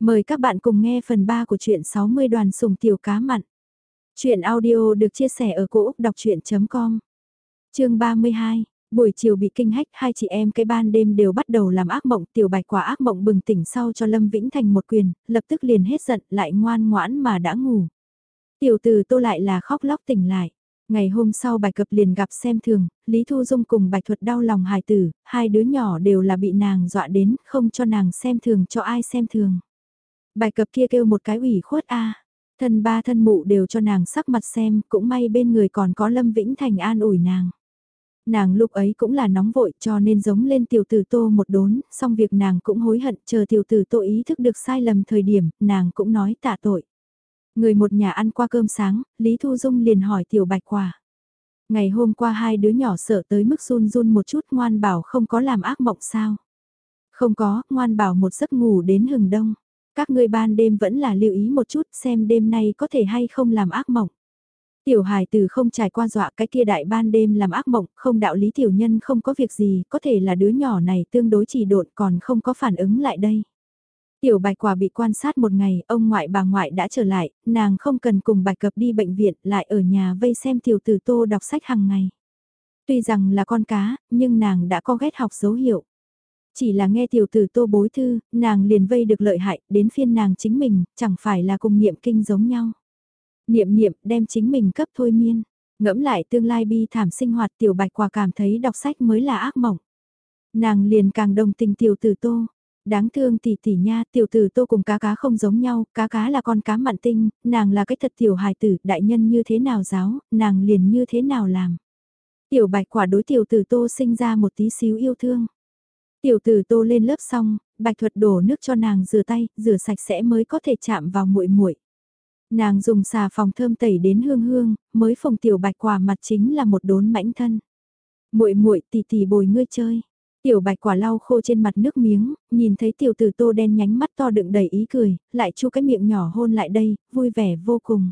Mời các bạn cùng nghe phần 3 của truyện 60 đoàn sùng tiểu cá mặn. Chuyện audio được chia sẻ ở cỗ đọc chuyện.com Chương 32 Buổi chiều bị kinh hách, hai chị em cái ban đêm đều bắt đầu làm ác mộng, tiểu bạch quả ác mộng bừng tỉnh sau cho Lâm Vĩnh Thành một quyền, lập tức liền hết giận, lại ngoan ngoãn mà đã ngủ. Tiểu từ tô lại là khóc lóc tỉnh lại. Ngày hôm sau bài cập liền gặp xem thường, Lý Thu Dung cùng bạch thuật đau lòng hài tử, hai đứa nhỏ đều là bị nàng dọa đến, không cho nàng xem thường cho ai xem thường. Bài cập kia kêu một cái ủy khuất a thân ba thân mụ đều cho nàng sắc mặt xem, cũng may bên người còn có Lâm Vĩnh Thành an ủi nàng. Nàng lúc ấy cũng là nóng vội cho nên giống lên tiểu tử tô một đốn, xong việc nàng cũng hối hận chờ tiểu tử tô ý thức được sai lầm thời điểm, nàng cũng nói tạ tội. Người một nhà ăn qua cơm sáng, Lý Thu Dung liền hỏi tiểu bạch quả. Ngày hôm qua hai đứa nhỏ sợ tới mức run run một chút ngoan bảo không có làm ác mộng sao. Không có, ngoan bảo một giấc ngủ đến hừng đông. Các ngươi ban đêm vẫn là lưu ý một chút xem đêm nay có thể hay không làm ác mộng. Tiểu hài từ không trải qua dọa cái kia đại ban đêm làm ác mộng, không đạo lý tiểu nhân không có việc gì, có thể là đứa nhỏ này tương đối chỉ độn còn không có phản ứng lại đây. Tiểu bạch quả bị quan sát một ngày, ông ngoại bà ngoại đã trở lại, nàng không cần cùng bạch cập đi bệnh viện, lại ở nhà vây xem tiểu tử tô đọc sách hàng ngày. Tuy rằng là con cá, nhưng nàng đã có ghét học dấu hiệu. Chỉ là nghe tiểu tử tô bối thư, nàng liền vây được lợi hại, đến phiên nàng chính mình, chẳng phải là cùng niệm kinh giống nhau. Niệm niệm đem chính mình cấp thôi miên, ngẫm lại tương lai bi thảm sinh hoạt tiểu bạch quả cảm thấy đọc sách mới là ác mộng. Nàng liền càng đồng tình tiểu tử tô, đáng thương tỷ tỷ nha, tiểu tử tô cùng cá cá không giống nhau, cá cá là con cá mặn tinh, nàng là cái thật tiểu hài tử, đại nhân như thế nào giáo, nàng liền như thế nào làm. Tiểu bạch quả đối tiểu tử tô sinh ra một tí xíu yêu thương. Tiểu tử tô lên lớp xong, bạch thuật đổ nước cho nàng rửa tay, rửa sạch sẽ mới có thể chạm vào muội muội. Nàng dùng xà phòng thơm tẩy đến hương hương, mới phòng tiểu bạch quả mặt chính là một đốn mãnh thân. Muội muội tì tì bồi ngươi chơi. Tiểu bạch quả lau khô trên mặt nước miếng, nhìn thấy tiểu tử tô đen nhánh mắt to đựng đầy ý cười, lại chu cái miệng nhỏ hôn lại đây, vui vẻ vô cùng.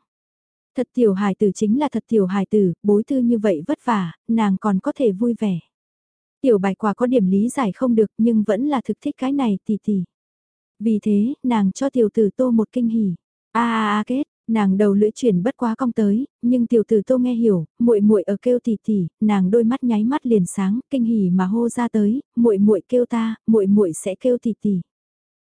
Thật tiểu hài tử chính là thật tiểu hài tử, bối thư như vậy vất vả, nàng còn có thể vui vẻ. Tiểu bạch quả có điểm lý giải không được nhưng vẫn là thực thích cái này tỷ tỷ. Vì thế, nàng cho tiểu tử tô một kinh hỉ. a a a kết, nàng đầu lưỡi chuyển bất quá cong tới, nhưng tiểu tử tô nghe hiểu, muội muội ở kêu tỷ tỷ, nàng đôi mắt nháy mắt liền sáng, kinh hỉ mà hô ra tới, muội muội kêu ta, muội muội sẽ kêu tỷ tỷ.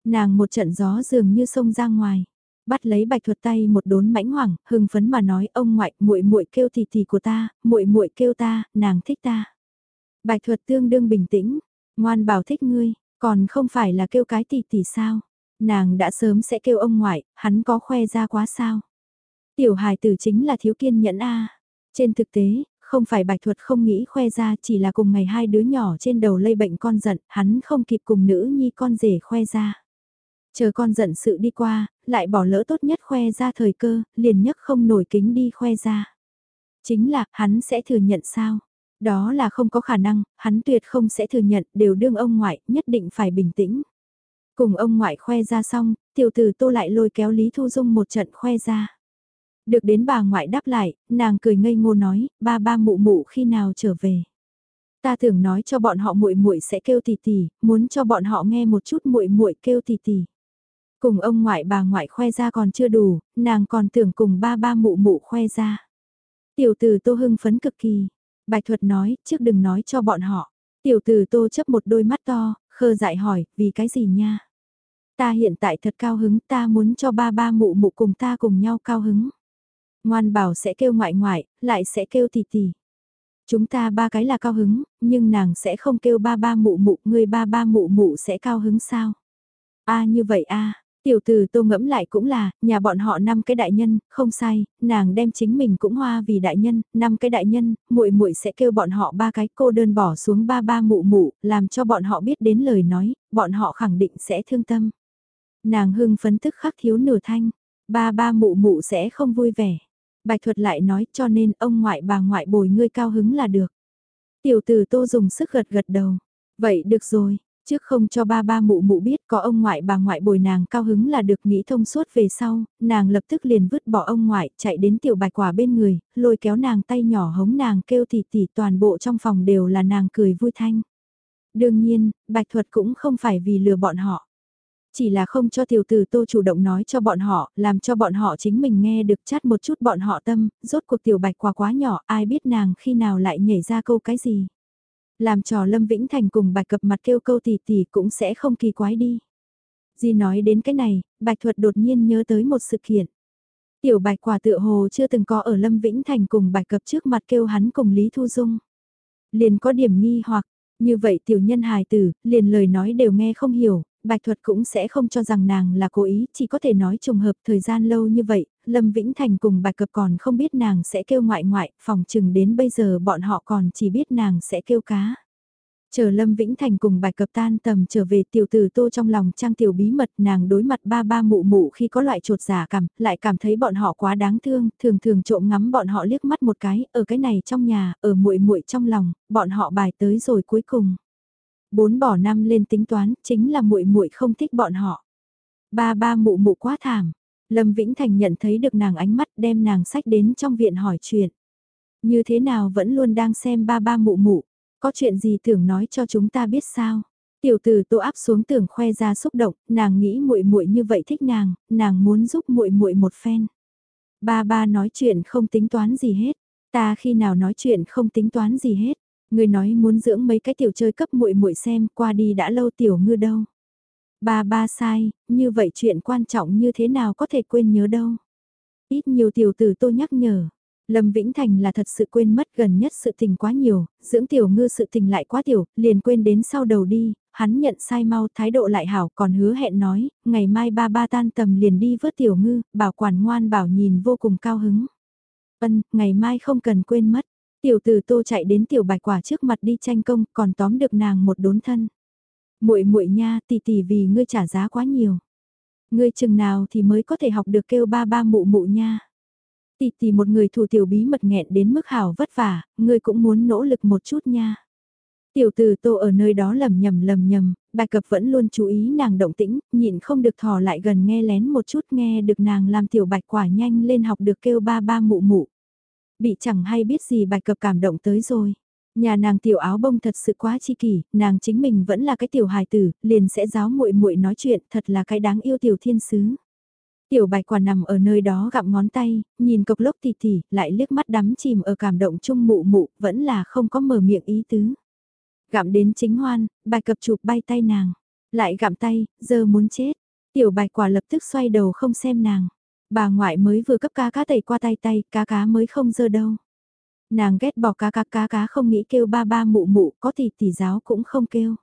Nàng một trận gió dường như sông ra ngoài, bắt lấy bạch thuật tay một đốn mãnh hoảng, hưng phấn mà nói ông ngoại, muội muội kêu tỷ tỷ của ta, muội muội kêu ta, nàng thích ta. Bạch thuật tương đương bình tĩnh, ngoan bảo thích ngươi, còn không phải là kêu cái tỷ tỷ sao. Nàng đã sớm sẽ kêu ông ngoại, hắn có khoe ra quá sao. Tiểu hài tử chính là thiếu kiên nhẫn a. Trên thực tế, không phải bạch thuật không nghĩ khoe ra chỉ là cùng ngày hai đứa nhỏ trên đầu lây bệnh con giận, hắn không kịp cùng nữ nhi con rể khoe ra. Chờ con giận sự đi qua, lại bỏ lỡ tốt nhất khoe ra thời cơ, liền nhất không nổi kính đi khoe ra. Chính là, hắn sẽ thừa nhận sao? Đó là không có khả năng, hắn tuyệt không sẽ thừa nhận, đều đương ông ngoại, nhất định phải bình tĩnh. Cùng ông ngoại khoe ra xong, tiểu tử tô lại lôi kéo Lý Thu Dung một trận khoe ra. Được đến bà ngoại đáp lại, nàng cười ngây ngô nói, ba ba mụ mụ khi nào trở về. Ta tưởng nói cho bọn họ muội muội sẽ kêu tì tì, muốn cho bọn họ nghe một chút muội muội kêu tì tì. Cùng ông ngoại bà ngoại khoe ra còn chưa đủ, nàng còn tưởng cùng ba ba mụ mụ khoe ra. Tiểu tử tô hưng phấn cực kỳ, Bạch thuật nói, trước đừng nói cho bọn họ. Tiểu tử tô chấp một đôi mắt to, khơ dại hỏi, vì cái gì nha? Ta hiện tại thật cao hứng, ta muốn cho ba ba mụ mụ cùng ta cùng nhau cao hứng. Ngoan bảo sẽ kêu ngoại ngoại, lại sẽ kêu tỷ tỷ. Chúng ta ba cái là cao hứng, nhưng nàng sẽ không kêu ba ba mụ mụ, người ba ba mụ mụ sẽ cao hứng sao? a như vậy a Tiểu từ tô ngẫm lại cũng là, nhà bọn họ năm cái đại nhân, không sai, nàng đem chính mình cũng hoa vì đại nhân, năm cái đại nhân, muội muội sẽ kêu bọn họ ba cái cô đơn bỏ xuống ba ba mụ mụ, làm cho bọn họ biết đến lời nói, bọn họ khẳng định sẽ thương tâm. Nàng hưng phấn tức khắc thiếu nửa thanh, ba ba mụ mụ sẽ không vui vẻ. Bạch thuật lại nói cho nên ông ngoại bà ngoại bồi ngươi cao hứng là được. Tiểu tử tô dùng sức gật gật đầu. Vậy được rồi, Trước không cho ba ba mụ mụ biết có ông ngoại bà ngoại bồi nàng cao hứng là được nghĩ thông suốt về sau, nàng lập tức liền vứt bỏ ông ngoại chạy đến tiểu bạch quả bên người, lôi kéo nàng tay nhỏ hống nàng kêu tỉ tỉ toàn bộ trong phòng đều là nàng cười vui thanh. Đương nhiên, bạch thuật cũng không phải vì lừa bọn họ. Chỉ là không cho tiểu tử tô chủ động nói cho bọn họ, làm cho bọn họ chính mình nghe được chát một chút bọn họ tâm, rốt cuộc tiểu bạch quả quá nhỏ, ai biết nàng khi nào lại nhảy ra câu cái gì. Làm trò Lâm Vĩnh Thành cùng bạch cập mặt kêu câu tỷ tỷ cũng sẽ không kỳ quái đi. Di nói đến cái này, bạch thuật đột nhiên nhớ tới một sự kiện. Tiểu bạch quả tựa hồ chưa từng có ở Lâm Vĩnh Thành cùng bạch cập trước mặt kêu hắn cùng Lý Thu Dung. Liền có điểm nghi hoặc, như vậy tiểu nhân hài tử, liền lời nói đều nghe không hiểu, Bạch Thuật cũng sẽ không cho rằng nàng là cố ý, chỉ có thể nói trùng hợp thời gian lâu như vậy, Lâm Vĩnh Thành cùng Bạch Cập còn không biết nàng sẽ kêu ngoại ngoại, phòng chừng đến bây giờ bọn họ còn chỉ biết nàng sẽ kêu cá. Chờ Lâm Vĩnh Thành cùng Bạch Cập tan tầm trở về tiểu tử tô trong lòng trang tiểu bí mật nàng đối mặt ba ba mụ mụ khi có loại trột giả cảm, lại cảm thấy bọn họ quá đáng thương, thường thường trộm ngắm bọn họ liếc mắt một cái, ở cái này trong nhà, ở muội muội trong lòng, bọn họ bài tới rồi cuối cùng. Bốn bỏ năm lên tính toán, chính là muội muội không thích bọn họ. Ba ba mụ mụ quá thảm. Lâm Vĩnh Thành nhận thấy được nàng ánh mắt đem nàng sách đến trong viện hỏi chuyện. Như thế nào vẫn luôn đang xem ba ba mụ mụ, có chuyện gì tưởng nói cho chúng ta biết sao? Tiểu tử Tô áp xuống tưởng khoe ra xúc động, nàng nghĩ muội muội như vậy thích nàng, nàng muốn giúp muội muội một phen. Ba ba nói chuyện không tính toán gì hết, ta khi nào nói chuyện không tính toán gì hết. Người nói muốn dưỡng mấy cái tiểu chơi cấp muội muội xem, qua đi đã lâu tiểu ngư đâu. Ba ba sai, như vậy chuyện quan trọng như thế nào có thể quên nhớ đâu. Ít nhiều tiểu tử Tô nhắc nhở, Lâm Vĩnh Thành là thật sự quên mất gần nhất sự tình quá nhiều, dưỡng tiểu ngư sự tình lại quá tiểu, liền quên đến sau đầu đi, hắn nhận sai mau thái độ lại hảo còn hứa hẹn nói, ngày mai ba ba tan tầm liền đi vớt tiểu ngư, bảo quản ngoan bảo nhìn vô cùng cao hứng. Ân, ngày mai không cần quên mất, tiểu tử tô chạy đến tiểu bạch quả trước mặt đi tranh công còn tóm được nàng một đốn thân muội muội nha tỷ tỷ vì ngươi trả giá quá nhiều. Ngươi chừng nào thì mới có thể học được kêu ba ba mụ mụ nha. Tì tì một người thủ tiểu bí mật nghẹn đến mức hảo vất vả, ngươi cũng muốn nỗ lực một chút nha. Tiểu tử tô ở nơi đó lầm nhầm lầm nhầm, bài cập vẫn luôn chú ý nàng động tĩnh, nhịn không được thò lại gần nghe lén một chút nghe được nàng làm tiểu bạch quả nhanh lên học được kêu ba ba mụ mụ. Bị chẳng hay biết gì bạch cập cảm động tới rồi. Nhà nàng tiểu áo bông thật sự quá chi kỷ, nàng chính mình vẫn là cái tiểu hài tử, liền sẽ giáo muội muội nói chuyện, thật là cái đáng yêu tiểu thiên sứ. Tiểu bạch quả nằm ở nơi đó gặm ngón tay, nhìn cộc lốc tỉ tỉ, lại liếc mắt đắm chìm ở cảm động chung mụ mụ, vẫn là không có mở miệng ý tứ. Gặm đến chính hoan, bạch cập chụp bay tay nàng, lại gặm tay, giờ muốn chết. Tiểu bạch quả lập tức xoay đầu không xem nàng. Bà ngoại mới vừa cấp cá cá tẩy qua tay tay, cá cá mới không dơ đâu. Nàng ghét bỏ cá cá cá cá không nghĩ kêu ba ba mụ mụ, có tỷ tỷ giáo cũng không kêu.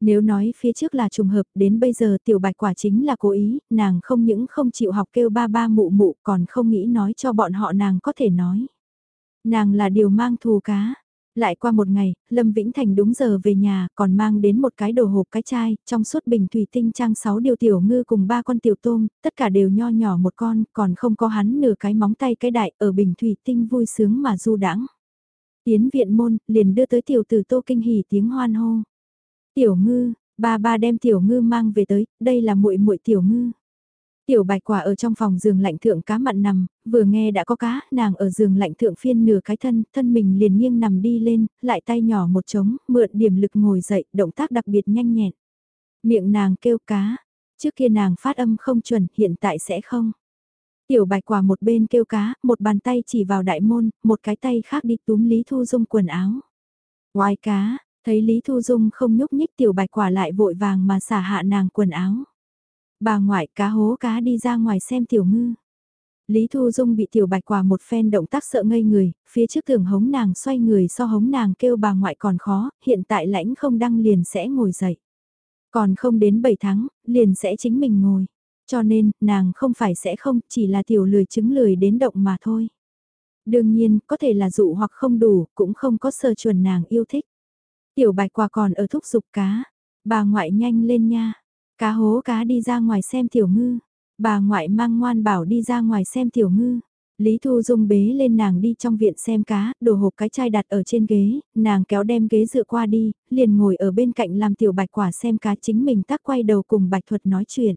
Nếu nói phía trước là trùng hợp đến bây giờ tiểu bạch quả chính là cố ý, nàng không những không chịu học kêu ba ba mụ mụ còn không nghĩ nói cho bọn họ nàng có thể nói. Nàng là điều mang thù cá. Lại qua một ngày, Lâm Vĩnh Thành đúng giờ về nhà còn mang đến một cái đồ hộp cái chai, trong suốt bình thủy tinh trang 6 điều tiểu ngư cùng ba con tiểu tôm, tất cả đều nho nhỏ một con, còn không có hắn nửa cái móng tay cái đại ở bình thủy tinh vui sướng mà du đãng Tiến viện môn, liền đưa tới tiểu tử tô kinh hỉ tiếng hoan hô. Tiểu ngư, ba ba đem tiểu ngư mang về tới, đây là muội muội tiểu ngư. Tiểu bạch quả ở trong phòng giường lạnh thượng cá mặn nằm, vừa nghe đã có cá, nàng ở giường lạnh thượng phiên nửa cái thân, thân mình liền nghiêng nằm đi lên, lại tay nhỏ một trống, mượn điểm lực ngồi dậy, động tác đặc biệt nhanh nhẹn. Miệng nàng kêu cá, trước kia nàng phát âm không chuẩn, hiện tại sẽ không. Tiểu bạch quả một bên kêu cá, một bàn tay chỉ vào đại môn, một cái tay khác đi túm Lý Thu Dung quần áo. Ngoài cá, Thấy Lý Thu Dung không nhúc nhích tiểu bạch quả lại vội vàng mà xả hạ nàng quần áo. Bà ngoại cá hố cá đi ra ngoài xem tiểu ngư. Lý Thu Dung bị tiểu bạch quả một phen động tác sợ ngây người, phía trước tường hống nàng xoay người so hống nàng kêu bà ngoại còn khó, hiện tại lãnh không đăng liền sẽ ngồi dậy. Còn không đến 7 tháng, liền sẽ chính mình ngồi. Cho nên, nàng không phải sẽ không, chỉ là tiểu lười chứng lười đến động mà thôi. Đương nhiên, có thể là dụ hoặc không đủ, cũng không có sơ chuẩn nàng yêu thích. Tiểu bạch quả còn ở thúc dục cá. Bà ngoại nhanh lên nha. Cá hố cá đi ra ngoài xem tiểu ngư. Bà ngoại mang ngoan bảo đi ra ngoài xem tiểu ngư. Lý Thu Dung bế lên nàng đi trong viện xem cá, đồ hộp cái chai đặt ở trên ghế, nàng kéo đem ghế dựa qua đi, liền ngồi ở bên cạnh làm tiểu bạch quả xem cá chính mình tắc quay đầu cùng bạch thuật nói chuyện.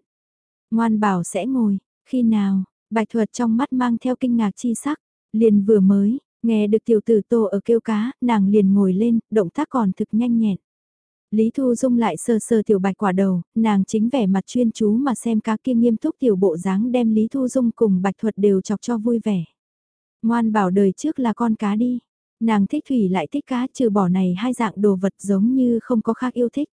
Ngoan bảo sẽ ngồi, khi nào, bạch thuật trong mắt mang theo kinh ngạc chi sắc, liền vừa mới, Nghe được tiểu tử tô ở kêu cá, nàng liền ngồi lên, động tác còn thực nhanh nhẹn. Lý Thu Dung lại sờ sờ tiểu bạch quả đầu, nàng chính vẻ mặt chuyên chú mà xem cá kia nghiêm túc tiểu bộ dáng đem Lý Thu Dung cùng bạch thuật đều chọc cho vui vẻ. Ngoan bảo đời trước là con cá đi. Nàng thích thủy lại thích cá trừ bỏ này hai dạng đồ vật giống như không có khác yêu thích.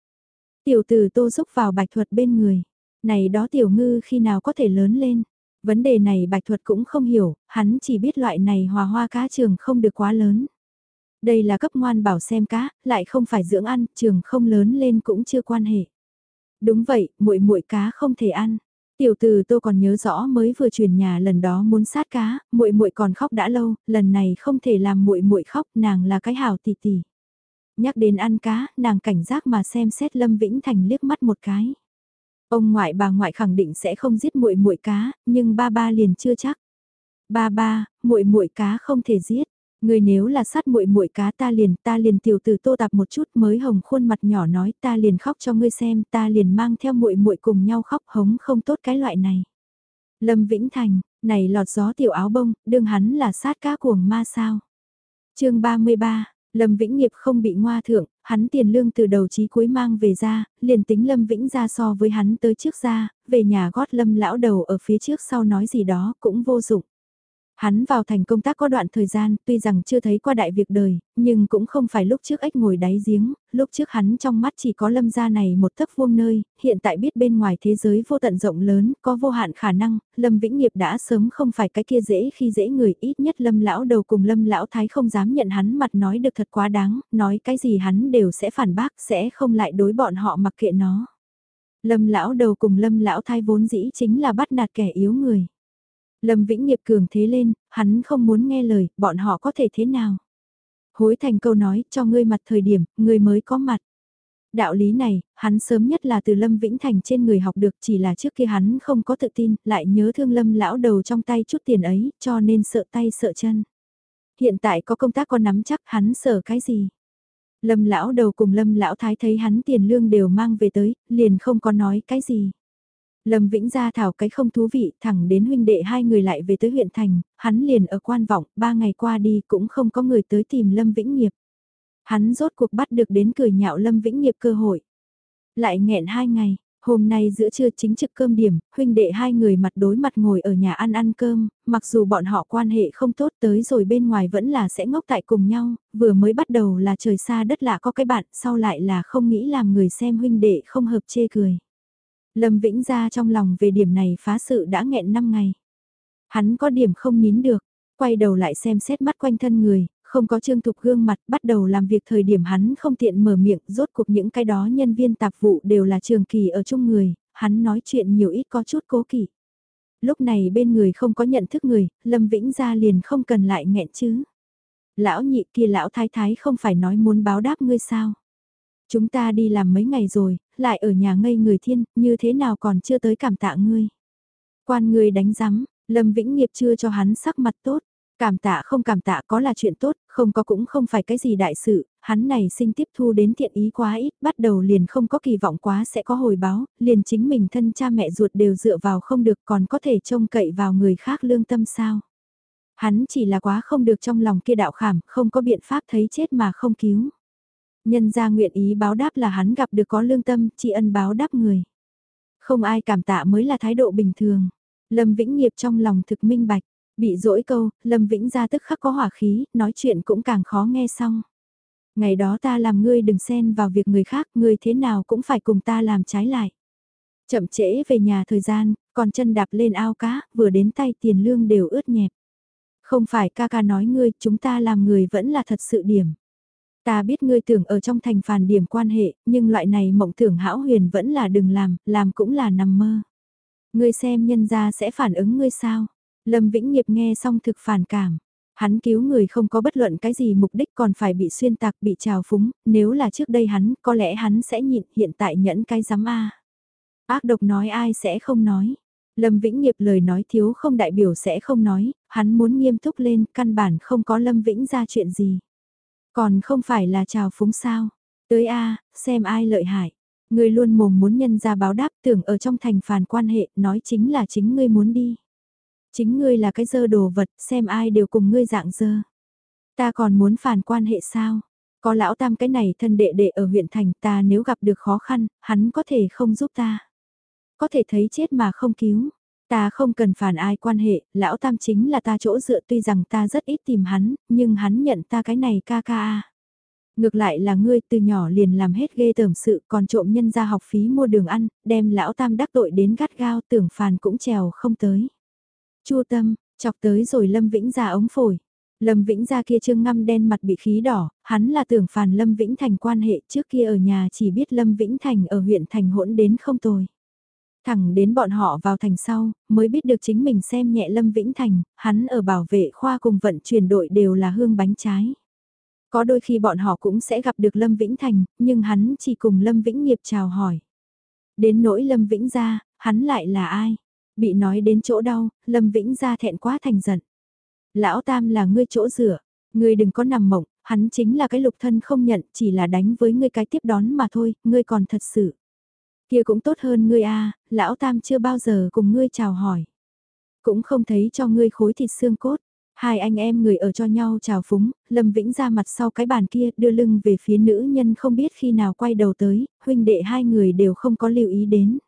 Tiểu tử tô giúp vào bạch thuật bên người. Này đó tiểu ngư khi nào có thể lớn lên. Vấn đề này bạch thuật cũng không hiểu, hắn chỉ biết loại này hòa hoa cá trường không được quá lớn. Đây là cấp ngoan bảo xem cá, lại không phải dưỡng ăn, trường không lớn lên cũng chưa quan hệ. Đúng vậy, muội muội cá không thể ăn. Tiểu từ tôi còn nhớ rõ mới vừa chuyển nhà lần đó muốn sát cá, muội muội còn khóc đã lâu, lần này không thể làm muội muội khóc, nàng là cái hảo tỷ tỷ. Nhắc đến ăn cá, nàng cảnh giác mà xem xét Lâm Vĩnh Thành liếc mắt một cái. Ông ngoại bà ngoại khẳng định sẽ không giết muội muội cá, nhưng ba ba liền chưa chắc. Ba ba, muội muội cá không thể giết. Người nếu là sát muội muội cá ta liền ta liền tiểu tử tô tạp một chút mới hồng khuôn mặt nhỏ nói ta liền khóc cho ngươi xem ta liền mang theo muội muội cùng nhau khóc hống không tốt cái loại này. Lâm Vĩnh Thành, này lọt gió tiểu áo bông, đương hắn là sát cá cuồng ma sao. chương 33, Lâm Vĩnh Nghiệp không bị ngoa thượng, hắn tiền lương từ đầu chí cuối mang về ra, liền tính Lâm Vĩnh ra so với hắn tới trước ra, về nhà gót Lâm lão đầu ở phía trước sau nói gì đó cũng vô dụng. Hắn vào thành công tác có đoạn thời gian, tuy rằng chưa thấy qua đại việc đời, nhưng cũng không phải lúc trước ếch ngồi đáy giếng, lúc trước hắn trong mắt chỉ có lâm gia này một thấp vuông nơi, hiện tại biết bên ngoài thế giới vô tận rộng lớn, có vô hạn khả năng, lâm vĩnh nghiệp đã sớm không phải cái kia dễ khi dễ người, ít nhất lâm lão đầu cùng lâm lão thái không dám nhận hắn mặt nói được thật quá đáng, nói cái gì hắn đều sẽ phản bác, sẽ không lại đối bọn họ mặc kệ nó. Lâm lão đầu cùng lâm lão thái vốn dĩ chính là bắt nạt kẻ yếu người. Lâm Vĩnh Nghiệp cường thế lên, hắn không muốn nghe lời, bọn họ có thể thế nào? Hối thành câu nói, cho ngươi mặt thời điểm, ngươi mới có mặt. Đạo lý này, hắn sớm nhất là từ Lâm Vĩnh Thành trên người học được chỉ là trước kia hắn không có tự tin, lại nhớ thương Lâm lão đầu trong tay chút tiền ấy, cho nên sợ tay sợ chân. Hiện tại có công tác có nắm chắc hắn sợ cái gì? Lâm lão đầu cùng Lâm lão thái thấy hắn tiền lương đều mang về tới, liền không có nói cái gì. Lâm Vĩnh ra thảo cái không thú vị, thẳng đến huynh đệ hai người lại về tới huyện thành, hắn liền ở quan vọng, ba ngày qua đi cũng không có người tới tìm Lâm Vĩnh nghiệp. Hắn rốt cuộc bắt được đến cười nhạo Lâm Vĩnh nghiệp cơ hội. Lại nghẹn hai ngày, hôm nay giữa trưa chính trực cơm điểm, huynh đệ hai người mặt đối mặt ngồi ở nhà ăn ăn cơm, mặc dù bọn họ quan hệ không tốt tới rồi bên ngoài vẫn là sẽ ngốc tại cùng nhau, vừa mới bắt đầu là trời xa đất lạ có cái bạn, sau lại là không nghĩ làm người xem huynh đệ không hợp chê cười. Lâm Vĩnh ra trong lòng về điểm này phá sự đã nghẹn 5 ngày. Hắn có điểm không nín được, quay đầu lại xem xét mắt quanh thân người, không có trương thục gương mặt, bắt đầu làm việc thời điểm hắn không tiện mở miệng, rốt cuộc những cái đó nhân viên tạp vụ đều là trường kỳ ở chung người, hắn nói chuyện nhiều ít có chút cố kỵ. Lúc này bên người không có nhận thức người, Lâm Vĩnh ra liền không cần lại nghẹn chứ. Lão nhị kia lão thái thái không phải nói muốn báo đáp ngươi sao. Chúng ta đi làm mấy ngày rồi, lại ở nhà ngây người thiên, như thế nào còn chưa tới cảm tạ ngươi. Quan ngươi đánh rắm, Lâm Vĩnh Nghiệp chưa cho hắn sắc mặt tốt. Cảm tạ không cảm tạ có là chuyện tốt, không có cũng không phải cái gì đại sự, hắn này sinh tiếp thu đến thiện ý quá ít, bắt đầu liền không có kỳ vọng quá sẽ có hồi báo, liền chính mình thân cha mẹ ruột đều dựa vào không được còn có thể trông cậy vào người khác lương tâm sao. Hắn chỉ là quá không được trong lòng kia đạo khảm, không có biện pháp thấy chết mà không cứu. Nhân ra nguyện ý báo đáp là hắn gặp được có lương tâm, tri ân báo đáp người. Không ai cảm tạ mới là thái độ bình thường. Lâm Vĩnh Nghiệp trong lòng thực minh bạch, bị dỗi câu, Lâm Vĩnh ra tức khắc có hỏa khí, nói chuyện cũng càng khó nghe xong. Ngày đó ta làm ngươi đừng xen vào việc người khác, ngươi thế nào cũng phải cùng ta làm trái lại. Chậm trễ về nhà thời gian, còn chân đạp lên ao cá, vừa đến tay tiền lương đều ướt nhẹp. Không phải ca ca nói ngươi, chúng ta làm người vẫn là thật sự điểm. Ta biết ngươi tưởng ở trong thành phàn điểm quan hệ, nhưng loại này mộng tưởng hão huyền vẫn là đừng làm, làm cũng là nằm mơ. Ngươi xem nhân gia sẽ phản ứng ngươi sao? Lâm Vĩnh Nghiệp nghe xong thực phản cảm. Hắn cứu người không có bất luận cái gì mục đích còn phải bị xuyên tạc bị trào phúng, nếu là trước đây hắn có lẽ hắn sẽ nhịn hiện tại nhẫn cái giám A. Ác độc nói ai sẽ không nói. Lâm Vĩnh Nghiệp lời nói thiếu không đại biểu sẽ không nói, hắn muốn nghiêm túc lên căn bản không có Lâm Vĩnh ra chuyện gì. Còn không phải là chào phúng sao. Tới a xem ai lợi hại. Ngươi luôn mồm muốn nhân ra báo đáp tưởng ở trong thành phản quan hệ, nói chính là chính ngươi muốn đi. Chính ngươi là cái dơ đồ vật, xem ai đều cùng ngươi dạng dơ. Ta còn muốn phản quan hệ sao? Có lão tam cái này thân đệ đệ ở huyện thành ta nếu gặp được khó khăn, hắn có thể không giúp ta. Có thể thấy chết mà không cứu. Ta không cần phản ai quan hệ, lão tam chính là ta chỗ dựa tuy rằng ta rất ít tìm hắn, nhưng hắn nhận ta cái này ca ca a. Ngược lại là ngươi từ nhỏ liền làm hết ghê tởm sự còn trộm nhân ra học phí mua đường ăn, đem lão tam đắc tội đến gắt gao tưởng phàn cũng trèo không tới. Chua tâm, chọc tới rồi Lâm Vĩnh ra ống phổi. Lâm Vĩnh ra kia trương ngăm đen mặt bị khí đỏ, hắn là tưởng phàn Lâm Vĩnh Thành quan hệ trước kia ở nhà chỉ biết Lâm Vĩnh Thành ở huyện Thành hỗn đến không tồi. Thẳng đến bọn họ vào thành sau, mới biết được chính mình xem nhẹ Lâm Vĩnh Thành, hắn ở bảo vệ khoa cùng vận chuyển đội đều là hương bánh trái. Có đôi khi bọn họ cũng sẽ gặp được Lâm Vĩnh Thành, nhưng hắn chỉ cùng Lâm Vĩnh Nghiệp chào hỏi. Đến nỗi Lâm Vĩnh ra, hắn lại là ai? Bị nói đến chỗ đau, Lâm Vĩnh ra thẹn quá thành giận. Lão Tam là ngươi chỗ rửa, ngươi đừng có nằm mộng, hắn chính là cái lục thân không nhận, chỉ là đánh với ngươi cái tiếp đón mà thôi, ngươi còn thật sự. Kia cũng tốt hơn ngươi a, lão Tam chưa bao giờ cùng ngươi chào hỏi. Cũng không thấy cho ngươi khối thịt xương cốt. Hai anh em người ở cho nhau chào phúng, Lâm Vĩnh ra mặt sau cái bàn kia đưa lưng về phía nữ nhân không biết khi nào quay đầu tới, huynh đệ hai người đều không có lưu ý đến.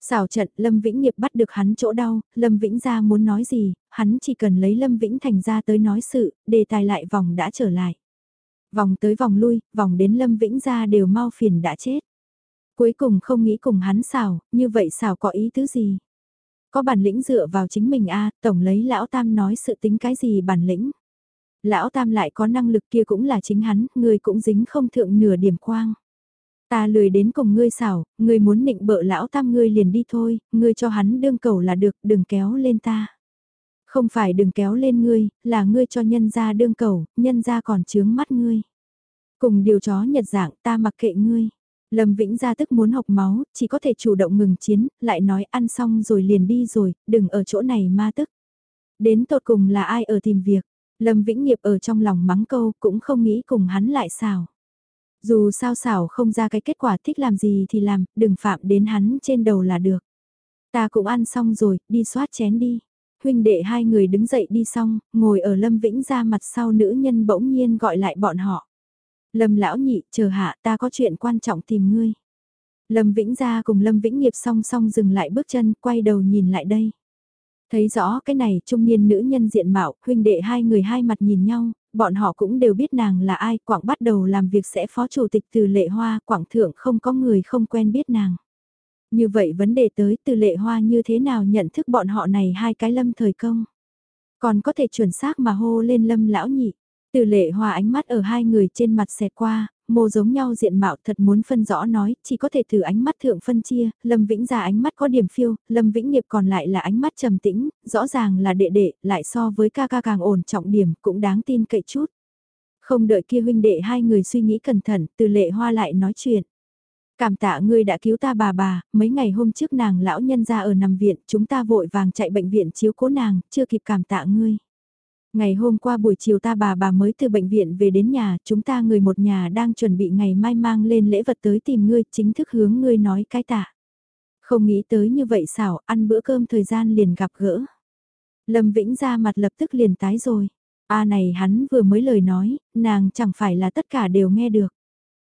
Xảo trận Lâm Vĩnh Nghiệp bắt được hắn chỗ đau, Lâm Vĩnh ra muốn nói gì, hắn chỉ cần lấy Lâm Vĩnh Thành ra tới nói sự, đề tài lại vòng đã trở lại. Vòng tới vòng lui, vòng đến Lâm Vĩnh ra đều mau phiền đã chết. Cuối cùng không nghĩ cùng hắn xảo, như vậy xảo có ý tứ gì? Có bản lĩnh dựa vào chính mình a tổng lấy lão tam nói sự tính cái gì bản lĩnh. Lão tam lại có năng lực kia cũng là chính hắn, người cũng dính không thượng nửa điểm quang. Ta lười đến cùng ngươi xảo, ngươi muốn nịnh bợ lão tam ngươi liền đi thôi, ngươi cho hắn đương cầu là được, đừng kéo lên ta. Không phải đừng kéo lên ngươi, là ngươi cho nhân gia đương cầu, nhân gia còn chướng mắt ngươi. Cùng điều chó nhật dạng ta mặc kệ ngươi. Lâm Vĩnh ra tức muốn học máu, chỉ có thể chủ động ngừng chiến, lại nói ăn xong rồi liền đi rồi, đừng ở chỗ này ma tức. Đến tột cùng là ai ở tìm việc, Lâm Vĩnh nghiệp ở trong lòng mắng câu cũng không nghĩ cùng hắn lại xào. Dù sao xảo không ra cái kết quả thích làm gì thì làm, đừng phạm đến hắn trên đầu là được. Ta cũng ăn xong rồi, đi xoát chén đi. Huynh đệ hai người đứng dậy đi xong, ngồi ở Lâm Vĩnh ra mặt sau nữ nhân bỗng nhiên gọi lại bọn họ. Lâm lão nhị, chờ hạ ta có chuyện quan trọng tìm ngươi. Lâm Vĩnh gia cùng Lâm Vĩnh nghiệp song song dừng lại bước chân, quay đầu nhìn lại đây. Thấy rõ cái này trung niên nữ nhân diện mạo, huynh đệ hai người hai mặt nhìn nhau, bọn họ cũng đều biết nàng là ai, quảng bắt đầu làm việc sẽ phó chủ tịch từ lệ hoa, quảng thượng không có người không quen biết nàng. Như vậy vấn đề tới từ lệ hoa như thế nào nhận thức bọn họ này hai cái lâm thời công. Còn có thể chuẩn xác mà hô lên lâm lão nhị. Từ lệ hoa ánh mắt ở hai người trên mặt xẹt qua, mô giống nhau diện mạo thật muốn phân rõ nói, chỉ có thể thử ánh mắt thượng phân chia, Lâm Vĩnh ra ánh mắt có điểm phiêu, Lâm Vĩnh nghiệp còn lại là ánh mắt trầm tĩnh, rõ ràng là đệ đệ, lại so với ca ca càng ổn trọng điểm, cũng đáng tin cậy chút. Không đợi kia huynh đệ hai người suy nghĩ cẩn thận, từ lệ hoa lại nói chuyện. Cảm tạ ngươi đã cứu ta bà bà, mấy ngày hôm trước nàng lão nhân ra ở nằm viện, chúng ta vội vàng chạy bệnh viện chiếu cố nàng, chưa kịp cảm tạ ngươi. Ngày hôm qua buổi chiều ta bà bà mới từ bệnh viện về đến nhà, chúng ta người một nhà đang chuẩn bị ngày mai mang lên lễ vật tới tìm ngươi, chính thức hướng ngươi nói cái tạ. Không nghĩ tới như vậy xảo, ăn bữa cơm thời gian liền gặp gỡ. Lâm Vĩnh ra mặt lập tức liền tái rồi. A này hắn vừa mới lời nói, nàng chẳng phải là tất cả đều nghe được.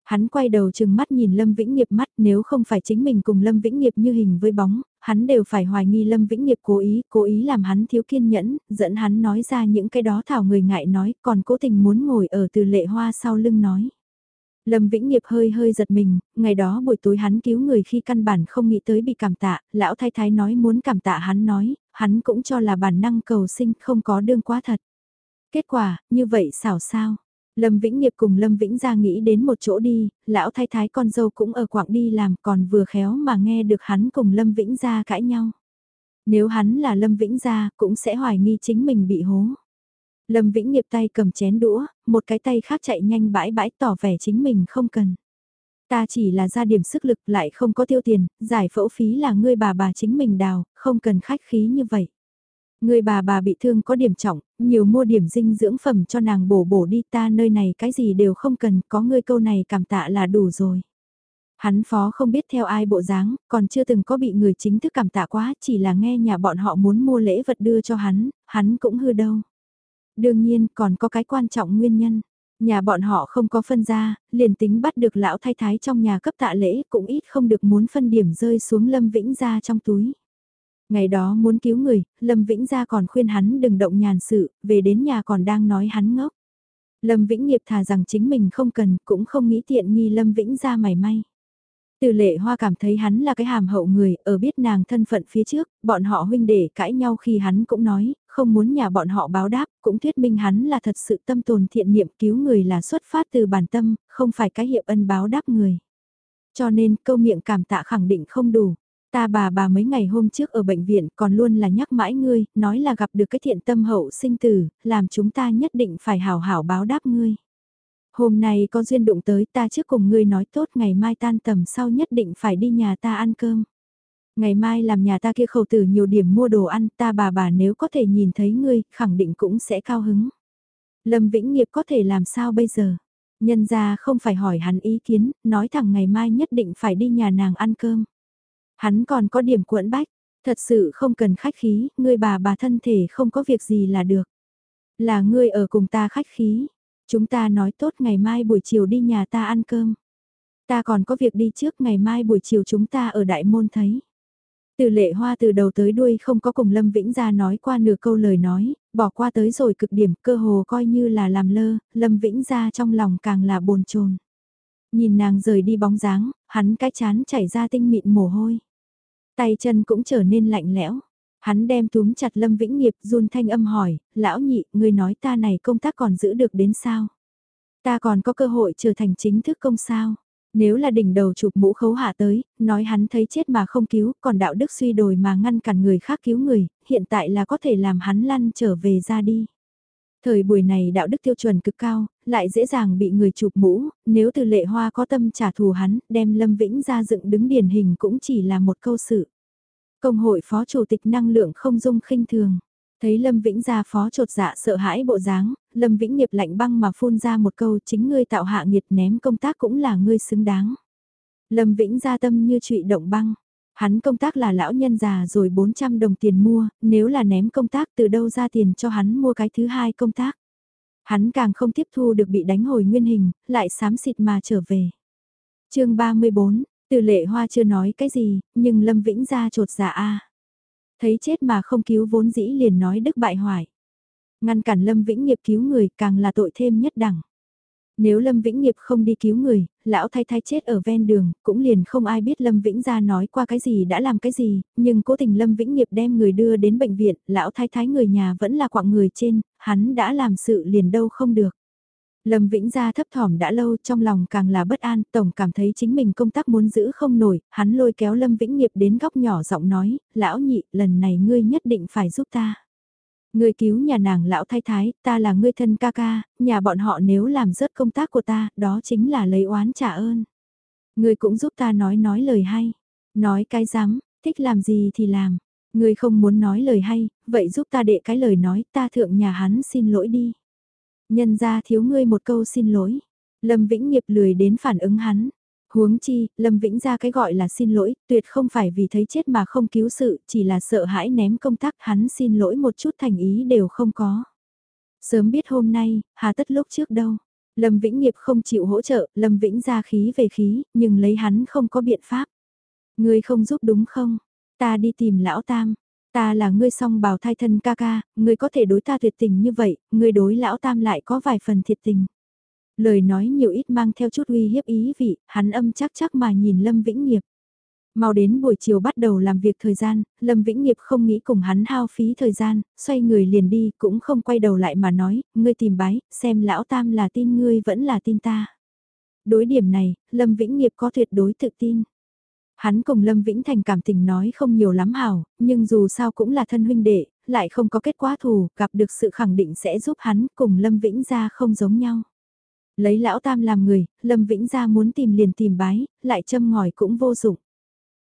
Hắn quay đầu chừng mắt nhìn Lâm Vĩnh Nghiệp mắt nếu không phải chính mình cùng Lâm Vĩnh Nghiệp như hình với bóng, hắn đều phải hoài nghi Lâm Vĩnh Nghiệp cố ý, cố ý làm hắn thiếu kiên nhẫn, dẫn hắn nói ra những cái đó thảo người ngại nói, còn cố tình muốn ngồi ở từ lệ hoa sau lưng nói. Lâm Vĩnh Nghiệp hơi hơi giật mình, ngày đó buổi tối hắn cứu người khi căn bản không nghĩ tới bị cảm tạ, lão thái thái nói muốn cảm tạ hắn nói, hắn cũng cho là bản năng cầu sinh không có đương quá thật. Kết quả, như vậy xảo sao? Lâm Vĩnh Nghiệp cùng Lâm Vĩnh ra nghĩ đến một chỗ đi, lão thái thái con dâu cũng ở quảng đi làm còn vừa khéo mà nghe được hắn cùng Lâm Vĩnh ra cãi nhau. Nếu hắn là Lâm Vĩnh ra cũng sẽ hoài nghi chính mình bị hố. Lâm Vĩnh Nghiệp tay cầm chén đũa, một cái tay khác chạy nhanh bãi bãi tỏ vẻ chính mình không cần. Ta chỉ là ra điểm sức lực lại không có tiêu tiền, giải phẫu phí là ngươi bà bà chính mình đào, không cần khách khí như vậy. Người bà bà bị thương có điểm trọng, nhiều mua điểm dinh dưỡng phẩm cho nàng bổ bổ đi ta nơi này cái gì đều không cần, có ngươi câu này cảm tạ là đủ rồi. Hắn phó không biết theo ai bộ dáng, còn chưa từng có bị người chính thức cảm tạ quá, chỉ là nghe nhà bọn họ muốn mua lễ vật đưa cho hắn, hắn cũng hư đâu. Đương nhiên còn có cái quan trọng nguyên nhân. Nhà bọn họ không có phân ra, liền tính bắt được lão thái thái trong nhà cấp tạ lễ cũng ít không được muốn phân điểm rơi xuống Lâm Vĩnh ra trong túi. Ngày đó muốn cứu người, Lâm Vĩnh gia còn khuyên hắn đừng động nhàn sự, về đến nhà còn đang nói hắn ngốc. Lâm Vĩnh nghiệp thà rằng chính mình không cần, cũng không nghĩ tiện nghi Lâm Vĩnh gia mảy may. Từ lệ hoa cảm thấy hắn là cái hàm hậu người, ở biết nàng thân phận phía trước, bọn họ huynh đệ cãi nhau khi hắn cũng nói, không muốn nhà bọn họ báo đáp, cũng thuyết minh hắn là thật sự tâm tồn thiện niệm cứu người là xuất phát từ bản tâm, không phải cái hiệu ân báo đáp người. Cho nên câu miệng cảm tạ khẳng định không đủ. Ta bà bà mấy ngày hôm trước ở bệnh viện còn luôn là nhắc mãi ngươi, nói là gặp được cái thiện tâm hậu sinh tử, làm chúng ta nhất định phải hảo hảo báo đáp ngươi. Hôm nay có duyên đụng tới ta trước cùng ngươi nói tốt ngày mai tan tầm sau nhất định phải đi nhà ta ăn cơm. Ngày mai làm nhà ta kia khẩu tử nhiều điểm mua đồ ăn ta bà bà nếu có thể nhìn thấy ngươi khẳng định cũng sẽ cao hứng. Lâm Vĩnh Nghiệp có thể làm sao bây giờ? Nhân ra không phải hỏi hắn ý kiến, nói thẳng ngày mai nhất định phải đi nhà nàng ăn cơm. Hắn còn có điểm cuộn bách, thật sự không cần khách khí, ngươi bà bà thân thể không có việc gì là được. Là ngươi ở cùng ta khách khí, chúng ta nói tốt ngày mai buổi chiều đi nhà ta ăn cơm. Ta còn có việc đi trước ngày mai buổi chiều chúng ta ở đại môn thấy. Từ lệ hoa từ đầu tới đuôi không có cùng Lâm Vĩnh ra nói qua nửa câu lời nói, bỏ qua tới rồi cực điểm cơ hồ coi như là làm lơ, Lâm Vĩnh ra trong lòng càng là bồn chồn Nhìn nàng rời đi bóng dáng, hắn cái chán chảy ra tinh mịn mồ hôi. Tay chân cũng trở nên lạnh lẽo. Hắn đem túm chặt Lâm Vĩnh Nghiệp run thanh âm hỏi, lão nhị, người nói ta này công tác còn giữ được đến sao? Ta còn có cơ hội trở thành chính thức công sao? Nếu là đỉnh đầu chụp mũ khấu hạ tới, nói hắn thấy chết mà không cứu, còn đạo đức suy đồi mà ngăn cản người khác cứu người, hiện tại là có thể làm hắn lăn trở về ra đi. Thời buổi này đạo đức tiêu chuẩn cực cao, lại dễ dàng bị người chụp mũ, nếu từ lệ hoa có tâm trả thù hắn, đem Lâm Vĩnh ra dựng đứng điển hình cũng chỉ là một câu sự. Công hội phó chủ tịch năng lượng không dung khinh thường. Thấy Lâm Vĩnh ra phó trột dạ sợ hãi bộ dáng, Lâm Vĩnh nghiệp lạnh băng mà phun ra một câu chính ngươi tạo hạ nghiệt ném công tác cũng là ngươi xứng đáng. Lâm Vĩnh ra tâm như trụy động băng. Hắn công tác là lão nhân già rồi 400 đồng tiền mua, nếu là ném công tác từ đâu ra tiền cho hắn mua cái thứ hai công tác. Hắn càng không tiếp thu được bị đánh hồi nguyên hình, lại xám xịt mà trở về. chương 34, từ lệ hoa chưa nói cái gì, nhưng Lâm Vĩnh ra trột dạ a Thấy chết mà không cứu vốn dĩ liền nói đức bại hoại. Ngăn cản Lâm Vĩnh nghiệp cứu người càng là tội thêm nhất đẳng. Nếu Lâm Vĩnh Nghiệp không đi cứu người, lão thay thay chết ở ven đường, cũng liền không ai biết Lâm Vĩnh ra nói qua cái gì đã làm cái gì, nhưng cố tình Lâm Vĩnh Nghiệp đem người đưa đến bệnh viện, lão thay thái người nhà vẫn là quạng người trên, hắn đã làm sự liền đâu không được. Lâm Vĩnh Gia thấp thỏm đã lâu trong lòng càng là bất an, tổng cảm thấy chính mình công tác muốn giữ không nổi, hắn lôi kéo Lâm Vĩnh Nghiệp đến góc nhỏ giọng nói, lão nhị, lần này ngươi nhất định phải giúp ta. Ngươi cứu nhà nàng lão thái thái, ta là ngươi thân ca ca, nhà bọn họ nếu làm rớt công tác của ta, đó chính là lấy oán trả ơn. Ngươi cũng giúp ta nói nói lời hay. Nói cái dám, thích làm gì thì làm. Ngươi không muốn nói lời hay, vậy giúp ta đệ cái lời nói, ta thượng nhà hắn xin lỗi đi. Nhân ra thiếu ngươi một câu xin lỗi. Lâm Vĩnh Nghiệp lười đến phản ứng hắn. Huống chi, Lâm Vĩnh ra cái gọi là xin lỗi, tuyệt không phải vì thấy chết mà không cứu sự, chỉ là sợ hãi ném công tác hắn xin lỗi một chút thành ý đều không có. Sớm biết hôm nay, hà tất lúc trước đâu. Lâm Vĩnh Nghiệp không chịu hỗ trợ, Lâm Vĩnh ra khí về khí, nhưng lấy hắn không có biện pháp. Ngươi không giúp đúng không? Ta đi tìm lão tam. Ta là ngươi song bào thai thân ca ca, ngươi có thể đối ta tuyệt tình như vậy, ngươi đối lão tam lại có vài phần thiệt tình. Lời nói nhiều ít mang theo chút uy hiếp ý vị, hắn âm chắc chắc mà nhìn Lâm Vĩnh Nghiệp. Mau đến buổi chiều bắt đầu làm việc thời gian, Lâm Vĩnh Nghiệp không nghĩ cùng hắn hao phí thời gian, xoay người liền đi, cũng không quay đầu lại mà nói, ngươi tìm bái, xem lão tam là tin ngươi vẫn là tin ta. Đối điểm này, Lâm Vĩnh Nghiệp có tuyệt đối tự tin. Hắn cùng Lâm Vĩnh Thành cảm tình nói không nhiều lắm hảo, nhưng dù sao cũng là thân huynh đệ, lại không có kết quả thù, gặp được sự khẳng định sẽ giúp hắn cùng Lâm Vĩnh ra không giống nhau. Lấy lão tam làm người, Lâm Vĩnh gia muốn tìm liền tìm bái, lại châm ngòi cũng vô dụng.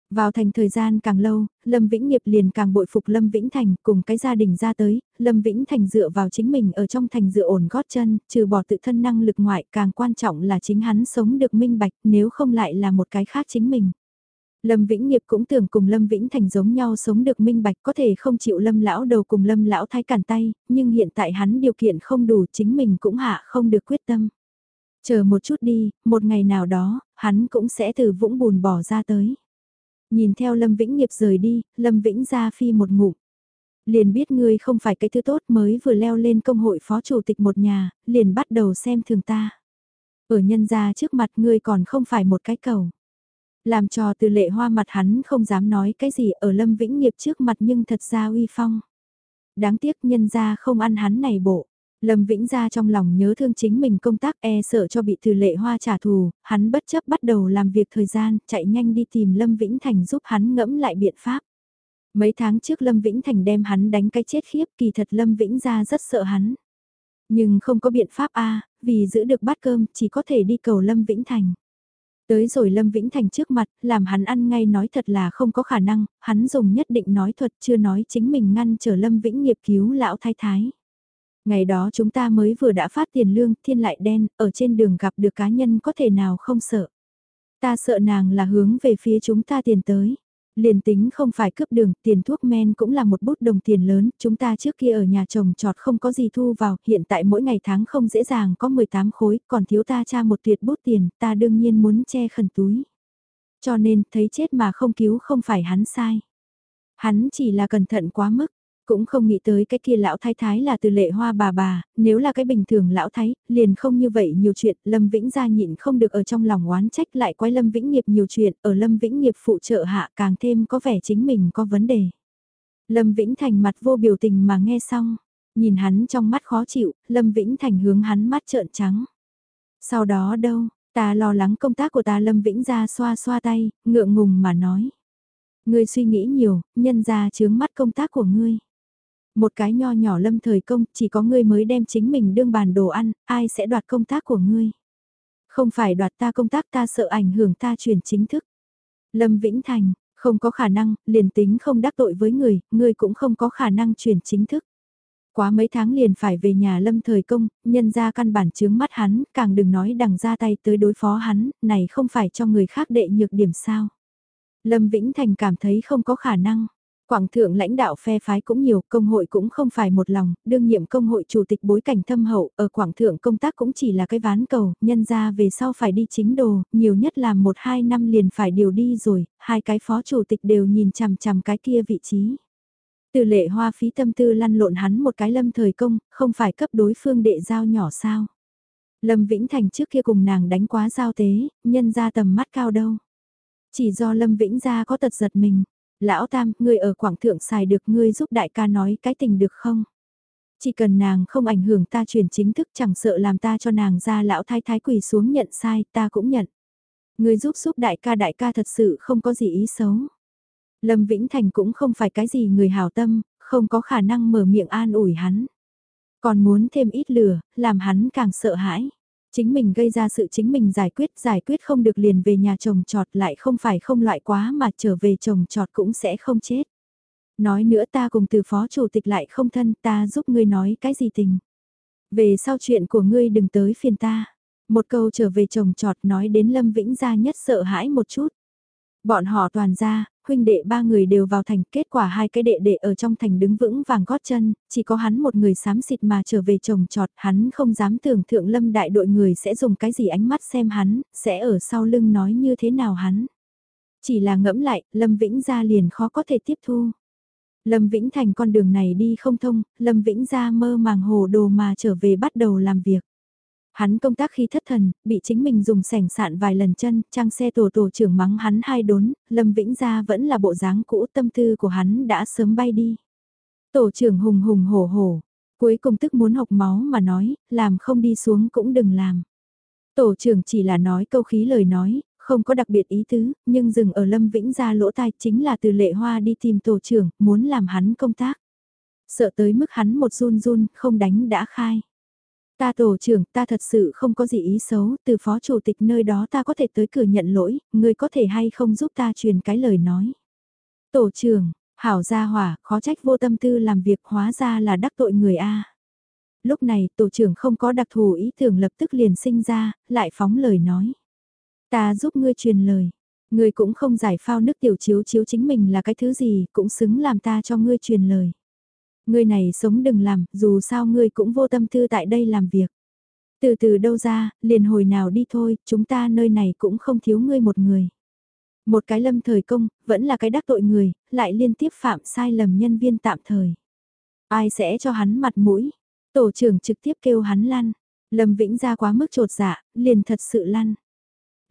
Vào thành thời gian càng lâu, Lâm Vĩnh Nghiệp liền càng bội phục Lâm Vĩnh Thành cùng cái gia đình ra tới, Lâm Vĩnh Thành dựa vào chính mình ở trong thành dựa ổn gót chân, trừ bỏ tự thân năng lực ngoại càng quan trọng là chính hắn sống được minh bạch nếu không lại là một cái khác chính mình. Lâm Vĩnh Nghiệp cũng tưởng cùng Lâm Vĩnh Thành giống nhau sống được minh bạch có thể không chịu Lâm lão đầu cùng Lâm lão thái cản tay, nhưng hiện tại hắn điều kiện không đủ chính mình cũng hạ không được quyết tâm. Chờ một chút đi, một ngày nào đó, hắn cũng sẽ từ vũng bùn bỏ ra tới. Nhìn theo Lâm Vĩnh Nghiệp rời đi, Lâm Vĩnh ra phi một ngụm. Liền biết ngươi không phải cái thứ tốt mới vừa leo lên công hội phó chủ tịch một nhà, liền bắt đầu xem thường ta. Ở nhân gia trước mặt ngươi còn không phải một cái cầu. Làm trò từ lệ hoa mặt hắn không dám nói cái gì ở Lâm Vĩnh Nghiệp trước mặt nhưng thật ra uy phong. Đáng tiếc nhân gia không ăn hắn này bộ. Lâm Vĩnh ra trong lòng nhớ thương chính mình công tác e sợ cho bị từ lệ hoa trả thù, hắn bất chấp bắt đầu làm việc thời gian, chạy nhanh đi tìm Lâm Vĩnh Thành giúp hắn ngẫm lại biện pháp. Mấy tháng trước Lâm Vĩnh Thành đem hắn đánh cái chết khiếp kỳ thật Lâm Vĩnh ra rất sợ hắn. Nhưng không có biện pháp a vì giữ được bát cơm chỉ có thể đi cầu Lâm Vĩnh Thành. Tới rồi Lâm Vĩnh Thành trước mặt, làm hắn ăn ngay nói thật là không có khả năng, hắn dùng nhất định nói thuật chưa nói chính mình ngăn trở Lâm Vĩnh nghiệp cứu lão thái thái. Ngày đó chúng ta mới vừa đã phát tiền lương, thiên lại đen, ở trên đường gặp được cá nhân có thể nào không sợ. Ta sợ nàng là hướng về phía chúng ta tiền tới. Liền tính không phải cướp đường, tiền thuốc men cũng là một bút đồng tiền lớn, chúng ta trước kia ở nhà chồng trọt không có gì thu vào, hiện tại mỗi ngày tháng không dễ dàng có 18 khối, còn thiếu ta cha một tuyệt bút tiền, ta đương nhiên muốn che khẩn túi. Cho nên, thấy chết mà không cứu không phải hắn sai. Hắn chỉ là cẩn thận quá mức, cũng không nghĩ tới cái kia lão thái thái là từ lệ hoa bà bà, nếu là cái bình thường lão thái, liền không như vậy nhiều chuyện, Lâm Vĩnh gia nhịn không được ở trong lòng oán trách lại quay Lâm Vĩnh nghiệp nhiều chuyện, ở Lâm Vĩnh nghiệp phụ trợ hạ càng thêm có vẻ chính mình có vấn đề. Lâm Vĩnh Thành mặt vô biểu tình mà nghe xong, nhìn hắn trong mắt khó chịu, Lâm Vĩnh Thành hướng hắn mắt trợn trắng. Sau đó đâu, ta lo lắng công tác của ta Lâm Vĩnh ra xoa xoa tay, ngượng ngùng mà nói. Ngươi suy nghĩ nhiều, nhân ra chướng mắt công tác của ngươi. Một cái nho nhỏ lâm thời công, chỉ có ngươi mới đem chính mình đương bàn đồ ăn, ai sẽ đoạt công tác của ngươi. Không phải đoạt ta công tác ta sợ ảnh hưởng ta truyền chính thức. Lâm Vĩnh Thành, không có khả năng, liền tính không đắc tội với người, ngươi cũng không có khả năng truyền chính thức. Quá mấy tháng liền phải về nhà lâm thời công, nhân ra căn bản chướng mắt hắn, càng đừng nói đằng ra tay tới đối phó hắn, này không phải cho người khác đệ nhược điểm sao. Lâm Vĩnh Thành cảm thấy không có khả năng. Quảng thượng lãnh đạo phe phái cũng nhiều, công hội cũng không phải một lòng, đương nhiệm công hội chủ tịch bối cảnh thâm hậu, ở quảng thượng công tác cũng chỉ là cái ván cầu, nhân ra về sau phải đi chính đồ, nhiều nhất là một hai năm liền phải điều đi rồi, hai cái phó chủ tịch đều nhìn chằm chằm cái kia vị trí. Từ lệ hoa phí tâm tư lăn lộn hắn một cái lâm thời công, không phải cấp đối phương đệ giao nhỏ sao. Lâm Vĩnh Thành trước kia cùng nàng đánh quá giao tế, nhân ra tầm mắt cao đâu. Chỉ do Lâm Vĩnh ra có tật giật mình Lão Tam, ngươi ở Quảng Thượng xài được ngươi giúp đại ca nói cái tình được không? Chỉ cần nàng không ảnh hưởng ta chuyển chính thức chẳng sợ làm ta cho nàng ra lão thái thái quỳ xuống nhận sai, ta cũng nhận. Ngươi giúp giúp đại ca đại ca thật sự không có gì ý xấu. Lâm Vĩnh Thành cũng không phải cái gì người hảo tâm, không có khả năng mở miệng an ủi hắn. Còn muốn thêm ít lửa, làm hắn càng sợ hãi. Chính mình gây ra sự chính mình giải quyết, giải quyết không được liền về nhà chồng trọt lại không phải không loại quá mà trở về chồng trọt cũng sẽ không chết. Nói nữa ta cùng từ phó chủ tịch lại không thân ta giúp ngươi nói cái gì tình. Về sau chuyện của ngươi đừng tới phiền ta. Một câu trở về chồng trọt nói đến Lâm Vĩnh gia nhất sợ hãi một chút. Bọn họ toàn ra, huynh đệ ba người đều vào thành, kết quả hai cái đệ đệ ở trong thành đứng vững vàng gót chân, chỉ có hắn một người xám xịt mà trở về trồng trọt, hắn không dám tưởng thượng lâm đại đội người sẽ dùng cái gì ánh mắt xem hắn, sẽ ở sau lưng nói như thế nào hắn. Chỉ là ngẫm lại, Lâm Vĩnh ra liền khó có thể tiếp thu. Lâm Vĩnh Thành con đường này đi không thông, Lâm Vĩnh ra mơ màng hồ đồ mà trở về bắt đầu làm việc. Hắn công tác khi thất thần, bị chính mình dùng sẻng sạn vài lần chân, trang xe tổ tổ trưởng mắng hắn hai đốn, Lâm Vĩnh Gia vẫn là bộ dáng cũ tâm tư của hắn đã sớm bay đi. Tổ trưởng hùng hùng hổ hổ, cuối cùng tức muốn học máu mà nói, làm không đi xuống cũng đừng làm. Tổ trưởng chỉ là nói câu khí lời nói, không có đặc biệt ý tứ, nhưng dừng ở Lâm Vĩnh Gia lỗ tai chính là từ lệ hoa đi tìm tổ trưởng, muốn làm hắn công tác. Sợ tới mức hắn một run run, không đánh đã khai. Ta tổ trưởng, ta thật sự không có gì ý xấu, từ phó chủ tịch nơi đó ta có thể tới cửa nhận lỗi, người có thể hay không giúp ta truyền cái lời nói. Tổ trưởng, hảo gia hỏa, khó trách vô tâm tư làm việc hóa ra là đắc tội người A. Lúc này tổ trưởng không có đặc thù ý tưởng lập tức liền sinh ra, lại phóng lời nói. Ta giúp ngươi truyền lời, ngươi cũng không giải phao nước tiểu chiếu chiếu chính mình là cái thứ gì, cũng xứng làm ta cho ngươi truyền lời. Ngươi này sống đừng làm, dù sao ngươi cũng vô tâm tư tại đây làm việc. Từ từ đâu ra, liền hồi nào đi thôi, chúng ta nơi này cũng không thiếu ngươi một người. Một cái lâm thời công, vẫn là cái đắc tội người, lại liên tiếp phạm sai lầm nhân viên tạm thời. Ai sẽ cho hắn mặt mũi? Tổ trưởng trực tiếp kêu hắn lăn. Lâm Vĩnh ra quá mức trột dạ, liền thật sự lăn.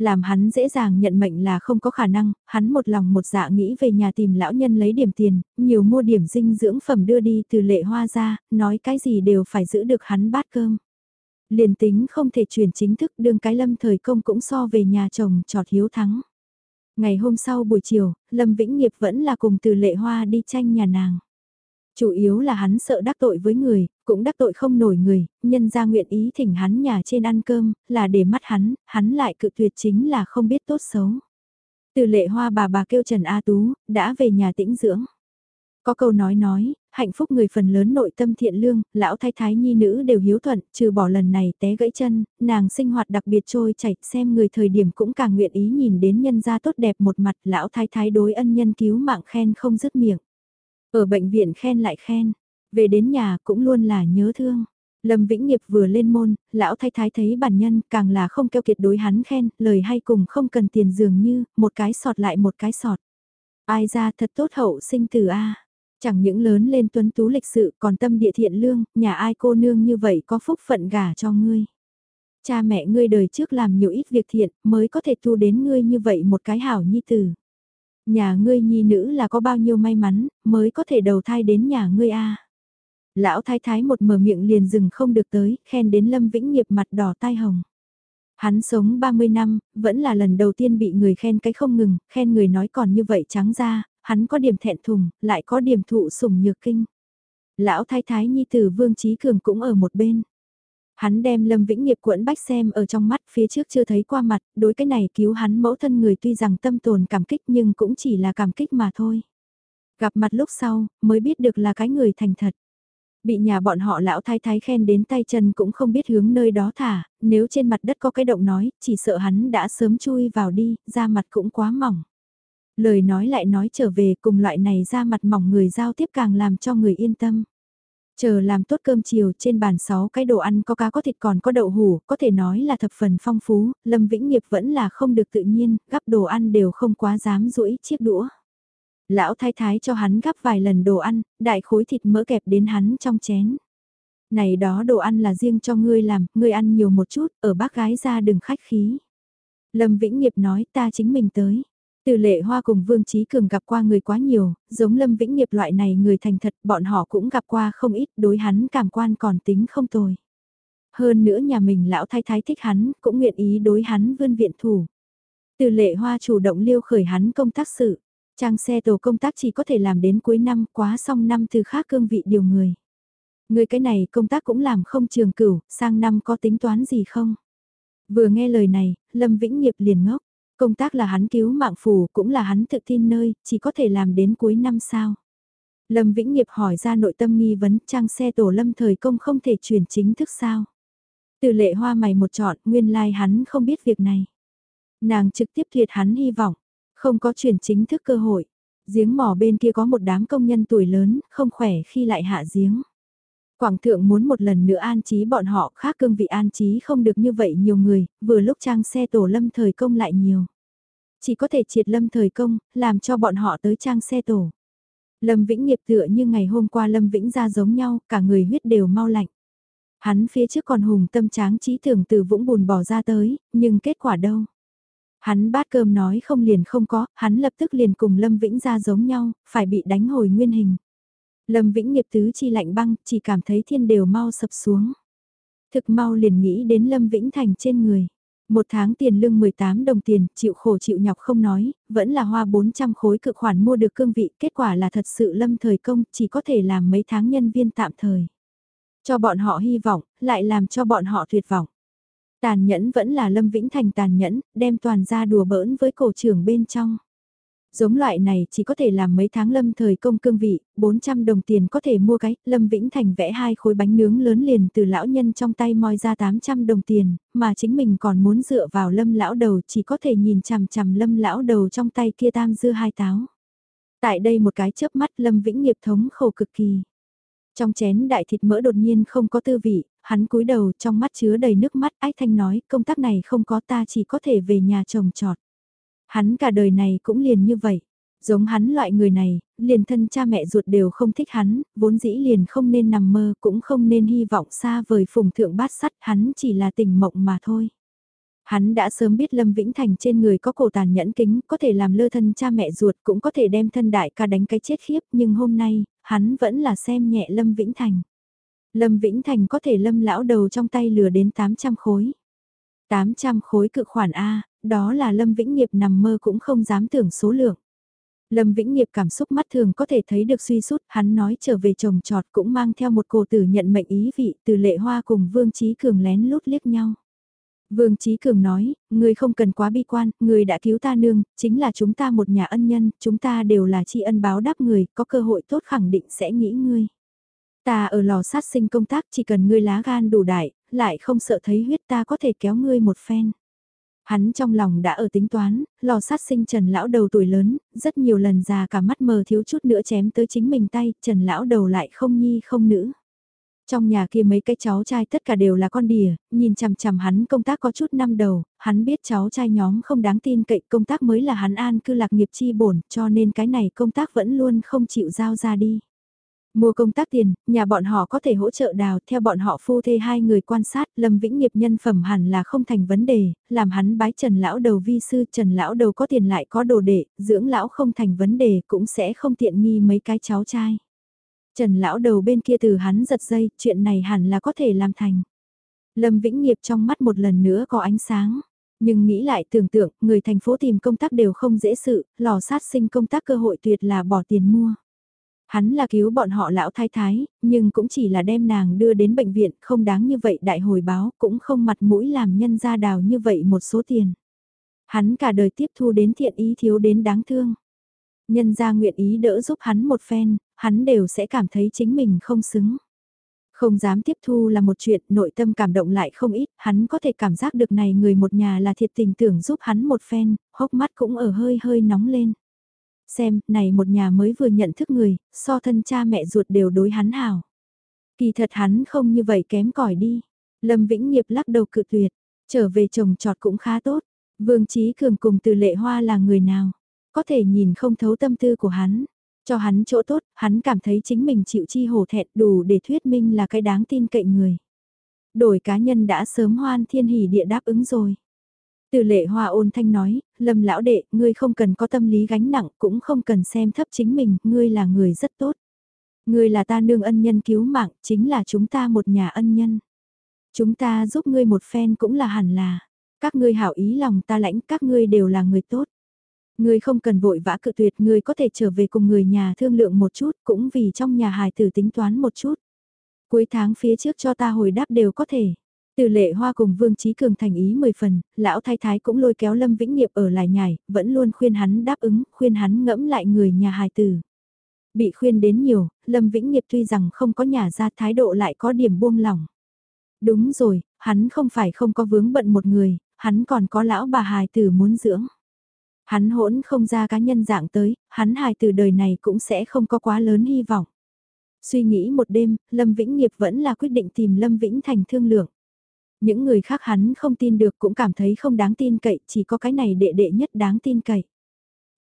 Làm hắn dễ dàng nhận mệnh là không có khả năng, hắn một lòng một dạ nghĩ về nhà tìm lão nhân lấy điểm tiền, nhiều mua điểm dinh dưỡng phẩm đưa đi từ lệ hoa ra, nói cái gì đều phải giữ được hắn bát cơm. Liền tính không thể chuyển chính thức đương cái lâm thời công cũng so về nhà chồng trọt hiếu thắng. Ngày hôm sau buổi chiều, Lâm Vĩnh Nghiệp vẫn là cùng từ lệ hoa đi tranh nhà nàng. Chủ yếu là hắn sợ đắc tội với người, cũng đắc tội không nổi người, nhân ra nguyện ý thỉnh hắn nhà trên ăn cơm, là để mắt hắn, hắn lại cự tuyệt chính là không biết tốt xấu. Từ lệ hoa bà bà kêu Trần A Tú, đã về nhà tĩnh dưỡng. Có câu nói nói, hạnh phúc người phần lớn nội tâm thiện lương, lão thái thái nhi nữ đều hiếu thuận, trừ bỏ lần này té gãy chân, nàng sinh hoạt đặc biệt trôi chảy, xem người thời điểm cũng càng nguyện ý nhìn đến nhân gia tốt đẹp một mặt, lão thái thái đối ân nhân cứu mạng khen không dứt miệng. Ở bệnh viện khen lại khen, về đến nhà cũng luôn là nhớ thương. Lâm Vĩnh Nghiệp vừa lên môn, lão thái thái thấy bản nhân càng là không keo kiệt đối hắn khen, lời hay cùng không cần tiền dường như, một cái sọt lại một cái sọt. Ai ra thật tốt hậu sinh từ A. Chẳng những lớn lên tuấn tú lịch sự còn tâm địa thiện lương, nhà ai cô nương như vậy có phúc phận gả cho ngươi. Cha mẹ ngươi đời trước làm nhiều ít việc thiện mới có thể thu đến ngươi như vậy một cái hảo nhi tử. Nhà ngươi nhi nữ là có bao nhiêu may mắn mới có thể đầu thai đến nhà ngươi a. Lão thái thái một mở miệng liền dừng không được tới, khen đến Lâm Vĩnh Nghiệp mặt đỏ tai hồng. Hắn sống 30 năm, vẫn là lần đầu tiên bị người khen cái không ngừng, khen người nói còn như vậy trắng ra, hắn có điểm thẹn thùng, lại có điểm thụ sủng nhược kinh. Lão thái thái nhi tử Vương Trí Cường cũng ở một bên. Hắn đem Lâm Vĩnh Nghiệp quẫn bách xem ở trong mắt phía trước chưa thấy qua mặt, đối cái này cứu hắn mẫu thân người tuy rằng tâm tồn cảm kích nhưng cũng chỉ là cảm kích mà thôi. Gặp mặt lúc sau, mới biết được là cái người thành thật. Bị nhà bọn họ lão thái thái khen đến tay chân cũng không biết hướng nơi đó thả, nếu trên mặt đất có cái động nói, chỉ sợ hắn đã sớm chui vào đi, da mặt cũng quá mỏng. Lời nói lại nói trở về cùng loại này ra mặt mỏng người giao tiếp càng làm cho người yên tâm. Chờ làm tốt cơm chiều trên bàn 6 cái đồ ăn có cá có thịt còn có đậu hủ, có thể nói là thập phần phong phú, Lâm Vĩnh Nghiệp vẫn là không được tự nhiên, gắp đồ ăn đều không quá dám rũi chiếc đũa. Lão thái thái cho hắn gắp vài lần đồ ăn, đại khối thịt mỡ kẹp đến hắn trong chén. Này đó đồ ăn là riêng cho ngươi làm, ngươi ăn nhiều một chút, ở bác gái ra đừng khách khí. Lâm Vĩnh Nghiệp nói ta chính mình tới. Từ lệ hoa cùng Vương Trí Cường gặp qua người quá nhiều, giống Lâm Vĩnh Nghiệp loại này người thành thật, bọn họ cũng gặp qua không ít, đối hắn cảm quan còn tính không tồi. Hơn nữa nhà mình lão thái thái thích hắn, cũng nguyện ý đối hắn vươn viện thủ. Từ lệ hoa chủ động liêu khởi hắn công tác sự, trang xe tổ công tác chỉ có thể làm đến cuối năm quá xong năm từ khác cương vị điều người. Người cái này công tác cũng làm không trường cửu, sang năm có tính toán gì không? Vừa nghe lời này, Lâm Vĩnh Nghiệp liền ngốc. Công tác là hắn cứu mạng phù, cũng là hắn tự tin nơi, chỉ có thể làm đến cuối năm sao. Lâm Vĩnh Nghiệp hỏi ra nội tâm nghi vấn trang xe tổ lâm thời công không thể chuyển chính thức sao. Từ lệ hoa mày một chọn, nguyên lai like hắn không biết việc này. Nàng trực tiếp thiệt hắn hy vọng, không có chuyển chính thức cơ hội. Giếng mỏ bên kia có một đám công nhân tuổi lớn, không khỏe khi lại hạ giếng. Quảng thượng muốn một lần nữa an trí bọn họ khác cương vị an trí không được như vậy nhiều người, vừa lúc trang xe tổ lâm thời công lại nhiều. Chỉ có thể triệt lâm thời công, làm cho bọn họ tới trang xe tổ. Lâm Vĩnh nghiệp tựa như ngày hôm qua Lâm Vĩnh ra giống nhau, cả người huyết đều mau lạnh. Hắn phía trước còn hùng tâm tráng trí tưởng từ vũng bùn bỏ ra tới, nhưng kết quả đâu? Hắn bát cơm nói không liền không có, hắn lập tức liền cùng Lâm Vĩnh ra giống nhau, phải bị đánh hồi nguyên hình. Lâm Vĩnh nghiệp tứ chi lạnh băng, chỉ cảm thấy thiên đều mau sập xuống. Thực mau liền nghĩ đến Lâm Vĩnh Thành trên người. Một tháng tiền lương 18 đồng tiền, chịu khổ chịu nhọc không nói, vẫn là hoa 400 khối cực khoản mua được cương vị, kết quả là thật sự lâm thời công, chỉ có thể làm mấy tháng nhân viên tạm thời. Cho bọn họ hy vọng, lại làm cho bọn họ tuyệt vọng. Tàn nhẫn vẫn là Lâm Vĩnh Thành tàn nhẫn, đem toàn ra đùa bỡn với cổ trưởng bên trong. Giống loại này chỉ có thể làm mấy tháng lâm thời công cương vị, 400 đồng tiền có thể mua cái, Lâm Vĩnh Thành vẽ hai khối bánh nướng lớn liền từ lão nhân trong tay moi ra 800 đồng tiền, mà chính mình còn muốn dựa vào lâm lão đầu chỉ có thể nhìn chằm chằm lâm lão đầu trong tay kia tam dưa hai táo. Tại đây một cái chớp mắt Lâm Vĩnh nghiệp thống khổ cực kỳ. Trong chén đại thịt mỡ đột nhiên không có tư vị, hắn cúi đầu trong mắt chứa đầy nước mắt ách thanh nói công tác này không có ta chỉ có thể về nhà trồng trọt. Hắn cả đời này cũng liền như vậy. Giống hắn loại người này, liền thân cha mẹ ruột đều không thích hắn, vốn dĩ liền không nên nằm mơ cũng không nên hy vọng xa vời phùng thượng bát sắt hắn chỉ là tình mộng mà thôi. Hắn đã sớm biết Lâm Vĩnh Thành trên người có cổ tàn nhẫn kính, có thể làm lơ thân cha mẹ ruột, cũng có thể đem thân đại ca đánh cái chết khiếp, nhưng hôm nay, hắn vẫn là xem nhẹ Lâm Vĩnh Thành. Lâm Vĩnh Thành có thể lâm lão đầu trong tay lừa đến 800 khối. 800 khối cự khoản A, đó là Lâm Vĩnh Nghiệp nằm mơ cũng không dám tưởng số lượng. Lâm Vĩnh Nghiệp cảm xúc mắt thường có thể thấy được suy sút, hắn nói trở về chồng trọt cũng mang theo một cổ tử nhận mệnh ý vị từ lệ hoa cùng Vương Trí Cường lén lút liếc nhau. Vương Trí Cường nói, người không cần quá bi quan, người đã cứu ta nương, chính là chúng ta một nhà ân nhân, chúng ta đều là tri ân báo đáp người, có cơ hội tốt khẳng định sẽ nghĩ ngươi. Ta ở lò sát sinh công tác chỉ cần ngươi lá gan đủ đại, lại không sợ thấy huyết ta có thể kéo ngươi một phen. Hắn trong lòng đã ở tính toán, lò sát sinh Trần Lão Đầu tuổi lớn, rất nhiều lần già cả mắt mờ thiếu chút nữa chém tới chính mình tay, Trần Lão Đầu lại không nhi không nữ. Trong nhà kia mấy cái cháu trai tất cả đều là con đỉa, nhìn chằm chằm hắn công tác có chút năm đầu, hắn biết cháu trai nhóm không đáng tin cậy công tác mới là hắn an cư lạc nghiệp chi bổn, cho nên cái này công tác vẫn luôn không chịu giao ra đi. Mua công tác tiền, nhà bọn họ có thể hỗ trợ đào, theo bọn họ phu thê hai người quan sát, Lâm Vĩnh nghiệp nhân phẩm hẳn là không thành vấn đề, làm hắn bái Trần Lão đầu vi sư, Trần Lão đầu có tiền lại có đồ đệ, dưỡng lão không thành vấn đề cũng sẽ không tiện nghi mấy cái cháu trai. Trần Lão đầu bên kia từ hắn giật dây, chuyện này hẳn là có thể làm thành. Lâm Vĩnh nghiệp trong mắt một lần nữa có ánh sáng. Nhưng nghĩ lại tưởng tượng, người thành phố tìm công tác đều không dễ sự, lò sát sinh công tác cơ hội tuyệt là bỏ tiền mua. Hắn là cứu bọn họ lão thái thái, nhưng cũng chỉ là đem nàng đưa đến bệnh viện, không đáng như vậy đại hồi báo, cũng không mặt mũi làm nhân gia đào như vậy một số tiền. Hắn cả đời tiếp thu đến thiện ý thiếu đến đáng thương. Nhân gia nguyện ý đỡ giúp hắn một phen, hắn đều sẽ cảm thấy chính mình không xứng. Không dám tiếp thu là một chuyện, nội tâm cảm động lại không ít, hắn có thể cảm giác được này người một nhà là thiệt tình tưởng giúp hắn một phen, hốc mắt cũng ở hơi hơi nóng lên xem, này một nhà mới vừa nhận thức người, so thân cha mẹ ruột đều đối hắn hảo. Kỳ thật hắn không như vậy kém cỏi đi. Lâm Vĩnh Nghiệp lắc đầu cự tuyệt, trở về chồng trọt cũng khá tốt. Vương Trí Cường cùng từ lệ hoa là người nào? Có thể nhìn không thấu tâm tư của hắn. Cho hắn chỗ tốt, hắn cảm thấy chính mình chịu chi hổ thẹn đủ để thuyết minh là cái đáng tin cậy người. Đổi cá nhân đã sớm hoan thiên hỉ địa đáp ứng rồi. Từ lệ hoa ôn thanh nói, lâm lão đệ, ngươi không cần có tâm lý gánh nặng, cũng không cần xem thấp chính mình, ngươi là người rất tốt. Ngươi là ta nương ân nhân cứu mạng, chính là chúng ta một nhà ân nhân. Chúng ta giúp ngươi một phen cũng là hẳn là, các ngươi hảo ý lòng ta lãnh, các ngươi đều là người tốt. Ngươi không cần vội vã cự tuyệt, ngươi có thể trở về cùng người nhà thương lượng một chút, cũng vì trong nhà hài tử tính toán một chút. Cuối tháng phía trước cho ta hồi đáp đều có thể. Từ lệ hoa cùng Vương Trí Cường thành ý mười phần, lão thái thái cũng lôi kéo Lâm Vĩnh Nghiệp ở lại nhảy, vẫn luôn khuyên hắn đáp ứng, khuyên hắn ngẫm lại người nhà hài tử. Bị khuyên đến nhiều, Lâm Vĩnh Nghiệp tuy rằng không có nhà ra thái độ lại có điểm buông lỏng. Đúng rồi, hắn không phải không có vướng bận một người, hắn còn có lão bà hài tử muốn dưỡng. Hắn hỗn không ra cá nhân dạng tới, hắn hài tử đời này cũng sẽ không có quá lớn hy vọng. Suy nghĩ một đêm, Lâm Vĩnh Nghiệp vẫn là quyết định tìm Lâm Vĩnh Thành thương lượng. Những người khác hắn không tin được cũng cảm thấy không đáng tin cậy, chỉ có cái này đệ đệ nhất đáng tin cậy.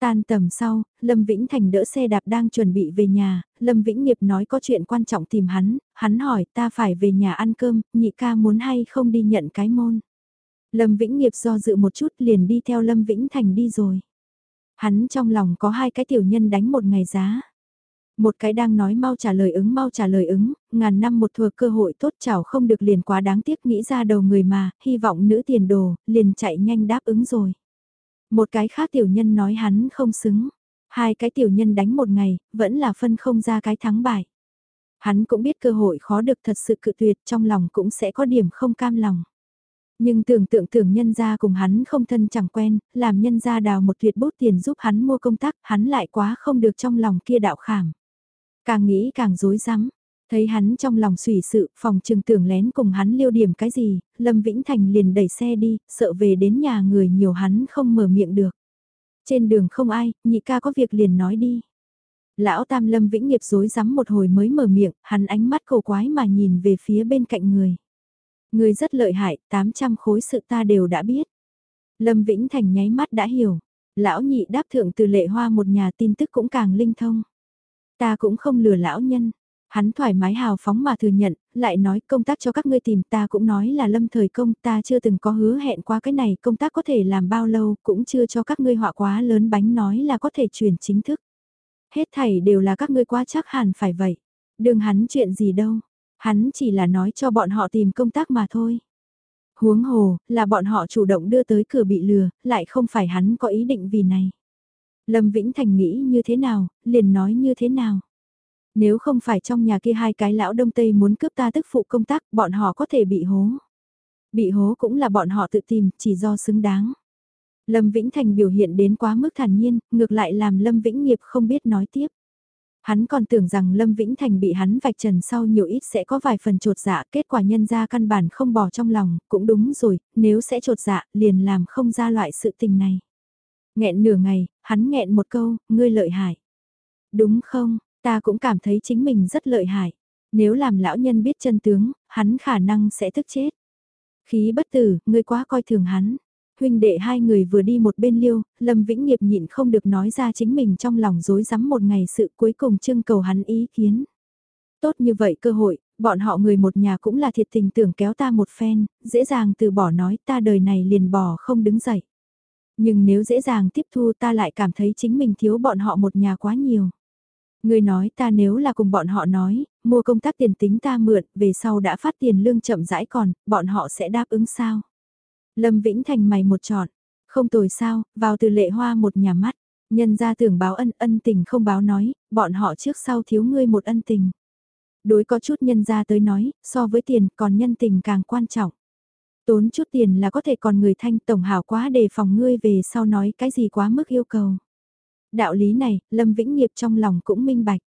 Tan tầm sau, Lâm Vĩnh Thành đỡ xe đạp đang chuẩn bị về nhà, Lâm Vĩnh Nghiệp nói có chuyện quan trọng tìm hắn, hắn hỏi ta phải về nhà ăn cơm, nhị ca muốn hay không đi nhận cái môn. Lâm Vĩnh Nghiệp do dự một chút liền đi theo Lâm Vĩnh Thành đi rồi. Hắn trong lòng có hai cái tiểu nhân đánh một ngày giá. Một cái đang nói mau trả lời ứng mau trả lời ứng, ngàn năm một thừa cơ hội tốt chảo không được liền quá đáng tiếc nghĩ ra đầu người mà, hy vọng nữ tiền đồ, liền chạy nhanh đáp ứng rồi. Một cái khác tiểu nhân nói hắn không xứng, hai cái tiểu nhân đánh một ngày, vẫn là phân không ra cái thắng bại. Hắn cũng biết cơ hội khó được thật sự cự tuyệt trong lòng cũng sẽ có điểm không cam lòng. Nhưng tưởng tượng tưởng nhân gia cùng hắn không thân chẳng quen, làm nhân gia đào một tuyệt bút tiền giúp hắn mua công tác, hắn lại quá không được trong lòng kia đạo khảm. Càng nghĩ càng rối rắm. Thấy hắn trong lòng sủy sự, phòng trường tưởng lén cùng hắn liêu điểm cái gì, Lâm Vĩnh Thành liền đẩy xe đi, sợ về đến nhà người nhiều hắn không mở miệng được. Trên đường không ai, nhị ca có việc liền nói đi. Lão Tam Lâm Vĩnh Nghiệp dối rắm một hồi mới mở miệng, hắn ánh mắt cầu quái mà nhìn về phía bên cạnh người. Người rất lợi hại, 800 khối sự ta đều đã biết. Lâm Vĩnh Thành nháy mắt đã hiểu. Lão nhị đáp thượng từ lệ hoa một nhà tin tức cũng càng linh thông. Ta cũng không lừa lão nhân. Hắn thoải mái hào phóng mà thừa nhận, lại nói công tác cho các ngươi tìm ta cũng nói là lâm thời công ta chưa từng có hứa hẹn qua cái này công tác có thể làm bao lâu cũng chưa cho các ngươi họa quá lớn bánh nói là có thể chuyển chính thức. Hết thảy đều là các ngươi quá chắc hẳn phải vậy. Đừng hắn chuyện gì đâu, hắn chỉ là nói cho bọn họ tìm công tác mà thôi. Huống hồ, là bọn họ chủ động đưa tới cửa bị lừa, lại không phải hắn có ý định vì này. Lâm Vĩnh Thành nghĩ như thế nào, liền nói như thế nào. Nếu không phải trong nhà kia hai cái lão đông tây muốn cướp ta tức phụ công tác, bọn họ có thể bị hố. Bị hố cũng là bọn họ tự tìm, chỉ do xứng đáng. Lâm Vĩnh Thành biểu hiện đến quá mức thản nhiên, ngược lại làm Lâm Vĩnh Nghiệp không biết nói tiếp. Hắn còn tưởng rằng Lâm Vĩnh Thành bị hắn vạch trần sau nhiều ít sẽ có vài phần trột dạ, kết quả nhân ra căn bản không bỏ trong lòng, cũng đúng rồi, nếu sẽ trột dạ, liền làm không ra loại sự tình này. Nghẹn nửa ngày, hắn nghẹn một câu, ngươi lợi hại. Đúng không, ta cũng cảm thấy chính mình rất lợi hại. Nếu làm lão nhân biết chân tướng, hắn khả năng sẽ thức chết. Khí bất tử, ngươi quá coi thường hắn huynh đệ hai người vừa đi một bên liêu, Lâm Vĩnh Nghiệp nhịn không được nói ra chính mình trong lòng dối rắm một ngày sự cuối cùng trưng cầu hắn ý kiến. Tốt như vậy cơ hội, bọn họ người một nhà cũng là thiệt tình tưởng kéo ta một phen, dễ dàng từ bỏ nói ta đời này liền bỏ không đứng dậy. Nhưng nếu dễ dàng tiếp thu ta lại cảm thấy chính mình thiếu bọn họ một nhà quá nhiều. Người nói ta nếu là cùng bọn họ nói, mua công tác tiền tính ta mượn, về sau đã phát tiền lương chậm rãi còn, bọn họ sẽ đáp ứng sao? Lâm Vĩnh Thành mày một trọn, không tồi sao, vào từ lệ hoa một nhà mắt, nhân ra tưởng báo ân ân tình không báo nói, bọn họ trước sau thiếu ngươi một ân tình. Đối có chút nhân ra tới nói, so với tiền còn nhân tình càng quan trọng. Tốn chút tiền là có thể còn người thanh tổng hảo quá đề phòng ngươi về sau nói cái gì quá mức yêu cầu. Đạo lý này, Lâm Vĩnh Nghiệp trong lòng cũng minh bạch.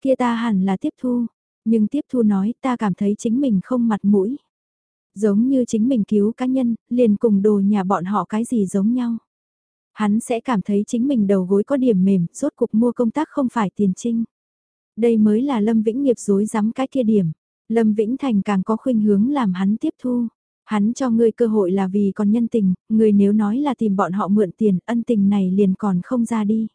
Kia ta hẳn là tiếp thu, nhưng tiếp thu nói ta cảm thấy chính mình không mặt mũi. Giống như chính mình cứu cá nhân, liền cùng đồ nhà bọn họ cái gì giống nhau. Hắn sẽ cảm thấy chính mình đầu gối có điểm mềm, rốt cuộc mua công tác không phải tiền trinh. Đây mới là Lâm Vĩnh nghiệp dối rắm cái kia điểm. Lâm Vĩnh Thành càng có khuynh hướng làm hắn tiếp thu. Hắn cho ngươi cơ hội là vì còn nhân tình, ngươi nếu nói là tìm bọn họ mượn tiền, ân tình này liền còn không ra đi.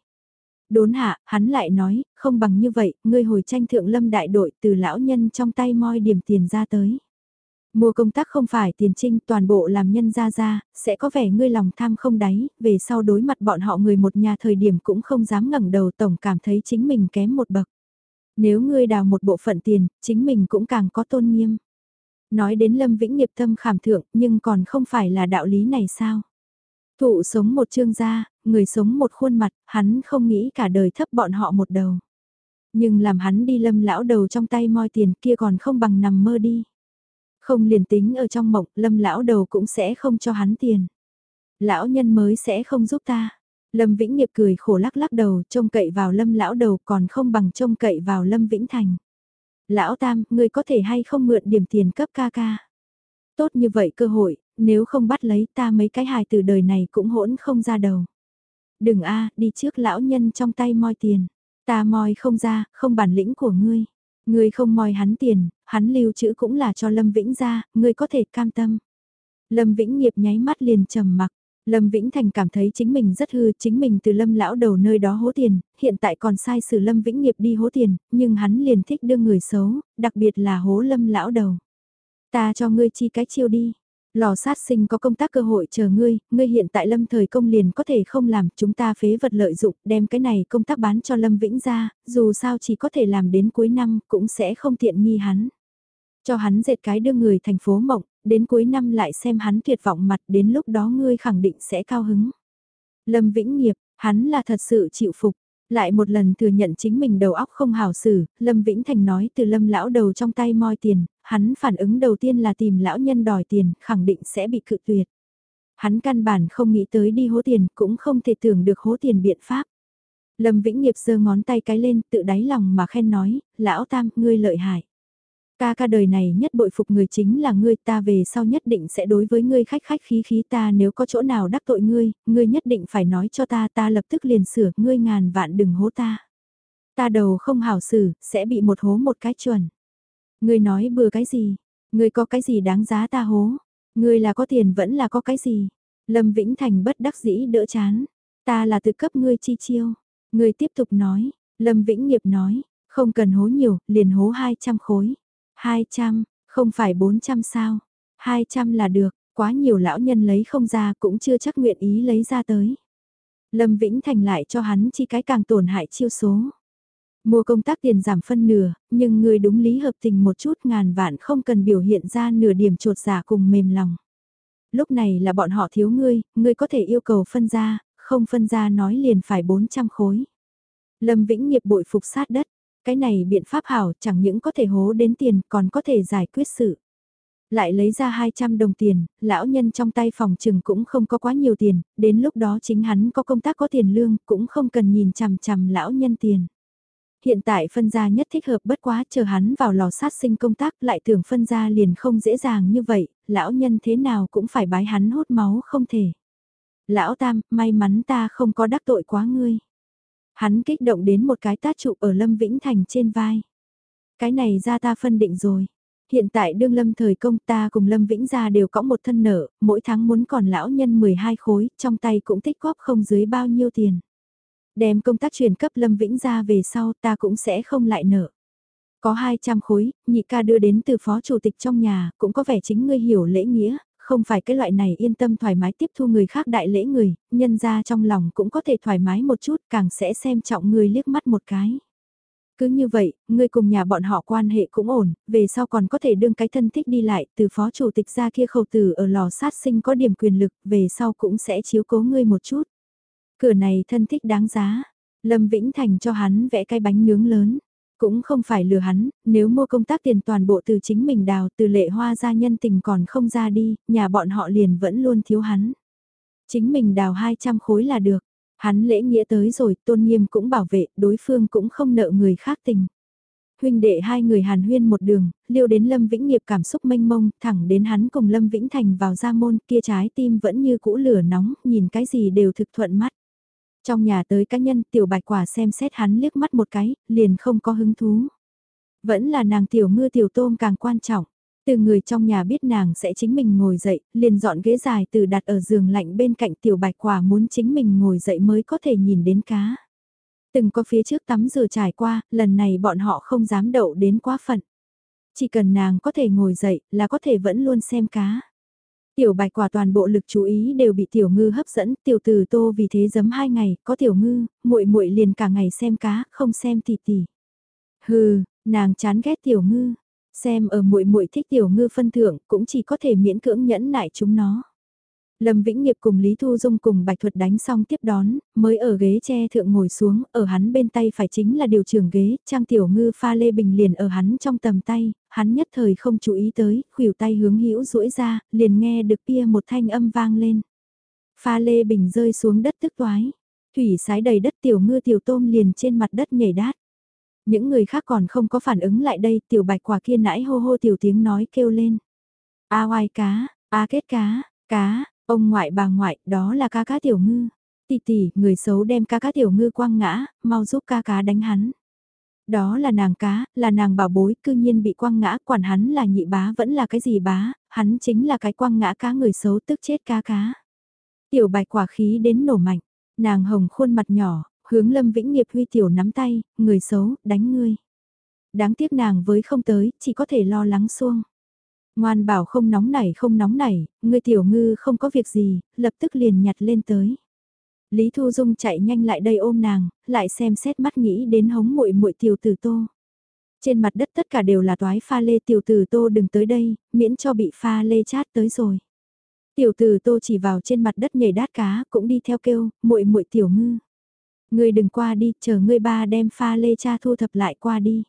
Đốn hạ, hắn lại nói, không bằng như vậy, ngươi hồi tranh thượng lâm đại đội từ lão nhân trong tay moi điểm tiền ra tới. Mua công tác không phải tiền trinh toàn bộ làm nhân ra ra, sẽ có vẻ ngươi lòng tham không đáy, về sau đối mặt bọn họ người một nhà thời điểm cũng không dám ngẩng đầu tổng cảm thấy chính mình kém một bậc. Nếu ngươi đào một bộ phận tiền, chính mình cũng càng có tôn nghiêm. Nói đến Lâm Vĩnh nghiệp tâm khảm thượng, nhưng còn không phải là đạo lý này sao? Thụ sống một trương gia, người sống một khuôn mặt, hắn không nghĩ cả đời thấp bọn họ một đầu. Nhưng làm hắn đi lâm lão đầu trong tay moi tiền kia còn không bằng nằm mơ đi. Không liền tính ở trong mộng, lâm lão đầu cũng sẽ không cho hắn tiền. Lão nhân mới sẽ không giúp ta. Lâm Vĩnh Nghiệp cười khổ lắc lắc đầu, trông cậy vào lâm lão đầu còn không bằng trông cậy vào lâm Vĩnh Thành. Lão Tam, ngươi có thể hay không mượn điểm tiền cấp ca ca. Tốt như vậy cơ hội, nếu không bắt lấy ta mấy cái hài từ đời này cũng hỗn không ra đầu. Đừng a đi trước lão nhân trong tay moi tiền. Ta moi không ra, không bản lĩnh của ngươi. Ngươi không moi hắn tiền, hắn lưu trữ cũng là cho Lâm Vĩnh ra, ngươi có thể cam tâm. Lâm Vĩnh nghiệp nháy mắt liền trầm mặc. Lâm Vĩnh Thành cảm thấy chính mình rất hư, chính mình từ Lâm lão đầu nơi đó hố tiền, hiện tại còn sai sự Lâm Vĩnh nghiệp đi hố tiền, nhưng hắn liền thích đưa người xấu, đặc biệt là hố Lâm lão đầu. Ta cho ngươi chi cái chiêu đi. Lò sát sinh có công tác cơ hội chờ ngươi, ngươi hiện tại lâm thời công liền có thể không làm, chúng ta phế vật lợi dụng, đem cái này công tác bán cho lâm vĩnh ra, dù sao chỉ có thể làm đến cuối năm, cũng sẽ không tiện nghi hắn. Cho hắn dệt cái đưa người thành phố mộng, đến cuối năm lại xem hắn tuyệt vọng mặt, đến lúc đó ngươi khẳng định sẽ cao hứng. Lâm vĩnh nghiệp, hắn là thật sự chịu phục, lại một lần thừa nhận chính mình đầu óc không hảo xử, Lâm Vĩnh Thành nói từ Lâm lão đầu trong tay moi tiền, hắn phản ứng đầu tiên là tìm lão nhân đòi tiền, khẳng định sẽ bị cự tuyệt. Hắn căn bản không nghĩ tới đi hố tiền, cũng không thể tưởng được hố tiền biện pháp. Lâm Vĩnh Nghiệp giơ ngón tay cái lên, tự đáy lòng mà khen nói, lão tam, ngươi lợi hại. Ca ca đời này nhất bội phục người chính là ngươi ta về sau nhất định sẽ đối với ngươi khách khách khí khí ta nếu có chỗ nào đắc tội ngươi, ngươi nhất định phải nói cho ta ta lập tức liền sửa ngươi ngàn vạn đừng hố ta. Ta đầu không hảo xử, sẽ bị một hố một cái chuẩn. Ngươi nói bừa cái gì? Ngươi có cái gì đáng giá ta hố? Ngươi là có tiền vẫn là có cái gì? Lâm Vĩnh Thành bất đắc dĩ đỡ chán. Ta là tự cấp ngươi chi chiêu. Ngươi tiếp tục nói. Lâm Vĩnh Nghiệp nói. Không cần hố nhiều, liền hố 200 khối. 200, không phải 400 sao? 200 là được, quá nhiều lão nhân lấy không ra cũng chưa chắc nguyện ý lấy ra tới. Lâm Vĩnh Thành lại cho hắn chi cái càng tổn hại chiêu số. Mua công tác tiền giảm phân nửa, nhưng người đúng lý hợp tình một chút ngàn vạn không cần biểu hiện ra nửa điểm trột giả cùng mềm lòng. Lúc này là bọn họ thiếu ngươi, ngươi có thể yêu cầu phân ra, không phân ra nói liền phải 400 khối. Lâm Vĩnh nghiệp bội phục sát đất, cái này biện pháp hảo chẳng những có thể hố đến tiền còn có thể giải quyết sự. Lại lấy ra 200 đồng tiền, lão nhân trong tay phòng trừng cũng không có quá nhiều tiền, đến lúc đó chính hắn có công tác có tiền lương cũng không cần nhìn chằm chằm lão nhân tiền. Hiện tại phân gia nhất thích hợp bất quá chờ hắn vào lò sát sinh công tác lại tưởng phân gia liền không dễ dàng như vậy, lão nhân thế nào cũng phải bái hắn hút máu không thể. Lão Tam, may mắn ta không có đắc tội quá ngươi. Hắn kích động đến một cái tát trụ ở Lâm Vĩnh Thành trên vai. Cái này ra ta phân định rồi. Hiện tại đương lâm thời công ta cùng Lâm Vĩnh gia đều có một thân nợ, mỗi tháng muốn còn lão nhân 12 khối, trong tay cũng tích góp không dưới bao nhiêu tiền. Đem công tác truyền cấp Lâm Vĩnh ra về sau ta cũng sẽ không lại nợ. Có 200 khối, nhị ca đưa đến từ phó chủ tịch trong nhà, cũng có vẻ chính ngươi hiểu lễ nghĩa, không phải cái loại này yên tâm thoải mái tiếp thu người khác đại lễ người, nhân ra trong lòng cũng có thể thoải mái một chút, càng sẽ xem trọng người liếc mắt một cái. Cứ như vậy, người cùng nhà bọn họ quan hệ cũng ổn, về sau còn có thể đương cái thân thích đi lại, từ phó chủ tịch ra kia khẩu tử ở lò sát sinh có điểm quyền lực, về sau cũng sẽ chiếu cố ngươi một chút. Cửa này thân thích đáng giá. Lâm Vĩnh Thành cho hắn vẽ cái bánh nướng lớn. Cũng không phải lừa hắn, nếu mua công tác tiền toàn bộ từ chính mình đào từ lệ hoa ra nhân tình còn không ra đi, nhà bọn họ liền vẫn luôn thiếu hắn. Chính mình đào 200 khối là được. Hắn lễ nghĩa tới rồi, tôn nghiêm cũng bảo vệ, đối phương cũng không nợ người khác tình. Huynh đệ hai người hàn huyên một đường, liêu đến Lâm Vĩnh Nghiệp cảm xúc mênh mông, thẳng đến hắn cùng Lâm Vĩnh Thành vào ra môn kia trái tim vẫn như cũ lửa nóng, nhìn cái gì đều thực thuận mắt. Trong nhà tới cá nhân tiểu bạch quả xem xét hắn liếc mắt một cái, liền không có hứng thú. Vẫn là nàng tiểu ngư tiểu tôm càng quan trọng. Từ người trong nhà biết nàng sẽ chính mình ngồi dậy, liền dọn ghế dài từ đặt ở giường lạnh bên cạnh tiểu bạch quả muốn chính mình ngồi dậy mới có thể nhìn đến cá. Từng có phía trước tắm rửa trải qua, lần này bọn họ không dám đậu đến quá phận. Chỉ cần nàng có thể ngồi dậy là có thể vẫn luôn xem cá. Tiểu bạch quả toàn bộ lực chú ý đều bị tiểu ngư hấp dẫn, tiểu từ tô vì thế giấm hai ngày, có tiểu ngư, muội muội liền cả ngày xem cá, không xem tỷ tỷ. Hừ, nàng chán ghét tiểu ngư, xem ở muội muội thích tiểu ngư phân thưởng, cũng chỉ có thể miễn cưỡng nhẫn nại chúng nó. Lâm Vĩnh Nghiệp cùng Lý Thu Dung cùng Bạch Thuật đánh xong tiếp đón, mới ở ghế tre thượng ngồi xuống, ở hắn bên tay phải chính là điều trưởng ghế, Trang Tiểu Ngư pha lê bình liền ở hắn trong tầm tay, hắn nhất thời không chú ý tới, khuỷu tay hướng hữu duỗi ra, liền nghe được kia một thanh âm vang lên. Pha lê bình rơi xuống đất tức toái, thủy sái đầy đất Tiểu Ngư Tiểu Tôm liền trên mặt đất nhảy đát. Những người khác còn không có phản ứng lại đây, Tiểu Bạch quả kia nãi hô hô tiểu tiếng nói kêu lên. A oai cá, a kết cá, cá, Ông ngoại bà ngoại, đó là ca cá tiểu ngư. Tỷ tỷ, người xấu đem ca cá tiểu ngư quăng ngã, mau giúp ca cá đánh hắn. Đó là nàng cá, là nàng bảo bối, cư nhiên bị quăng ngã, quản hắn là nhị bá vẫn là cái gì bá, hắn chính là cái quăng ngã cá người xấu tức chết cá cá. Tiểu bạch quả khí đến nổ mạnh, nàng hồng khuôn mặt nhỏ, hướng lâm vĩnh nghiệp huy tiểu nắm tay, người xấu, đánh ngươi. Đáng tiếc nàng với không tới, chỉ có thể lo lắng xuông. Ngoan bảo không nóng nảy không nóng nảy, người tiểu ngư không có việc gì, lập tức liền nhặt lên tới. Lý Thu Dung chạy nhanh lại đây ôm nàng, lại xem xét mắt nghĩ đến hống muội muội tiểu tử tô. Trên mặt đất tất cả đều là toái pha lê tiểu tử tô đừng tới đây, miễn cho bị pha lê chát tới rồi. Tiểu tử tô chỉ vào trên mặt đất nhảy đát cá, cũng đi theo kêu, muội muội tiểu ngư. Ngươi đừng qua đi, chờ ngươi ba đem pha lê cha thu thập lại qua đi.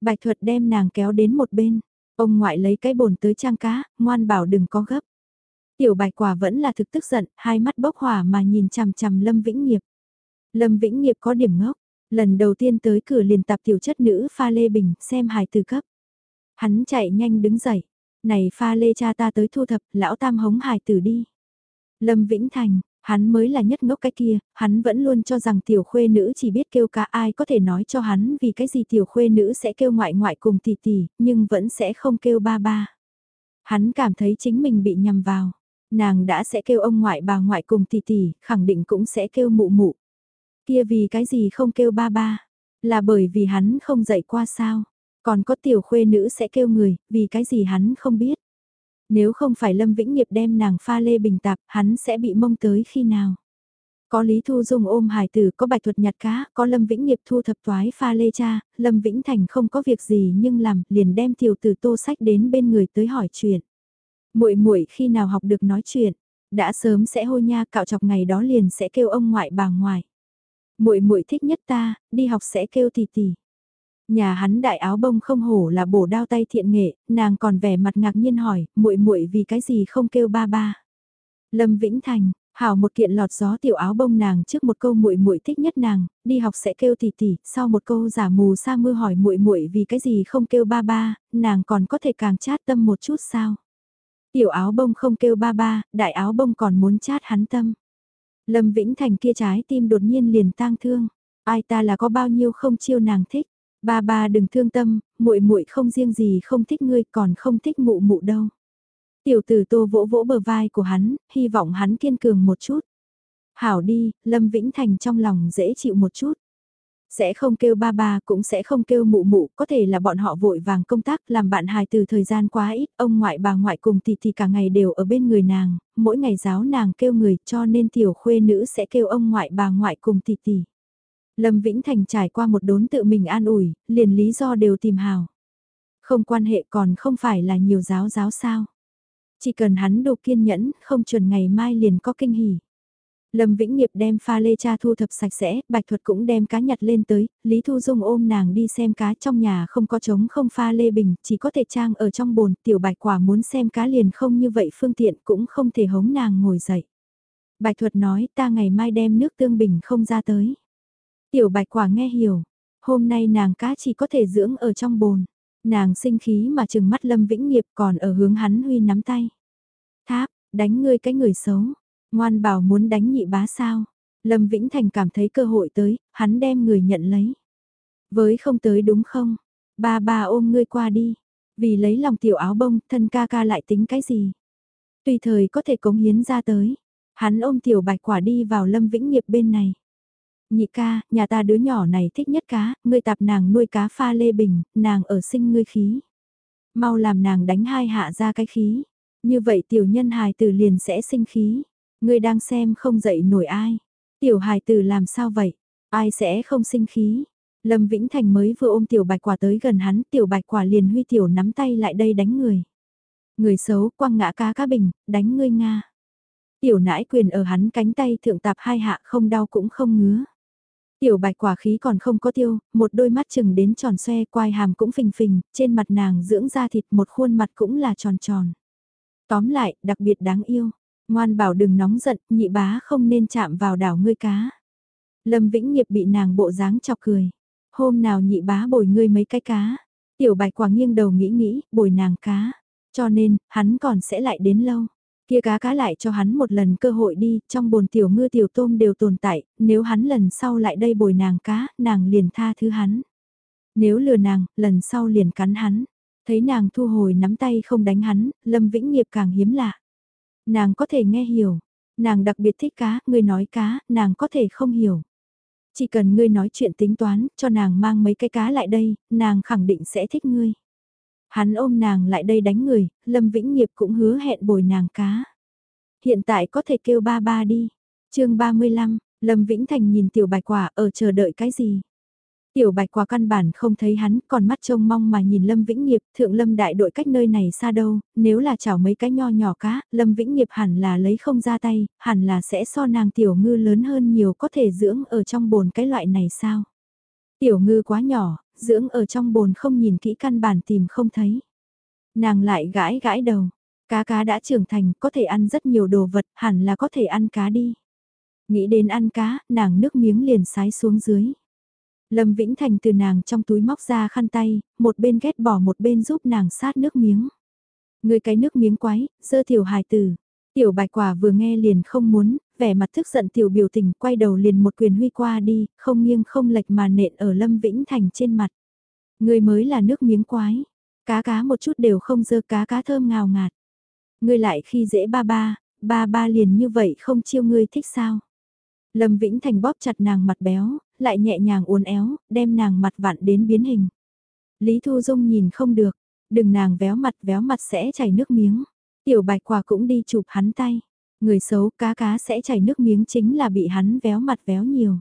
Bạch thuật đem nàng kéo đến một bên. Ông ngoại lấy cái bồn tới trang cá, ngoan bảo đừng có gấp. Tiểu bạch quả vẫn là thực tức giận, hai mắt bốc hỏa mà nhìn chằm chằm Lâm Vĩnh Nghiệp. Lâm Vĩnh Nghiệp có điểm ngốc, lần đầu tiên tới cửa liền tạp tiểu chất nữ pha lê bình xem hài từ cấp. Hắn chạy nhanh đứng dậy, này pha lê cha ta tới thu thập, lão tam hống hài tử đi. Lâm Vĩnh Thành, Hắn mới là nhất ngốc cái kia, hắn vẫn luôn cho rằng tiểu khuê nữ chỉ biết kêu ca ai có thể nói cho hắn vì cái gì tiểu khuê nữ sẽ kêu ngoại ngoại cùng tỷ tỷ, nhưng vẫn sẽ không kêu ba ba. Hắn cảm thấy chính mình bị nhầm vào. Nàng đã sẽ kêu ông ngoại bà ngoại cùng tỷ tỷ, khẳng định cũng sẽ kêu mụ mụ. Kia vì cái gì không kêu ba ba? Là bởi vì hắn không dạy qua sao? Còn có tiểu khuê nữ sẽ kêu người, vì cái gì hắn không biết? Nếu không phải Lâm Vĩnh Nghiệp đem nàng pha lê bình tạp, hắn sẽ bị mông tới khi nào? Có Lý Thu Dung ôm hải tử, có bạch thuật nhặt cá, có Lâm Vĩnh Nghiệp thu thập toái pha lê cha, Lâm Vĩnh Thành không có việc gì nhưng làm, liền đem tiểu tử tô sách đến bên người tới hỏi chuyện. muội muội khi nào học được nói chuyện, đã sớm sẽ hôi nha cạo chọc ngày đó liền sẽ kêu ông ngoại bà ngoại. muội muội thích nhất ta, đi học sẽ kêu tỷ tỷ. Nhà hắn đại áo bông không hổ là bổ đao tay thiện nghệ, nàng còn vẻ mặt ngạc nhiên hỏi, muội muội vì cái gì không kêu ba ba. Lâm Vĩnh Thành, hảo một kiện lọt gió tiểu áo bông nàng trước một câu muội muội thích nhất nàng, đi học sẽ kêu tỷ tỷ, sau một câu giả mù sa mưa hỏi muội muội vì cái gì không kêu ba ba, nàng còn có thể càng chát tâm một chút sao. Tiểu áo bông không kêu ba ba, đại áo bông còn muốn chát hắn tâm. Lâm Vĩnh Thành kia trái tim đột nhiên liền tang thương, ai ta là có bao nhiêu không chiêu nàng thích. Ba ba đừng thương tâm, muội muội không riêng gì không thích ngươi còn không thích mụ mụ đâu. Tiểu tử tô vỗ vỗ bờ vai của hắn, hy vọng hắn kiên cường một chút. Hảo đi, Lâm Vĩnh Thành trong lòng dễ chịu một chút. Sẽ không kêu ba ba cũng sẽ không kêu mụ mụ, có thể là bọn họ vội vàng công tác làm bạn hài từ thời gian quá ít, ông ngoại bà ngoại cùng tỷ tỷ cả ngày đều ở bên người nàng, mỗi ngày giáo nàng kêu người cho nên tiểu khuê nữ sẽ kêu ông ngoại bà ngoại cùng tỷ tỷ. Lâm Vĩnh Thành trải qua một đốn tự mình an ủi, liền lý do đều tìm hào. Không quan hệ còn không phải là nhiều giáo giáo sao. Chỉ cần hắn đủ kiên nhẫn, không chuẩn ngày mai liền có kinh hỉ. Lâm Vĩnh Nghiệp đem pha lê cha thu thập sạch sẽ, Bạch Thuật cũng đem cá nhặt lên tới, Lý Thu Dung ôm nàng đi xem cá trong nhà không có trống không pha lê bình, chỉ có thể trang ở trong bồn, tiểu bạch quả muốn xem cá liền không như vậy phương tiện cũng không thể hống nàng ngồi dậy. Bạch Thuật nói ta ngày mai đem nước tương bình không ra tới. Tiểu bạch quả nghe hiểu, hôm nay nàng cá chỉ có thể dưỡng ở trong bồn. Nàng sinh khí mà chừng mắt Lâm Vĩnh Nghiệp còn ở hướng hắn huy nắm tay. Tháp, đánh ngươi cái người xấu. Ngoan bảo muốn đánh nhị bá sao. Lâm Vĩnh Thành cảm thấy cơ hội tới, hắn đem người nhận lấy. Với không tới đúng không? Ba ba ôm ngươi qua đi. Vì lấy lòng tiểu áo bông, thân ca ca lại tính cái gì? Tùy thời có thể cống hiến ra tới. Hắn ôm tiểu bạch quả đi vào Lâm Vĩnh Nghiệp bên này. Nhị ca, nhà ta đứa nhỏ này thích nhất cá, ngươi tạp nàng nuôi cá pha lê bình, nàng ở sinh ngươi khí. Mau làm nàng đánh hai hạ ra cái khí. Như vậy tiểu nhân hài tử liền sẽ sinh khí. Ngươi đang xem không dậy nổi ai. Tiểu hài tử làm sao vậy? Ai sẽ không sinh khí? Lâm Vĩnh Thành mới vừa ôm tiểu bạch quả tới gần hắn, tiểu bạch quả liền huy tiểu nắm tay lại đây đánh người. Người xấu quăng ngã cá cá bình, đánh ngươi Nga. Tiểu nãi quyền ở hắn cánh tay thượng tạp hai hạ không đau cũng không ngứa. Tiểu bạch quả khí còn không có tiêu, một đôi mắt chừng đến tròn xoe quai hàm cũng phình phình, trên mặt nàng dưỡng ra thịt một khuôn mặt cũng là tròn tròn. Tóm lại, đặc biệt đáng yêu. Ngoan bảo đừng nóng giận, nhị bá không nên chạm vào đảo ngươi cá. Lâm Vĩnh Nghiệp bị nàng bộ dáng chọc cười. Hôm nào nhị bá bồi ngươi mấy cái cá. Tiểu bạch quả nghiêng đầu nghĩ nghĩ, bồi nàng cá. Cho nên, hắn còn sẽ lại đến lâu. Kia cá cá lại cho hắn một lần cơ hội đi, trong bồn tiểu ngư tiểu tôm đều tồn tại, nếu hắn lần sau lại đây bồi nàng cá, nàng liền tha thứ hắn. Nếu lừa nàng, lần sau liền cắn hắn. Thấy nàng thu hồi nắm tay không đánh hắn, Lâm Vĩnh Nghiệp càng hiếm lạ. Nàng có thể nghe hiểu, nàng đặc biệt thích cá, người nói cá, nàng có thể không hiểu. Chỉ cần ngươi nói chuyện tính toán, cho nàng mang mấy cái cá lại đây, nàng khẳng định sẽ thích ngươi. Hắn ôm nàng lại đây đánh người, Lâm Vĩnh Nghiệp cũng hứa hẹn bồi nàng cá. Hiện tại có thể kêu ba ba đi. chương 35, Lâm Vĩnh Thành nhìn tiểu bạch quả ở chờ đợi cái gì. Tiểu bạch quả căn bản không thấy hắn, còn mắt trông mong mà nhìn Lâm Vĩnh Nghiệp, thượng Lâm đại đội cách nơi này xa đâu, nếu là chảo mấy cái nho nhỏ cá, Lâm Vĩnh Nghiệp hẳn là lấy không ra tay, hẳn là sẽ so nàng tiểu ngư lớn hơn nhiều có thể dưỡng ở trong bồn cái loại này sao. Tiểu ngư quá nhỏ, dưỡng ở trong bồn không nhìn kỹ căn bản tìm không thấy. Nàng lại gãi gãi đầu, cá cá đã trưởng thành, có thể ăn rất nhiều đồ vật, hẳn là có thể ăn cá đi. Nghĩ đến ăn cá, nàng nước miếng liền sái xuống dưới. Lâm Vĩnh Thành từ nàng trong túi móc ra khăn tay, một bên ghét bỏ một bên giúp nàng sát nước miếng. Người cái nước miếng quái, dơ tiểu hài tử. Tiểu bạch quả vừa nghe liền không muốn, vẻ mặt tức giận tiểu biểu tình quay đầu liền một quyền huy qua đi, không nghiêng không lệch mà nện ở Lâm Vĩnh Thành trên mặt. Người mới là nước miếng quái, cá cá một chút đều không dơ cá cá thơm ngào ngạt. Ngươi lại khi dễ ba ba, ba ba liền như vậy không chiêu ngươi thích sao. Lâm Vĩnh Thành bóp chặt nàng mặt béo, lại nhẹ nhàng uốn éo, đem nàng mặt vặn đến biến hình. Lý Thu Dung nhìn không được, đừng nàng véo mặt véo mặt sẽ chảy nước miếng. Tiểu bạch quả cũng đi chụp hắn tay. Người xấu cá cá sẽ chảy nước miếng chính là bị hắn véo mặt véo nhiều.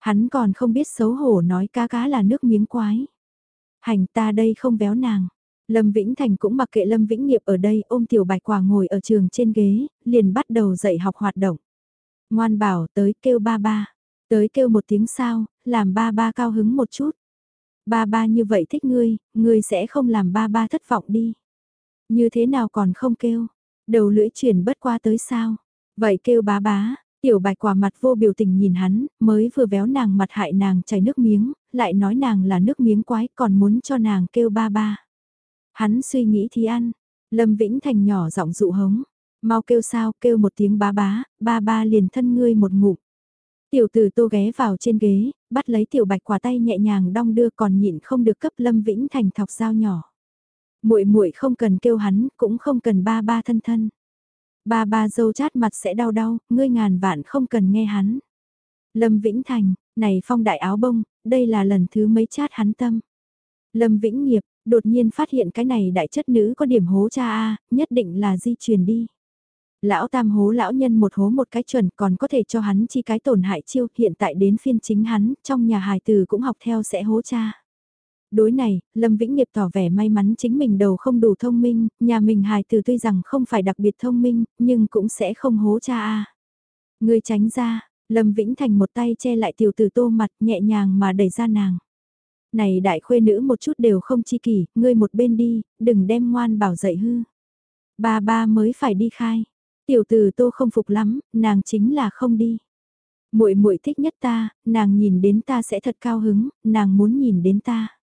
Hắn còn không biết xấu hổ nói cá cá là nước miếng quái. Hành ta đây không véo nàng. Lâm Vĩnh Thành cũng mặc kệ Lâm Vĩnh Nghiệp ở đây ôm tiểu bạch quả ngồi ở trường trên ghế, liền bắt đầu dạy học hoạt động. Ngoan bảo tới kêu ba ba, tới kêu một tiếng sao, làm ba ba cao hứng một chút. Ba ba như vậy thích ngươi, ngươi sẽ không làm ba ba thất vọng đi. Như thế nào còn không kêu, đầu lưỡi chuyển bất qua tới sao. Vậy kêu bá bá, tiểu bạch quả mặt vô biểu tình nhìn hắn, mới vừa véo nàng mặt hại nàng chảy nước miếng, lại nói nàng là nước miếng quái còn muốn cho nàng kêu ba ba. Hắn suy nghĩ thì ăn, Lâm Vĩnh Thành nhỏ giọng dụ hống, mau kêu sao, kêu một tiếng bá bá, ba ba liền thân ngươi một ngụm. Tiểu tử tô ghé vào trên ghế, bắt lấy tiểu bạch quả tay nhẹ nhàng đong đưa còn nhịn không được cấp Lâm Vĩnh Thành thọc dao nhỏ. Muội muội không cần kêu hắn, cũng không cần ba ba thân thân. Ba ba dâu chát mặt sẽ đau đau, ngươi ngàn vạn không cần nghe hắn. Lâm Vĩnh Thành, này phong đại áo bông, đây là lần thứ mấy chát hắn tâm. Lâm Vĩnh Nghiệp, đột nhiên phát hiện cái này đại chất nữ có điểm hố cha A, nhất định là di truyền đi. Lão tam hố lão nhân một hố một cái chuẩn còn có thể cho hắn chi cái tổn hại chiêu hiện tại đến phiên chính hắn, trong nhà hài tử cũng học theo sẽ hố cha. Đối này, Lâm Vĩnh Nghiệp tỏ vẻ may mắn chính mình đầu không đủ thông minh, nhà mình hài từ tuy rằng không phải đặc biệt thông minh, nhưng cũng sẽ không hố cha a. Người tránh ra, Lâm Vĩnh Thành một tay che lại tiểu tử tô mặt nhẹ nhàng mà đẩy ra nàng. Này đại khuê nữ một chút đều không chi kỷ, ngươi một bên đi, đừng đem ngoan bảo dậy hư. Ba ba mới phải đi khai. Tiểu tử tô không phục lắm, nàng chính là không đi. Muội muội thích nhất ta, nàng nhìn đến ta sẽ thật cao hứng, nàng muốn nhìn đến ta.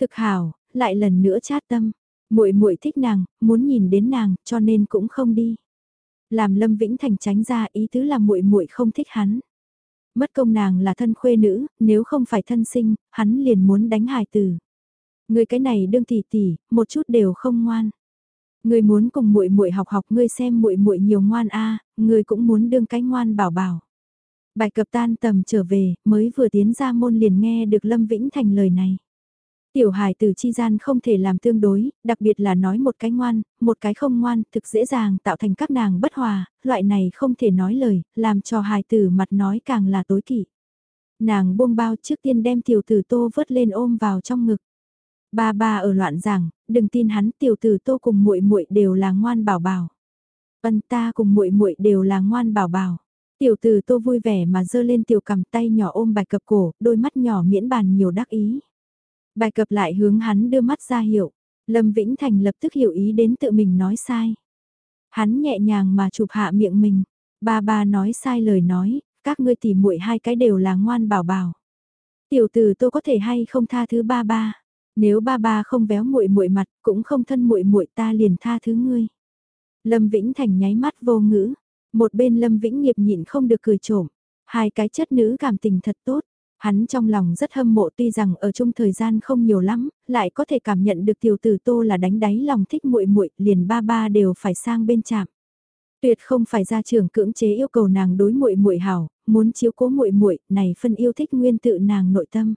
Thực hảo, lại lần nữa chát tâm. Muội muội thích nàng, muốn nhìn đến nàng, cho nên cũng không đi. Làm Lâm Vĩnh Thành tránh ra ý tứ là muội muội không thích hắn. Mất công nàng là thân khuê nữ, nếu không phải thân sinh, hắn liền muốn đánh hài tử. Người cái này đương tỷ tỷ, một chút đều không ngoan. Người muốn cùng muội muội học học, ngươi xem muội muội nhiều ngoan a, à, người cũng muốn đương cái ngoan bảo bảo. Bài cập tan tầm trở về, mới vừa tiến ra môn liền nghe được Lâm Vĩnh Thành lời này. Tiểu hài từ chi gian không thể làm tương đối, đặc biệt là nói một cái ngoan, một cái không ngoan, thực dễ dàng tạo thành các nàng bất hòa, loại này không thể nói lời, làm cho hài tử mặt nói càng là tối kỵ. Nàng buông bao trước tiên đem tiểu tử tô vớt lên ôm vào trong ngực. Ba ba ở loạn rằng, đừng tin hắn tiểu tử tô cùng muội muội đều là ngoan bảo bảo. Ân ta cùng muội muội đều là ngoan bảo bảo. Tiểu tử tô vui vẻ mà giơ lên tiểu cầm tay nhỏ ôm bạch cập cổ, đôi mắt nhỏ miễn bàn nhiều đắc ý. Bài cập lại hướng hắn đưa mắt ra hiệu. Lâm Vĩnh Thành lập tức hiểu ý đến tự mình nói sai. Hắn nhẹ nhàng mà chụp hạ miệng mình. Ba ba nói sai lời nói, các ngươi tỉ muội hai cái đều là ngoan bảo bảo. Tiểu tử tôi có thể hay không tha thứ ba ba. Nếu ba ba không véo muội muội mặt, cũng không thân muội muội ta liền tha thứ ngươi. Lâm Vĩnh Thành nháy mắt vô ngữ. Một bên Lâm Vĩnh nghiệp nhịn không được cười trộm. Hai cái chất nữ cảm tình thật tốt. Hắn trong lòng rất hâm mộ tuy rằng ở chung thời gian không nhiều lắm, lại có thể cảm nhận được tiểu tử Tô là đánh đáy lòng thích muội muội, liền ba ba đều phải sang bên chạm. Tuyệt không phải gia trưởng cưỡng chế yêu cầu nàng đối muội muội hảo, muốn chiếu cố muội muội, này phân yêu thích nguyên tự nàng nội tâm.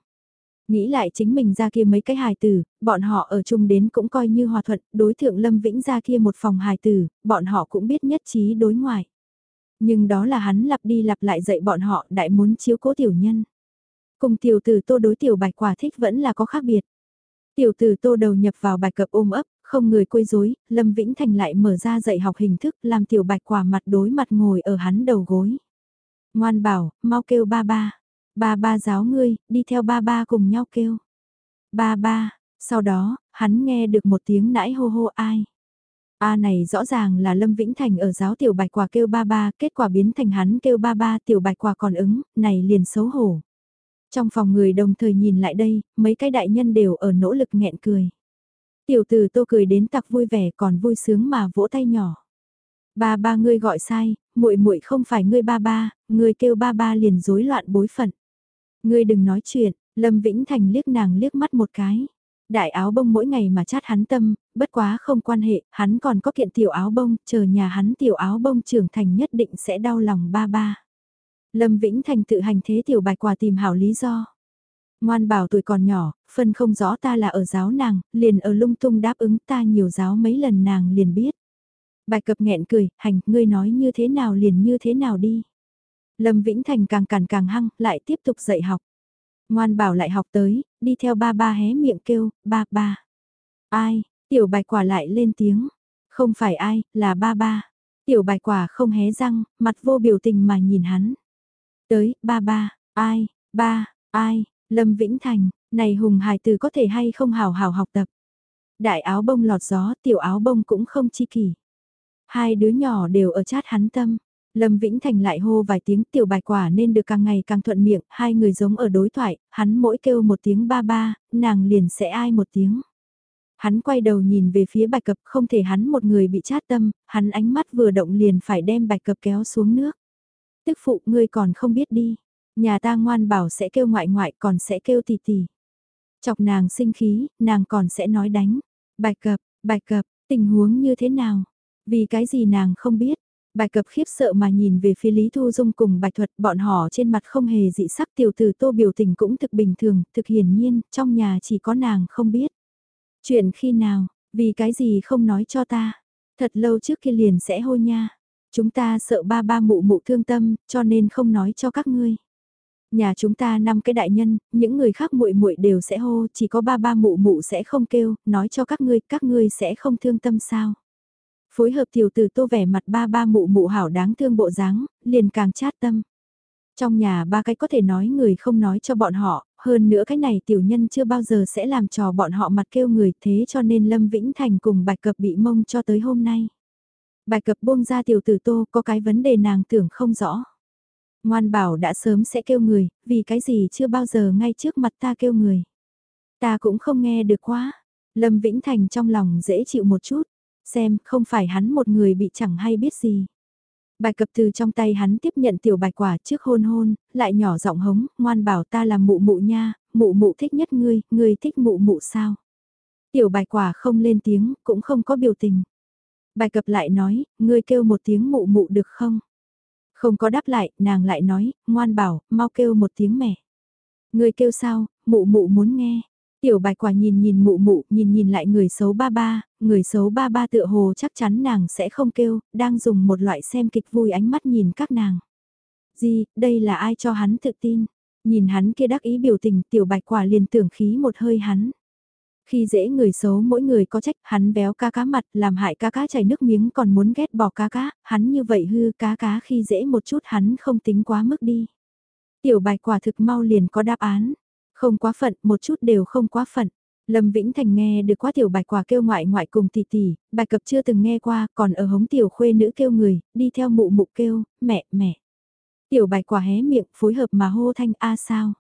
Nghĩ lại chính mình ra kia mấy cái hài tử, bọn họ ở chung đến cũng coi như hòa thuận, đối thượng Lâm Vĩnh ra kia một phòng hài tử, bọn họ cũng biết nhất trí đối ngoại. Nhưng đó là hắn lặp đi lặp lại dạy bọn họ đại muốn chiếu cố tiểu nhân. Cùng tiểu tử tô đối tiểu bạch quả thích vẫn là có khác biệt. Tiểu tử tô đầu nhập vào bài cập ôm ấp, không người quấy rối, Lâm Vĩnh Thành lại mở ra dạy học hình thức làm tiểu bạch quả mặt đối mặt ngồi ở hắn đầu gối. Ngoan bảo, mau kêu ba ba. Ba ba giáo ngươi, đi theo ba ba cùng nhau kêu. Ba ba, sau đó, hắn nghe được một tiếng nãi hô hô ai. A này rõ ràng là Lâm Vĩnh Thành ở giáo tiểu bạch quả kêu ba ba, kết quả biến thành hắn kêu ba ba tiểu bạch quả còn ứng, này liền xấu hổ. Trong phòng người đồng thời nhìn lại đây, mấy cái đại nhân đều ở nỗ lực nghẹn cười. Tiểu tử tô cười đến tặc vui vẻ còn vui sướng mà vỗ tay nhỏ. Ba ba ngươi gọi sai, muội muội không phải ngươi ba ba, ngươi kêu ba ba liền rối loạn bối phận. Ngươi đừng nói chuyện, Lâm Vĩnh Thành liếc nàng liếc mắt một cái. Đại áo bông mỗi ngày mà chát hắn tâm, bất quá không quan hệ, hắn còn có kiện tiểu áo bông, chờ nhà hắn tiểu áo bông trưởng thành nhất định sẽ đau lòng ba ba. Lâm Vĩnh Thành tự hành thế tiểu bạch quả tìm hảo lý do. Ngoan bảo tuổi còn nhỏ, phân không rõ ta là ở giáo nàng, liền ở lung tung đáp ứng ta nhiều giáo mấy lần nàng liền biết. Bạch cập nghẹn cười, hành, ngươi nói như thế nào liền như thế nào đi. Lâm Vĩnh Thành càng càng càng hăng, lại tiếp tục dạy học. Ngoan bảo lại học tới, đi theo ba ba hé miệng kêu, ba ba. Ai, tiểu bạch quả lại lên tiếng. Không phải ai, là ba ba. Tiểu bạch quả không hé răng, mặt vô biểu tình mà nhìn hắn. Tới, ba ba, ai, ba, ai, Lâm Vĩnh Thành, này hùng hài từ có thể hay không hào hào học tập. Đại áo bông lọt gió, tiểu áo bông cũng không chi kỷ. Hai đứa nhỏ đều ở chát hắn tâm. Lâm Vĩnh Thành lại hô vài tiếng tiểu bài quả nên được càng ngày càng thuận miệng, hai người giống ở đối thoại, hắn mỗi kêu một tiếng ba ba, nàng liền sẽ ai một tiếng. Hắn quay đầu nhìn về phía bạch cập không thể hắn một người bị chát tâm, hắn ánh mắt vừa động liền phải đem bạch cập kéo xuống nước. Tức phụ ngươi còn không biết đi, nhà ta ngoan bảo sẽ kêu ngoại ngoại còn sẽ kêu tỷ tỷ. Chọc nàng sinh khí, nàng còn sẽ nói đánh. Bạch cập, bạch cập, tình huống như thế nào? Vì cái gì nàng không biết? Bạch cập khiếp sợ mà nhìn về phía Lý Thu Dung cùng Bạch Thuật, bọn họ trên mặt không hề dị sắc tiểu tử tô biểu tình cũng thực bình thường, thực hiển nhiên, trong nhà chỉ có nàng không biết. Chuyện khi nào, vì cái gì không nói cho ta, thật lâu trước khi liền sẽ hôn nha. Chúng ta sợ ba ba mụ mụ thương tâm, cho nên không nói cho các ngươi. Nhà chúng ta năm cái đại nhân, những người khác muội muội đều sẽ hô, chỉ có ba ba mụ mụ sẽ không kêu, nói cho các ngươi, các ngươi sẽ không thương tâm sao. Phối hợp tiểu tử tô vẻ mặt ba ba mụ mụ hảo đáng thương bộ dáng, liền càng chát tâm. Trong nhà ba cái có thể nói người không nói cho bọn họ, hơn nữa cái này tiểu nhân chưa bao giờ sẽ làm trò bọn họ mặt kêu người thế cho nên Lâm Vĩnh Thành cùng bạch cập bị mông cho tới hôm nay bài cập buông ra tiểu tử tô có cái vấn đề nàng tưởng không rõ. Ngoan bảo đã sớm sẽ kêu người, vì cái gì chưa bao giờ ngay trước mặt ta kêu người. Ta cũng không nghe được quá. Lâm Vĩnh Thành trong lòng dễ chịu một chút. Xem, không phải hắn một người bị chẳng hay biết gì. Bài cập từ trong tay hắn tiếp nhận tiểu bài quả trước hôn hôn, lại nhỏ giọng hống, ngoan bảo ta là mụ mụ nha, mụ mụ thích nhất ngươi, ngươi thích mụ mụ sao? Tiểu bài quả không lên tiếng, cũng không có biểu tình. Bài cập lại nói, ngươi kêu một tiếng mụ mụ được không? Không có đáp lại, nàng lại nói, ngoan bảo, mau kêu một tiếng mẹ. Ngươi kêu sao, mụ mụ muốn nghe. Tiểu bạch quả nhìn nhìn mụ mụ, nhìn nhìn lại người xấu ba ba, người xấu ba ba tựa hồ chắc chắn nàng sẽ không kêu, đang dùng một loại xem kịch vui ánh mắt nhìn các nàng. Gì, đây là ai cho hắn tự tin? Nhìn hắn kia đắc ý biểu tình tiểu bạch quả liền tưởng khí một hơi hắn. Khi dễ người xấu mỗi người có trách, hắn béo cá cá mặt, làm hại cá cá chảy nước miếng còn muốn ghét bỏ cá cá, hắn như vậy hư cá cá khi dễ một chút hắn không tính quá mức đi. Tiểu bài quả thực mau liền có đáp án. Không quá phận, một chút đều không quá phận. Lâm Vĩnh Thành nghe được quá tiểu bạch quả kêu ngoại ngoại cùng tỷ tỷ, bạch cập chưa từng nghe qua, còn ở hống tiểu khuê nữ kêu người, đi theo mụ mụ kêu, mẹ, mẹ. Tiểu bạch quả hé miệng, phối hợp mà hô thanh A sao.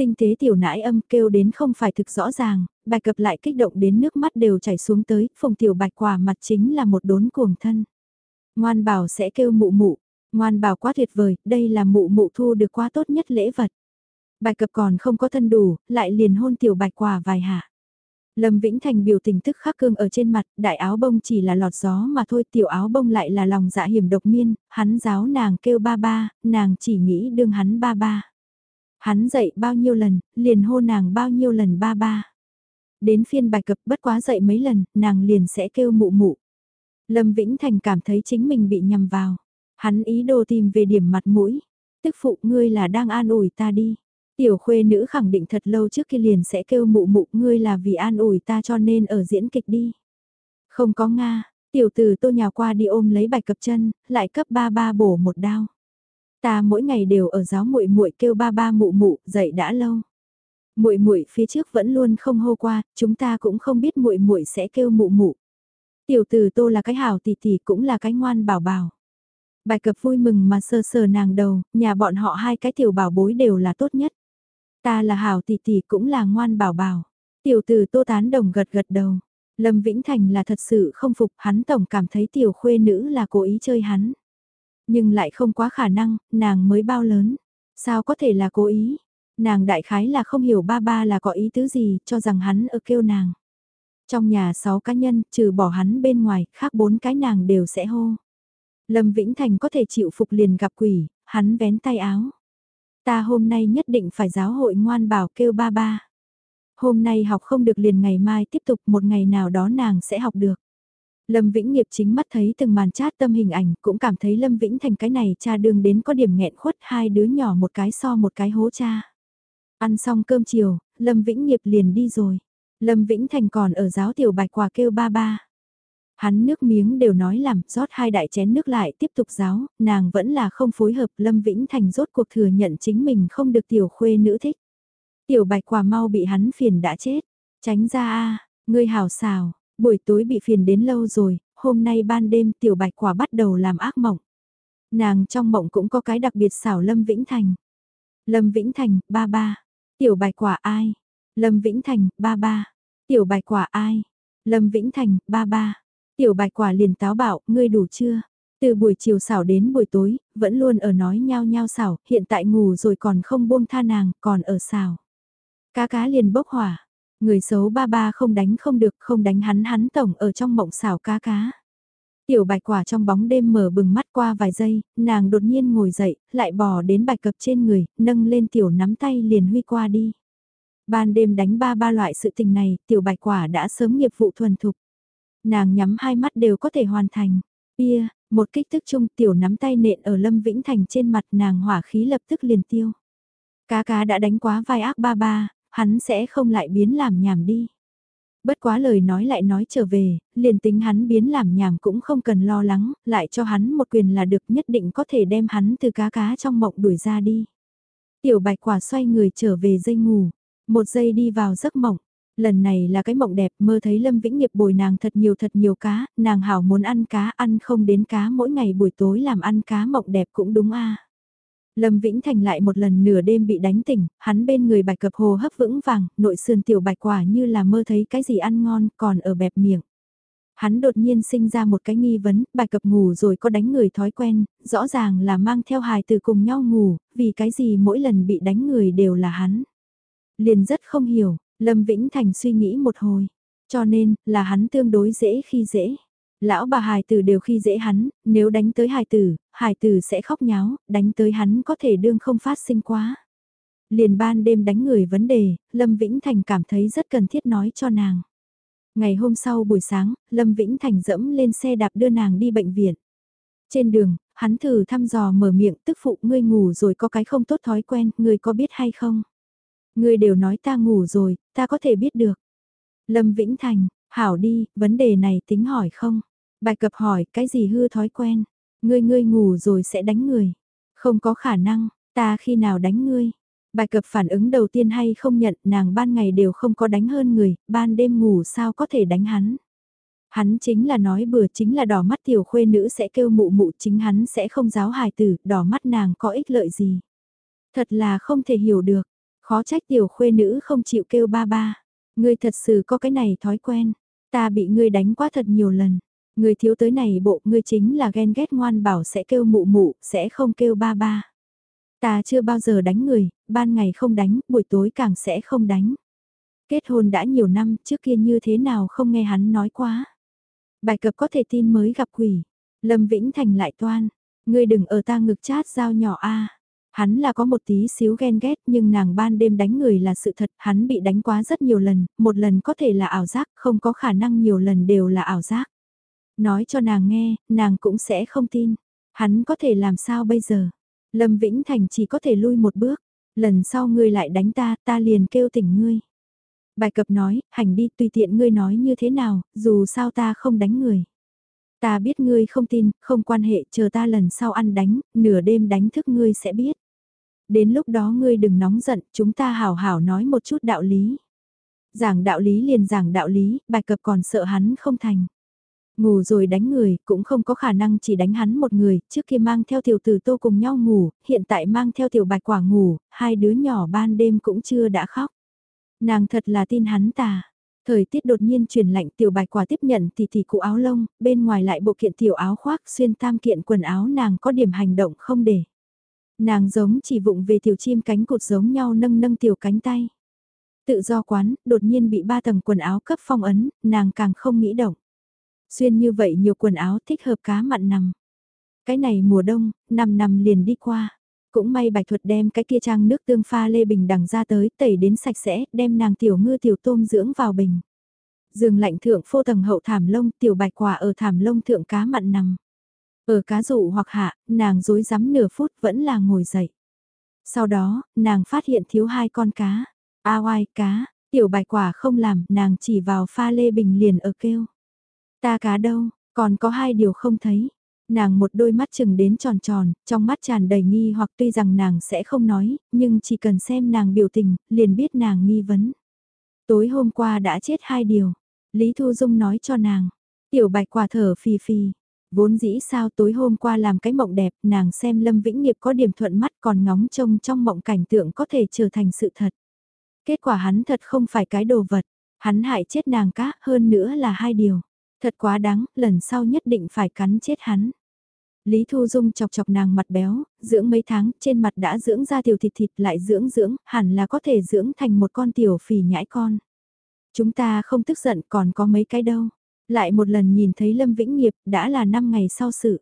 Tinh tế tiểu nãi âm kêu đến không phải thực rõ ràng, bạch cập lại kích động đến nước mắt đều chảy xuống tới, phùng tiểu bạch quả mặt chính là một đốn cuồng thân. Ngoan bảo sẽ kêu mụ mụ, ngoan bảo quá tuyệt vời, đây là mụ mụ thu được quá tốt nhất lễ vật. Bạch cập còn không có thân đủ, lại liền hôn tiểu bạch quả vài hạ. Lâm Vĩnh Thành biểu tình tức khắc cương ở trên mặt, đại áo bông chỉ là lọt gió mà thôi, tiểu áo bông lại là lòng dạ hiểm độc miên, hắn giáo nàng kêu ba ba, nàng chỉ nghĩ đương hắn ba ba. Hắn dậy bao nhiêu lần, liền hô nàng bao nhiêu lần ba ba. Đến phiên bài cập bất quá dậy mấy lần, nàng liền sẽ kêu mụ mụ. Lâm Vĩnh Thành cảm thấy chính mình bị nhầm vào. Hắn ý đồ tìm về điểm mặt mũi. Tức phụ ngươi là đang an ủi ta đi. Tiểu khuê nữ khẳng định thật lâu trước kia liền sẽ kêu mụ mụ ngươi là vì an ủi ta cho nên ở diễn kịch đi. Không có Nga, tiểu tử tô nhào qua đi ôm lấy bạch cập chân, lại cấp ba ba bổ một đao. Ta mỗi ngày đều ở giáo muội muội kêu ba ba mụ mụ, dậy đã lâu. Muội muội phía trước vẫn luôn không hô qua, chúng ta cũng không biết muội muội sẽ kêu mụ mụ. Tiểu tử Tô là cái hảo tỷ tỷ cũng là cái ngoan bảo bảo. Bài cập vui mừng mà sờ sờ nàng đầu, nhà bọn họ hai cái tiểu bảo bối đều là tốt nhất. Ta là hảo tỷ tỷ cũng là ngoan bảo bảo. Tiểu tử Tô tán đồng gật gật đầu. Lâm Vĩnh Thành là thật sự không phục, hắn tổng cảm thấy tiểu khuê nữ là cố ý chơi hắn. Nhưng lại không quá khả năng, nàng mới bao lớn. Sao có thể là cố ý? Nàng đại khái là không hiểu ba ba là có ý tứ gì, cho rằng hắn ở kêu nàng. Trong nhà sáu cá nhân, trừ bỏ hắn bên ngoài, khác bốn cái nàng đều sẽ hô. Lâm Vĩnh Thành có thể chịu phục liền gặp quỷ, hắn vén tay áo. Ta hôm nay nhất định phải giáo hội ngoan bảo kêu ba ba. Hôm nay học không được liền ngày mai tiếp tục một ngày nào đó nàng sẽ học được. Lâm Vĩnh Nghiệp chính mắt thấy từng màn chat tâm hình ảnh, cũng cảm thấy Lâm Vĩnh thành cái này cha đường đến có điểm nghẹn khuất hai đứa nhỏ một cái so một cái hố cha. Ăn xong cơm chiều, Lâm Vĩnh Nghiệp liền đi rồi. Lâm Vĩnh Thành còn ở giáo tiểu bạch quả kêu ba ba. Hắn nước miếng đều nói làm, rót hai đại chén nước lại tiếp tục giáo, nàng vẫn là không phối hợp, Lâm Vĩnh Thành rốt cuộc thừa nhận chính mình không được tiểu khuê nữ thích. Tiểu bạch quả mau bị hắn phiền đã chết, tránh ra a ngươi hào xào, buổi tối bị phiền đến lâu rồi, hôm nay ban đêm tiểu bạch quả bắt đầu làm ác mộng. Nàng trong mộng cũng có cái đặc biệt xảo Lâm Vĩnh Thành. Lâm Vĩnh Thành, ba ba, tiểu bạch quả ai? Lâm Vĩnh Thành, ba ba, tiểu bạch quả ai? Lâm Vĩnh Thành, ba ba. Tiểu bạch quả liền táo bạo ngươi đủ chưa? Từ buổi chiều xảo đến buổi tối, vẫn luôn ở nói nhao nhao xảo, hiện tại ngủ rồi còn không buông tha nàng, còn ở xảo. Cá cá liền bốc hỏa, người xấu ba ba không đánh không được, không đánh hắn hắn tổng ở trong mộng xảo cá cá. Tiểu bạch quả trong bóng đêm mở bừng mắt qua vài giây, nàng đột nhiên ngồi dậy, lại bò đến bạch cập trên người, nâng lên tiểu nắm tay liền huy qua đi. Ban đêm đánh ba ba loại sự tình này, tiểu bạch quả đã sớm nghiệp vụ thuần thục. Nàng nhắm hai mắt đều có thể hoàn thành. Bia, một kích thức chung tiểu nắm tay nện ở Lâm Vĩnh Thành trên mặt nàng hỏa khí lập tức liền tiêu. Cá cá đã đánh quá vai ác ba ba, hắn sẽ không lại biến làm nhảm đi. Bất quá lời nói lại nói trở về, liền tính hắn biến làm nhảm cũng không cần lo lắng, lại cho hắn một quyền là được nhất định có thể đem hắn từ cá cá trong mộng đuổi ra đi. Tiểu bạch quả xoay người trở về dây ngủ, một giây đi vào giấc mộng, lần này là cái mộng đẹp mơ thấy Lâm Vĩnh Nghiệp bồi nàng thật nhiều thật nhiều cá, nàng hảo muốn ăn cá ăn không đến cá mỗi ngày buổi tối làm ăn cá mộng đẹp cũng đúng a. Lâm Vĩnh Thành lại một lần nửa đêm bị đánh tỉnh, hắn bên người bạch cập hồ hấp vững vàng, nội sườn tiểu bạch quả như là mơ thấy cái gì ăn ngon còn ở bẹp miệng. Hắn đột nhiên sinh ra một cái nghi vấn, bạch cập ngủ rồi có đánh người thói quen, rõ ràng là mang theo hài từ cùng nhau ngủ, vì cái gì mỗi lần bị đánh người đều là hắn. Liền rất không hiểu, Lâm Vĩnh Thành suy nghĩ một hồi, cho nên là hắn tương đối dễ khi dễ. Lão bà hài tử đều khi dễ hắn, nếu đánh tới hài tử, hài tử sẽ khóc nháo, đánh tới hắn có thể đương không phát sinh quá. Liền ban đêm đánh người vấn đề, Lâm Vĩnh Thành cảm thấy rất cần thiết nói cho nàng. Ngày hôm sau buổi sáng, Lâm Vĩnh Thành dẫm lên xe đạp đưa nàng đi bệnh viện. Trên đường, hắn thử thăm dò mở miệng tức phụ ngươi ngủ rồi có cái không tốt thói quen, ngươi có biết hay không? Ngươi đều nói ta ngủ rồi, ta có thể biết được. Lâm Vĩnh Thành, hảo đi, vấn đề này tính hỏi không? Bài cập hỏi, cái gì hư thói quen? Ngươi ngươi ngủ rồi sẽ đánh người. Không có khả năng, ta khi nào đánh ngươi? Bài cập phản ứng đầu tiên hay không nhận nàng ban ngày đều không có đánh hơn người, ban đêm ngủ sao có thể đánh hắn. Hắn chính là nói bừa chính là đỏ mắt tiểu khuê nữ sẽ kêu mụ mụ chính hắn sẽ không giáo hài tử, đỏ mắt nàng có ích lợi gì. Thật là không thể hiểu được, khó trách tiểu khuê nữ không chịu kêu ba ba. Ngươi thật sự có cái này thói quen, ta bị ngươi đánh quá thật nhiều lần. Người thiếu tới này bộ ngươi chính là ghen ghét ngoan bảo sẽ kêu mụ mụ, sẽ không kêu ba ba. Ta chưa bao giờ đánh người, ban ngày không đánh, buổi tối càng sẽ không đánh. Kết hôn đã nhiều năm, trước kia như thế nào không nghe hắn nói quá. Bài cập có thể tin mới gặp quỷ. Lâm Vĩnh Thành lại toan. Ngươi đừng ở ta ngực chát dao nhỏ a. Hắn là có một tí xíu ghen ghét nhưng nàng ban đêm đánh người là sự thật, hắn bị đánh quá rất nhiều lần, một lần có thể là ảo giác, không có khả năng nhiều lần đều là ảo giác. Nói cho nàng nghe, nàng cũng sẽ không tin. Hắn có thể làm sao bây giờ? Lâm Vĩnh Thành chỉ có thể lui một bước. Lần sau ngươi lại đánh ta, ta liền kêu tỉnh ngươi. Bài cập nói, hành đi tùy tiện ngươi nói như thế nào, dù sao ta không đánh người. Ta biết ngươi không tin, không quan hệ, chờ ta lần sau ăn đánh, nửa đêm đánh thức ngươi sẽ biết. Đến lúc đó ngươi đừng nóng giận, chúng ta hảo hảo nói một chút đạo lý. Giảng đạo lý liền giảng đạo lý, bài cập còn sợ hắn không thành. Ngủ rồi đánh người, cũng không có khả năng chỉ đánh hắn một người, trước kia mang theo tiểu tử tô cùng nhau ngủ, hiện tại mang theo tiểu bạch quả ngủ, hai đứa nhỏ ban đêm cũng chưa đã khóc. Nàng thật là tin hắn tà. Thời tiết đột nhiên chuyển lạnh tiểu bạch quả tiếp nhận tỷ tỷ cụ áo lông, bên ngoài lại bộ kiện tiểu áo khoác xuyên tam kiện quần áo nàng có điểm hành động không để. Nàng giống chỉ vụng về tiểu chim cánh cụt giống nhau nâng nâng tiểu cánh tay. Tự do quán, đột nhiên bị ba tầng quần áo cấp phong ấn, nàng càng không nghĩ động. Xuyên như vậy nhiều quần áo thích hợp cá mặn nằm. Cái này mùa đông, nằm nằm liền đi qua. Cũng may bạch thuật đem cái kia trang nước tương pha lê bình đằng ra tới, tẩy đến sạch sẽ, đem nàng tiểu ngư tiểu tôm dưỡng vào bình. Giường lạnh thượng phô tầng hậu thảm lông, tiểu bạch quả ở thảm lông thượng cá mặn nằm. Ở cá dụ hoặc hạ, nàng dối rắm nửa phút vẫn là ngồi dậy. Sau đó, nàng phát hiện thiếu hai con cá. A oai, cá, tiểu bạch quả không làm, nàng chỉ vào pha lê bình liền ở kêu. Ta cá đâu, còn có hai điều không thấy. Nàng một đôi mắt chừng đến tròn tròn, trong mắt tràn đầy nghi hoặc tuy rằng nàng sẽ không nói, nhưng chỉ cần xem nàng biểu tình, liền biết nàng nghi vấn. Tối hôm qua đã chết hai điều. Lý Thu Dung nói cho nàng. Tiểu bạch quả thở phì phì. Vốn dĩ sao tối hôm qua làm cái mộng đẹp, nàng xem Lâm Vĩnh Nghiệp có điểm thuận mắt còn ngóng trông trong mộng cảnh tượng có thể trở thành sự thật. Kết quả hắn thật không phải cái đồ vật, hắn hại chết nàng cá hơn nữa là hai điều. Thật quá đáng, lần sau nhất định phải cắn chết hắn. Lý Thu Dung chọc chọc nàng mặt béo, dưỡng mấy tháng, trên mặt đã dưỡng ra tiểu thịt thịt lại dưỡng dưỡng, hẳn là có thể dưỡng thành một con tiểu phì nhãi con. Chúng ta không tức giận còn có mấy cái đâu. Lại một lần nhìn thấy Lâm Vĩnh Nghiệp đã là năm ngày sau sự.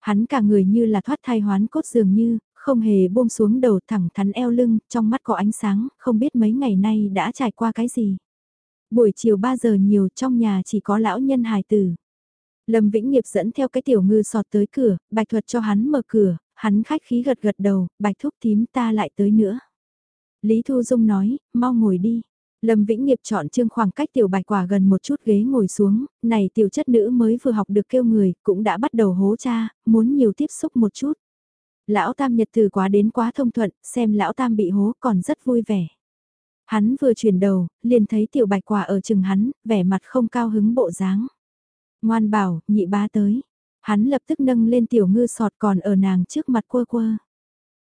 Hắn cả người như là thoát thai hoán cốt dường như, không hề buông xuống đầu thẳng thắn eo lưng, trong mắt có ánh sáng, không biết mấy ngày nay đã trải qua cái gì. Buổi chiều 3 giờ nhiều trong nhà chỉ có lão nhân hài tử. Lâm Vĩnh Nghiệp dẫn theo cái tiểu ngư sọt tới cửa, bạch thuật cho hắn mở cửa, hắn khách khí gật gật đầu, bạch thúc tím ta lại tới nữa. Lý Thu Dung nói, mau ngồi đi. Lâm Vĩnh Nghiệp chọn trương khoảng cách tiểu bạch quả gần một chút ghế ngồi xuống, này tiểu chất nữ mới vừa học được kêu người, cũng đã bắt đầu hố cha, muốn nhiều tiếp xúc một chút. Lão Tam nhật từ quá đến quá thông thuận, xem Lão Tam bị hố còn rất vui vẻ. Hắn vừa chuyển đầu, liền thấy tiểu bạch quả ở chừng hắn, vẻ mặt không cao hứng bộ dáng. Ngoan bảo, nhị bá tới. Hắn lập tức nâng lên tiểu ngư sọt còn ở nàng trước mặt quơ quơ.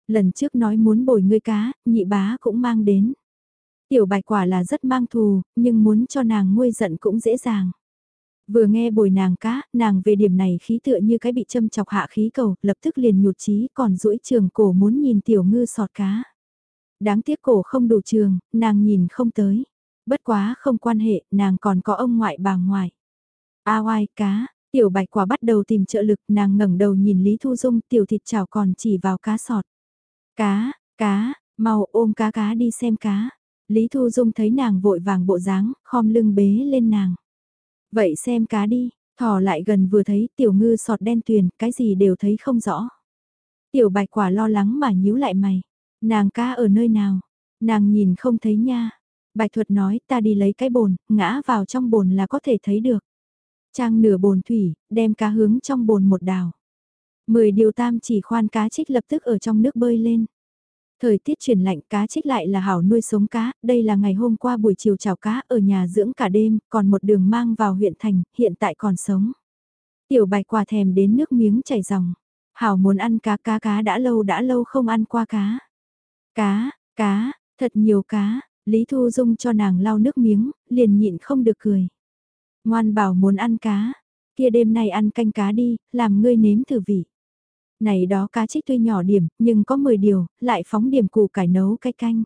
Lần trước nói muốn bồi ngươi cá, nhị bá cũng mang đến. Tiểu bạch quả là rất mang thù, nhưng muốn cho nàng nguôi giận cũng dễ dàng. Vừa nghe bồi nàng cá, nàng về điểm này khí tựa như cái bị châm chọc hạ khí cầu, lập tức liền nhụt chí còn duỗi trường cổ muốn nhìn tiểu ngư sọt cá. Đáng tiếc cổ không đủ trường, nàng nhìn không tới. Bất quá không quan hệ, nàng còn có ông ngoại bà ngoại. A oai cá, tiểu bạch quả bắt đầu tìm trợ lực, nàng ngẩng đầu nhìn Lý Thu Dung, tiểu thịt chảo còn chỉ vào cá sọt. Cá, cá, mau ôm cá cá đi xem cá. Lý Thu Dung thấy nàng vội vàng bộ dáng, khom lưng bế lên nàng. Vậy xem cá đi, thò lại gần vừa thấy tiểu ngư sọt đen tuyền, cái gì đều thấy không rõ. Tiểu bạch quả lo lắng mà nhíu lại mày. Nàng cá ở nơi nào? Nàng nhìn không thấy nha. Bạch thuật nói ta đi lấy cái bồn, ngã vào trong bồn là có thể thấy được. Trang nửa bồn thủy, đem cá hướng trong bồn một đào. Mười điều tam chỉ khoan cá trích lập tức ở trong nước bơi lên. Thời tiết chuyển lạnh cá trích lại là hảo nuôi sống cá, đây là ngày hôm qua buổi chiều chào cá ở nhà dưỡng cả đêm, còn một đường mang vào huyện thành, hiện tại còn sống. Tiểu bạch quả thèm đến nước miếng chảy ròng. Hảo muốn ăn cá cá cá đã lâu đã lâu không ăn qua cá. Cá, cá, thật nhiều cá, Lý Thu Dung cho nàng lau nước miếng, liền nhịn không được cười. Ngoan bảo muốn ăn cá, kia đêm nay ăn canh cá đi, làm ngươi nếm thử vị. Này đó cá trích tuy nhỏ điểm, nhưng có 10 điều, lại phóng điểm củ cải nấu cái canh.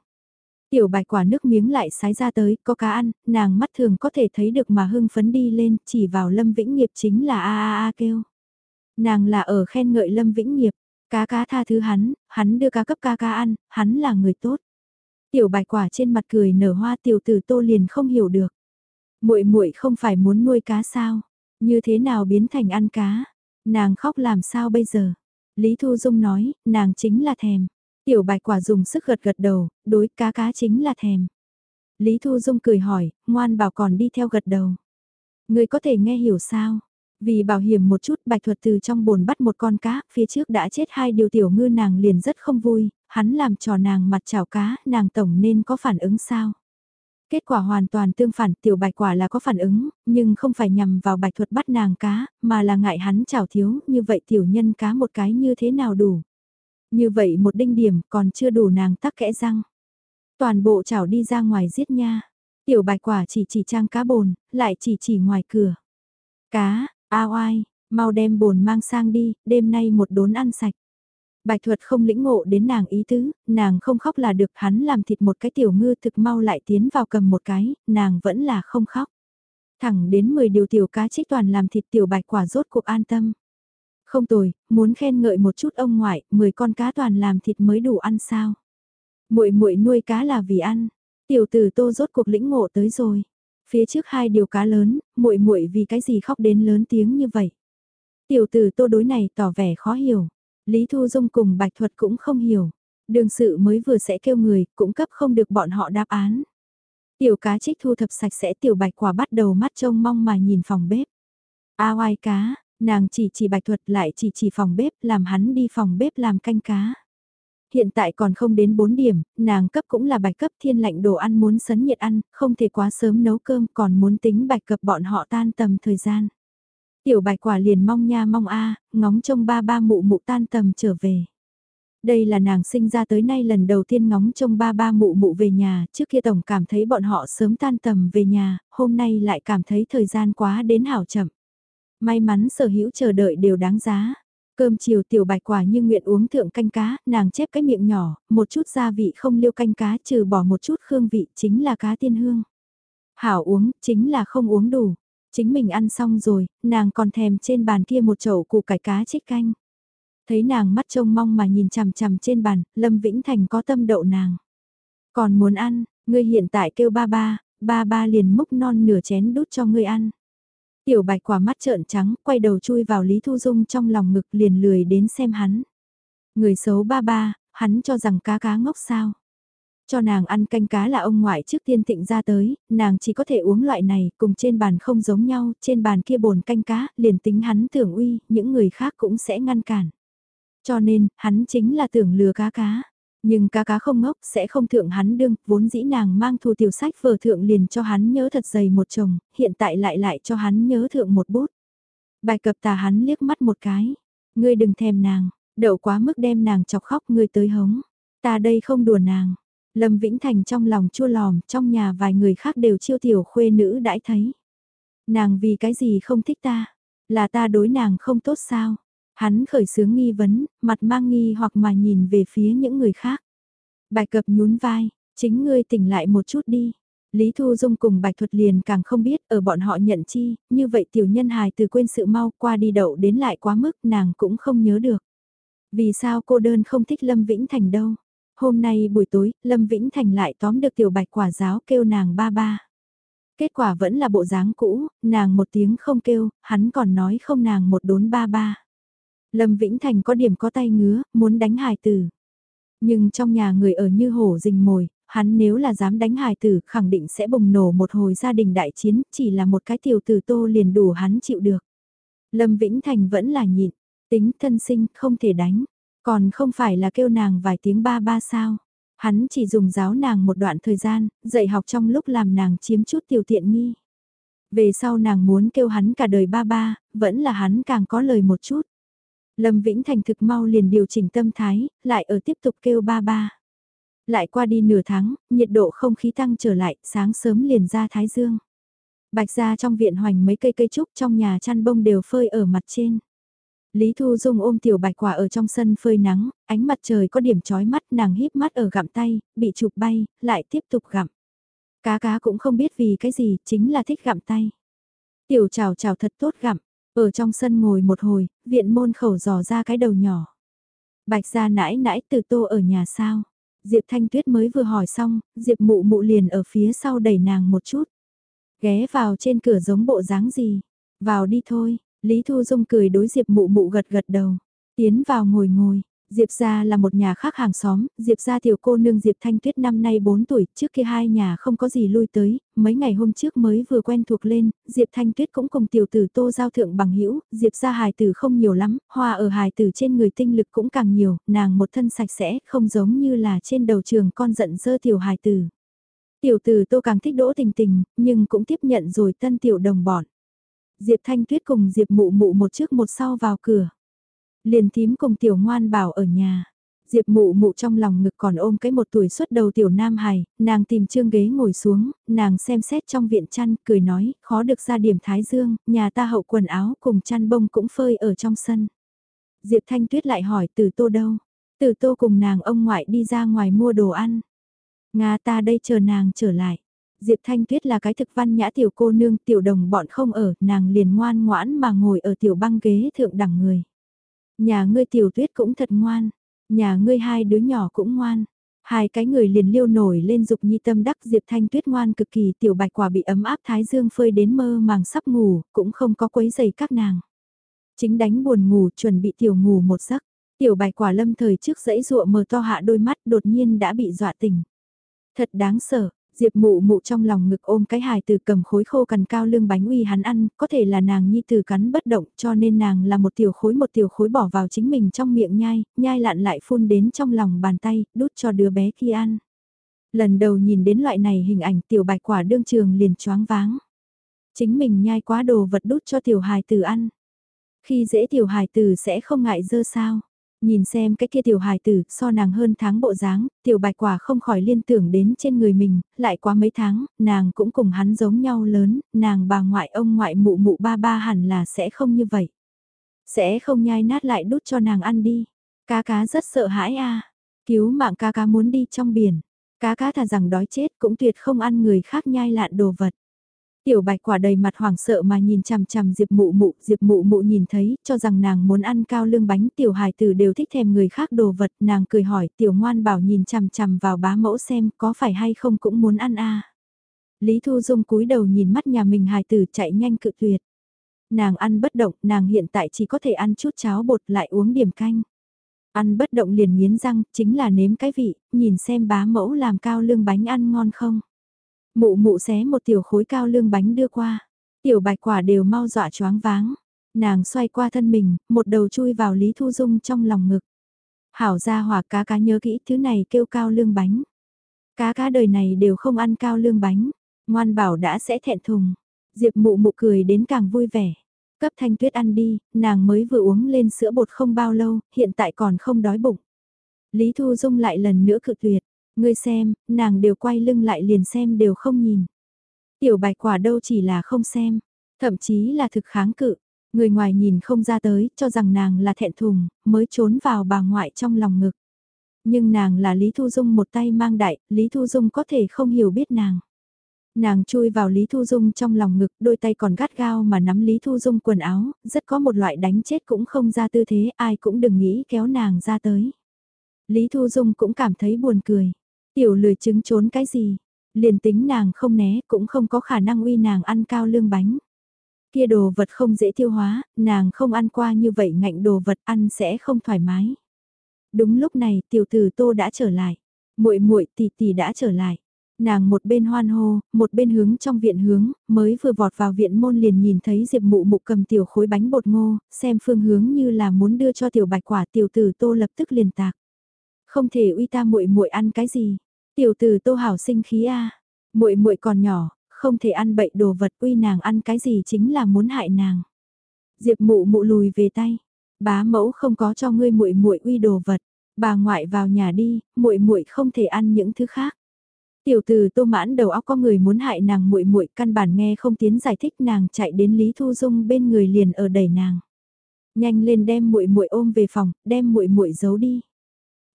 Tiểu bạch quả nước miếng lại sái ra tới, có cá ăn, nàng mắt thường có thể thấy được mà hưng phấn đi lên, chỉ vào Lâm Vĩnh Nghiệp chính là a a a kêu. Nàng là ở khen ngợi Lâm Vĩnh Nghiệp, cá cá tha thứ hắn, hắn đưa cá cấp cá cá ăn, hắn là người tốt. Tiểu bạch quả trên mặt cười nở hoa tiểu tử tô liền không hiểu được. muội muội không phải muốn nuôi cá sao? Như thế nào biến thành ăn cá? Nàng khóc làm sao bây giờ? Lý Thu Dung nói, nàng chính là thèm. Tiểu bạch quả dùng sức gật gật đầu, đối cá cá chính là thèm. Lý Thu Dung cười hỏi, ngoan bảo còn đi theo gật đầu. Người có thể nghe hiểu sao? Vì bảo hiểm một chút bạch thuật từ trong bồn bắt một con cá, phía trước đã chết hai điều tiểu ngư nàng liền rất không vui, hắn làm trò nàng mặt chảo cá, nàng tổng nên có phản ứng sao? Kết quả hoàn toàn tương phản, tiểu bạch quả là có phản ứng, nhưng không phải nhằm vào bạch thuật bắt nàng cá, mà là ngại hắn chảo thiếu, như vậy tiểu nhân cá một cái như thế nào đủ. Như vậy một đinh điểm còn chưa đủ nàng tắc kẽ răng. Toàn bộ chảo đi ra ngoài giết nha. Tiểu bạch quả chỉ chỉ trang cá bồn, lại chỉ chỉ ngoài cửa. Cá, a oai, mau đem bồn mang sang đi, đêm nay một đốn ăn sạch. Bạch thuật không lĩnh ngộ đến nàng ý tứ, nàng không khóc là được hắn làm thịt một cái tiểu ngư thực mau lại tiến vào cầm một cái, nàng vẫn là không khóc. Thẳng đến 10 điều tiểu cá trích toàn làm thịt tiểu bạch quả rốt cuộc an tâm. Không tồi, muốn khen ngợi một chút ông ngoại, 10 con cá toàn làm thịt mới đủ ăn sao. muội muội nuôi cá là vì ăn, tiểu tử tô rốt cuộc lĩnh ngộ tới rồi. Phía trước hai điều cá lớn, muội muội vì cái gì khóc đến lớn tiếng như vậy. Tiểu tử tô đối này tỏ vẻ khó hiểu. Lý Thu Dung cùng Bạch Thuật cũng không hiểu. Đường sự mới vừa sẽ kêu người, cũng cấp không được bọn họ đáp án. Tiểu cá trích thu thập sạch sẽ tiểu bạch quả bắt đầu mắt trông mong mà nhìn phòng bếp. A oai cá, nàng chỉ chỉ bạch thuật lại chỉ chỉ phòng bếp làm hắn đi phòng bếp làm canh cá. Hiện tại còn không đến 4 điểm, nàng cấp cũng là bạch cấp thiên lạnh đồ ăn muốn sấn nhiệt ăn, không thể quá sớm nấu cơm còn muốn tính bạch cập bọn họ tan tầm thời gian. Tiểu bạch quả liền mong nha mong a ngóng trông ba ba mụ mụ tan tầm trở về. Đây là nàng sinh ra tới nay lần đầu tiên ngóng trông ba ba mụ mụ về nhà, trước kia tổng cảm thấy bọn họ sớm tan tầm về nhà, hôm nay lại cảm thấy thời gian quá đến hảo chậm. May mắn sở hữu chờ đợi đều đáng giá. Cơm chiều tiểu bạch quả như nguyện uống thượng canh cá, nàng chép cái miệng nhỏ, một chút gia vị không liêu canh cá trừ bỏ một chút hương vị chính là cá tiên hương. Hảo uống, chính là không uống đủ. Chính mình ăn xong rồi, nàng còn thèm trên bàn kia một chậu củ cải cá chích canh. Thấy nàng mắt trông mong mà nhìn chằm chằm trên bàn, Lâm Vĩnh Thành có tâm đậu nàng. Còn muốn ăn, ngươi hiện tại kêu ba ba, ba ba liền múc non nửa chén đút cho ngươi ăn. Tiểu bạch quả mắt trợn trắng, quay đầu chui vào Lý Thu Dung trong lòng ngực liền lười đến xem hắn. Người xấu ba ba, hắn cho rằng cá cá ngốc sao. Cho nàng ăn canh cá là ông ngoại trước tiên thịnh ra tới, nàng chỉ có thể uống loại này, cùng trên bàn không giống nhau, trên bàn kia bồn canh cá, liền tính hắn tưởng uy, những người khác cũng sẽ ngăn cản. Cho nên, hắn chính là tưởng lừa cá cá. Nhưng cá cá không ngốc sẽ không thượng hắn đương, vốn dĩ nàng mang thù tiểu sách vở thượng liền cho hắn nhớ thật dày một chồng, hiện tại lại lại cho hắn nhớ thượng một bút. Bài cập tà hắn liếc mắt một cái. Ngươi đừng thèm nàng, đậu quá mức đem nàng chọc khóc ngươi tới hống. Ta đây không đùa nàng. Lâm Vĩnh Thành trong lòng chua lòm, trong nhà vài người khác đều chiêu tiểu khuê nữ đãi thấy. Nàng vì cái gì không thích ta? Là ta đối nàng không tốt sao? Hắn khởi sướng nghi vấn, mặt mang nghi hoặc mà nhìn về phía những người khác. Bạch cập nhún vai, chính ngươi tỉnh lại một chút đi. Lý Thu Dung cùng Bạch Thuật liền càng không biết ở bọn họ nhận chi, như vậy tiểu nhân hài từ quên sự mau qua đi đậu đến lại quá mức nàng cũng không nhớ được. Vì sao cô đơn không thích Lâm Vĩnh Thành đâu? Hôm nay buổi tối, Lâm Vĩnh Thành lại tóm được tiểu bạch quả giáo kêu nàng ba ba. Kết quả vẫn là bộ dáng cũ, nàng một tiếng không kêu, hắn còn nói không nàng một đốn ba ba. Lâm Vĩnh Thành có điểm có tay ngứa, muốn đánh hài tử. Nhưng trong nhà người ở như hổ rình mồi, hắn nếu là dám đánh hài tử khẳng định sẽ bùng nổ một hồi gia đình đại chiến, chỉ là một cái tiểu tử tô liền đủ hắn chịu được. Lâm Vĩnh Thành vẫn là nhịn, tính thân sinh không thể đánh, còn không phải là kêu nàng vài tiếng ba ba sao. Hắn chỉ dùng giáo nàng một đoạn thời gian, dạy học trong lúc làm nàng chiếm chút tiểu tiện nghi. Về sau nàng muốn kêu hắn cả đời ba ba, vẫn là hắn càng có lời một chút. Lâm Vĩnh Thành thực mau liền điều chỉnh tâm thái, lại ở tiếp tục kêu ba ba. Lại qua đi nửa tháng, nhiệt độ không khí tăng trở lại, sáng sớm liền ra Thái Dương. Bạch ra trong viện hoành mấy cây cây trúc trong nhà chăn bông đều phơi ở mặt trên. Lý Thu Dung ôm tiểu bạch quả ở trong sân phơi nắng, ánh mặt trời có điểm chói mắt nàng híp mắt ở gặm tay, bị chụp bay, lại tiếp tục gặm. Cá cá cũng không biết vì cái gì, chính là thích gặm tay. Tiểu chào chào thật tốt gặm, ở trong sân ngồi một hồi, viện môn khẩu dò ra cái đầu nhỏ. Bạch ra nãi nãi từ tô ở nhà sao. Diệp Thanh Tuyết mới vừa hỏi xong, Diệp mụ mụ liền ở phía sau đẩy nàng một chút. Ghé vào trên cửa giống bộ dáng gì. Vào đi thôi, Lý Thu Dung cười đối Diệp mụ mụ gật gật đầu. Tiến vào ngồi ngồi, Diệp gia là một nhà khác hàng xóm, Diệp gia tiểu cô nương Diệp Thanh Tuyết năm nay 4 tuổi, trước kia hai nhà không có gì lui tới, mấy ngày hôm trước mới vừa quen thuộc lên, Diệp Thanh Tuyết cũng cùng tiểu tử Tô giao thượng bằng hữu, Diệp gia hài tử không nhiều lắm, hoa ở hài tử trên người tinh lực cũng càng nhiều, nàng một thân sạch sẽ, không giống như là trên đầu trường con giận dơ tiểu hài tử. Tiểu tử Tô càng thích đỗ tình tình, nhưng cũng tiếp nhận rồi tân tiểu đồng bọn. Diệp Thanh Tuyết cùng Diệp Mụ Mụ một trước một sau vào cửa. Liền thím cùng tiểu ngoan bảo ở nhà. Diệp mụ mụ trong lòng ngực còn ôm cái một tuổi xuất đầu tiểu nam hài, nàng tìm trương ghế ngồi xuống, nàng xem xét trong viện chăn, cười nói, khó được ra điểm thái dương, nhà ta hậu quần áo cùng chăn bông cũng phơi ở trong sân. Diệp Thanh Tuyết lại hỏi từ tô đâu? Từ tô cùng nàng ông ngoại đi ra ngoài mua đồ ăn. Nga ta đây chờ nàng trở lại. Diệp Thanh Tuyết là cái thực văn nhã tiểu cô nương tiểu đồng bọn không ở, nàng liền ngoan ngoãn mà ngồi ở tiểu băng ghế thượng đẳng người. Nhà ngươi tiểu tuyết cũng thật ngoan, nhà ngươi hai đứa nhỏ cũng ngoan. Hai cái người liền liêu nổi lên dục nhi tâm đắc Diệp Thanh Tuyết ngoan cực kỳ tiểu bạch quả bị ấm áp thái dương phơi đến mơ màng sắp ngủ, cũng không có quấy giày các nàng. Chính đánh buồn ngủ chuẩn bị tiểu ngủ một giấc, tiểu bạch quả lâm thời trước dãy ruộng mờ to hạ đôi mắt đột nhiên đã bị dọa tỉnh. Thật đáng sợ, Diệp mụ mụ trong lòng ngực ôm cái hài từ cầm khối khô cằn cao lương bánh uy hắn ăn, có thể là nàng nhi từ cắn bất động cho nên nàng là một tiểu khối một tiểu khối bỏ vào chính mình trong miệng nhai, nhai lặn lại phun đến trong lòng bàn tay, đút cho đứa bé kia ăn. Lần đầu nhìn đến loại này hình ảnh tiểu bạch quả đương trường liền choáng váng. Chính mình nhai quá đồ vật đút cho tiểu hài từ ăn. Khi dễ tiểu hài từ sẽ không ngại dơ sao. Nhìn xem cái kia tiểu hài tử, so nàng hơn tháng bộ dáng, tiểu bạch quả không khỏi liên tưởng đến trên người mình, lại quá mấy tháng, nàng cũng cùng hắn giống nhau lớn, nàng bà ngoại ông ngoại mụ mụ ba ba hẳn là sẽ không như vậy. Sẽ không nhai nát lại đút cho nàng ăn đi. Cá cá rất sợ hãi a Cứu mạng cá cá muốn đi trong biển. Cá cá thà rằng đói chết cũng tuyệt không ăn người khác nhai lạn đồ vật. Tiểu bạch quả đầy mặt hoảng sợ mà nhìn chằm chằm Diệp mụ mụ, Diệp mụ mụ nhìn thấy, cho rằng nàng muốn ăn cao lương bánh tiểu hài tử đều thích thèm người khác đồ vật, nàng cười hỏi tiểu ngoan bảo nhìn chằm chằm vào bá mẫu xem có phải hay không cũng muốn ăn a Lý Thu Dung cúi đầu nhìn mắt nhà mình hài tử chạy nhanh cự tuyệt. Nàng ăn bất động, nàng hiện tại chỉ có thể ăn chút cháo bột lại uống điểm canh. Ăn bất động liền nghiến răng, chính là nếm cái vị, nhìn xem bá mẫu làm cao lương bánh ăn ngon không. Mụ mụ xé một tiểu khối cao lương bánh đưa qua. Tiểu bạch quả đều mau dọa choáng váng. Nàng xoay qua thân mình, một đầu chui vào Lý Thu Dung trong lòng ngực. Hảo ra hỏa cá cá nhớ kỹ thứ này kêu cao lương bánh. Cá cá đời này đều không ăn cao lương bánh. Ngoan bảo đã sẽ thẹn thùng. Diệp mụ mụ cười đến càng vui vẻ. Cấp thanh tuyết ăn đi, nàng mới vừa uống lên sữa bột không bao lâu, hiện tại còn không đói bụng. Lý Thu Dung lại lần nữa cự tuyệt. Ngươi xem, nàng đều quay lưng lại liền xem đều không nhìn. Tiểu bạch quả đâu chỉ là không xem, thậm chí là thực kháng cự. Người ngoài nhìn không ra tới, cho rằng nàng là thẹn thùng, mới trốn vào bà ngoại trong lòng ngực. Nhưng nàng là Lý Thu Dung một tay mang đại, Lý Thu Dung có thể không hiểu biết nàng. Nàng chui vào Lý Thu Dung trong lòng ngực, đôi tay còn gắt gao mà nắm Lý Thu Dung quần áo, rất có một loại đánh chết cũng không ra tư thế, ai cũng đừng nghĩ kéo nàng ra tới. Lý Thu Dung cũng cảm thấy buồn cười. Tiểu lười chứng trốn cái gì, liền tính nàng không né cũng không có khả năng uy nàng ăn cao lương bánh. Kia đồ vật không dễ tiêu hóa, nàng không ăn qua như vậy ngạnh đồ vật ăn sẽ không thoải mái. Đúng lúc này tiểu tử tô đã trở lại, muội muội tỷ tỷ đã trở lại. Nàng một bên hoan hô, một bên hướng trong viện hướng, mới vừa vọt vào viện môn liền nhìn thấy Diệp Mụ Mụ cầm tiểu khối bánh bột ngô, xem phương hướng như là muốn đưa cho tiểu bạch quả tiểu tử tô lập tức liền tạc. Không thể uy ta muội muội ăn cái gì, Tiểu tử Tô Hảo sinh khí a, muội muội còn nhỏ, không thể ăn bậy đồ vật uy nàng ăn cái gì chính là muốn hại nàng. Diệp Mụ Mụ lùi về tay, bá mẫu không có cho ngươi muội muội uy đồ vật, bà ngoại vào nhà đi, muội muội không thể ăn những thứ khác. Tiểu tử Tô Mãn đầu óc có người muốn hại nàng muội muội, căn bản nghe không tiến giải thích, nàng chạy đến Lý Thu Dung bên người liền ở đẩy nàng. Nhanh lên đem muội muội ôm về phòng, đem muội muội giấu đi.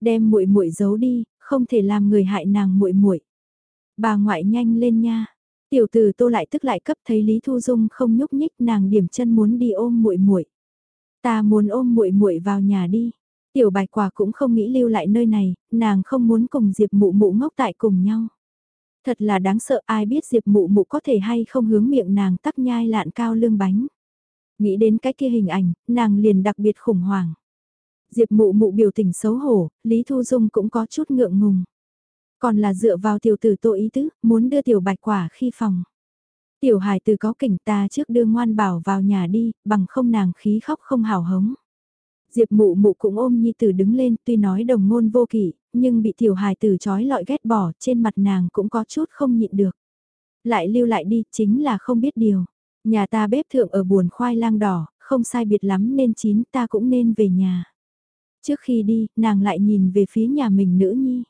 Đem muội muội giấu đi, không thể làm người hại nàng muội muội. Bà ngoại nhanh lên nha. Tiểu tử Tô lại tức lại cấp thấy Lý Thu Dung không nhúc nhích, nàng điểm chân muốn đi ôm muội muội. Ta muốn ôm muội muội vào nhà đi. Tiểu Bạch Quả cũng không nghĩ lưu lại nơi này, nàng không muốn cùng Diệp Mụ Mụ ngốc tại cùng nhau. Thật là đáng sợ ai biết Diệp Mụ Mụ có thể hay không hướng miệng nàng tắc nhai lạn cao lương bánh. Nghĩ đến cái kia hình ảnh, nàng liền đặc biệt khủng hoảng. Diệp mụ mụ biểu tình xấu hổ, Lý Thu Dung cũng có chút ngượng ngùng. Còn là dựa vào tiểu tử tội ý tứ, muốn đưa tiểu bạch quả khi phòng. Tiểu hải tử có kỉnh ta trước đưa ngoan bảo vào nhà đi, bằng không nàng khí khóc không hào hống. Diệp mụ mụ cũng ôm nhi tử đứng lên tuy nói đồng ngôn vô kỷ, nhưng bị tiểu hài tử trói lọi ghét bỏ trên mặt nàng cũng có chút không nhịn được. Lại lưu lại đi chính là không biết điều. Nhà ta bếp thượng ở buồn khoai lang đỏ, không sai biệt lắm nên chín ta cũng nên về nhà. Trước khi đi, nàng lại nhìn về phía nhà mình nữ nhi.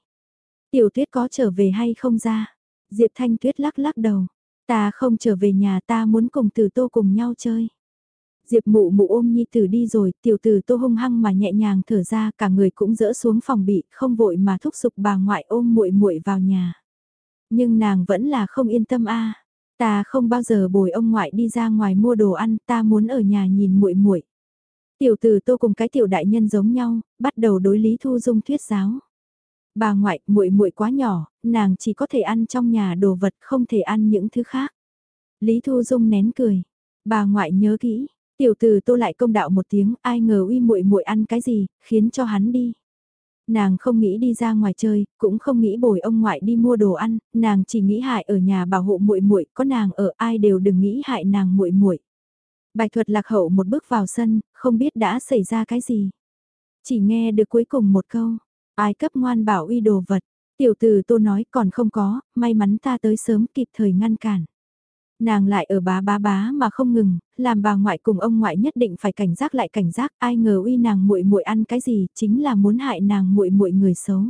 Tiểu tuyết có trở về hay không ra? Diệp Thanh Tuyết lắc lắc đầu. Ta không trở về nhà ta muốn cùng từ tô cùng nhau chơi. Diệp mụ mụ ôm nhi tử đi rồi, tiểu tử tô hung hăng mà nhẹ nhàng thở ra cả người cũng dỡ xuống phòng bị, không vội mà thúc giục bà ngoại ôm muội muội vào nhà. Nhưng nàng vẫn là không yên tâm a. Ta không bao giờ bồi ông ngoại đi ra ngoài mua đồ ăn, ta muốn ở nhà nhìn muội muội. Tiểu tử Tô cùng cái tiểu đại nhân giống nhau, bắt đầu đối Lý Thu Dung thuyết giáo. Bà ngoại, muội muội quá nhỏ, nàng chỉ có thể ăn trong nhà đồ vật, không thể ăn những thứ khác. Lý Thu Dung nén cười. Bà ngoại nhớ kỹ, tiểu tử Tô lại công đạo một tiếng, ai ngờ uy muội muội ăn cái gì, khiến cho hắn đi. Nàng không nghĩ đi ra ngoài chơi, cũng không nghĩ bồi ông ngoại đi mua đồ ăn, nàng chỉ nghĩ hại ở nhà bảo hộ muội muội, có nàng ở ai đều đừng nghĩ hại nàng muội muội. Bạch thuật lạc hậu một bước vào sân, không biết đã xảy ra cái gì. Chỉ nghe được cuối cùng một câu, ai cấp ngoan bảo uy đồ vật, tiểu tử tô nói còn không có, may mắn ta tới sớm kịp thời ngăn cản. Nàng lại ở bá bá bá mà không ngừng, làm bà ngoại cùng ông ngoại nhất định phải cảnh giác lại cảnh giác, ai ngờ uy nàng muội muội ăn cái gì, chính là muốn hại nàng muội muội người xấu.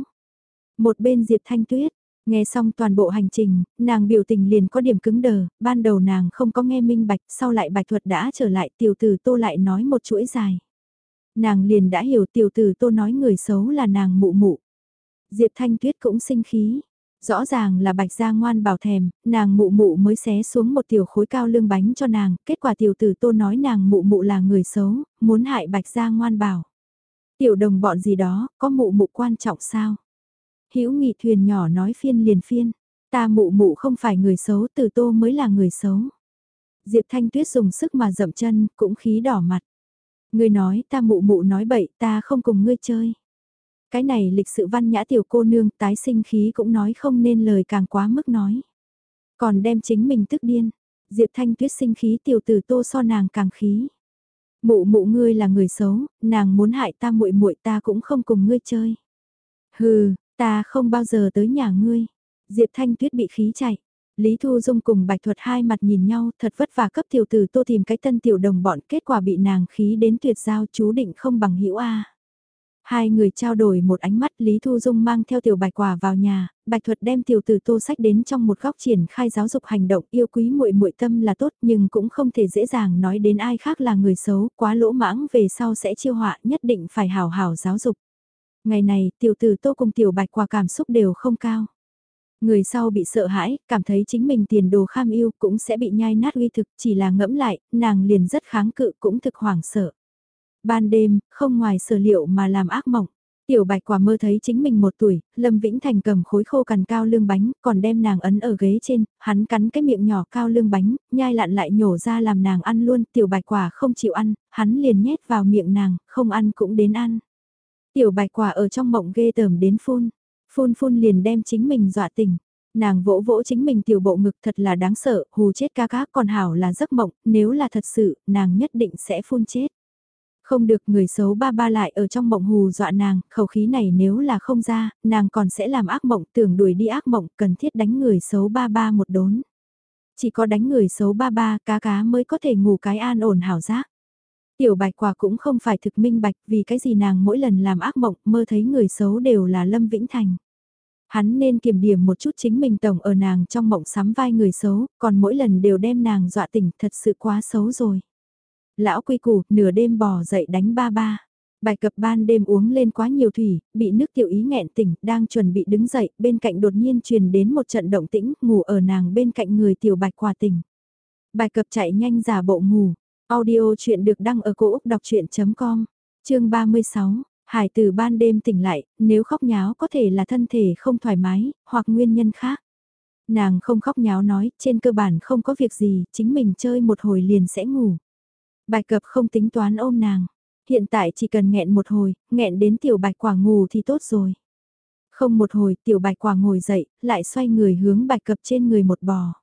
Một bên Diệp Thanh Tuyết, nghe xong toàn bộ hành trình, nàng biểu tình liền có điểm cứng đờ, ban đầu nàng không có nghe minh bạch, sau lại bạch thuật đã trở lại tiểu tử tô lại nói một chuỗi dài. Nàng liền đã hiểu tiểu tử tô nói người xấu là nàng mụ mụ. Diệp Thanh Tuyết cũng sinh khí, Rõ ràng là bạch gia ngoan bảo thèm, nàng mụ mụ mới xé xuống một tiểu khối cao lương bánh cho nàng, kết quả tiểu tử tô nói nàng mụ mụ là người xấu, muốn hại bạch gia ngoan bảo. Tiểu đồng bọn gì đó, có mụ mụ quan trọng sao? Hữu nghị thuyền nhỏ nói phiên liền phiên, ta mụ mụ không phải người xấu, từ tô mới là người xấu. Diệp Thanh Tuyết dùng sức mà dậm chân, cũng khí đỏ mặt. Ngươi nói ta mụ mụ nói bậy, ta không cùng ngươi chơi. Cái này lịch sự văn nhã tiểu cô nương tái sinh khí cũng nói không nên lời càng quá mức nói. Còn đem chính mình tức điên. Diệp Thanh Tuyết sinh khí tiểu tử tô so nàng càng khí. Mụ mụ ngươi là người xấu, nàng muốn hại ta muội muội ta cũng không cùng ngươi chơi. Hừ, ta không bao giờ tới nhà ngươi. Diệp Thanh Tuyết bị khí chạy. Lý Thu Dung cùng Bạch Thuật hai mặt nhìn nhau thật vất vả cấp tiểu tử tô tìm cái tân tiểu đồng bọn kết quả bị nàng khí đến tuyệt giao chú định không bằng hữu A. Hai người trao đổi một ánh mắt Lý Thu Dung mang theo tiểu bạch quả vào nhà, bạch thuật đem tiểu tử tô sách đến trong một góc triển khai giáo dục hành động yêu quý muội muội tâm là tốt nhưng cũng không thể dễ dàng nói đến ai khác là người xấu, quá lỗ mãng về sau sẽ chiêu họa nhất định phải hào hào giáo dục. Ngày này tiểu tử tô cùng tiểu bạch quả cảm xúc đều không cao. Người sau bị sợ hãi, cảm thấy chính mình tiền đồ kham yêu cũng sẽ bị nhai nát uy thực, chỉ là ngẫm lại, nàng liền rất kháng cự cũng thực hoảng sợ. Ban đêm, không ngoài sở liệu mà làm ác mộng. Tiểu bạch quả mơ thấy chính mình một tuổi, Lâm Vĩnh Thành cầm khối khô cằn cao lương bánh, còn đem nàng ấn ở ghế trên, hắn cắn cái miệng nhỏ cao lương bánh, nhai lặn lại nhổ ra làm nàng ăn luôn, tiểu bạch quả không chịu ăn, hắn liền nhét vào miệng nàng, không ăn cũng đến ăn. Tiểu bạch quả ở trong mộng ghê tởm đến phun, phun phun liền đem chính mình dọa tỉnh. Nàng vỗ vỗ chính mình tiểu bộ ngực thật là đáng sợ, hù chết ca cá còn hảo là giấc mộng, nếu là thật sự, nàng nhất định sẽ phun chết. Không được người xấu ba ba lại ở trong mộng hù dọa nàng, khẩu khí này nếu là không ra, nàng còn sẽ làm ác mộng tưởng đuổi đi ác mộng cần thiết đánh người xấu ba ba một đốn. Chỉ có đánh người xấu ba ba cá cá mới có thể ngủ cái an ổn hảo giác. Tiểu bạch quả cũng không phải thực minh bạch vì cái gì nàng mỗi lần làm ác mộng mơ thấy người xấu đều là Lâm Vĩnh Thành. Hắn nên kiểm điểm một chút chính mình tổng ở nàng trong mộng sắm vai người xấu, còn mỗi lần đều đem nàng dọa tỉnh thật sự quá xấu rồi. Lão quy củ, nửa đêm bò dậy đánh ba ba. Bài cập ban đêm uống lên quá nhiều thủy, bị nước tiểu ý nghẹn tỉnh, đang chuẩn bị đứng dậy, bên cạnh đột nhiên truyền đến một trận động tĩnh, ngủ ở nàng bên cạnh người tiểu bạch quả tỉnh. Bài cập chạy nhanh giả bộ ngủ, audio chuyện được đăng ở cổ Úc đọc chuyện.com, chương 36. Hải từ ban đêm tỉnh lại, nếu khóc nháo có thể là thân thể không thoải mái, hoặc nguyên nhân khác. Nàng không khóc nháo nói, trên cơ bản không có việc gì, chính mình chơi một hồi liền sẽ ngủ. Bài cập không tính toán ôm nàng. Hiện tại chỉ cần nghẹn một hồi, nghẹn đến tiểu bạch quả ngủ thì tốt rồi. Không một hồi tiểu bạch quả ngồi dậy, lại xoay người hướng bạch cập trên người một bò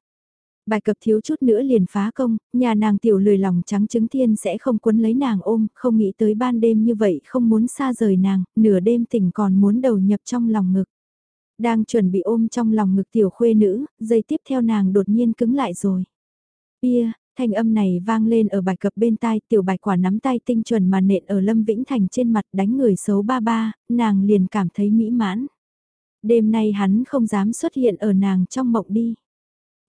bài cập thiếu chút nữa liền phá công, nhà nàng tiểu lười lòng trắng trứng thiên sẽ không quấn lấy nàng ôm, không nghĩ tới ban đêm như vậy không muốn xa rời nàng, nửa đêm tỉnh còn muốn đầu nhập trong lòng ngực. Đang chuẩn bị ôm trong lòng ngực tiểu khuê nữ, dây tiếp theo nàng đột nhiên cứng lại rồi. Bia, Thanh âm này vang lên ở bài cập bên tai, tiểu bài quả nắm tay tinh chuẩn mà nện ở Lâm Vĩnh Thành trên mặt đánh người xấu ba ba, nàng liền cảm thấy mỹ mãn. Đêm nay hắn không dám xuất hiện ở nàng trong mộng đi.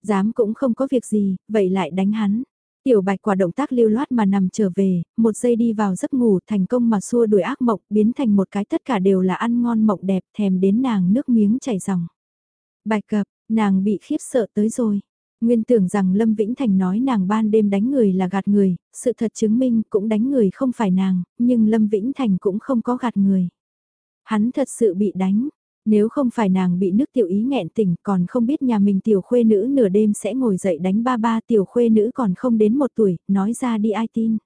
Dám cũng không có việc gì, vậy lại đánh hắn. Tiểu bạch quả động tác lưu loát mà nằm trở về, một giây đi vào giấc ngủ thành công mà xua đuổi ác mộng biến thành một cái tất cả đều là ăn ngon mộng đẹp thèm đến nàng nước miếng chảy ròng. Bạch cập, nàng bị khiếp sợ tới rồi. Nguyên tưởng rằng Lâm Vĩnh Thành nói nàng ban đêm đánh người là gạt người, sự thật chứng minh cũng đánh người không phải nàng, nhưng Lâm Vĩnh Thành cũng không có gạt người. Hắn thật sự bị đánh, nếu không phải nàng bị nước tiểu ý nghẹn tỉnh còn không biết nhà mình tiểu khuê nữ nửa đêm sẽ ngồi dậy đánh ba ba tiểu khuê nữ còn không đến một tuổi, nói ra đi ai tin.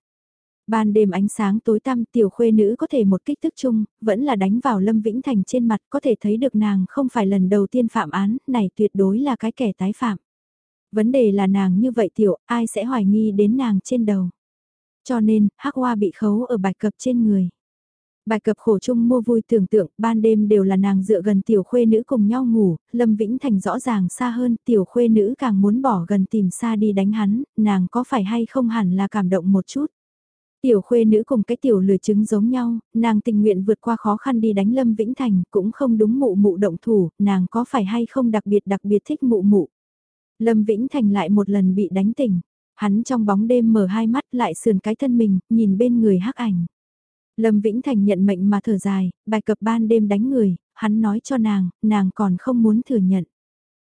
Ban đêm ánh sáng tối tăm tiểu khuê nữ có thể một kích thức chung, vẫn là đánh vào Lâm Vĩnh Thành trên mặt có thể thấy được nàng không phải lần đầu tiên phạm án, này tuyệt đối là cái kẻ tái phạm. Vấn đề là nàng như vậy tiểu, ai sẽ hoài nghi đến nàng trên đầu. Cho nên, hắc hoa bị khấu ở bạch cập trên người. Bài cập khổ chung mua vui tưởng tượng, ban đêm đều là nàng dựa gần tiểu khuê nữ cùng nhau ngủ, Lâm Vĩnh Thành rõ ràng xa hơn, tiểu khuê nữ càng muốn bỏ gần tìm xa đi đánh hắn, nàng có phải hay không hẳn là cảm động một chút. Tiểu khuê nữ cùng cái tiểu lười chứng giống nhau, nàng tình nguyện vượt qua khó khăn đi đánh Lâm Vĩnh Thành, cũng không đúng mụ mụ động thủ, nàng có phải hay không đặc biệt đặc biệt thích mụ mụ. Lâm Vĩnh Thành lại một lần bị đánh tỉnh, hắn trong bóng đêm mở hai mắt lại sườn cái thân mình, nhìn bên người hắc ảnh. Lâm Vĩnh Thành nhận mệnh mà thở dài, bài cập ban đêm đánh người, hắn nói cho nàng, nàng còn không muốn thừa nhận.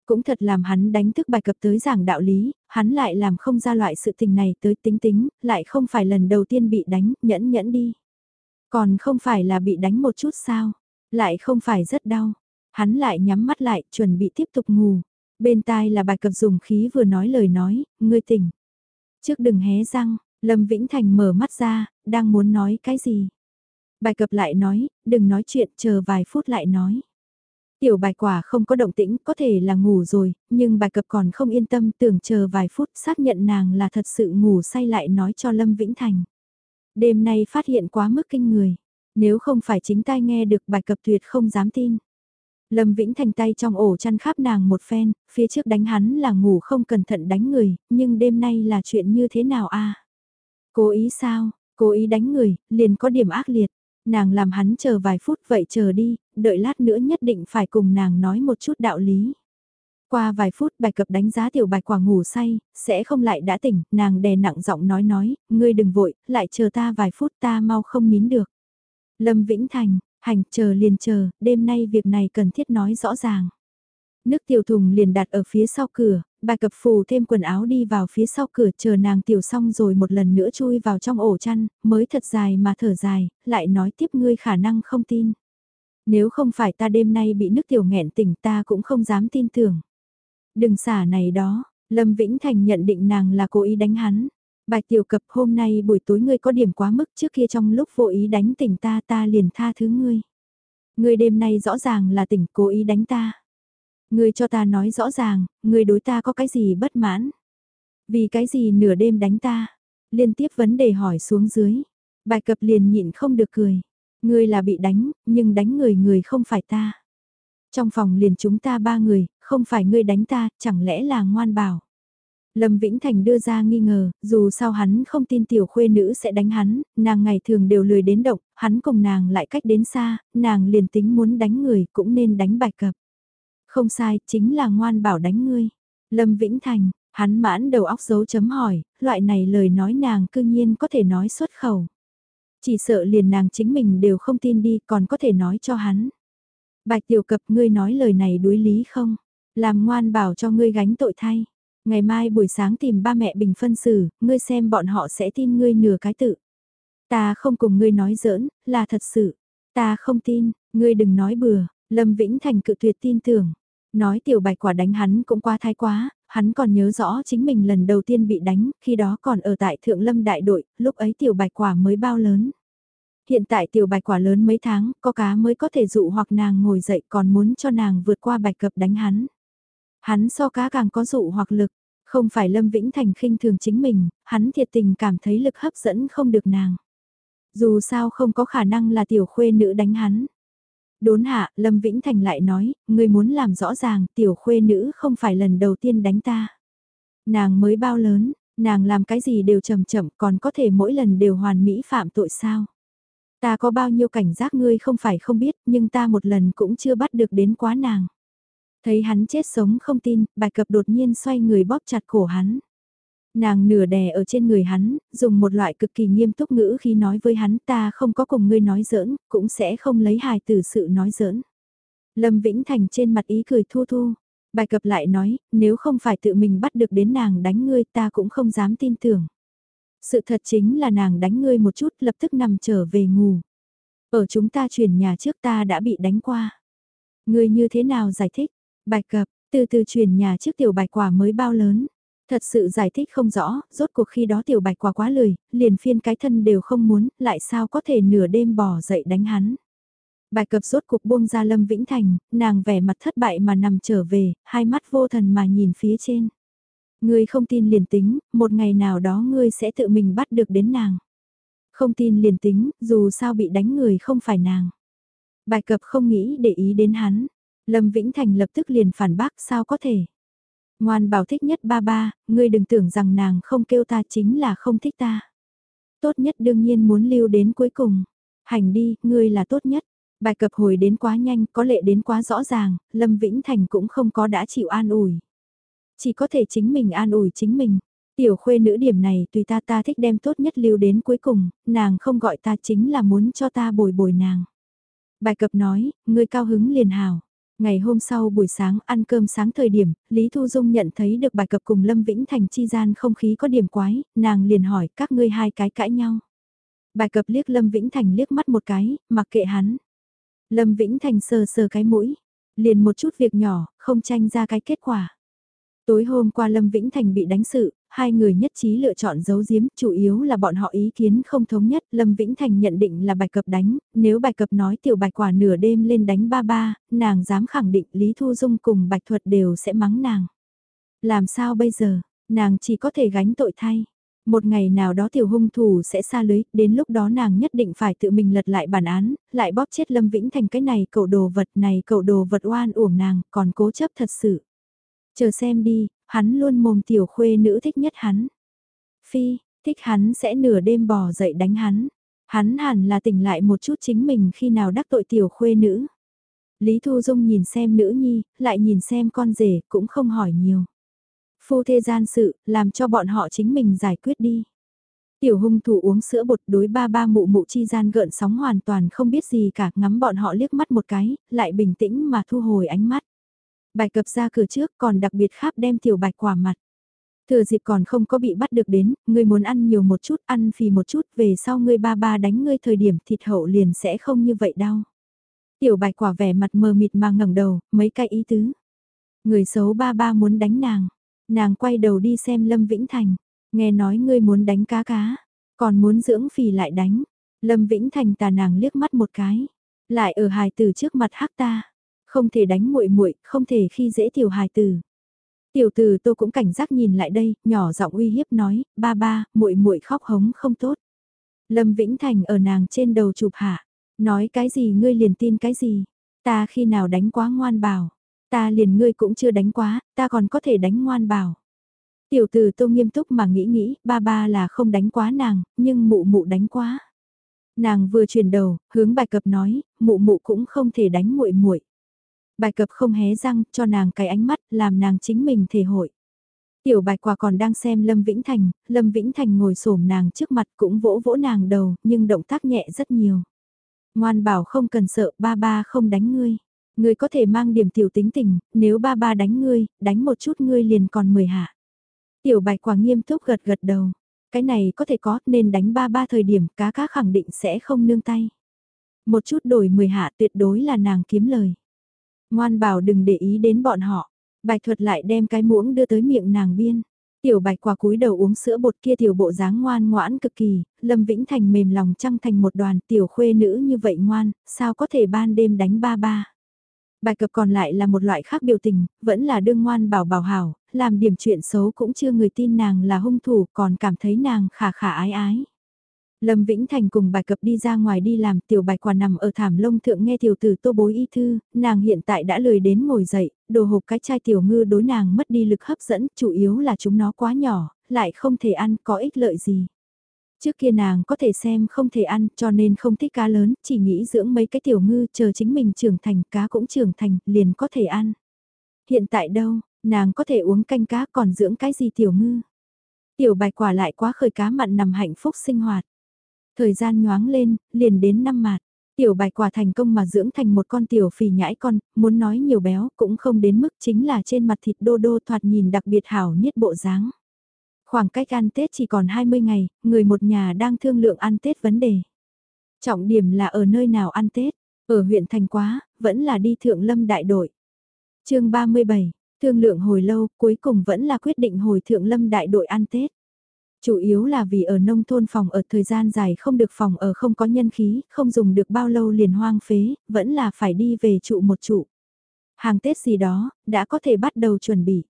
Cũng thật làm hắn đánh thức bài cập tới giảng đạo lý, hắn lại làm không ra loại sự tình này tới tính tính, lại không phải lần đầu tiên bị đánh, nhẫn nhẫn đi. Còn không phải là bị đánh một chút sao, lại không phải rất đau. Hắn lại nhắm mắt lại, chuẩn bị tiếp tục ngủ. Bên tai là bài cập dùng khí vừa nói lời nói, ngươi tỉnh. Trước đừng hé răng, Lâm Vĩnh Thành mở mắt ra, đang muốn nói cái gì. Bài cập lại nói, đừng nói chuyện, chờ vài phút lại nói. Tiểu bài quả không có động tĩnh, có thể là ngủ rồi, nhưng bài cập còn không yên tâm tưởng chờ vài phút xác nhận nàng là thật sự ngủ say lại nói cho Lâm Vĩnh Thành. Đêm nay phát hiện quá mức kinh người, nếu không phải chính tai nghe được bài cập tuyệt không dám tin. Lâm Vĩnh Thành tay trong ổ chăn khắp nàng một phen, phía trước đánh hắn là ngủ không cẩn thận đánh người, nhưng đêm nay là chuyện như thế nào a? Cố ý sao, cố ý đánh người, liền có điểm ác liệt. Nàng làm hắn chờ vài phút vậy chờ đi, đợi lát nữa nhất định phải cùng nàng nói một chút đạo lý. Qua vài phút bài cập đánh giá tiểu bạch quả ngủ say, sẽ không lại đã tỉnh, nàng đè nặng giọng nói nói, ngươi đừng vội, lại chờ ta vài phút ta mau không nín được. Lâm Vĩnh Thành, hành chờ liền chờ, đêm nay việc này cần thiết nói rõ ràng. Nước tiểu thùng liền đặt ở phía sau cửa, bài cập phù thêm quần áo đi vào phía sau cửa chờ nàng tiểu xong rồi một lần nữa chui vào trong ổ chăn, mới thật dài mà thở dài, lại nói tiếp ngươi khả năng không tin. Nếu không phải ta đêm nay bị nước tiểu nghẹn tỉnh ta cũng không dám tin tưởng. Đừng xả này đó, Lâm Vĩnh Thành nhận định nàng là cố ý đánh hắn. Bạch tiểu cập hôm nay buổi tối ngươi có điểm quá mức trước kia trong lúc vô ý đánh tỉnh ta ta liền tha thứ ngươi. Ngươi đêm nay rõ ràng là tỉnh cố ý đánh ta. Ngươi cho ta nói rõ ràng, ngươi đối ta có cái gì bất mãn? Vì cái gì nửa đêm đánh ta? Liên tiếp vấn đề hỏi xuống dưới. Bài cập liền nhịn không được cười. Ngươi là bị đánh, nhưng đánh người người không phải ta. Trong phòng liền chúng ta ba người, không phải ngươi đánh ta, chẳng lẽ là ngoan bảo. Lâm Vĩnh Thành đưa ra nghi ngờ, dù sao hắn không tin tiểu khuê nữ sẽ đánh hắn, nàng ngày thường đều lười đến động, hắn cùng nàng lại cách đến xa, nàng liền tính muốn đánh người cũng nên đánh bài cập. Không sai, chính là ngoan bảo đánh ngươi. Lâm Vĩnh Thành, hắn mãn đầu óc dấu chấm hỏi, loại này lời nói nàng cư nhiên có thể nói xuất khẩu. Chỉ sợ liền nàng chính mình đều không tin đi còn có thể nói cho hắn. Bạch tiểu cập ngươi nói lời này đối lý không? Làm ngoan bảo cho ngươi gánh tội thay. Ngày mai buổi sáng tìm ba mẹ bình phân xử, ngươi xem bọn họ sẽ tin ngươi nửa cái tự. Ta không cùng ngươi nói giỡn, là thật sự. Ta không tin, ngươi đừng nói bừa, Lâm Vĩnh Thành cự tuyệt tin tưởng. Nói tiểu bạch quả đánh hắn cũng qua thái quá, hắn còn nhớ rõ chính mình lần đầu tiên bị đánh, khi đó còn ở tại Thượng Lâm đại đội, lúc ấy tiểu bạch quả mới bao lớn. Hiện tại tiểu bạch quả lớn mấy tháng, có cá mới có thể dụ hoặc nàng ngồi dậy còn muốn cho nàng vượt qua bạch cập đánh hắn. Hắn so cá càng có dụ hoặc lực, không phải Lâm Vĩnh Thành khinh thường chính mình, hắn thiệt tình cảm thấy lực hấp dẫn không được nàng. Dù sao không có khả năng là tiểu khuê nữ đánh hắn. Đốn hạ, Lâm Vĩnh Thành lại nói, người muốn làm rõ ràng, tiểu khuê nữ không phải lần đầu tiên đánh ta. Nàng mới bao lớn, Nàng làm cái gì đều chậm chậm còn có thể mỗi lần đều hoàn mỹ phạm tội sao? Ta có bao nhiêu cảnh giác ngươi không phải không biết nhưng ta một lần cũng chưa bắt được đến quá nàng. Thấy hắn chết sống không tin, bạch cập đột nhiên xoay người bóp chặt cổ hắn. Nàng nửa đè ở trên người hắn, dùng một loại cực kỳ nghiêm túc ngữ khi nói với hắn ta không có cùng ngươi nói giỡn, cũng sẽ không lấy hài từ sự nói giỡn. Lâm Vĩnh Thành trên mặt ý cười thu thu. Bài cập lại nói, nếu không phải tự mình bắt được đến nàng đánh ngươi ta cũng không dám tin tưởng. Sự thật chính là nàng đánh ngươi một chút lập tức nằm trở về ngủ. Ở chúng ta chuyển nhà trước ta đã bị đánh qua. Ngươi như thế nào giải thích? Bạch cập, từ từ chuyển nhà trước tiểu bạch quả mới bao lớn. Thật sự giải thích không rõ, rốt cuộc khi đó tiểu bạch quả quá lười, liền phiên cái thân đều không muốn, lại sao có thể nửa đêm bỏ dậy đánh hắn. bạch cập rốt cuộc buông ra Lâm Vĩnh Thành, nàng vẻ mặt thất bại mà nằm trở về, hai mắt vô thần mà nhìn phía trên. Ngươi không tin liền tính, một ngày nào đó ngươi sẽ tự mình bắt được đến nàng. Không tin liền tính, dù sao bị đánh người không phải nàng. Bài cập không nghĩ để ý đến hắn. Lâm Vĩnh Thành lập tức liền phản bác sao có thể. Ngoan bảo thích nhất ba ba, ngươi đừng tưởng rằng nàng không kêu ta chính là không thích ta. Tốt nhất đương nhiên muốn lưu đến cuối cùng. Hành đi, ngươi là tốt nhất. Bài cập hồi đến quá nhanh, có lệ đến quá rõ ràng, Lâm Vĩnh Thành cũng không có đã chịu an ủi. Chỉ có thể chính mình an ủi chính mình. Tiểu khuê nữ điểm này tùy ta ta thích đem tốt nhất lưu đến cuối cùng, nàng không gọi ta chính là muốn cho ta bồi bồi nàng. Bài cập nói, ngươi cao hứng liền hào. Ngày hôm sau buổi sáng ăn cơm sáng thời điểm, Lý Thu Dung nhận thấy được bài cập cùng Lâm Vĩnh Thành chi gian không khí có điểm quái, nàng liền hỏi các ngươi hai cái cãi nhau. Bài cập liếc Lâm Vĩnh Thành liếc mắt một cái, mặc kệ hắn. Lâm Vĩnh Thành sờ sờ cái mũi, liền một chút việc nhỏ, không tranh ra cái kết quả. Tối hôm qua Lâm Vĩnh Thành bị đánh sự, hai người nhất trí lựa chọn giấu giếm, chủ yếu là bọn họ ý kiến không thống nhất. Lâm Vĩnh Thành nhận định là bạch cập đánh, nếu bạch cập nói tiểu bạch quả nửa đêm lên đánh ba ba, nàng dám khẳng định Lý Thu Dung cùng bạch thuật đều sẽ mắng nàng. Làm sao bây giờ, nàng chỉ có thể gánh tội thay. Một ngày nào đó tiểu hung thủ sẽ xa lưới, đến lúc đó nàng nhất định phải tự mình lật lại bản án, lại bóp chết Lâm Vĩnh Thành cái này cậu đồ vật này cậu đồ vật oan uổng nàng, còn cố chấp thật sự. Chờ xem đi, hắn luôn mồm tiểu khuê nữ thích nhất hắn. Phi, thích hắn sẽ nửa đêm bò dậy đánh hắn. Hắn hẳn là tỉnh lại một chút chính mình khi nào đắc tội tiểu khuê nữ. Lý Thu Dung nhìn xem nữ nhi, lại nhìn xem con rể, cũng không hỏi nhiều. Phu thê gian sự, làm cho bọn họ chính mình giải quyết đi. Tiểu hung thủ uống sữa bột đối ba ba mụ mụ chi gian gợn sóng hoàn toàn không biết gì cả, ngắm bọn họ liếc mắt một cái, lại bình tĩnh mà thu hồi ánh mắt. Bạch cập ra cửa trước còn đặc biệt kháp đem tiểu bạch quả mặt. Thừa dịp còn không có bị bắt được đến, ngươi muốn ăn nhiều một chút, ăn phì một chút, về sau ngươi ba ba đánh ngươi thời điểm thịt hậu liền sẽ không như vậy đau. Tiểu bạch quả vẻ mặt mờ mịt mà ngẩng đầu, mấy cái ý tứ. Người xấu ba ba muốn đánh nàng. Nàng quay đầu đi xem Lâm Vĩnh Thành. Nghe nói ngươi muốn đánh cá cá, còn muốn dưỡng phì lại đánh. Lâm Vĩnh Thành tà nàng liếc mắt một cái. Lại ở hài từ trước mặt hắc ta không thể đánh muội muội, không thể khi dễ tiểu hài tử. Tiểu tử Tô cũng cảnh giác nhìn lại đây, nhỏ giọng uy hiếp nói, "Ba ba, muội muội khóc hống không tốt." Lâm Vĩnh Thành ở nàng trên đầu chụp hạ, nói cái gì ngươi liền tin cái gì? Ta khi nào đánh quá ngoan bảo, ta liền ngươi cũng chưa đánh quá, ta còn có thể đánh ngoan bảo. Tiểu tử Tô nghiêm túc mà nghĩ nghĩ, ba ba là không đánh quá nàng, nhưng mụ mụ đánh quá. Nàng vừa chuyển đầu, hướng bài cập nói, mụ mụ cũng không thể đánh muội muội. Bài cập không hé răng, cho nàng cái ánh mắt, làm nàng chính mình thể hội. Tiểu bạch quả còn đang xem Lâm Vĩnh Thành, Lâm Vĩnh Thành ngồi xổm nàng trước mặt cũng vỗ vỗ nàng đầu, nhưng động tác nhẹ rất nhiều. Ngoan bảo không cần sợ, ba ba không đánh ngươi. Ngươi có thể mang điểm tiểu tính tình, nếu ba ba đánh ngươi, đánh một chút ngươi liền còn mười hạ. Tiểu bạch quả nghiêm túc gật gật đầu. Cái này có thể có, nên đánh ba ba thời điểm cá cá khẳng định sẽ không nương tay. Một chút đổi mười hạ tuyệt đối là nàng kiếm lời. Ngoan bảo đừng để ý đến bọn họ. Bạch thuật lại đem cái muỗng đưa tới miệng nàng biên. Tiểu bạch quả cúi đầu uống sữa bột kia tiểu bộ dáng ngoan ngoãn cực kỳ, Lâm Vĩnh Thành mềm lòng trăng thành một đoàn tiểu khuê nữ như vậy ngoan, sao có thể ban đêm đánh ba ba. Bài cập còn lại là một loại khác biểu tình, vẫn là đương ngoan bảo bảo hảo, làm điểm chuyện xấu cũng chưa người tin nàng là hung thủ còn cảm thấy nàng khả khả ái ái. Lâm Vĩnh Thành cùng bài cập đi ra ngoài đi làm tiểu bạch quả nằm ở thảm lông thượng nghe tiểu tử tô bối y thư, nàng hiện tại đã lười đến ngồi dậy, đồ hộp cái chai tiểu ngư đối nàng mất đi lực hấp dẫn, chủ yếu là chúng nó quá nhỏ, lại không thể ăn có ích lợi gì. Trước kia nàng có thể xem không thể ăn cho nên không thích cá lớn, chỉ nghĩ dưỡng mấy cái tiểu ngư chờ chính mình trưởng thành cá cũng trưởng thành liền có thể ăn. Hiện tại đâu, nàng có thể uống canh cá còn dưỡng cái gì tiểu ngư. Tiểu bạch quả lại quá khơi cá mặn nằm hạnh phúc sinh hoạt. Thời gian nhoáng lên, liền đến năm mạt. Tiểu bạch quả thành công mà dưỡng thành một con tiểu phì nhãi con, muốn nói nhiều béo cũng không đến mức chính là trên mặt thịt đô đô thoạt nhìn đặc biệt hảo niết bộ dáng. Khoảng cách ăn Tết chỉ còn 20 ngày, người một nhà đang thương lượng ăn Tết vấn đề. Trọng điểm là ở nơi nào ăn Tết, ở huyện Thành Quá, vẫn là đi thượng lâm đại đội. chương 37, thương lượng hồi lâu, cuối cùng vẫn là quyết định hồi thượng lâm đại đội ăn Tết. Chủ yếu là vì ở nông thôn phòng ở thời gian dài không được phòng ở không có nhân khí, không dùng được bao lâu liền hoang phế, vẫn là phải đi về trụ một trụ. Hàng Tết gì đó, đã có thể bắt đầu chuẩn bị.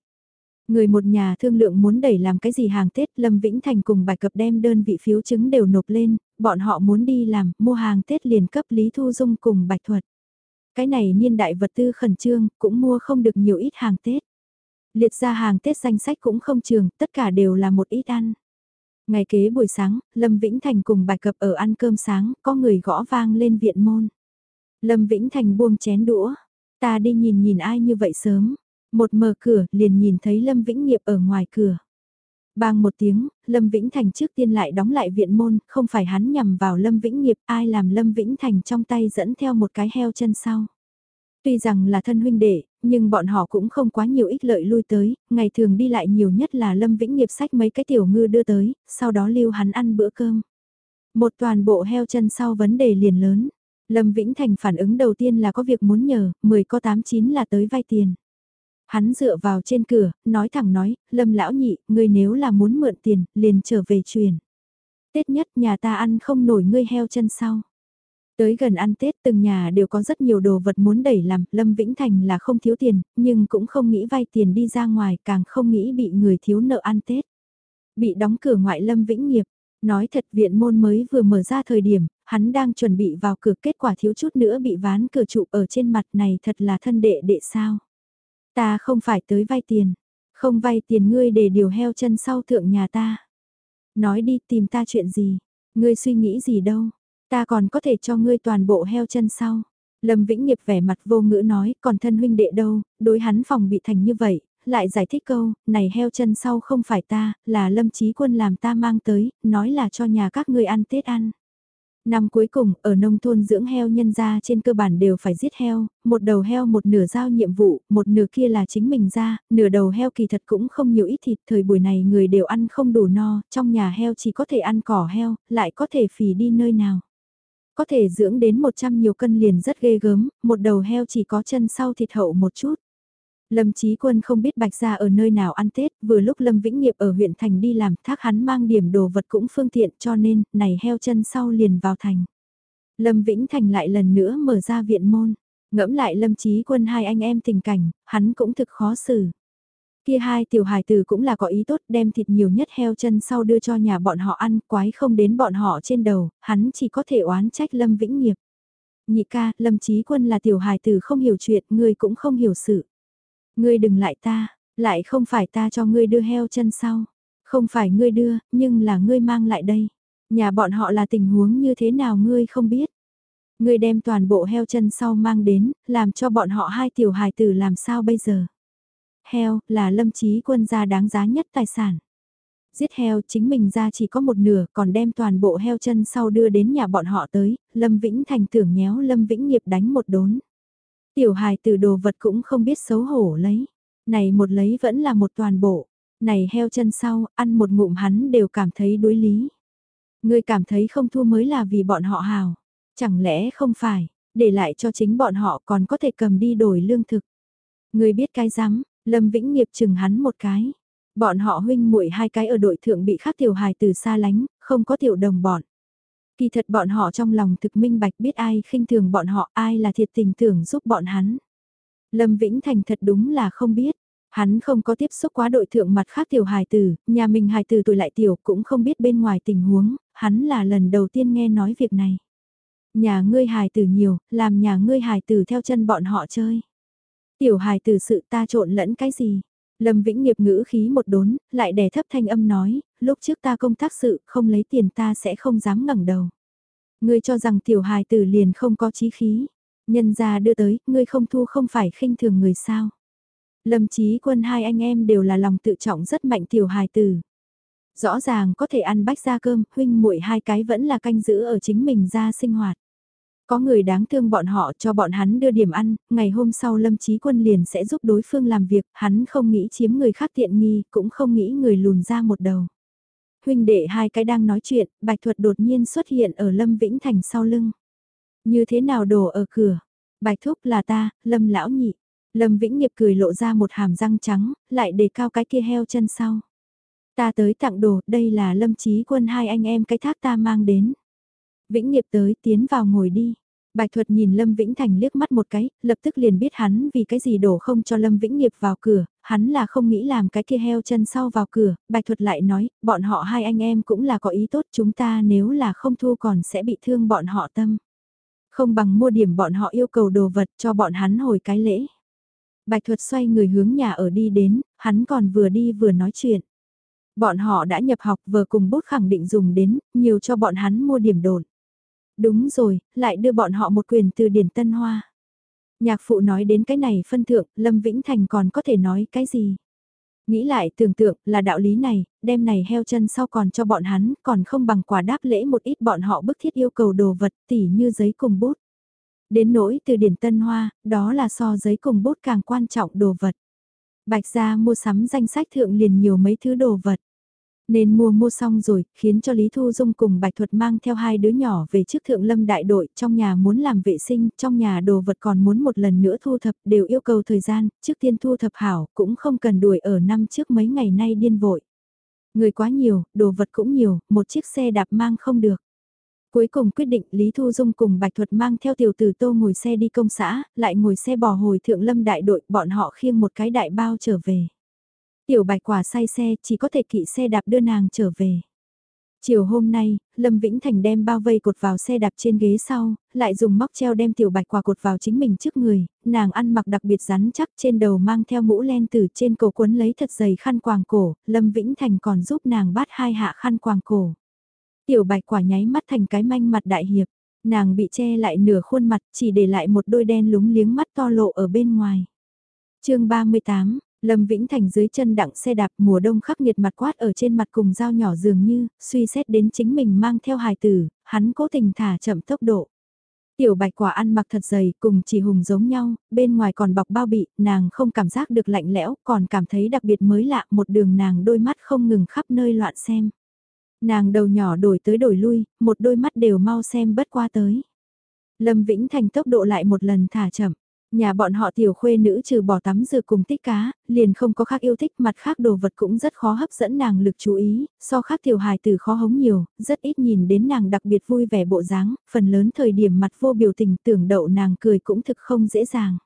Người một nhà thương lượng muốn đẩy làm cái gì hàng Tết, Lâm Vĩnh Thành cùng bài cập đem đơn vị phiếu chứng đều nộp lên, bọn họ muốn đi làm, mua hàng Tết liền cấp Lý Thu Dung cùng Bạch Thuật. Cái này niên đại vật tư khẩn trương, cũng mua không được nhiều ít hàng Tết. Liệt ra hàng Tết danh sách cũng không trường, tất cả đều là một ít ăn. Ngày kế buổi sáng, Lâm Vĩnh Thành cùng bài cập ở ăn cơm sáng, có người gõ vang lên viện môn. Lâm Vĩnh Thành buông chén đũa, ta đi nhìn nhìn ai như vậy sớm. Một mở cửa, liền nhìn thấy Lâm Vĩnh Nghiệp ở ngoài cửa. Bang một tiếng, Lâm Vĩnh Thành trước tiên lại đóng lại viện môn, không phải hắn nhằm vào Lâm Vĩnh Nghiệp, ai làm Lâm Vĩnh Thành trong tay dẫn theo một cái heo chân sau. Tuy rằng là thân huynh đệ, nhưng bọn họ cũng không quá nhiều ích lợi lui tới, ngày thường đi lại nhiều nhất là Lâm Vĩnh Nghiệp sách mấy cái tiểu ngư đưa tới, sau đó lưu hắn ăn bữa cơm. Một toàn bộ heo chân sau vấn đề liền lớn. Lâm Vĩnh Thành phản ứng đầu tiên là có việc muốn nhờ, 10 có 89 là tới vay tiền. Hắn dựa vào trên cửa, nói thẳng nói, Lâm lão nhị, ngươi nếu là muốn mượn tiền, liền trở về truyền. Tết nhất nhà ta ăn không nổi ngươi heo chân sau. Tới gần ăn Tết từng nhà đều có rất nhiều đồ vật muốn đẩy làm, Lâm Vĩnh Thành là không thiếu tiền, nhưng cũng không nghĩ vay tiền đi ra ngoài, càng không nghĩ bị người thiếu nợ ăn Tết. Bị đóng cửa ngoại Lâm Vĩnh nghiệp, nói thật viện môn mới vừa mở ra thời điểm, hắn đang chuẩn bị vào cửa kết quả thiếu chút nữa bị ván cửa trụ ở trên mặt này thật là thân đệ đệ sao. Ta không phải tới vay tiền, không vay tiền ngươi để điều heo chân sau thượng nhà ta. Nói đi tìm ta chuyện gì, ngươi suy nghĩ gì đâu, Ta còn có thể cho ngươi toàn bộ heo chân sau. Lâm Vĩnh Nghiệp vẻ mặt vô ngữ nói, còn thân huynh đệ đâu, đối hắn phòng bị thành như vậy, lại giải thích câu, này heo chân sau không phải ta, là Lâm Chí Quân làm ta mang tới, nói là cho nhà các ngươi ăn Tết ăn. Năm cuối cùng, ở nông thôn dưỡng heo nhân ra trên cơ bản đều phải giết heo, một đầu heo một nửa giao nhiệm vụ, một nửa kia là chính mình ra, nửa đầu heo kỳ thật cũng không nhiều ít thịt, thời buổi này người đều ăn không đủ no, trong nhà heo chỉ có thể ăn cỏ heo, lại có thể phì đi nơi nào. Có thể dưỡng đến 100 nhiều cân liền rất ghê gớm, một đầu heo chỉ có chân sau thịt hậu một chút. Lâm Chí Quân không biết Bạch Gia ở nơi nào ăn Tết, vừa lúc Lâm Vĩnh Nghiệp ở huyện thành đi làm, thác hắn mang điểm đồ vật cũng phương tiện cho nên, này heo chân sau liền vào thành. Lâm Vĩnh Thành lại lần nữa mở ra viện môn, ngẫm lại Lâm Chí Quân hai anh em tình cảnh, hắn cũng thực khó xử. Kia hai tiểu hài tử cũng là có ý tốt đem thịt nhiều nhất heo chân sau đưa cho nhà bọn họ ăn, quái không đến bọn họ trên đầu, hắn chỉ có thể oán trách Lâm Vĩnh Nghiệp. Nhị ca, Lâm Chí Quân là tiểu hài tử không hiểu chuyện, ngươi cũng không hiểu sự. Ngươi đừng lại ta, lại không phải ta cho ngươi đưa heo chân sau. Không phải ngươi đưa, nhưng là ngươi mang lại đây. Nhà bọn họ là tình huống như thế nào ngươi không biết. Ngươi đem toàn bộ heo chân sau mang đến, làm cho bọn họ hai tiểu hài tử làm sao bây giờ. Heo là lâm trí quân gia đáng giá nhất tài sản. Giết heo chính mình ra chỉ có một nửa còn đem toàn bộ heo chân sau đưa đến nhà bọn họ tới, Lâm Vĩnh Thành tưởng nhéo Lâm Vĩnh nghiệp đánh một đốn. Tiểu hài từ đồ vật cũng không biết xấu hổ lấy. Này một lấy vẫn là một toàn bộ. Này heo chân sau, ăn một ngụm hắn đều cảm thấy đối lý. Người cảm thấy không thua mới là vì bọn họ hào. Chẳng lẽ không phải, để lại cho chính bọn họ còn có thể cầm đi đổi lương thực. Người biết cái rắm Lâm Vĩnh Nghiệp chừng hắn một cái. Bọn họ huynh muội hai cái ở đội thượng bị khác tiểu hài từ xa lánh, không có tiểu đồng bọn. Kỳ thật bọn họ trong lòng thực minh bạch biết ai khinh thường bọn họ ai là thiệt tình tưởng giúp bọn hắn. Lâm Vĩnh Thành thật đúng là không biết. Hắn không có tiếp xúc quá đội thượng mặt khác tiểu hài tử, nhà mình hài tử tuổi lại tiểu cũng không biết bên ngoài tình huống, hắn là lần đầu tiên nghe nói việc này. Nhà ngươi hài tử nhiều, làm nhà ngươi hài tử theo chân bọn họ chơi. Tiểu hài Từ sự ta trộn lẫn cái gì? Lâm Vĩnh nghiệp ngữ khí một đốn, lại đè thấp thanh âm nói, lúc trước ta công tác sự, không lấy tiền ta sẽ không dám ngẩng đầu. Ngươi cho rằng tiểu hài tử liền không có chí khí. Nhân gia đưa tới, ngươi không thu không phải khinh thường người sao. Lâm Chí Quân hai anh em đều là lòng tự trọng rất mạnh tiểu hài tử. Rõ ràng có thể ăn bách ra cơm, huynh muội hai cái vẫn là canh giữ ở chính mình ra sinh hoạt. Có người đáng thương bọn họ cho bọn hắn đưa điểm ăn, ngày hôm sau Lâm Chí Quân liền sẽ giúp đối phương làm việc, hắn không nghĩ chiếm người khác tiện nghi, cũng không nghĩ người lùn ra một đầu. Huynh đệ hai cái đang nói chuyện, Bạch Thuật đột nhiên xuất hiện ở Lâm Vĩnh Thành sau lưng. Như thế nào đổ ở cửa? Bạch Thúc là ta, Lâm Lão Nhị. Lâm Vĩnh Nghiệp cười lộ ra một hàm răng trắng, lại đề cao cái kia heo chân sau. Ta tới tặng đồ, đây là Lâm Chí Quân hai anh em cái thác ta mang đến. Vĩnh Nghiệp tới, tiến vào ngồi đi. Bạch Thuật nhìn Lâm Vĩnh Thành liếc mắt một cái, lập tức liền biết hắn vì cái gì đổ không cho Lâm Vĩnh Nghiệp vào cửa, hắn là không nghĩ làm cái kia heo chân sau vào cửa, Bạch Thuật lại nói, bọn họ hai anh em cũng là có ý tốt chúng ta nếu là không thu còn sẽ bị thương bọn họ tâm. Không bằng mua điểm bọn họ yêu cầu đồ vật cho bọn hắn hồi cái lễ. Bạch Thuật xoay người hướng nhà ở đi đến, hắn còn vừa đi vừa nói chuyện. Bọn họ đã nhập học vừa cùng bút khẳng định dùng đến, nhiều cho bọn hắn mua điểm đồn. Đúng rồi, lại đưa bọn họ một quyền từ điển Tân Hoa. Nhạc phụ nói đến cái này phân thượng, Lâm Vĩnh Thành còn có thể nói cái gì? Nghĩ lại tưởng tượng là đạo lý này, đem này heo chân sau còn cho bọn hắn, còn không bằng quả đáp lễ một ít bọn họ bức thiết yêu cầu đồ vật tỉ như giấy cùng bút. Đến nỗi từ điển Tân Hoa, đó là so giấy cùng bút càng quan trọng đồ vật. Bạch gia mua sắm danh sách thượng liền nhiều mấy thứ đồ vật. Nên mua mua xong rồi, khiến cho Lý Thu Dung cùng Bạch Thuật mang theo hai đứa nhỏ về trước thượng lâm đại đội, trong nhà muốn làm vệ sinh, trong nhà đồ vật còn muốn một lần nữa thu thập, đều yêu cầu thời gian, trước tiên thu thập hảo, cũng không cần đuổi ở năm trước mấy ngày nay điên vội. Người quá nhiều, đồ vật cũng nhiều, một chiếc xe đạp mang không được. Cuối cùng quyết định Lý Thu Dung cùng Bạch Thuật mang theo tiểu tử tô ngồi xe đi công xã, lại ngồi xe bò hồi thượng lâm đại đội, bọn họ khiêng một cái đại bao trở về. Tiểu bạch quả say xe chỉ có thể kỵ xe đạp đưa nàng trở về. Chiều hôm nay, Lâm Vĩnh Thành đem bao vây cột vào xe đạp trên ghế sau, lại dùng móc treo đem tiểu bạch quả cột vào chính mình trước người, nàng ăn mặc đặc biệt rắn chắc trên đầu mang theo mũ len từ trên cổ quấn lấy thật dày khăn quàng cổ, Lâm Vĩnh Thành còn giúp nàng bắt hai hạ khăn quàng cổ. Tiểu bạch quả nháy mắt thành cái manh mặt đại hiệp, nàng bị che lại nửa khuôn mặt chỉ để lại một đôi đen lúng liếng mắt to lộ ở bên ngoài. chương 38 Lâm Vĩnh Thành dưới chân đặng xe đạp mùa đông khắc nghiệt mặt quát ở trên mặt cùng dao nhỏ dường như, suy xét đến chính mình mang theo hài tử, hắn cố tình thả chậm tốc độ. Tiểu bạch quả ăn mặc thật dày cùng chỉ hùng giống nhau, bên ngoài còn bọc bao bị, nàng không cảm giác được lạnh lẽo, còn cảm thấy đặc biệt mới lạ một đường nàng đôi mắt không ngừng khắp nơi loạn xem. Nàng đầu nhỏ đổi tới đổi lui, một đôi mắt đều mau xem bất qua tới. Lâm Vĩnh Thành tốc độ lại một lần thả chậm. Nhà bọn họ tiểu khuê nữ trừ bỏ tắm rửa cùng tích cá, liền không có khác yêu thích mặt khác đồ vật cũng rất khó hấp dẫn nàng lực chú ý, so khác tiểu hài từ khó hống nhiều, rất ít nhìn đến nàng đặc biệt vui vẻ bộ dáng, phần lớn thời điểm mặt vô biểu tình tưởng đậu nàng cười cũng thực không dễ dàng.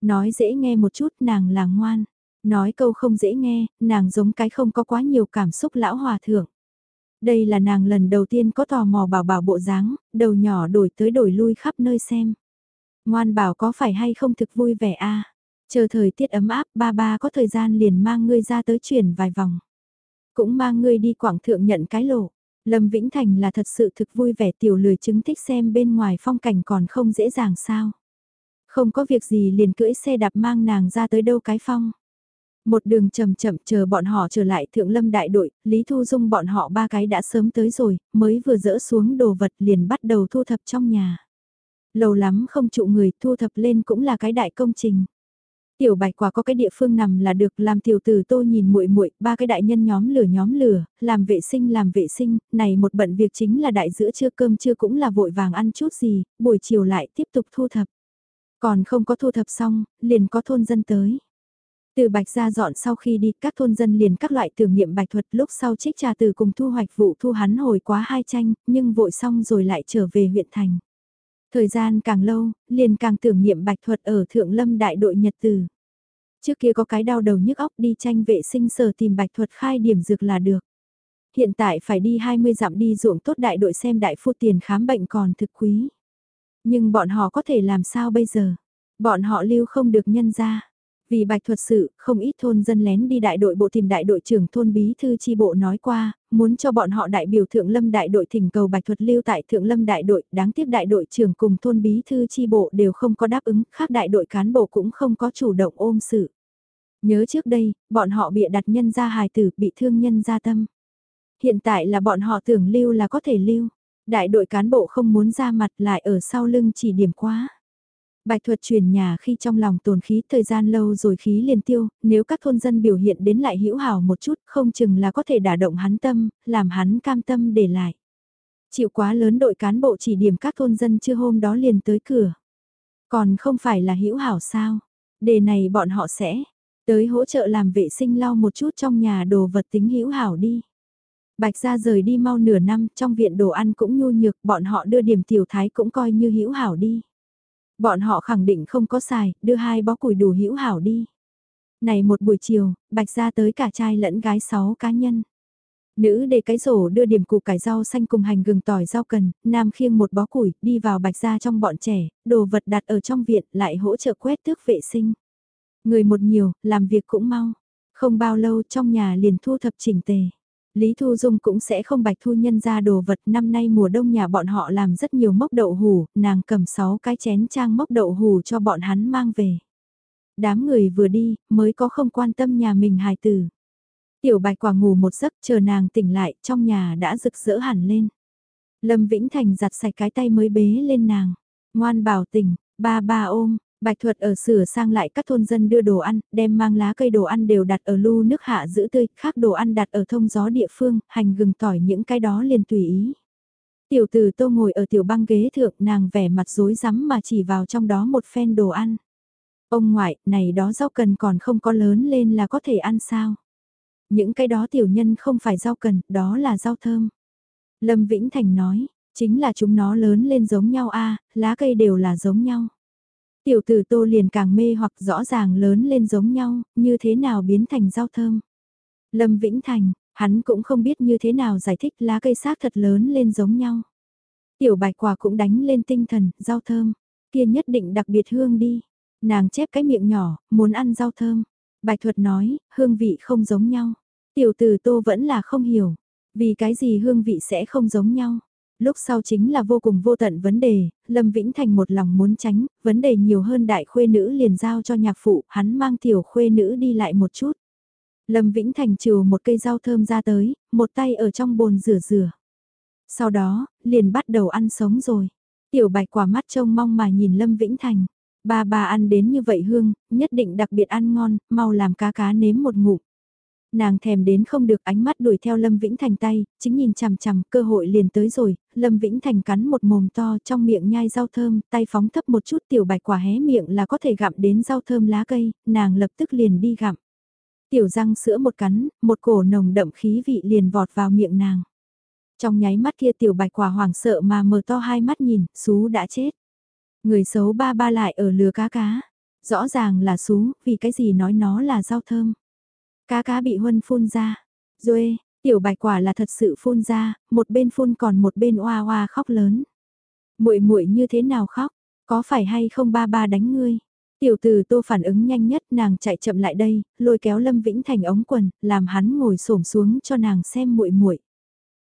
Nói dễ nghe một chút nàng là ngoan, nói câu không dễ nghe, nàng giống cái không có quá nhiều cảm xúc lão hòa thượng. Đây là nàng lần đầu tiên có tò mò bảo bảo bộ dáng, đầu nhỏ đổi tới đổi lui khắp nơi xem. Ngoan bảo có phải hay không thực vui vẻ a Chờ thời tiết ấm áp ba ba có thời gian liền mang ngươi ra tới chuyển vài vòng. Cũng mang ngươi đi quảng thượng nhận cái lộ. Lâm Vĩnh Thành là thật sự thực vui vẻ tiểu lười chứng thích xem bên ngoài phong cảnh còn không dễ dàng sao. Không có việc gì liền cưỡi xe đạp mang nàng ra tới đâu cái phong. Một đường chậm chậm chờ bọn họ trở lại thượng lâm đại đội, Lý Thu Dung bọn họ ba cái đã sớm tới rồi, mới vừa dỡ xuống đồ vật liền bắt đầu thu thập trong nhà. Lâu lắm không trụ người thu thập lên cũng là cái đại công trình. Tiểu bạch quả có cái địa phương nằm là được làm tiểu tử tô nhìn muội muội ba cái đại nhân nhóm lửa nhóm lửa, làm vệ sinh làm vệ sinh, này một bận việc chính là đại giữa trưa cơm trưa cũng là vội vàng ăn chút gì, buổi chiều lại tiếp tục thu thập. Còn không có thu thập xong, liền có thôn dân tới. Từ bạch ra dọn sau khi đi các thôn dân liền các loại tưởng niệm bạch thuật lúc sau trích trà từ cùng thu hoạch vụ thu hắn hồi quá hai tranh, nhưng vội xong rồi lại trở về huyện thành. Thời gian càng lâu, liền càng tưởng niệm bạch thuật ở Thượng Lâm đại đội Nhật Tử. Trước kia có cái đau đầu nhức óc đi tranh vệ sinh sở tìm bạch thuật khai điểm dược là được. Hiện tại phải đi 20 dặm đi ruộng tốt đại đội xem đại phu tiền khám bệnh còn thực quý. Nhưng bọn họ có thể làm sao bây giờ? Bọn họ lưu không được nhân ra. Vì bạch thuật sự, không ít thôn dân lén đi đại đội bộ tìm đại đội trưởng thôn bí thư chi bộ nói qua, muốn cho bọn họ đại biểu thượng lâm đại đội thỉnh cầu bạch thuật lưu tại thượng lâm đại đội, đáng tiếc đại đội trưởng cùng thôn bí thư chi bộ đều không có đáp ứng, khác đại đội cán bộ cũng không có chủ động ôm sự. Nhớ trước đây, bọn họ bịa đặt nhân gia hài tử bị thương nhân gia tâm. Hiện tại là bọn họ tưởng lưu là có thể lưu. Đại đội cán bộ không muốn ra mặt lại ở sau lưng chỉ điểm quá. Bạch thuật truyền nhà khi trong lòng tồn khí thời gian lâu rồi khí liền tiêu, nếu các thôn dân biểu hiện đến lại hữu hảo một chút không chừng là có thể đả động hắn tâm, làm hắn cam tâm để lại. Chịu quá lớn đội cán bộ chỉ điểm các thôn dân chưa hôm đó liền tới cửa. Còn không phải là hữu hảo sao? Đề này bọn họ sẽ tới hỗ trợ làm vệ sinh lau một chút trong nhà đồ vật tính hữu hảo đi. Bạch ra rời đi mau nửa năm, trong viện đồ ăn cũng nhu nhược, bọn họ đưa điểm tiểu thái cũng coi như hữu hảo đi. Bọn họ khẳng định không có xài, đưa hai bó củi đủ hữu hảo đi. Này một buổi chiều, Bạch ra tới cả trai lẫn gái sáu cá nhân. Nữ để cái rổ đưa điểm củ cải rau xanh cùng hành gừng tỏi rau cần, nam khiêng một bó củi, đi vào bạch ra trong bọn trẻ, đồ vật đặt ở trong viện lại hỗ trợ quét tước vệ sinh. Người một nhiều, làm việc cũng mau. Không bao lâu trong nhà liền thu thập chỉnh tề. Lý Thu Dung cũng sẽ không bạch thu nhân ra đồ vật năm nay mùa đông nhà bọn họ làm rất nhiều mốc đậu hủ, nàng cầm 6 cái chén trang mốc đậu hủ cho bọn hắn mang về. Đám người vừa đi, mới có không quan tâm nhà mình hài tử. Tiểu bạch quả ngủ một giấc chờ nàng tỉnh lại, trong nhà đã rực rỡ hẳn lên. Lâm Vĩnh Thành giặt sạch cái tay mới bế lên nàng. Ngoan bảo tỉnh, ba ba ôm, Bạch thuật ở sửa sang lại các thôn dân đưa đồ ăn, đem mang lá cây đồ ăn đều đặt ở lu nước hạ giữ tươi, khác đồ ăn đặt ở thông gió địa phương, hành gừng tỏi những cái đó liền tùy ý. Tiểu tử tô ngồi ở tiểu băng ghế thượng nàng vẻ mặt rối rắm mà chỉ vào trong đó một phen đồ ăn. Ông ngoại, này đó rau cần còn không có lớn lên là có thể ăn sao? Những cái đó tiểu nhân không phải rau cần, đó là rau thơm. Lâm Vĩnh Thành nói, chính là chúng nó lớn lên giống nhau a lá cây đều là giống nhau. Tiểu tử tô liền càng mê hoặc rõ ràng lớn lên giống nhau, như thế nào biến thành rau thơm. Lâm Vĩnh Thành, hắn cũng không biết như thế nào giải thích lá cây xác thật lớn lên giống nhau. Tiểu bạch quả cũng đánh lên tinh thần, rau thơm, kia nhất định đặc biệt hương đi. Nàng chép cái miệng nhỏ, muốn ăn rau thơm. Bạch thuật nói, hương vị không giống nhau. Tiểu tử tô vẫn là không hiểu, vì cái gì hương vị sẽ không giống nhau. Lúc sau chính là vô cùng vô tận vấn đề, Lâm Vĩnh Thành một lòng muốn tránh, vấn đề nhiều hơn đại khuê nữ liền giao cho nhạc phụ, hắn mang tiểu khuê nữ đi lại một chút. Lâm Vĩnh Thành trừ một cây rau thơm ra tới, một tay ở trong bồn rửa rửa. Sau đó, liền bắt đầu ăn sống rồi. Tiểu bạch quả mắt trông mong mà nhìn Lâm Vĩnh Thành. Ba bà ăn đến như vậy hương, nhất định đặc biệt ăn ngon, mau làm cá cá nếm một ngụm. Nàng thèm đến không được ánh mắt đuổi theo Lâm Vĩnh Thành tay, chính nhìn chằm chằm, cơ hội liền tới rồi, Lâm Vĩnh Thành cắn một mồm to trong miệng nhai rau thơm, tay phóng thấp một chút tiểu bạch quả hé miệng là có thể gặm đến rau thơm lá cây, nàng lập tức liền đi gặm. Tiểu răng sữa một cắn, một cổ nồng đậm khí vị liền vọt vào miệng nàng. Trong nháy mắt kia tiểu bạch quả hoảng sợ mà mở to hai mắt nhìn, xú đã chết. Người xấu ba ba lại ở lừa cá cá. Rõ ràng là xú, vì cái gì nói nó là rau thơm. Cá cá bị huân phun ra. Rồi, tiểu bạch quả là thật sự phun ra, một bên phun còn một bên oa oa khóc lớn. Muội muội như thế nào khóc, có phải hay không ba ba đánh ngươi? Tiểu tử tô phản ứng nhanh nhất nàng chạy chậm lại đây, lôi kéo Lâm Vĩnh Thành ống quần, làm hắn ngồi xổm xuống cho nàng xem muội muội.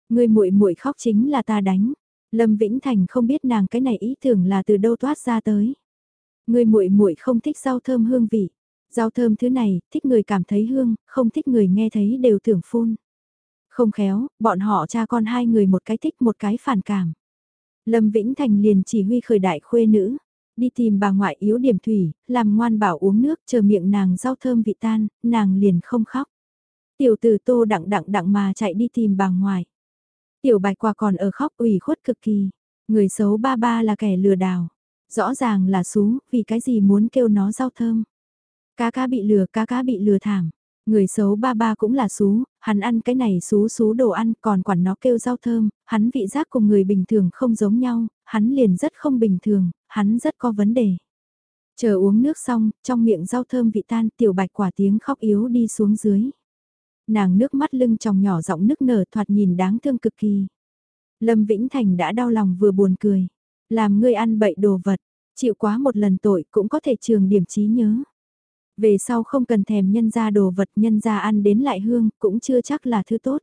Ngươi muội muội khóc chính là ta đánh. Lâm Vĩnh Thành không biết nàng cái này ý tưởng là từ đâu toát ra tới. Ngươi muội muội không thích rau thơm hương vị. Rau thơm thứ này, thích người cảm thấy hương, không thích người nghe thấy đều tưởng phun. Không khéo, bọn họ cha con hai người một cái thích một cái phản cảm. Lâm Vĩnh Thành liền chỉ huy khởi đại khuê nữ, đi tìm bà ngoại yếu điểm thủy, làm ngoan bảo uống nước chờ miệng nàng rau thơm vị tan, nàng liền không khóc. Tiểu tử tô đặng đặng đặng mà chạy đi tìm bà ngoại. Tiểu bạch quả còn ở khóc ủy khuất cực kỳ. Người xấu ba ba là kẻ lừa đảo. Rõ ràng là xú, vì cái gì muốn kêu nó rau thơm. Cá cá bị lừa, cá cá bị lừa thảm. Người xấu ba ba cũng là xú, hắn ăn cái này xú xú đồ ăn còn quản nó kêu rau thơm, hắn vị giác cùng người bình thường không giống nhau, hắn liền rất không bình thường, hắn rất có vấn đề. Chờ uống nước xong, trong miệng rau thơm vị tan tiểu bạch quả tiếng khóc yếu đi xuống dưới. Nàng nước mắt lưng tròng nhỏ giọng nức nở thoạt nhìn đáng thương cực kỳ. Lâm Vĩnh Thành đã đau lòng vừa buồn cười. Làm ngươi ăn bậy đồ vật, chịu quá một lần tội cũng có thể trường điểm trí nhớ. Về sau không cần thèm nhân ra đồ vật nhân ra ăn đến lại hương cũng chưa chắc là thứ tốt.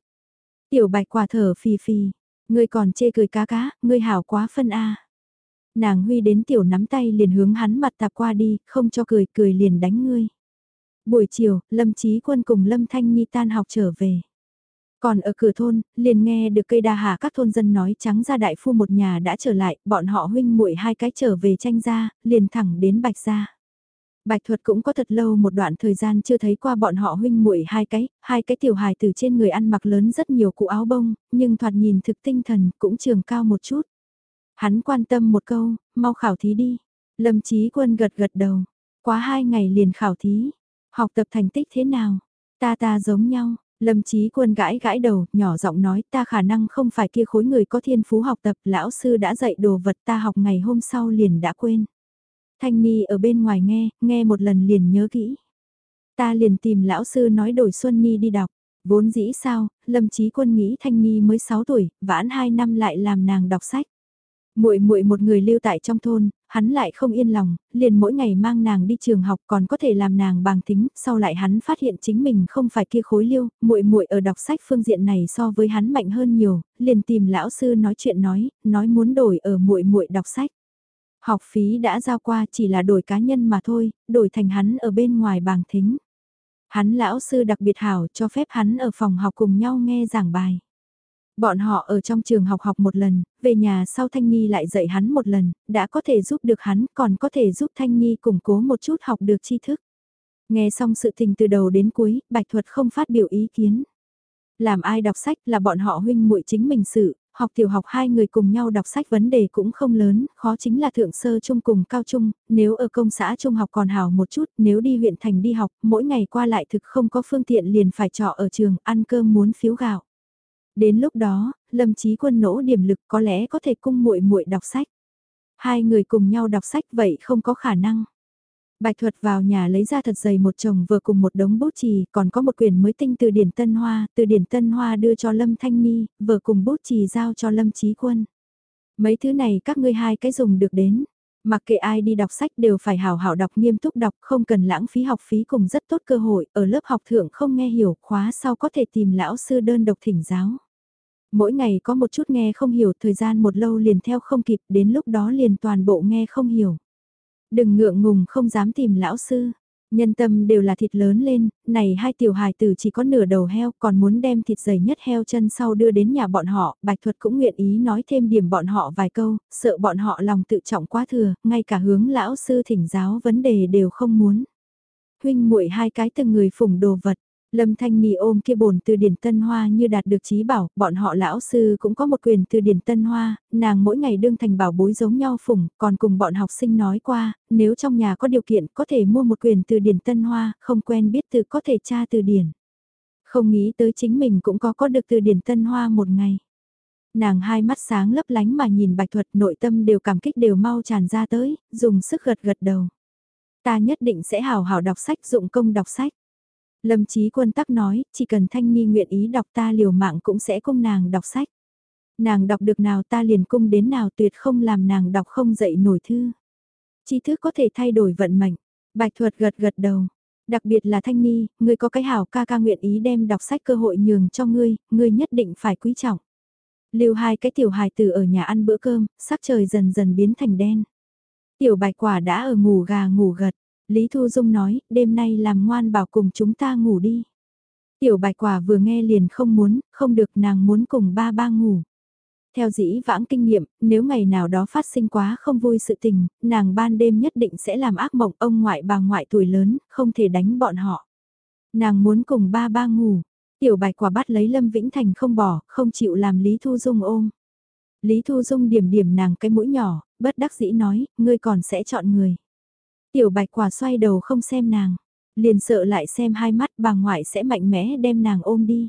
Tiểu bạch quả thở phì phì, ngươi còn chê cười cá cá, ngươi hảo quá phân a. Nàng huy đến tiểu nắm tay liền hướng hắn mặt tạp qua đi, không cho cười cười liền đánh ngươi. Buổi chiều, Lâm Chí Quân cùng Lâm Thanh Nhi tan học trở về. Còn ở cửa thôn, liền nghe được cây đa hà các thôn dân nói trắng ra đại phu một nhà đã trở lại, bọn họ huynh muội hai cái trở về tranh ra, liền thẳng đến bạch gia. Bạch thuật cũng có thật lâu một đoạn thời gian chưa thấy qua bọn họ huynh muội hai cái, hai cái tiểu hài từ trên người ăn mặc lớn rất nhiều cụ áo bông, nhưng thoạt nhìn thực tinh thần cũng trường cao một chút. Hắn quan tâm một câu, mau khảo thí đi. Lâm Chí Quân gật gật đầu, quá hai ngày liền khảo thí, học tập thành tích thế nào? Ta ta giống nhau, Lâm Chí Quân gãi gãi đầu, nhỏ giọng nói ta khả năng không phải kia khối người có thiên phú học tập, lão sư đã dạy đồ vật ta học ngày hôm sau liền đã quên. Thanh Ni ở bên ngoài nghe, nghe một lần liền nhớ kỹ. Ta liền tìm lão sư nói đổi Xuân Ni đi đọc. Vốn dĩ sao, Lâm Chí Quân nghĩ Thanh Ni mới 6 tuổi, vãn 2 năm lại làm nàng đọc sách. Muội muội một người lưu tại trong thôn, hắn lại không yên lòng, liền mỗi ngày mang nàng đi trường học còn có thể làm nàng bàng tính, sau lại hắn phát hiện chính mình không phải kia khối lưu, muội muội ở đọc sách phương diện này so với hắn mạnh hơn nhiều, liền tìm lão sư nói chuyện nói, nói muốn đổi ở muội muội đọc sách. Học phí đã giao qua chỉ là đổi cá nhân mà thôi, đổi thành hắn ở bên ngoài bảng thính. Hắn lão sư đặc biệt hảo cho phép hắn ở phòng học cùng nhau nghe giảng bài. Bọn họ ở trong trường học học một lần, về nhà sau Thanh Nhi lại dạy hắn một lần, đã có thể giúp được hắn, còn có thể giúp Thanh Nhi củng cố một chút học được tri thức. Nghe xong sự tình từ đầu đến cuối, Bạch Thuật không phát biểu ý kiến. Làm ai đọc sách là bọn họ huynh muội chính mình sự, học tiểu học hai người cùng nhau đọc sách vấn đề cũng không lớn, khó chính là thượng sơ trung cùng cao trung, nếu ở công xã trung học còn hào một chút, nếu đi huyện thành đi học, mỗi ngày qua lại thực không có phương tiện liền phải trọ ở trường, ăn cơm muốn phiếu gạo. Đến lúc đó, Lâm Chí Quân nỗ điểm lực có lẽ có thể cung muội muội đọc sách. Hai người cùng nhau đọc sách vậy không có khả năng. Bạch thuật vào nhà lấy ra thật dày một chồng vừa cùng một đống bút chì, còn có một quyển mới tinh từ điển Tân Hoa, từ điển Tân Hoa đưa cho Lâm Thanh Ni, vừa cùng bút chì giao cho Lâm trí Quân. Mấy thứ này các ngươi hai cái dùng được đến. Mặc kệ ai đi đọc sách đều phải hào hảo đọc nghiêm túc đọc, không cần lãng phí học phí cùng rất tốt cơ hội, ở lớp học thượng không nghe hiểu, khóa sau có thể tìm lão sư đơn độc thỉnh giáo. Mỗi ngày có một chút nghe không hiểu, thời gian một lâu liền theo không kịp, đến lúc đó liền toàn bộ nghe không hiểu. Đừng ngượng ngùng không dám tìm lão sư. Nhân tâm đều là thịt lớn lên, này hai tiểu hài tử chỉ có nửa đầu heo còn muốn đem thịt dày nhất heo chân sau đưa đến nhà bọn họ, bạch thuật cũng nguyện ý nói thêm điểm bọn họ vài câu, sợ bọn họ lòng tự trọng quá thừa, ngay cả hướng lão sư thỉnh giáo vấn đề đều không muốn. Huynh muội hai cái từng người phủng đồ vật, Lâm Thanh Nhi ôm kia bồn từ điển Tân Hoa như đạt được trí bảo, bọn họ lão sư cũng có một quyền từ điển Tân Hoa, nàng mỗi ngày đương thành bảo bối giống nhau phủng, còn cùng bọn học sinh nói qua, nếu trong nhà có điều kiện có thể mua một quyền từ điển Tân Hoa, không quen biết từ có thể tra từ điển. Không nghĩ tới chính mình cũng có có được từ điển Tân Hoa một ngày. Nàng hai mắt sáng lấp lánh mà nhìn bạch thuật nội tâm đều cảm kích đều mau tràn ra tới, dùng sức gật gật đầu. Ta nhất định sẽ hào hào đọc sách dụng công đọc sách. Lâm Chí Quân tắc nói, chỉ cần Thanh Ni nguyện ý đọc ta liều mạng cũng sẽ cung nàng đọc sách. Nàng đọc được nào ta liền cung đến nào tuyệt không làm nàng đọc không dậy nổi thư. Chi thức có thể thay đổi vận mệnh. Bạch thuật gật gật đầu. Đặc biệt là Thanh Ni, ngươi có cái hảo ca ca nguyện ý đem đọc sách cơ hội nhường cho ngươi, ngươi nhất định phải quý trọng. Lưu hai cái tiểu hài tử ở nhà ăn bữa cơm, sắc trời dần dần biến thành đen. Tiểu bạch quả đã ở ngủ gà ngủ gật. Lý Thu Dung nói, đêm nay làm ngoan bảo cùng chúng ta ngủ đi. Tiểu bạch quả vừa nghe liền không muốn, không được nàng muốn cùng ba ba ngủ. Theo dĩ vãng kinh nghiệm, nếu ngày nào đó phát sinh quá không vui sự tình, nàng ban đêm nhất định sẽ làm ác mộng ông ngoại bà ngoại tuổi lớn, không thể đánh bọn họ. Nàng muốn cùng ba ba ngủ, tiểu bạch quả bắt lấy Lâm Vĩnh Thành không bỏ, không chịu làm Lý Thu Dung ôm. Lý Thu Dung điểm điểm nàng cái mũi nhỏ, bất đắc dĩ nói, ngươi còn sẽ chọn người. Tiểu bạch quả xoay đầu không xem nàng, liền sợ lại xem hai mắt bà ngoại sẽ mạnh mẽ đem nàng ôm đi.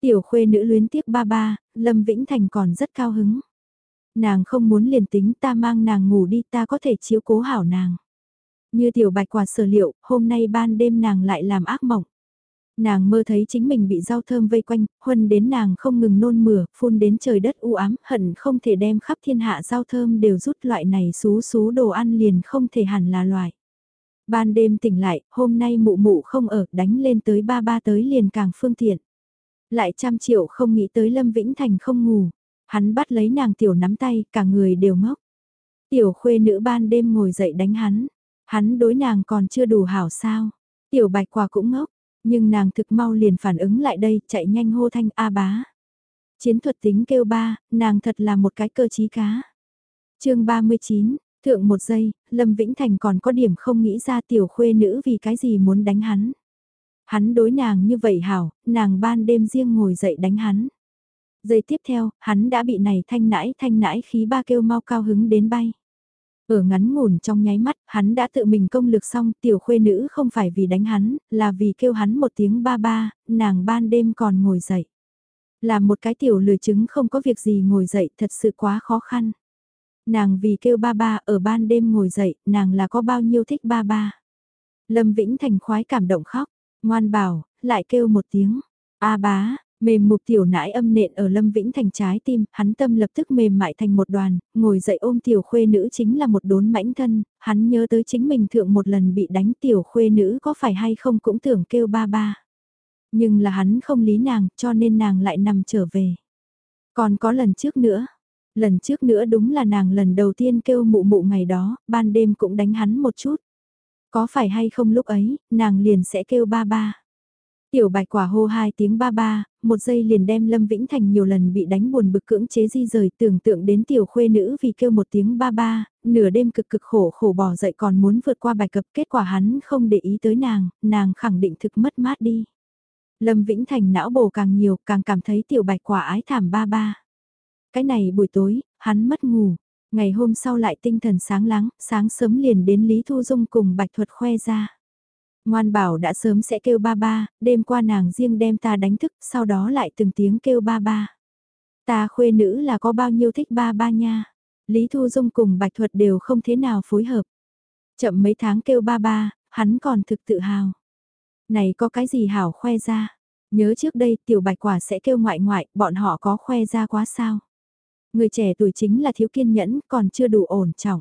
Tiểu khuê nữ luyến tiếc ba ba, Lâm Vĩnh Thành còn rất cao hứng. Nàng không muốn liền tính ta mang nàng ngủ đi ta có thể chiếu cố hảo nàng. Như tiểu bạch quả sở liệu, hôm nay ban đêm nàng lại làm ác mộng. Nàng mơ thấy chính mình bị rau thơm vây quanh, huân đến nàng không ngừng nôn mửa, phun đến trời đất u ám, hận không thể đem khắp thiên hạ rau thơm đều rút loại này xú xú đồ ăn liền không thể hẳn là loại. Ban đêm tỉnh lại, hôm nay mụ mụ không ở, đánh lên tới ba ba tới liền càng phương tiện. Lại trăm triệu không nghĩ tới Lâm Vĩnh Thành không ngủ. Hắn bắt lấy nàng tiểu nắm tay, cả người đều ngốc. Tiểu khuê nữ ban đêm ngồi dậy đánh hắn. Hắn đối nàng còn chưa đủ hảo sao. Tiểu bạch quả cũng ngốc, nhưng nàng thực mau liền phản ứng lại đây, chạy nhanh hô thanh A bá. Chiến thuật tính kêu ba, nàng thật là một cái cơ trí cá. chương 39, thượng một giây, Lâm Vĩnh Thành còn có điểm không nghĩ ra tiểu khuê nữ vì cái gì muốn đánh hắn. Hắn đối nàng như vậy hảo, nàng ban đêm riêng ngồi dậy đánh hắn. Giây tiếp theo, hắn đã bị này thanh nãi thanh nãi khí ba kêu mau cao hứng đến bay. Ở ngắn ngủn trong nháy mắt, hắn đã tự mình công lực xong, tiểu khuê nữ không phải vì đánh hắn, là vì kêu hắn một tiếng ba ba, nàng ban đêm còn ngồi dậy. Là một cái tiểu lười chứng không có việc gì ngồi dậy thật sự quá khó khăn. Nàng vì kêu ba ba ở ban đêm ngồi dậy, nàng là có bao nhiêu thích ba ba. Lâm Vĩnh Thành khoái cảm động khóc, ngoan bảo, lại kêu một tiếng, a bá, Mềm mục tiểu nãi âm nện ở Lâm Vĩnh Thành trái tim, hắn tâm lập tức mềm mại thành một đoàn, ngồi dậy ôm tiểu khuê nữ chính là một đốn mãnh thân, hắn nhớ tới chính mình thượng một lần bị đánh tiểu khuê nữ có phải hay không cũng tưởng kêu ba ba. Nhưng là hắn không lý nàng cho nên nàng lại nằm trở về. Còn có lần trước nữa, lần trước nữa đúng là nàng lần đầu tiên kêu mụ mụ ngày đó, ban đêm cũng đánh hắn một chút. Có phải hay không lúc ấy, nàng liền sẽ kêu ba ba. Tiểu bạch quả hô hai tiếng ba ba, một giây liền đem Lâm Vĩnh Thành nhiều lần bị đánh buồn bực cưỡng chế di rời tưởng tượng đến tiểu khuê nữ vì kêu một tiếng ba ba, nửa đêm cực cực khổ khổ bỏ dậy còn muốn vượt qua bài cập kết quả hắn không để ý tới nàng, nàng khẳng định thực mất mát đi. Lâm Vĩnh Thành não bổ càng nhiều càng cảm thấy tiểu bạch quả ái thảm ba ba. Cái này buổi tối, hắn mất ngủ, ngày hôm sau lại tinh thần sáng láng, sáng sớm liền đến Lý Thu Dung cùng bạch thuật khoe ra. Ngoan bảo đã sớm sẽ kêu ba ba, đêm qua nàng riêng đem ta đánh thức, sau đó lại từng tiếng kêu ba ba. Ta khuê nữ là có bao nhiêu thích ba ba nha. Lý Thu Dung cùng Bạch Thuật đều không thế nào phối hợp. Chậm mấy tháng kêu ba ba, hắn còn thực tự hào. Này có cái gì hảo khoe ra? Nhớ trước đây tiểu bạch quả sẽ kêu ngoại ngoại, bọn họ có khoe ra quá sao? Người trẻ tuổi chính là thiếu kiên nhẫn, còn chưa đủ ổn trọng.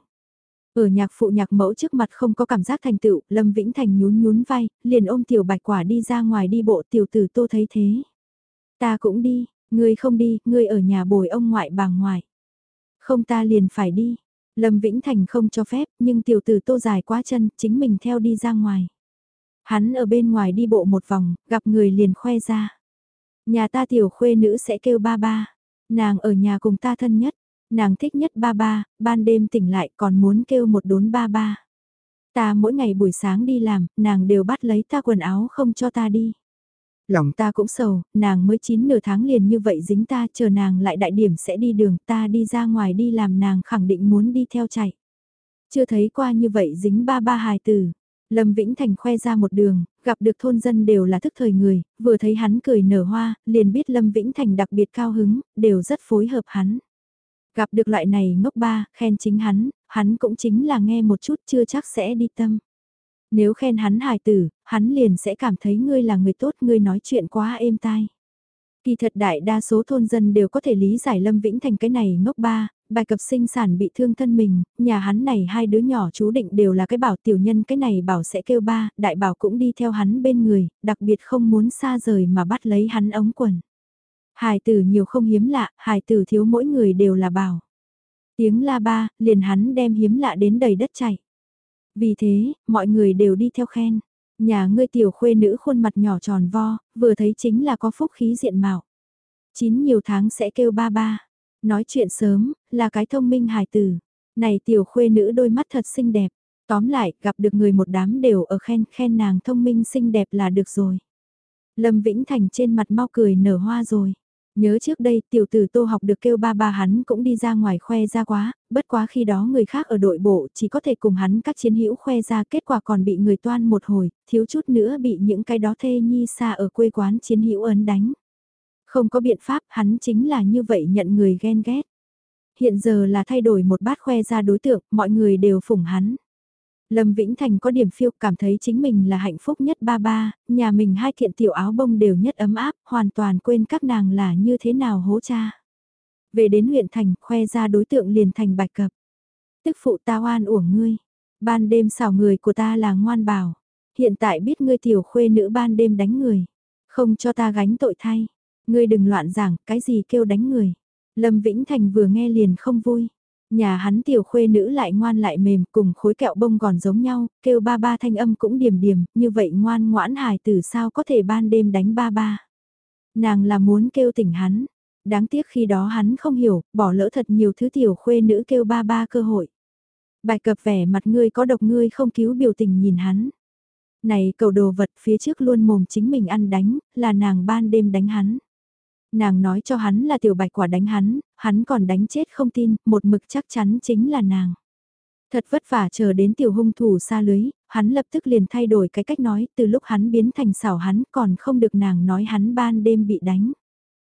Ở nhạc phụ nhạc mẫu trước mặt không có cảm giác thành tựu, Lâm Vĩnh Thành nhún nhún vai, liền ôm tiểu bạch quả đi ra ngoài đi bộ tiểu tử tô thấy thế. Ta cũng đi, ngươi không đi, ngươi ở nhà bồi ông ngoại bà ngoại. Không ta liền phải đi. Lâm Vĩnh Thành không cho phép, nhưng tiểu tử tô dài quá chân, chính mình theo đi ra ngoài. Hắn ở bên ngoài đi bộ một vòng, gặp người liền khoe ra. Nhà ta tiểu khuê nữ sẽ kêu ba ba. Nàng ở nhà cùng ta thân nhất, Nàng thích nhất ba ba, ban đêm tỉnh lại còn muốn kêu một đốn ba ba. Ta mỗi ngày buổi sáng đi làm, nàng đều bắt lấy ta quần áo không cho ta đi. Lòng ta cũng sầu, nàng mới chín nửa tháng liền như vậy dính ta chờ nàng lại đại điểm sẽ đi đường ta đi ra ngoài đi làm nàng khẳng định muốn đi theo chạy. Chưa thấy qua như vậy dính ba ba hài tử. Lâm Vĩnh Thành khoe ra một đường, gặp được thôn dân đều là thức thời người, vừa thấy hắn cười nở hoa, liền biết Lâm Vĩnh Thành đặc biệt cao hứng, đều rất phối hợp hắn. Gặp được loại này ngốc ba, khen chính hắn, hắn cũng chính là nghe một chút chưa chắc sẽ đi tâm. Nếu khen hắn hài tử, hắn liền sẽ cảm thấy ngươi là người tốt, ngươi nói chuyện quá êm tai. Kỳ thật đại đa số thôn dân đều có thể lý giải Lâm Vĩnh thành cái này ngốc ba, bài cập sinh sản bị thương thân mình, nhà hắn này hai đứa nhỏ chú định đều là cái bảo tiểu nhân cái này bảo sẽ kêu ba, đại bảo cũng đi theo hắn bên người, đặc biệt không muốn xa rời mà bắt lấy hắn ống quần. Hài tử nhiều không hiếm lạ, hài tử thiếu mỗi người đều là bảo. Tiếng la ba, liền hắn đem hiếm lạ đến đầy đất chảy. Vì thế, mọi người đều đi theo khen. Nhà ngươi tiểu khuê nữ khuôn mặt nhỏ tròn vo, vừa thấy chính là có phúc khí diện mạo. Chín nhiều tháng sẽ kêu ba ba. Nói chuyện sớm, là cái thông minh hài tử. Này tiểu khuê nữ đôi mắt thật xinh đẹp. Tóm lại, gặp được người một đám đều ở khen, khen nàng thông minh xinh đẹp là được rồi. Lâm Vĩnh Thành trên mặt mau cười nở hoa rồi. Nhớ trước đây tiểu tử tô học được kêu ba ba hắn cũng đi ra ngoài khoe ra quá, bất quá khi đó người khác ở đội bộ chỉ có thể cùng hắn các chiến hữu khoe ra kết quả còn bị người toan một hồi, thiếu chút nữa bị những cái đó thê nhi xa ở quê quán chiến hữu ấn đánh. Không có biện pháp hắn chính là như vậy nhận người ghen ghét. Hiện giờ là thay đổi một bát khoe ra đối tượng, mọi người đều phủng hắn. Lâm Vĩnh Thành có điểm phiêu cảm thấy chính mình là hạnh phúc nhất ba ba, nhà mình hai kiện tiểu áo bông đều nhất ấm áp, hoàn toàn quên các nàng là như thế nào hố cha. Về đến huyện thành, khoe ra đối tượng liền thành bạch cập. Tức phụ ta oan uổng ngươi, ban đêm xảo người của ta là ngoan bảo, hiện tại biết ngươi tiểu khuê nữ ban đêm đánh người, không cho ta gánh tội thay, ngươi đừng loạn giảng, cái gì kêu đánh người. Lâm Vĩnh Thành vừa nghe liền không vui. Nhà hắn tiểu khuê nữ lại ngoan lại mềm cùng khối kẹo bông còn giống nhau, kêu ba ba thanh âm cũng điềm điềm, như vậy ngoan ngoãn hài tử sao có thể ban đêm đánh ba ba. Nàng là muốn kêu tỉnh hắn, đáng tiếc khi đó hắn không hiểu, bỏ lỡ thật nhiều thứ tiểu khuê nữ kêu ba ba cơ hội. Bài cập vẻ mặt ngươi có độc ngươi không cứu biểu tình nhìn hắn. Này cầu đồ vật phía trước luôn mồm chính mình ăn đánh, là nàng ban đêm đánh hắn. Nàng nói cho hắn là tiểu bạch quả đánh hắn, hắn còn đánh chết không tin, một mực chắc chắn chính là nàng. Thật vất vả chờ đến tiểu hung thủ xa lưới, hắn lập tức liền thay đổi cái cách nói, từ lúc hắn biến thành xảo hắn còn không được nàng nói hắn ban đêm bị đánh.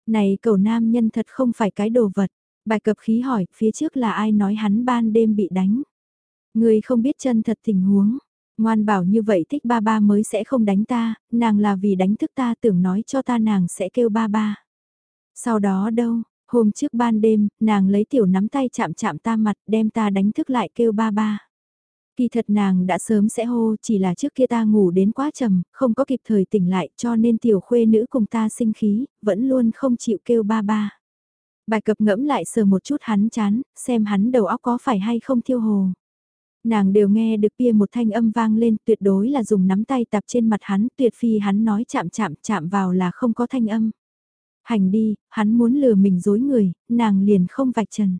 Này cầu nam nhân thật không phải cái đồ vật, bài cập khí hỏi, phía trước là ai nói hắn ban đêm bị đánh. Người không biết chân thật tình huống, ngoan bảo như vậy thích ba ba mới sẽ không đánh ta, nàng là vì đánh thức ta tưởng nói cho ta nàng sẽ kêu ba ba. Sau đó đâu, hôm trước ban đêm, nàng lấy tiểu nắm tay chạm chạm ta mặt đem ta đánh thức lại kêu ba ba. Kỳ thật nàng đã sớm sẽ hô, chỉ là trước kia ta ngủ đến quá trầm, không có kịp thời tỉnh lại cho nên tiểu khuê nữ cùng ta sinh khí, vẫn luôn không chịu kêu ba ba. Bài cập ngẫm lại sờ một chút hắn chán, xem hắn đầu óc có phải hay không thiêu hồ. Nàng đều nghe được kia một thanh âm vang lên tuyệt đối là dùng nắm tay tập trên mặt hắn tuyệt phi hắn nói chạm chạm chạm vào là không có thanh âm. Hành đi, hắn muốn lừa mình dối người, nàng liền không vạch trần.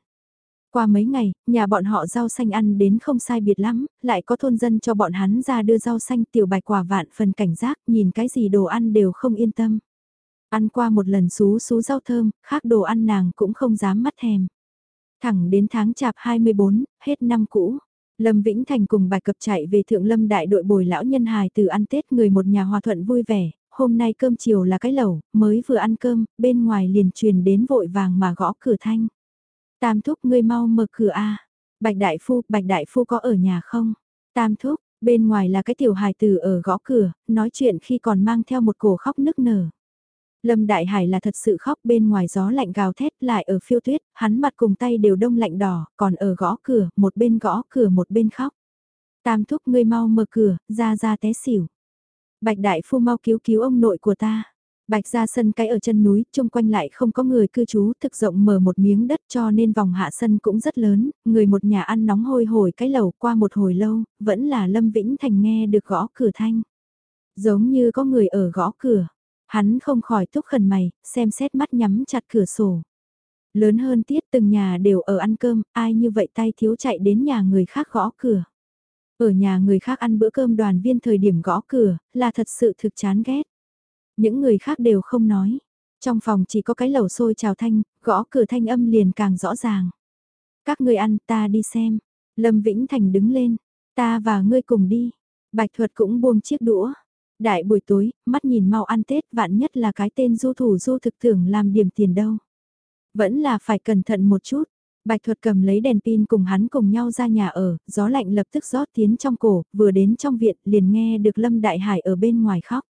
Qua mấy ngày, nhà bọn họ rau xanh ăn đến không sai biệt lắm, lại có thôn dân cho bọn hắn ra đưa rau xanh tiểu bạch quả vạn phần cảnh giác, nhìn cái gì đồ ăn đều không yên tâm. Ăn qua một lần xú xú rau thơm, khác đồ ăn nàng cũng không dám mắt thèm. Thẳng đến tháng chạp 24, hết năm cũ. Lâm Vĩnh Thành cùng bài cập chạy về thượng lâm đại đội bồi lão nhân hài từ ăn Tết người một nhà hòa thuận vui vẻ, hôm nay cơm chiều là cái lẩu, mới vừa ăn cơm, bên ngoài liền truyền đến vội vàng mà gõ cửa thanh. Tam thúc ngươi mau mở cửa a Bạch đại phu, bạch đại phu có ở nhà không? Tam thúc, bên ngoài là cái tiểu hài tử ở gõ cửa, nói chuyện khi còn mang theo một cổ khóc nức nở. Lâm Đại Hải là thật sự khóc bên ngoài gió lạnh gào thét lại ở phiêu tuyết, hắn mặt cùng tay đều đông lạnh đỏ, còn ở gõ cửa, một bên gõ cửa một bên khóc. Tam thúc ngươi mau mở cửa, ra ra té xỉu. Bạch đại phu mau cứu cứu ông nội của ta. Bạch ra sân cái ở chân núi, chung quanh lại không có người cư trú, thực rộng mở một miếng đất cho nên vòng hạ sân cũng rất lớn, người một nhà ăn nóng hôi hổi cái lầu qua một hồi lâu, vẫn là Lâm Vĩnh Thành nghe được gõ cửa thanh. Giống như có người ở gõ cửa, hắn không khỏi thúc khẩn mày, xem xét mắt nhắm chặt cửa sổ. Lớn hơn tiết từng nhà đều ở ăn cơm, ai như vậy tay thiếu chạy đến nhà người khác gõ cửa. Ở nhà người khác ăn bữa cơm đoàn viên thời điểm gõ cửa, là thật sự thực chán ghét. Những người khác đều không nói. Trong phòng chỉ có cái lẩu sôi trào thanh, gõ cửa thanh âm liền càng rõ ràng. Các người ăn ta đi xem. Lâm Vĩnh Thành đứng lên. Ta và ngươi cùng đi. Bạch thuật cũng buông chiếc đũa. Đại buổi tối, mắt nhìn mau ăn Tết vạn nhất là cái tên du thủ du thực thưởng làm điểm tiền đâu. Vẫn là phải cẩn thận một chút. Bạch thuật cầm lấy đèn pin cùng hắn cùng nhau ra nhà ở, gió lạnh lập tức rót tiến trong cổ, vừa đến trong viện liền nghe được Lâm Đại Hải ở bên ngoài khóc.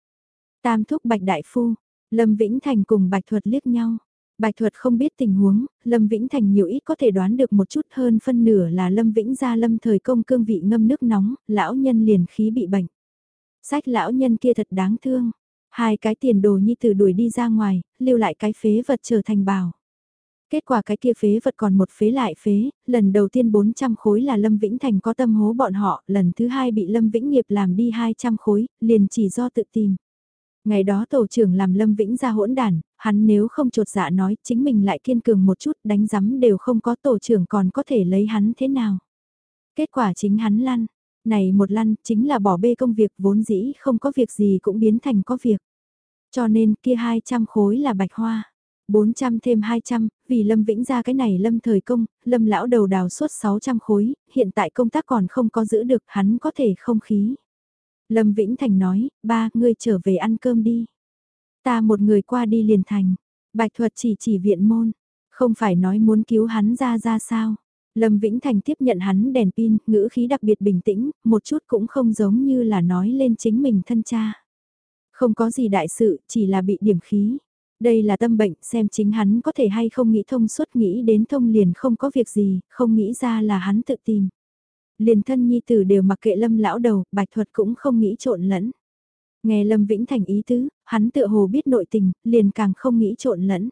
Tam thúc Bạch Đại Phu, Lâm Vĩnh Thành cùng Bạch thuật liếc nhau. Bạch thuật không biết tình huống, Lâm Vĩnh Thành nhiều ít có thể đoán được một chút hơn phân nửa là Lâm Vĩnh ra Lâm thời công cương vị ngâm nước nóng, lão nhân liền khí bị bệnh. Sách lão nhân kia thật đáng thương. Hai cái tiền đồ nhi tử đuổi đi ra ngoài, lưu lại cái phế vật trở thành bào. Kết quả cái kia phế vật còn một phế lại phế, lần đầu tiên 400 khối là Lâm Vĩnh Thành có tâm hố bọn họ, lần thứ hai bị Lâm Vĩnh Nghiệp làm đi 200 khối, liền chỉ do tự tìm. Ngày đó tổ trưởng làm Lâm Vĩnh ra hỗn đàn, hắn nếu không trột dạ nói chính mình lại kiên cường một chút đánh giấm đều không có tổ trưởng còn có thể lấy hắn thế nào. Kết quả chính hắn lăn, này một lăn chính là bỏ bê công việc vốn dĩ không có việc gì cũng biến thành có việc. Cho nên kia 200 khối là bạch hoa. 400 thêm 200, vì Lâm Vĩnh ra cái này Lâm thời công, Lâm lão đầu đào suốt 600 khối, hiện tại công tác còn không có giữ được hắn có thể không khí. Lâm Vĩnh Thành nói, ba, ngươi trở về ăn cơm đi. Ta một người qua đi liền thành. Bạch thuật chỉ chỉ viện môn. Không phải nói muốn cứu hắn ra ra sao. Lâm Vĩnh Thành tiếp nhận hắn đèn pin, ngữ khí đặc biệt bình tĩnh, một chút cũng không giống như là nói lên chính mình thân cha. Không có gì đại sự, chỉ là bị điểm khí. Đây là tâm bệnh, xem chính hắn có thể hay không nghĩ thông suốt nghĩ đến thông liền không có việc gì, không nghĩ ra là hắn tự tìm. Liền thân nhi tử đều mặc kệ lâm lão đầu, bạch thuật cũng không nghĩ trộn lẫn. Nghe Lâm Vĩnh Thành ý tứ, hắn tựa hồ biết nội tình, liền càng không nghĩ trộn lẫn.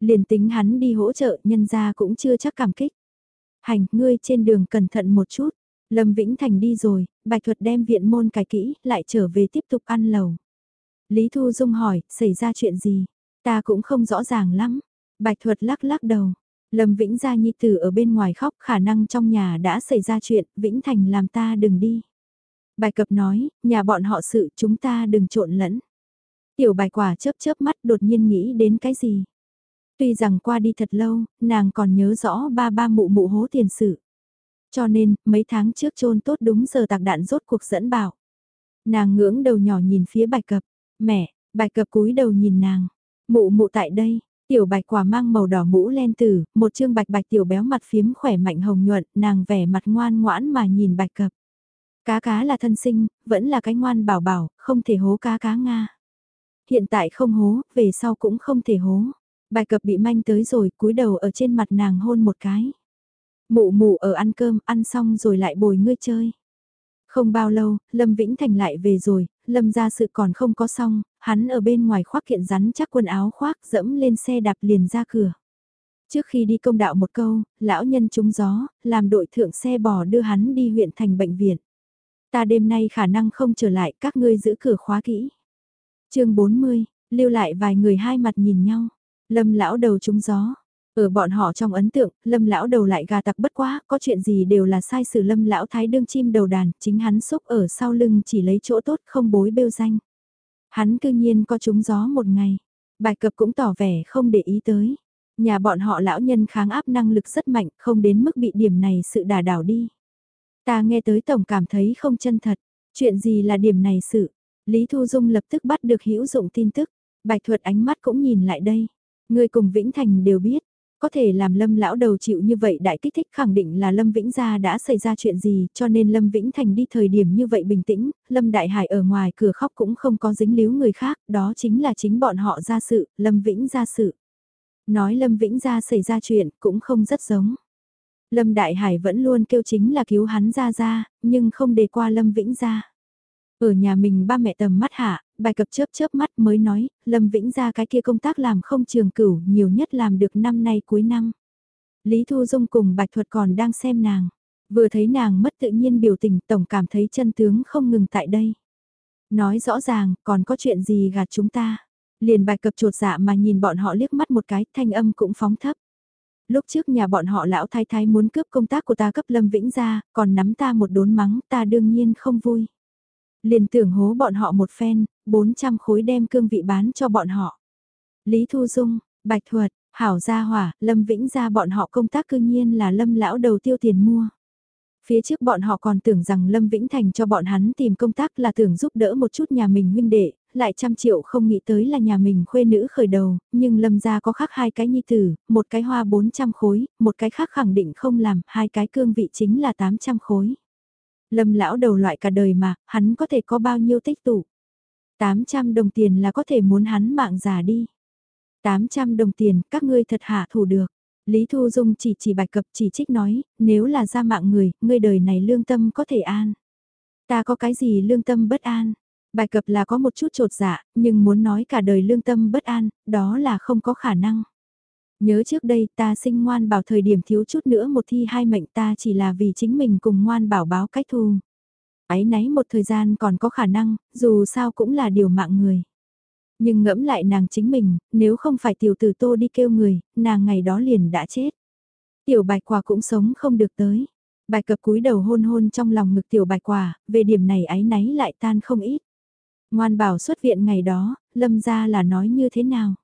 Liền tính hắn đi hỗ trợ, nhân ra cũng chưa chắc cảm kích. Hành, ngươi trên đường cẩn thận một chút. Lâm Vĩnh Thành đi rồi, Bạch Thuật đem viện môn cài kỹ, lại trở về tiếp tục ăn lầu. Lý Thu Dung hỏi, xảy ra chuyện gì? Ta cũng không rõ ràng lắm. Bạch Thuật lắc lắc đầu. Lâm Vĩnh gia nhi tử ở bên ngoài khóc khả năng trong nhà đã xảy ra chuyện, Vĩnh Thành làm ta đừng đi. Bài cập nói, nhà bọn họ sự chúng ta đừng trộn lẫn. Tiểu bài quả chớp chớp mắt đột nhiên nghĩ đến cái gì. Tuy rằng qua đi thật lâu, nàng còn nhớ rõ ba ba mụ mụ hố tiền sự. Cho nên, mấy tháng trước trôn tốt đúng giờ tạc đạn rốt cuộc dẫn bảo. Nàng ngưỡng đầu nhỏ nhìn phía bài cập, mẹ, bài cập cúi đầu nhìn nàng, mụ mụ tại đây, tiểu bạch quả mang màu đỏ mũ len tử, một chương bạch bạch tiểu béo mặt phiếm khỏe mạnh hồng nhuận, nàng vẻ mặt ngoan ngoãn mà nhìn bạch cập. Cá cá là thân sinh, vẫn là cái ngoan bảo bảo, không thể hố cá cá Nga. Hiện tại không hố, về sau cũng không thể hố. Bài cập bị manh tới rồi, cúi đầu ở trên mặt nàng hôn một cái. Mụ mụ ở ăn cơm, ăn xong rồi lại bồi ngươi chơi. Không bao lâu, Lâm Vĩnh Thành lại về rồi, Lâm ra sự còn không có xong, hắn ở bên ngoài khoác kiện rắn chắc quần áo khoác dẫm lên xe đạp liền ra cửa. Trước khi đi công đạo một câu, lão nhân trúng gió, làm đội thượng xe bò đưa hắn đi huyện thành bệnh viện. Ta đêm nay khả năng không trở lại, các ngươi giữ cửa khóa kỹ. chương 40, lưu lại vài người hai mặt nhìn nhau. Lâm lão đầu trúng gió. Ở bọn họ trong ấn tượng, lâm lão đầu lại gà tặc bất quá, có chuyện gì đều là sai sự lâm lão thái đương chim đầu đàn, chính hắn xúc ở sau lưng chỉ lấy chỗ tốt không bối bêu danh. Hắn cư nhiên có trúng gió một ngày, bài cập cũng tỏ vẻ không để ý tới. Nhà bọn họ lão nhân kháng áp năng lực rất mạnh, không đến mức bị điểm này sự đả đảo đi. Ta nghe tới tổng cảm thấy không chân thật, chuyện gì là điểm này sự. Lý Thu Dung lập tức bắt được hữu dụng tin tức, bạch thuật ánh mắt cũng nhìn lại đây. Người cùng Vĩnh Thành đều biết, có thể làm Lâm lão đầu chịu như vậy đại kích thích khẳng định là Lâm Vĩnh gia đã xảy ra chuyện gì, cho nên Lâm Vĩnh Thành đi thời điểm như vậy bình tĩnh, Lâm Đại Hải ở ngoài cửa khóc cũng không có dính líu người khác, đó chính là chính bọn họ ra sự, Lâm Vĩnh ra sự. Nói Lâm Vĩnh gia xảy ra chuyện cũng không rất giống. Lâm Đại Hải vẫn luôn kêu chính là cứu hắn ra ra, nhưng không đề qua Lâm Vĩnh gia. Ở nhà mình ba mẹ tầm mắt hạ, bài cập chớp chớp mắt mới nói, Lâm Vĩnh ra cái kia công tác làm không trường cửu, nhiều nhất làm được năm nay cuối năm. Lý Thu Dung cùng Bạch Thuật còn đang xem nàng. Vừa thấy nàng mất tự nhiên biểu tình, tổng cảm thấy chân tướng không ngừng tại đây. Nói rõ ràng, còn có chuyện gì gạt chúng ta. Liền bạch cập trột dạ mà nhìn bọn họ liếc mắt một cái, thanh âm cũng phóng thấp. Lúc trước nhà bọn họ lão thái thái muốn cướp công tác của ta cấp Lâm Vĩnh ra, còn nắm ta một đốn mắng, ta đương nhiên không vui. Liền tưởng hố bọn họ một phen, 400 khối đem cương vị bán cho bọn họ. Lý Thu Dung, Bạch Thuật, Hảo Gia Hỏa, Lâm Vĩnh gia bọn họ công tác cương nhiên là Lâm lão đầu tiêu tiền mua. Phía trước bọn họ còn tưởng rằng Lâm Vĩnh Thành cho bọn hắn tìm công tác là tưởng giúp đỡ một chút nhà mình huynh đệ, lại trăm triệu không nghĩ tới là nhà mình khuê nữ khởi đầu, nhưng Lâm gia có khác hai cái nhi tử, một cái hoa 400 khối, một cái khác khẳng định không làm, hai cái cương vị chính là 800 khối. Lâm lão đầu loại cả đời mà, hắn có thể có bao nhiêu tích tụ. 800 đồng tiền là có thể muốn hắn mạng già đi. 800 đồng tiền, các ngươi thật hạ thủ được. Lý Thu Dung chỉ chỉ bạch cập chỉ trích nói, nếu là ra mạng người, ngươi đời này lương tâm có thể an. Ta có cái gì lương tâm bất an? Bài cập là có một chút trột dạ, nhưng muốn nói cả đời lương tâm bất an, đó là không có khả năng. Nhớ trước đây ta sinh ngoan bảo thời điểm thiếu chút nữa một thi hai mệnh ta chỉ là vì chính mình cùng ngoan bảo báo cách thu. Ái náy một thời gian còn có khả năng, dù sao cũng là điều mạng người. Nhưng ngẫm lại nàng chính mình, nếu không phải tiểu tử tô đi kêu người, nàng ngày đó liền đã chết. Tiểu bạch quả cũng sống không được tới. Bạch cập cúi đầu hôn hôn trong lòng ngực tiểu bạch quả, về điểm này ái náy lại tan không ít. Ngoan bảo xuất viện ngày đó, lâm ra là nói như thế nào?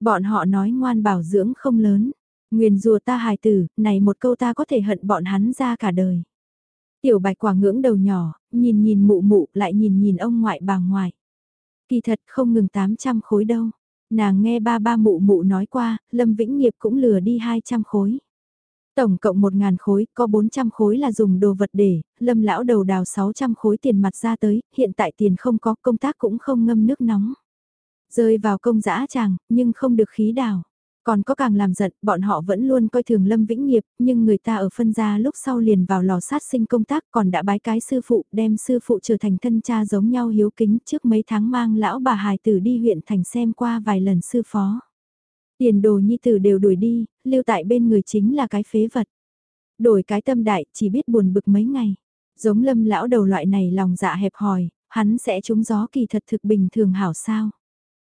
Bọn họ nói ngoan bảo dưỡng không lớn. Nguyền rùa ta hài tử, này một câu ta có thể hận bọn hắn ra cả đời. Tiểu bạch quả ngưỡng đầu nhỏ, nhìn nhìn mụ mụ lại nhìn nhìn ông ngoại bà ngoại. Kỳ thật không ngừng 800 khối đâu. Nàng nghe ba ba mụ mụ nói qua, Lâm Vĩnh Nghiệp cũng lừa đi 200 khối. Tổng cộng 1.000 khối, có 400 khối là dùng đồ vật để, lâm lão đầu đào 600 khối tiền mặt ra tới, hiện tại tiền không có, công tác cũng không ngâm nước nóng. Rơi vào công dã chàng, nhưng không được khí đào. Còn có càng làm giận, bọn họ vẫn luôn coi thường Lâm Vĩnh Nghiệp, nhưng người ta ở phân gia lúc sau liền vào lò sát sinh công tác còn đã bái cái sư phụ, đem sư phụ trở thành thân cha giống nhau hiếu kính trước mấy tháng mang lão bà hài tử đi huyện thành xem qua vài lần sư phó. Tiền đồ nhi tử đều đuổi đi, lưu tại bên người chính là cái phế vật. Đổi cái tâm đại, chỉ biết buồn bực mấy ngày. Giống lâm lão đầu loại này lòng dạ hẹp hòi, hắn sẽ trúng gió kỳ thật thực bình thường hảo sao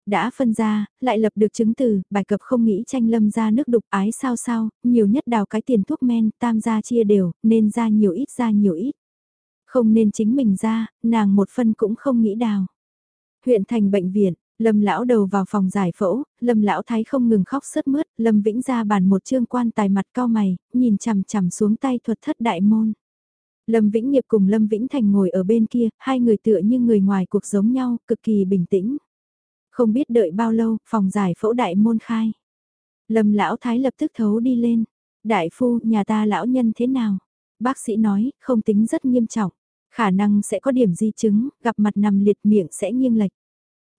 đã phân ra, lại lập được chứng từ, bài cập không nghĩ tranh lâm ra nước đục ái sao sao, nhiều nhất đào cái tiền thuốc men, tam gia chia đều, nên ra nhiều ít ra nhiều ít. Không nên chính mình ra, nàng một phân cũng không nghĩ đào. Huyện thành bệnh viện, Lâm lão đầu vào phòng giải phẫu, Lâm lão thái không ngừng khóc sướt mướt, Lâm Vĩnh ra bàn một trương quan tài mặt cao mày, nhìn chằm chằm xuống tay thuật thất đại môn. Lâm Vĩnh Nghiệp cùng Lâm Vĩnh Thành ngồi ở bên kia, hai người tựa như người ngoài cuộc giống nhau, cực kỳ bình tĩnh. Không biết đợi bao lâu, phòng giải phẫu đại môn khai. Lâm lão thái lập tức thấu đi lên. Đại phu, nhà ta lão nhân thế nào? Bác sĩ nói, không tính rất nghiêm trọng. Khả năng sẽ có điểm di chứng, gặp mặt nằm liệt miệng sẽ nghiêng lệch.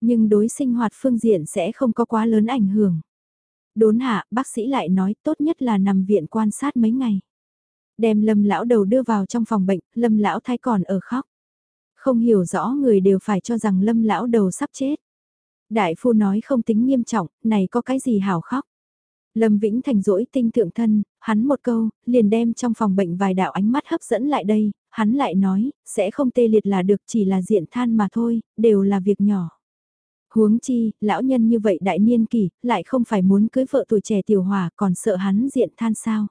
Nhưng đối sinh hoạt phương diện sẽ không có quá lớn ảnh hưởng. Đốn hạ, bác sĩ lại nói tốt nhất là nằm viện quan sát mấy ngày. Đem lâm lão đầu đưa vào trong phòng bệnh, lâm lão thái còn ở khóc. Không hiểu rõ người đều phải cho rằng lâm lão đầu sắp chết. Đại phu nói không tính nghiêm trọng, này có cái gì hảo khóc. Lâm Vĩnh Thành rỗi tinh thượng thân, hắn một câu, liền đem trong phòng bệnh vài đạo ánh mắt hấp dẫn lại đây, hắn lại nói, sẽ không tê liệt là được chỉ là diện than mà thôi, đều là việc nhỏ. Huống chi, lão nhân như vậy đại niên kỷ, lại không phải muốn cưới vợ tuổi trẻ tiểu hòa còn sợ hắn diện than sao.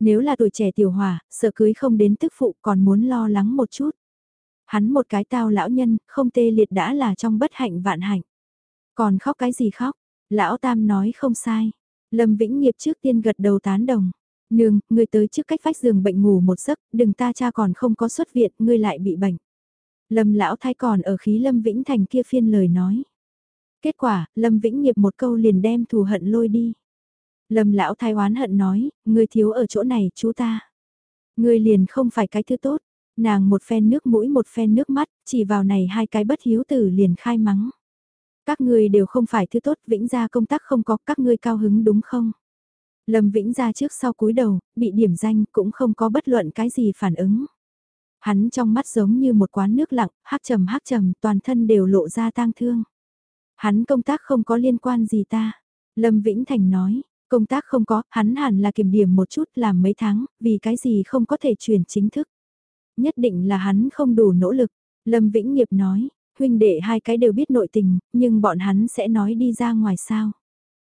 Nếu là tuổi trẻ tiểu hòa, sợ cưới không đến tức phụ còn muốn lo lắng một chút. Hắn một cái tao lão nhân, không tê liệt đã là trong bất hạnh vạn hạnh. Còn khóc cái gì khóc? Lão Tam nói không sai. Lâm Vĩnh Nghiệp trước tiên gật đầu tán đồng. Nương, ngươi tới trước cách vách giường bệnh ngủ một giấc, đừng ta cha còn không có xuất viện, ngươi lại bị bệnh. Lâm lão thái còn ở khí Lâm Vĩnh Thành kia phiên lời nói. Kết quả, Lâm Vĩnh Nghiệp một câu liền đem thù hận lôi đi. Lâm lão thái oán hận nói, ngươi thiếu ở chỗ này chú ta. Ngươi liền không phải cái thứ tốt, nàng một phen nước mũi một phen nước mắt, chỉ vào này hai cái bất hiếu tử liền khai mắng. Các ngươi đều không phải thứ tốt, Vĩnh gia công tác không có, các ngươi cao hứng đúng không? Lâm Vĩnh gia trước sau cúi đầu, bị điểm danh cũng không có bất luận cái gì phản ứng. Hắn trong mắt giống như một quán nước lặng, hắc trầm hắc trầm, toàn thân đều lộ ra tang thương. Hắn công tác không có liên quan gì ta. Lâm Vĩnh Thành nói, công tác không có, hắn hẳn là kiểm điểm một chút làm mấy tháng, vì cái gì không có thể chuyển chính thức. Nhất định là hắn không đủ nỗ lực. Lâm Vĩnh Nghiệp nói, huynh đệ hai cái đều biết nội tình, nhưng bọn hắn sẽ nói đi ra ngoài sao.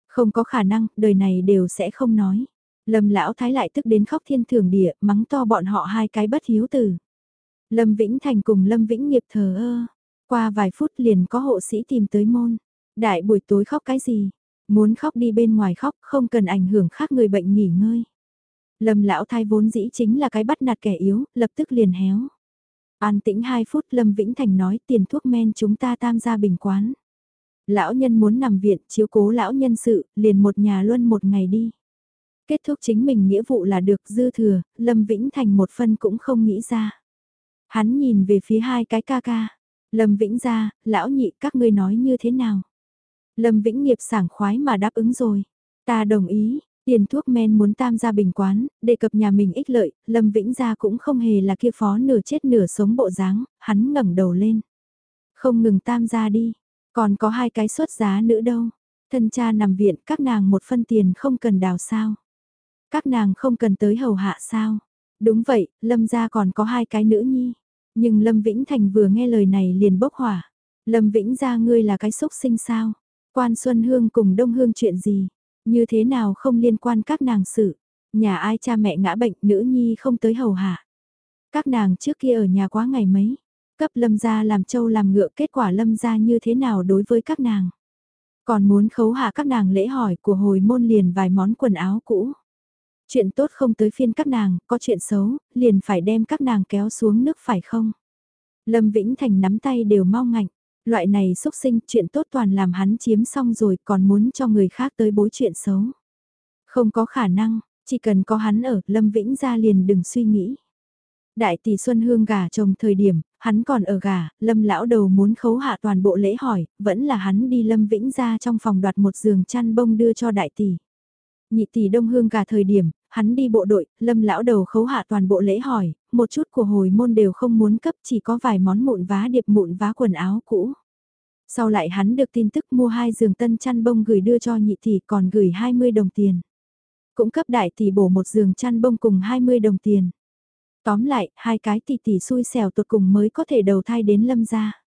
Không có khả năng, đời này đều sẽ không nói. Lâm lão thái lại tức đến khóc thiên thường địa, mắng to bọn họ hai cái bất hiếu tử. Lâm Vĩnh Thành cùng Lâm Vĩnh nghiệp thờ ơ. Qua vài phút liền có hộ sĩ tìm tới môn. Đại buổi tối khóc cái gì? Muốn khóc đi bên ngoài khóc không cần ảnh hưởng khác người bệnh nghỉ ngơi. Lâm lão thái vốn dĩ chính là cái bắt nạt kẻ yếu, lập tức liền héo. An tĩnh 2 phút Lâm Vĩnh Thành nói tiền thuốc men chúng ta tam gia bình quán. Lão nhân muốn nằm viện chiếu cố lão nhân sự, liền một nhà luân một ngày đi. Kết thúc chính mình nghĩa vụ là được dư thừa, Lâm Vĩnh Thành một phân cũng không nghĩ ra. Hắn nhìn về phía hai cái ca ca. Lâm Vĩnh ra, lão nhị các ngươi nói như thế nào? Lâm Vĩnh nghiệp sảng khoái mà đáp ứng rồi. Ta đồng ý, Tiền thuốc men muốn tam gia bình quán, đề cập nhà mình ích lợi, Lâm Vĩnh Gia cũng không hề là kia phó nửa chết nửa sống bộ dáng, hắn ngẩng đầu lên. Không ngừng tam gia đi, còn có hai cái xuất giá nữa đâu. Thân cha nằm viện các nàng một phân tiền không cần đào sao. Các nàng không cần tới hầu hạ sao. Đúng vậy, Lâm gia còn có hai cái nữ nhi. Nhưng Lâm Vĩnh Thành vừa nghe lời này liền bốc hỏa. Lâm Vĩnh gia ngươi là cái xúc sinh sao? Quan Xuân Hương cùng Đông Hương chuyện gì? Như thế nào không liên quan các nàng sự, nhà ai cha mẹ ngã bệnh nữ nhi không tới hầu hạ. Các nàng trước kia ở nhà quá ngày mấy, cấp lâm gia làm châu làm ngựa kết quả lâm gia như thế nào đối với các nàng. Còn muốn khấu hạ các nàng lễ hỏi của hồi môn liền vài món quần áo cũ. Chuyện tốt không tới phiên các nàng, có chuyện xấu, liền phải đem các nàng kéo xuống nước phải không? Lâm Vĩnh Thành nắm tay đều mau ngạnh. Loại này xúc sinh chuyện tốt toàn làm hắn chiếm xong rồi còn muốn cho người khác tới bối chuyện xấu. Không có khả năng, Chỉ cần có hắn ở, Lâm Vĩnh ra liền đừng suy nghĩ. Đại tỷ Xuân Hương gả chồng thời điểm, hắn còn ở gả, Lâm lão đầu muốn khấu hạ toàn bộ lễ hỏi, vẫn là hắn đi Lâm Vĩnh ra trong phòng đoạt một giường chăn bông đưa cho đại tỷ. Nhị tỷ Đông Hương cả thời điểm, hắn đi bộ đội, Lâm lão đầu khấu hạ toàn bộ lễ hỏi, một chút của hồi môn đều không muốn cấp chỉ có vài món mụn vá điệp mụn vá quần áo cũ. Sau lại hắn được tin tức mua hai giường tân chăn bông gửi đưa cho nhị tỷ còn gửi 20 đồng tiền. Cũng cấp đại tỷ bổ một giường chăn bông cùng 20 đồng tiền. Tóm lại, hai cái tỷ tỷ xui xẻo tột cùng mới có thể đầu thai đến lâm gia.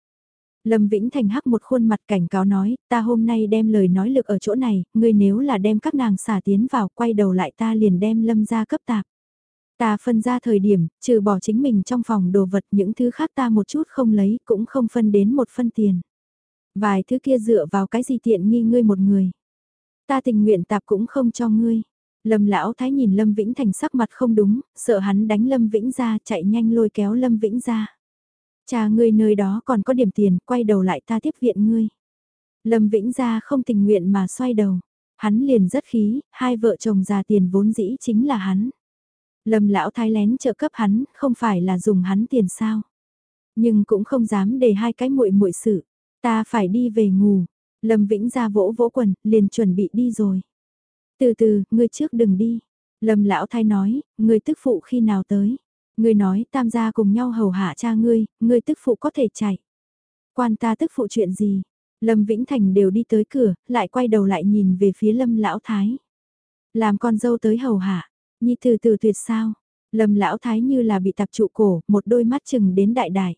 Lâm Vĩnh Thành hắc một khuôn mặt cảnh cáo nói, ta hôm nay đem lời nói lực ở chỗ này, ngươi nếu là đem các nàng xả tiến vào quay đầu lại ta liền đem lâm gia cấp tạp. Ta phân ra thời điểm, trừ bỏ chính mình trong phòng đồ vật những thứ khác ta một chút không lấy cũng không phân đến một phân tiền. Vài thứ kia dựa vào cái gì tiện nghi ngươi một người. Ta tình nguyện tạp cũng không cho ngươi. Lâm lão thái nhìn Lâm Vĩnh Thành sắc mặt không đúng, sợ hắn đánh Lâm Vĩnh ra chạy nhanh lôi kéo Lâm Vĩnh ra. Cha ngươi nơi đó còn có điểm tiền, quay đầu lại ta tiếp viện ngươi. Lâm Vĩnh gia không tình nguyện mà xoay đầu. Hắn liền rất khí, hai vợ chồng già tiền vốn dĩ chính là hắn. Lâm lão thái lén trợ cấp hắn, không phải là dùng hắn tiền sao. Nhưng cũng không dám để hai cái muội muội sự. Ta phải đi về ngủ. Lâm Vĩnh ra vỗ vỗ quần, liền chuẩn bị đi rồi. Từ từ, ngươi trước đừng đi. Lâm lão thái nói, ngươi tức phụ khi nào tới. Ngươi nói tam gia cùng nhau hầu hạ cha ngươi, ngươi tức phụ có thể chạy. Quan ta tức phụ chuyện gì? Lâm Vĩnh Thành đều đi tới cửa, lại quay đầu lại nhìn về phía Lâm lão thái. Làm con dâu tới hầu hạ, nhi từ từ tuyệt sao? Lâm lão thái như là bị tập trụ cổ, một đôi mắt chừng đến đại đại.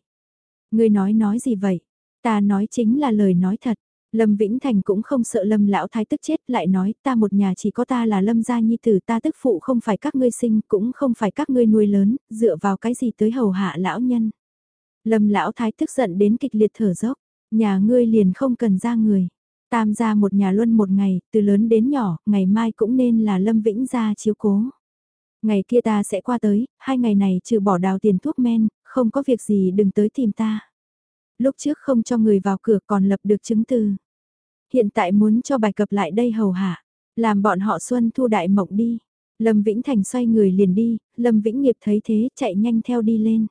Ngươi nói nói gì vậy? Ta nói chính là lời nói thật. Lâm Vĩnh Thành cũng không sợ Lâm lão thái tức chết, lại nói, ta một nhà chỉ có ta là Lâm gia nhi tử, ta tức phụ không phải các ngươi sinh, cũng không phải các ngươi nuôi lớn, dựa vào cái gì tới hầu hạ lão nhân. Lâm lão thái tức giận đến kịch liệt thở dốc, nhà ngươi liền không cần ra người. Tam gia một nhà luân một ngày, từ lớn đến nhỏ, ngày mai cũng nên là Lâm Vĩnh gia chiếu cố. Ngày kia ta sẽ qua tới, hai ngày này trừ bỏ đào tiền thuốc men, không có việc gì đừng tới tìm ta. Lúc trước không cho người vào cửa còn lập được chứng từ. Hiện tại muốn cho bài cập lại đây hầu hạ, làm bọn họ xuân thu đại mộng đi. Lâm Vĩnh Thành xoay người liền đi, Lâm Vĩnh Nghiệp thấy thế chạy nhanh theo đi lên.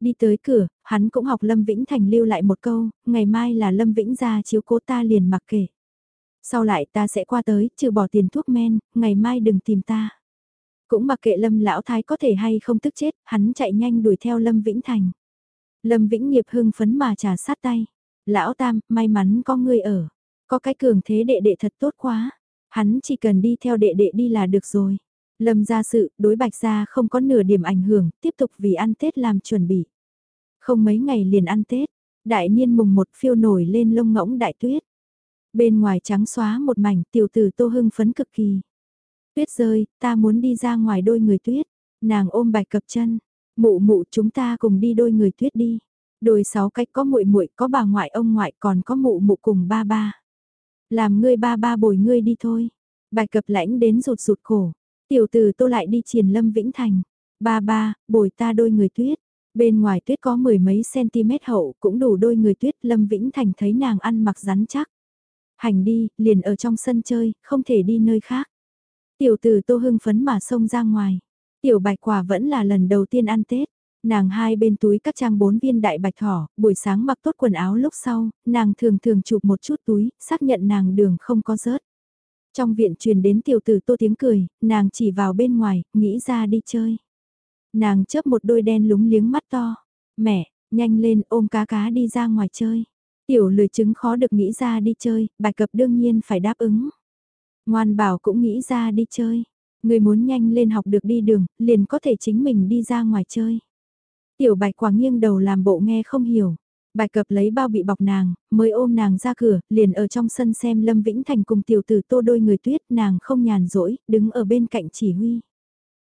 Đi tới cửa, hắn cũng học Lâm Vĩnh Thành lưu lại một câu, ngày mai là Lâm Vĩnh ra chiếu cố ta liền mặc kệ. Sau lại ta sẽ qua tới, trừ bỏ tiền thuốc men, ngày mai đừng tìm ta. Cũng mặc kệ Lâm Lão Thái có thể hay không tức chết, hắn chạy nhanh đuổi theo Lâm Vĩnh Thành. Lâm Vĩnh Nghiệp hưng phấn mà trà sát tay. Lão Tam, may mắn có ngươi ở. Có cái cường thế đệ đệ thật tốt quá. Hắn chỉ cần đi theo đệ đệ đi là được rồi. Lâm ra sự, đối bạch ra không có nửa điểm ảnh hưởng, tiếp tục vì ăn Tết làm chuẩn bị. Không mấy ngày liền ăn Tết, đại niên mùng một phiêu nổi lên lông ngỗng đại tuyết. Bên ngoài trắng xóa một mảnh tiểu tử tô hưng phấn cực kỳ. Tuyết rơi, ta muốn đi ra ngoài đôi người tuyết. Nàng ôm bạch cập chân, Mụ mụ chúng ta cùng đi đôi người tuyết đi. Đôi sáu cách có muội muội có bà ngoại ông ngoại còn có mụ mụ cùng ba ba. Làm ngươi ba ba bồi ngươi đi thôi. Bạch cập lãnh đến rụt rụt cổ. Tiểu tử tô lại đi triển lâm vĩnh thành. Ba ba, bồi ta đôi người tuyết. Bên ngoài tuyết có mười mấy cm hậu cũng đủ đôi người tuyết lâm vĩnh thành thấy nàng ăn mặc rắn chắc. Hành đi, liền ở trong sân chơi, không thể đi nơi khác. Tiểu tử tô hưng phấn mà xông ra ngoài. Tiểu bạch quả vẫn là lần đầu tiên ăn Tết. Nàng hai bên túi các trang bốn viên đại bạch thỏ, buổi sáng mặc tốt quần áo lúc sau, nàng thường thường chụp một chút túi, xác nhận nàng đường không có rớt. Trong viện truyền đến tiểu tử tô tiếng cười, nàng chỉ vào bên ngoài, nghĩ ra đi chơi. Nàng chớp một đôi đen lúng liếng mắt to. Mẹ, nhanh lên ôm cá cá đi ra ngoài chơi. Tiểu lười chứng khó được nghĩ ra đi chơi, bài cập đương nhiên phải đáp ứng. Ngoan bảo cũng nghĩ ra đi chơi. Người muốn nhanh lên học được đi đường, liền có thể chính mình đi ra ngoài chơi. Tiểu bạch quả nghiêng đầu làm bộ nghe không hiểu. Bạch cập lấy bao bị bọc nàng, mới ôm nàng ra cửa, liền ở trong sân xem Lâm Vĩnh Thành cùng tiểu tử tô đôi người tuyết, nàng không nhàn rỗi, đứng ở bên cạnh chỉ huy.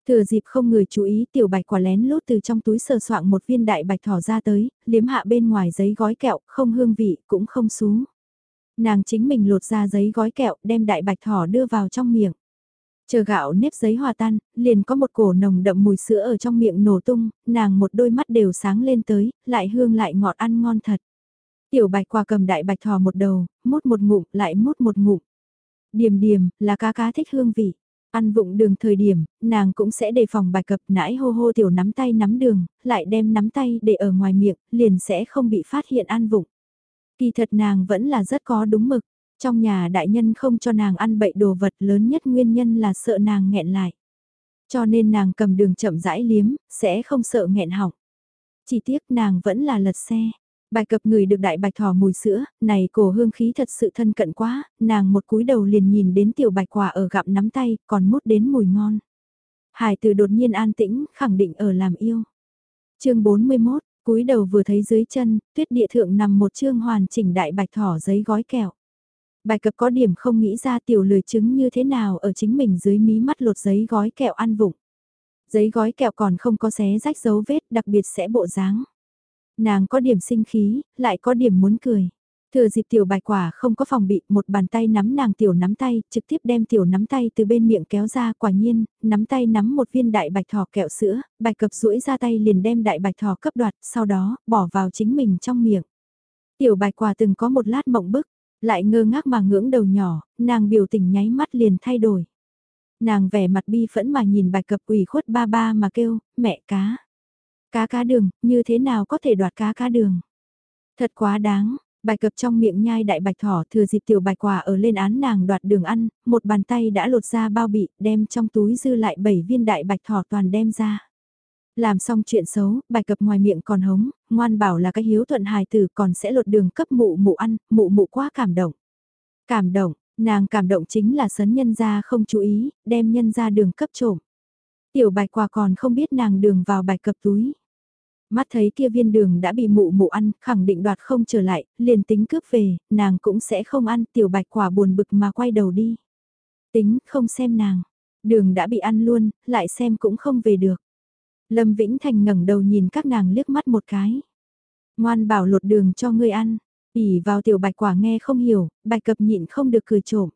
Thừa dịp không người chú ý tiểu bạch quả lén lút từ trong túi sờ soạng một viên đại bạch thỏ ra tới, liếm hạ bên ngoài giấy gói kẹo, không hương vị, cũng không xuống. Nàng chính mình lột ra giấy gói kẹo, đem đại bạch thỏ đưa vào trong miệng. Chờ gạo nếp giấy hòa tan, liền có một cổ nồng đậm mùi sữa ở trong miệng nổ tung, nàng một đôi mắt đều sáng lên tới, lại hương lại ngọt ăn ngon thật. Tiểu bạch quả cầm đại bạch thò một đầu, mút một ngụm, lại mút một ngụm. Điềm điềm, là cá cá thích hương vị. Ăn vụng đường thời điểm, nàng cũng sẽ đề phòng bài cập nãi hô hô tiểu nắm tay nắm đường, lại đem nắm tay để ở ngoài miệng, liền sẽ không bị phát hiện ăn vụng. Kỳ thật nàng vẫn là rất có đúng mực, trong nhà đại nhân không cho nàng ăn bậy đồ vật lớn nhất nguyên nhân là sợ nàng nghẹn lại. Cho nên nàng cầm đường chậm rãi liếm, sẽ không sợ nghẹn họng. Chỉ tiếc nàng vẫn là lật xe. Bài cập người được đại bạch thỏ mùi sữa, này cổ hương khí thật sự thân cận quá, nàng một cúi đầu liền nhìn đến tiểu bạch quả ở gặm nắm tay, còn mút đến mùi ngon. Hải tử đột nhiên an tĩnh, khẳng định ở làm yêu. chương 41, cúi đầu vừa thấy dưới chân, tuyết địa thượng nằm một chương hoàn chỉnh đại bạch thỏ giấy gói kẹo. Bài cập có điểm không nghĩ ra tiểu lười chứng như thế nào ở chính mình dưới mí mắt lột giấy gói kẹo ăn vụng. Giấy gói kẹo còn không có xé rách dấu vết đặc biệt sẽ bộ dáng. Nàng có điểm sinh khí, lại có điểm muốn cười. Thừa dịp tiểu bài quả không có phòng bị, một bàn tay nắm nàng tiểu nắm tay, trực tiếp đem tiểu nắm tay từ bên miệng kéo ra, quả nhiên, nắm tay nắm một viên đại bạch thỏ kẹo sữa, bạch cập duỗi ra tay liền đem đại bạch thỏ cấp đoạt, sau đó, bỏ vào chính mình trong miệng. Tiểu bạch quả từng có một lát mộng bức, lại ngơ ngác mà ngưỡng đầu nhỏ, nàng biểu tình nháy mắt liền thay đổi. Nàng vẻ mặt bi phẫn mà nhìn bạch cập quỷ khuất ba ba mà kêu, mẹ cá. Cá cá đường, như thế nào có thể đoạt cá cá đường? Thật quá đáng, Bạch cập trong miệng nhai đại bạch thỏ thừa dịp tiểu bạch quả ở lên án nàng đoạt đường ăn, một bàn tay đã lột ra bao bị, đem trong túi dư lại 7 viên đại bạch thỏ toàn đem ra. Làm xong chuyện xấu, bạch cập ngoài miệng còn hống, ngoan bảo là cái hiếu thuận hài tử còn sẽ lột đường cấp mụ mụ ăn, mụ mụ quá cảm động. Cảm động, nàng cảm động chính là sấn nhân ra không chú ý, đem nhân ra đường cấp trộm. Tiểu bạch quả còn không biết nàng đường vào bạch cập túi. Mắt thấy kia viên đường đã bị mụ mụ ăn, khẳng định đoạt không trở lại, liền tính cướp về, nàng cũng sẽ không ăn, tiểu bạch quả buồn bực mà quay đầu đi. Tính, không xem nàng. Đường đã bị ăn luôn, lại xem cũng không về được. Lâm Vĩnh Thành ngẩng đầu nhìn các nàng liếc mắt một cái. Ngoan bảo lột đường cho ngươi ăn. ỉ vào tiểu bạch quả nghe không hiểu, bạch cập nhịn không được cười trộm.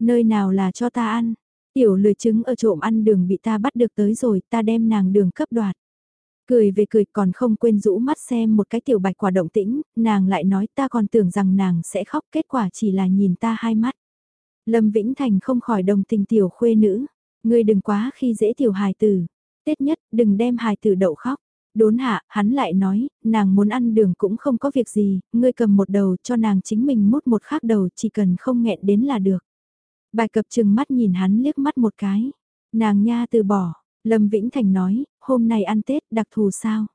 Nơi nào là cho ta ăn? Tiểu lười trứng ở trộm ăn đường bị ta bắt được tới rồi, ta đem nàng đường cấp đoạt. Cười về cười còn không quên rũ mắt xem một cái tiểu bạch quả động tĩnh, nàng lại nói ta còn tưởng rằng nàng sẽ khóc kết quả chỉ là nhìn ta hai mắt. Lâm Vĩnh Thành không khỏi đồng tình tiểu khuê nữ, ngươi đừng quá khi dễ tiểu hài tử, Tết nhất đừng đem hài tử đậu khóc. Đốn hạ, hắn lại nói, nàng muốn ăn đường cũng không có việc gì, ngươi cầm một đầu cho nàng chính mình mút một khác đầu chỉ cần không nghẹn đến là được. Bài cập chừng mắt nhìn hắn liếc mắt một cái. Nàng nha từ bỏ, Lâm Vĩnh Thành nói, hôm nay ăn Tết đặc thù sao?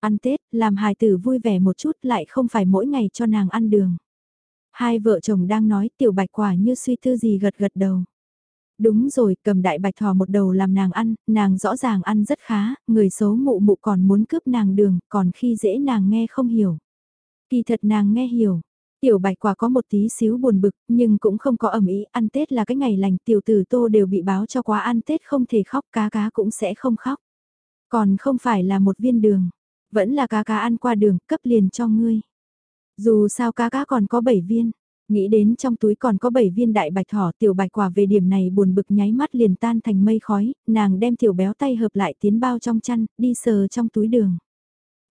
Ăn Tết, làm hài tử vui vẻ một chút lại không phải mỗi ngày cho nàng ăn đường. Hai vợ chồng đang nói tiểu bạch quả như suy tư gì gật gật đầu. Đúng rồi, cầm đại bạch thỏ một đầu làm nàng ăn, nàng rõ ràng ăn rất khá, người xấu mụ mụ còn muốn cướp nàng đường, còn khi dễ nàng nghe không hiểu. Kỳ thật nàng nghe hiểu, Tiểu bạch quả có một tí xíu buồn bực, nhưng cũng không có ẩm ý, ăn Tết là cái ngày lành, tiểu tử tô đều bị báo cho quá ăn Tết không thể khóc, cá cá cũng sẽ không khóc. Còn không phải là một viên đường, vẫn là cá cá ăn qua đường, cấp liền cho ngươi. Dù sao cá cá còn có 7 viên, nghĩ đến trong túi còn có 7 viên đại bạch thỏ, tiểu bạch quả về điểm này buồn bực nháy mắt liền tan thành mây khói, nàng đem tiểu béo tay hợp lại tiến bao trong chăn, đi sờ trong túi đường.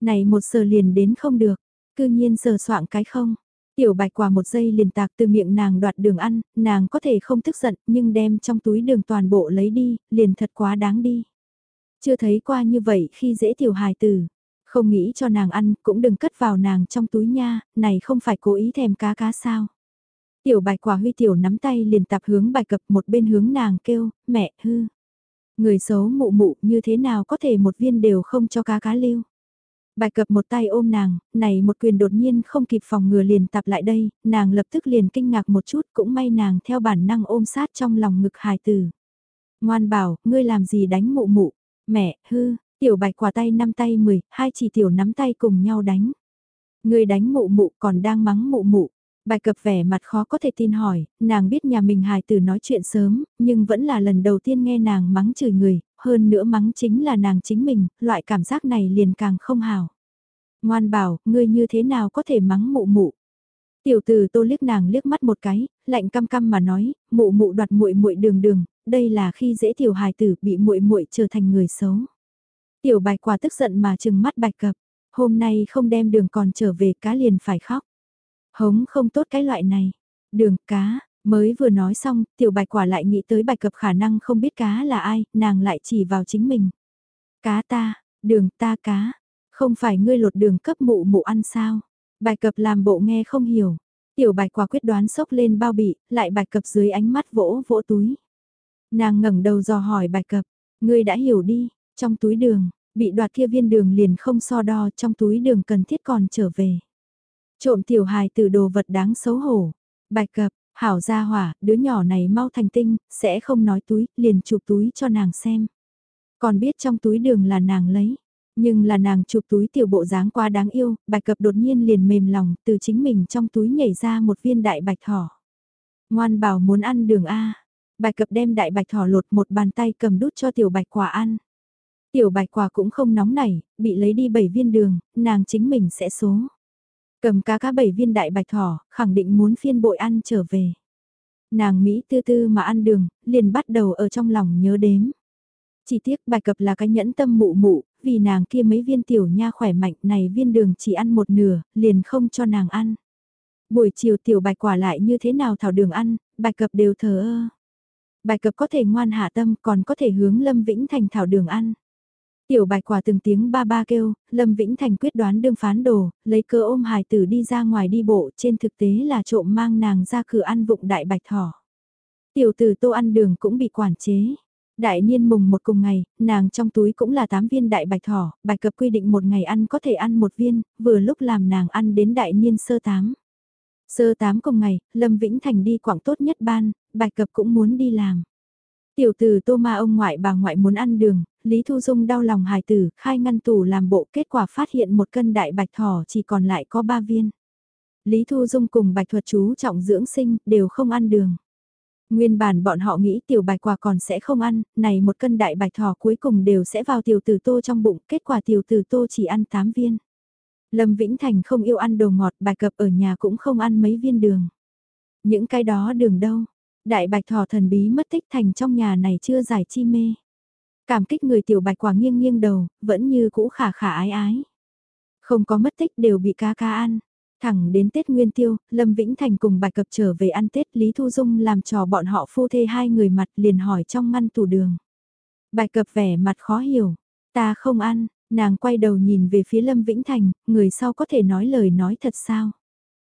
Này một sờ liền đến không được, cư nhiên sờ soạn cái không Tiểu bạch quả một giây liền tạc từ miệng nàng đoạt đường ăn, nàng có thể không tức giận nhưng đem trong túi đường toàn bộ lấy đi, liền thật quá đáng đi. Chưa thấy qua như vậy khi dễ tiểu hài tử, không nghĩ cho nàng ăn cũng đừng cất vào nàng trong túi nha, này không phải cố ý thèm cá cá sao. Tiểu bạch quả huy tiểu nắm tay liền tạp hướng bài cập một bên hướng nàng kêu, mẹ hư. Người xấu mụ mụ như thế nào có thể một viên đều không cho cá cá lưu. Bài cập một tay ôm nàng, này một quyền đột nhiên không kịp phòng ngừa liền tập lại đây, nàng lập tức liền kinh ngạc một chút cũng may nàng theo bản năng ôm sát trong lòng ngực hài tử. Ngoan bảo, ngươi làm gì đánh mụ mụ, mẹ, hư, tiểu bạch quả tay năm tay mười, hai chỉ tiểu nắm tay cùng nhau đánh. Ngươi đánh mụ mụ còn đang mắng mụ mụ. Bài cập vẻ mặt khó có thể tin hỏi, nàng biết nhà mình hài tử nói chuyện sớm, nhưng vẫn là lần đầu tiên nghe nàng mắng chửi người, hơn nữa mắng chính là nàng chính mình, loại cảm giác này liền càng không hào. Ngoan bảo, ngươi như thế nào có thể mắng mụ mụ? Tiểu tử tô liếc nàng liếc mắt một cái, lạnh căm căm mà nói, mụ mụ đoạt muội muội đường đường, đây là khi dễ tiểu hài tử bị muội muội trở thành người xấu. Tiểu bạch quả tức giận mà trừng mắt bạch cập, hôm nay không đem đường còn trở về cá liền phải khóc. Hống không tốt cái loại này, đường cá, Mới vừa nói xong, tiểu bạch quả lại nghĩ tới bạch cập khả năng không biết cá là ai, nàng lại chỉ vào chính mình. Cá ta, đường ta cá, không phải ngươi lột đường cấp mụ mụ ăn sao? Bạch cập làm bộ nghe không hiểu. Tiểu bạch quả quyết đoán sốc lên bao bị, lại bạch cập dưới ánh mắt vỗ vỗ túi. Nàng ngẩng đầu dò hỏi bạch cập, ngươi đã hiểu đi, trong túi đường, bị đoạt kia viên đường liền không so đo trong túi đường cần thiết còn trở về. Trộm tiểu hài từ đồ vật đáng xấu hổ. Bạch cập, hảo gia hỏa, đứa nhỏ này mau thành tinh, sẽ không nói túi, liền chụp túi cho nàng xem. Còn biết trong túi đường là nàng lấy. Nhưng là nàng chụp túi tiểu bộ dáng quá đáng yêu, bạch cập đột nhiên liền mềm lòng, từ chính mình trong túi nhảy ra một viên đại bạch thỏ. Ngoan bảo muốn ăn đường A. Bạch cập đem đại bạch thỏ lột một bàn tay cầm đút cho tiểu bạch quả ăn. Tiểu bạch quả cũng không nóng nảy, bị lấy đi 7 viên đường, nàng chính mình sẽ số. Cầm cá cá bảy viên đại bạch thỏ, khẳng định muốn phiên bội ăn trở về. Nàng Mỹ tư tư mà ăn đường, liền bắt đầu ở trong lòng nhớ đếm. Chỉ tiếc bài cập là cái nhẫn tâm mụ mụ, vì nàng kia mấy viên tiểu nha khỏe mạnh này viên đường chỉ ăn một nửa, liền không cho nàng ăn. Buổi chiều tiểu bạch quả lại như thế nào thảo đường ăn, bạch cập đều thờ ơ. Bạch cập có thể ngoan hạ tâm còn có thể hướng Lâm Vĩnh Thành thảo đường ăn. Tiểu bạch quả từng tiếng ba ba kêu, Lâm Vĩnh Thành quyết đoán đương phán đồ, lấy cơ ôm hài tử đi ra ngoài đi bộ, trên thực tế là trộm mang nàng ra cửa ăn vụng đại bạch thỏ. Tiểu tử tô ăn đường cũng bị quản chế. Đại niên mùng một cùng ngày, nàng trong túi cũng là 8 viên đại bạch thỏ, bạch cập quy định một ngày ăn có thể ăn một viên, vừa lúc làm nàng ăn đến đại niên sơ tám. Sơ tám cùng ngày, Lâm Vĩnh Thành đi quảng tốt nhất ban, bạch cập cũng muốn đi làm. Tiểu tử tô ma ông ngoại bà ngoại muốn ăn đường, Lý Thu Dung đau lòng hài tử, khai ngăn tủ làm bộ kết quả phát hiện một cân đại bạch thỏ chỉ còn lại có 3 viên. Lý Thu Dung cùng bạch thuật chú trọng dưỡng sinh, đều không ăn đường. Nguyên bản bọn họ nghĩ tiểu bạch quả còn sẽ không ăn, này một cân đại bạch thỏ cuối cùng đều sẽ vào tiểu tử tô trong bụng, kết quả tiểu tử tô chỉ ăn 8 viên. Lâm Vĩnh Thành không yêu ăn đồ ngọt, bạch cập ở nhà cũng không ăn mấy viên đường. Những cái đó đường đâu, đại bạch thỏ thần bí mất tích thành trong nhà này chưa giải chi mê. Cảm kích người tiểu bạch quả nghiêng nghiêng đầu, vẫn như cũ khả khả ái ái. Không có mất tích đều bị ca ca ăn. Thẳng đến Tết Nguyên Tiêu, Lâm Vĩnh Thành cùng bạch cập trở về ăn Tết Lý Thu Dung làm trò bọn họ phu thê hai người mặt liền hỏi trong ngăn tủ đường. Bạch cập vẻ mặt khó hiểu, ta không ăn, nàng quay đầu nhìn về phía Lâm Vĩnh Thành, người sau có thể nói lời nói thật sao?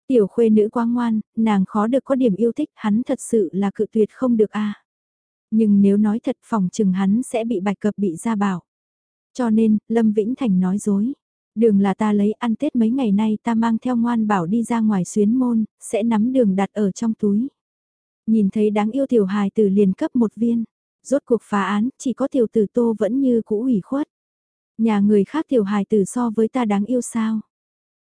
Tiểu khuê nữ quá ngoan, nàng khó được có điểm yêu thích, hắn thật sự là cự tuyệt không được a. Nhưng nếu nói thật phòng chừng hắn sẽ bị bạch cập bị ra bảo. Cho nên, Lâm Vĩnh Thành nói dối. Đường là ta lấy ăn Tết mấy ngày nay ta mang theo ngoan bảo đi ra ngoài xuyến môn, sẽ nắm đường đặt ở trong túi. Nhìn thấy đáng yêu tiểu hài tử liền cấp một viên. Rốt cuộc phá án, chỉ có tiểu tử tô vẫn như cũ ủy khuất. Nhà người khác tiểu hài tử so với ta đáng yêu sao?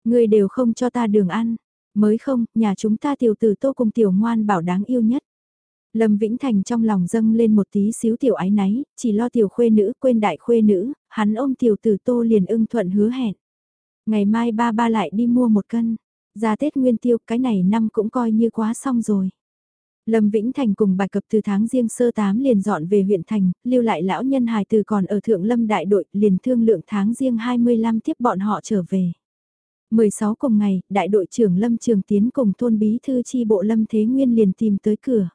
Người đều không cho ta đường ăn. Mới không, nhà chúng ta tiểu tử tô cùng tiểu ngoan bảo đáng yêu nhất. Lâm Vĩnh Thành trong lòng dâng lên một tí xíu tiểu ái náy, chỉ lo tiểu khuê nữ quên đại khuê nữ, hắn ôm tiểu tử tô liền ưng thuận hứa hẹn. Ngày mai ba ba lại đi mua một cân, ra Tết Nguyên Tiêu cái này năm cũng coi như quá xong rồi. Lâm Vĩnh Thành cùng bài cập từ tháng riêng sơ tám liền dọn về huyện thành, lưu lại lão nhân hài từ còn ở thượng lâm đại đội liền thương lượng tháng riêng 25 tiếp bọn họ trở về. 16 cùng ngày, đại đội trưởng Lâm Trường Tiến cùng thôn bí thư chi bộ Lâm Thế Nguyên liền tìm tới cửa.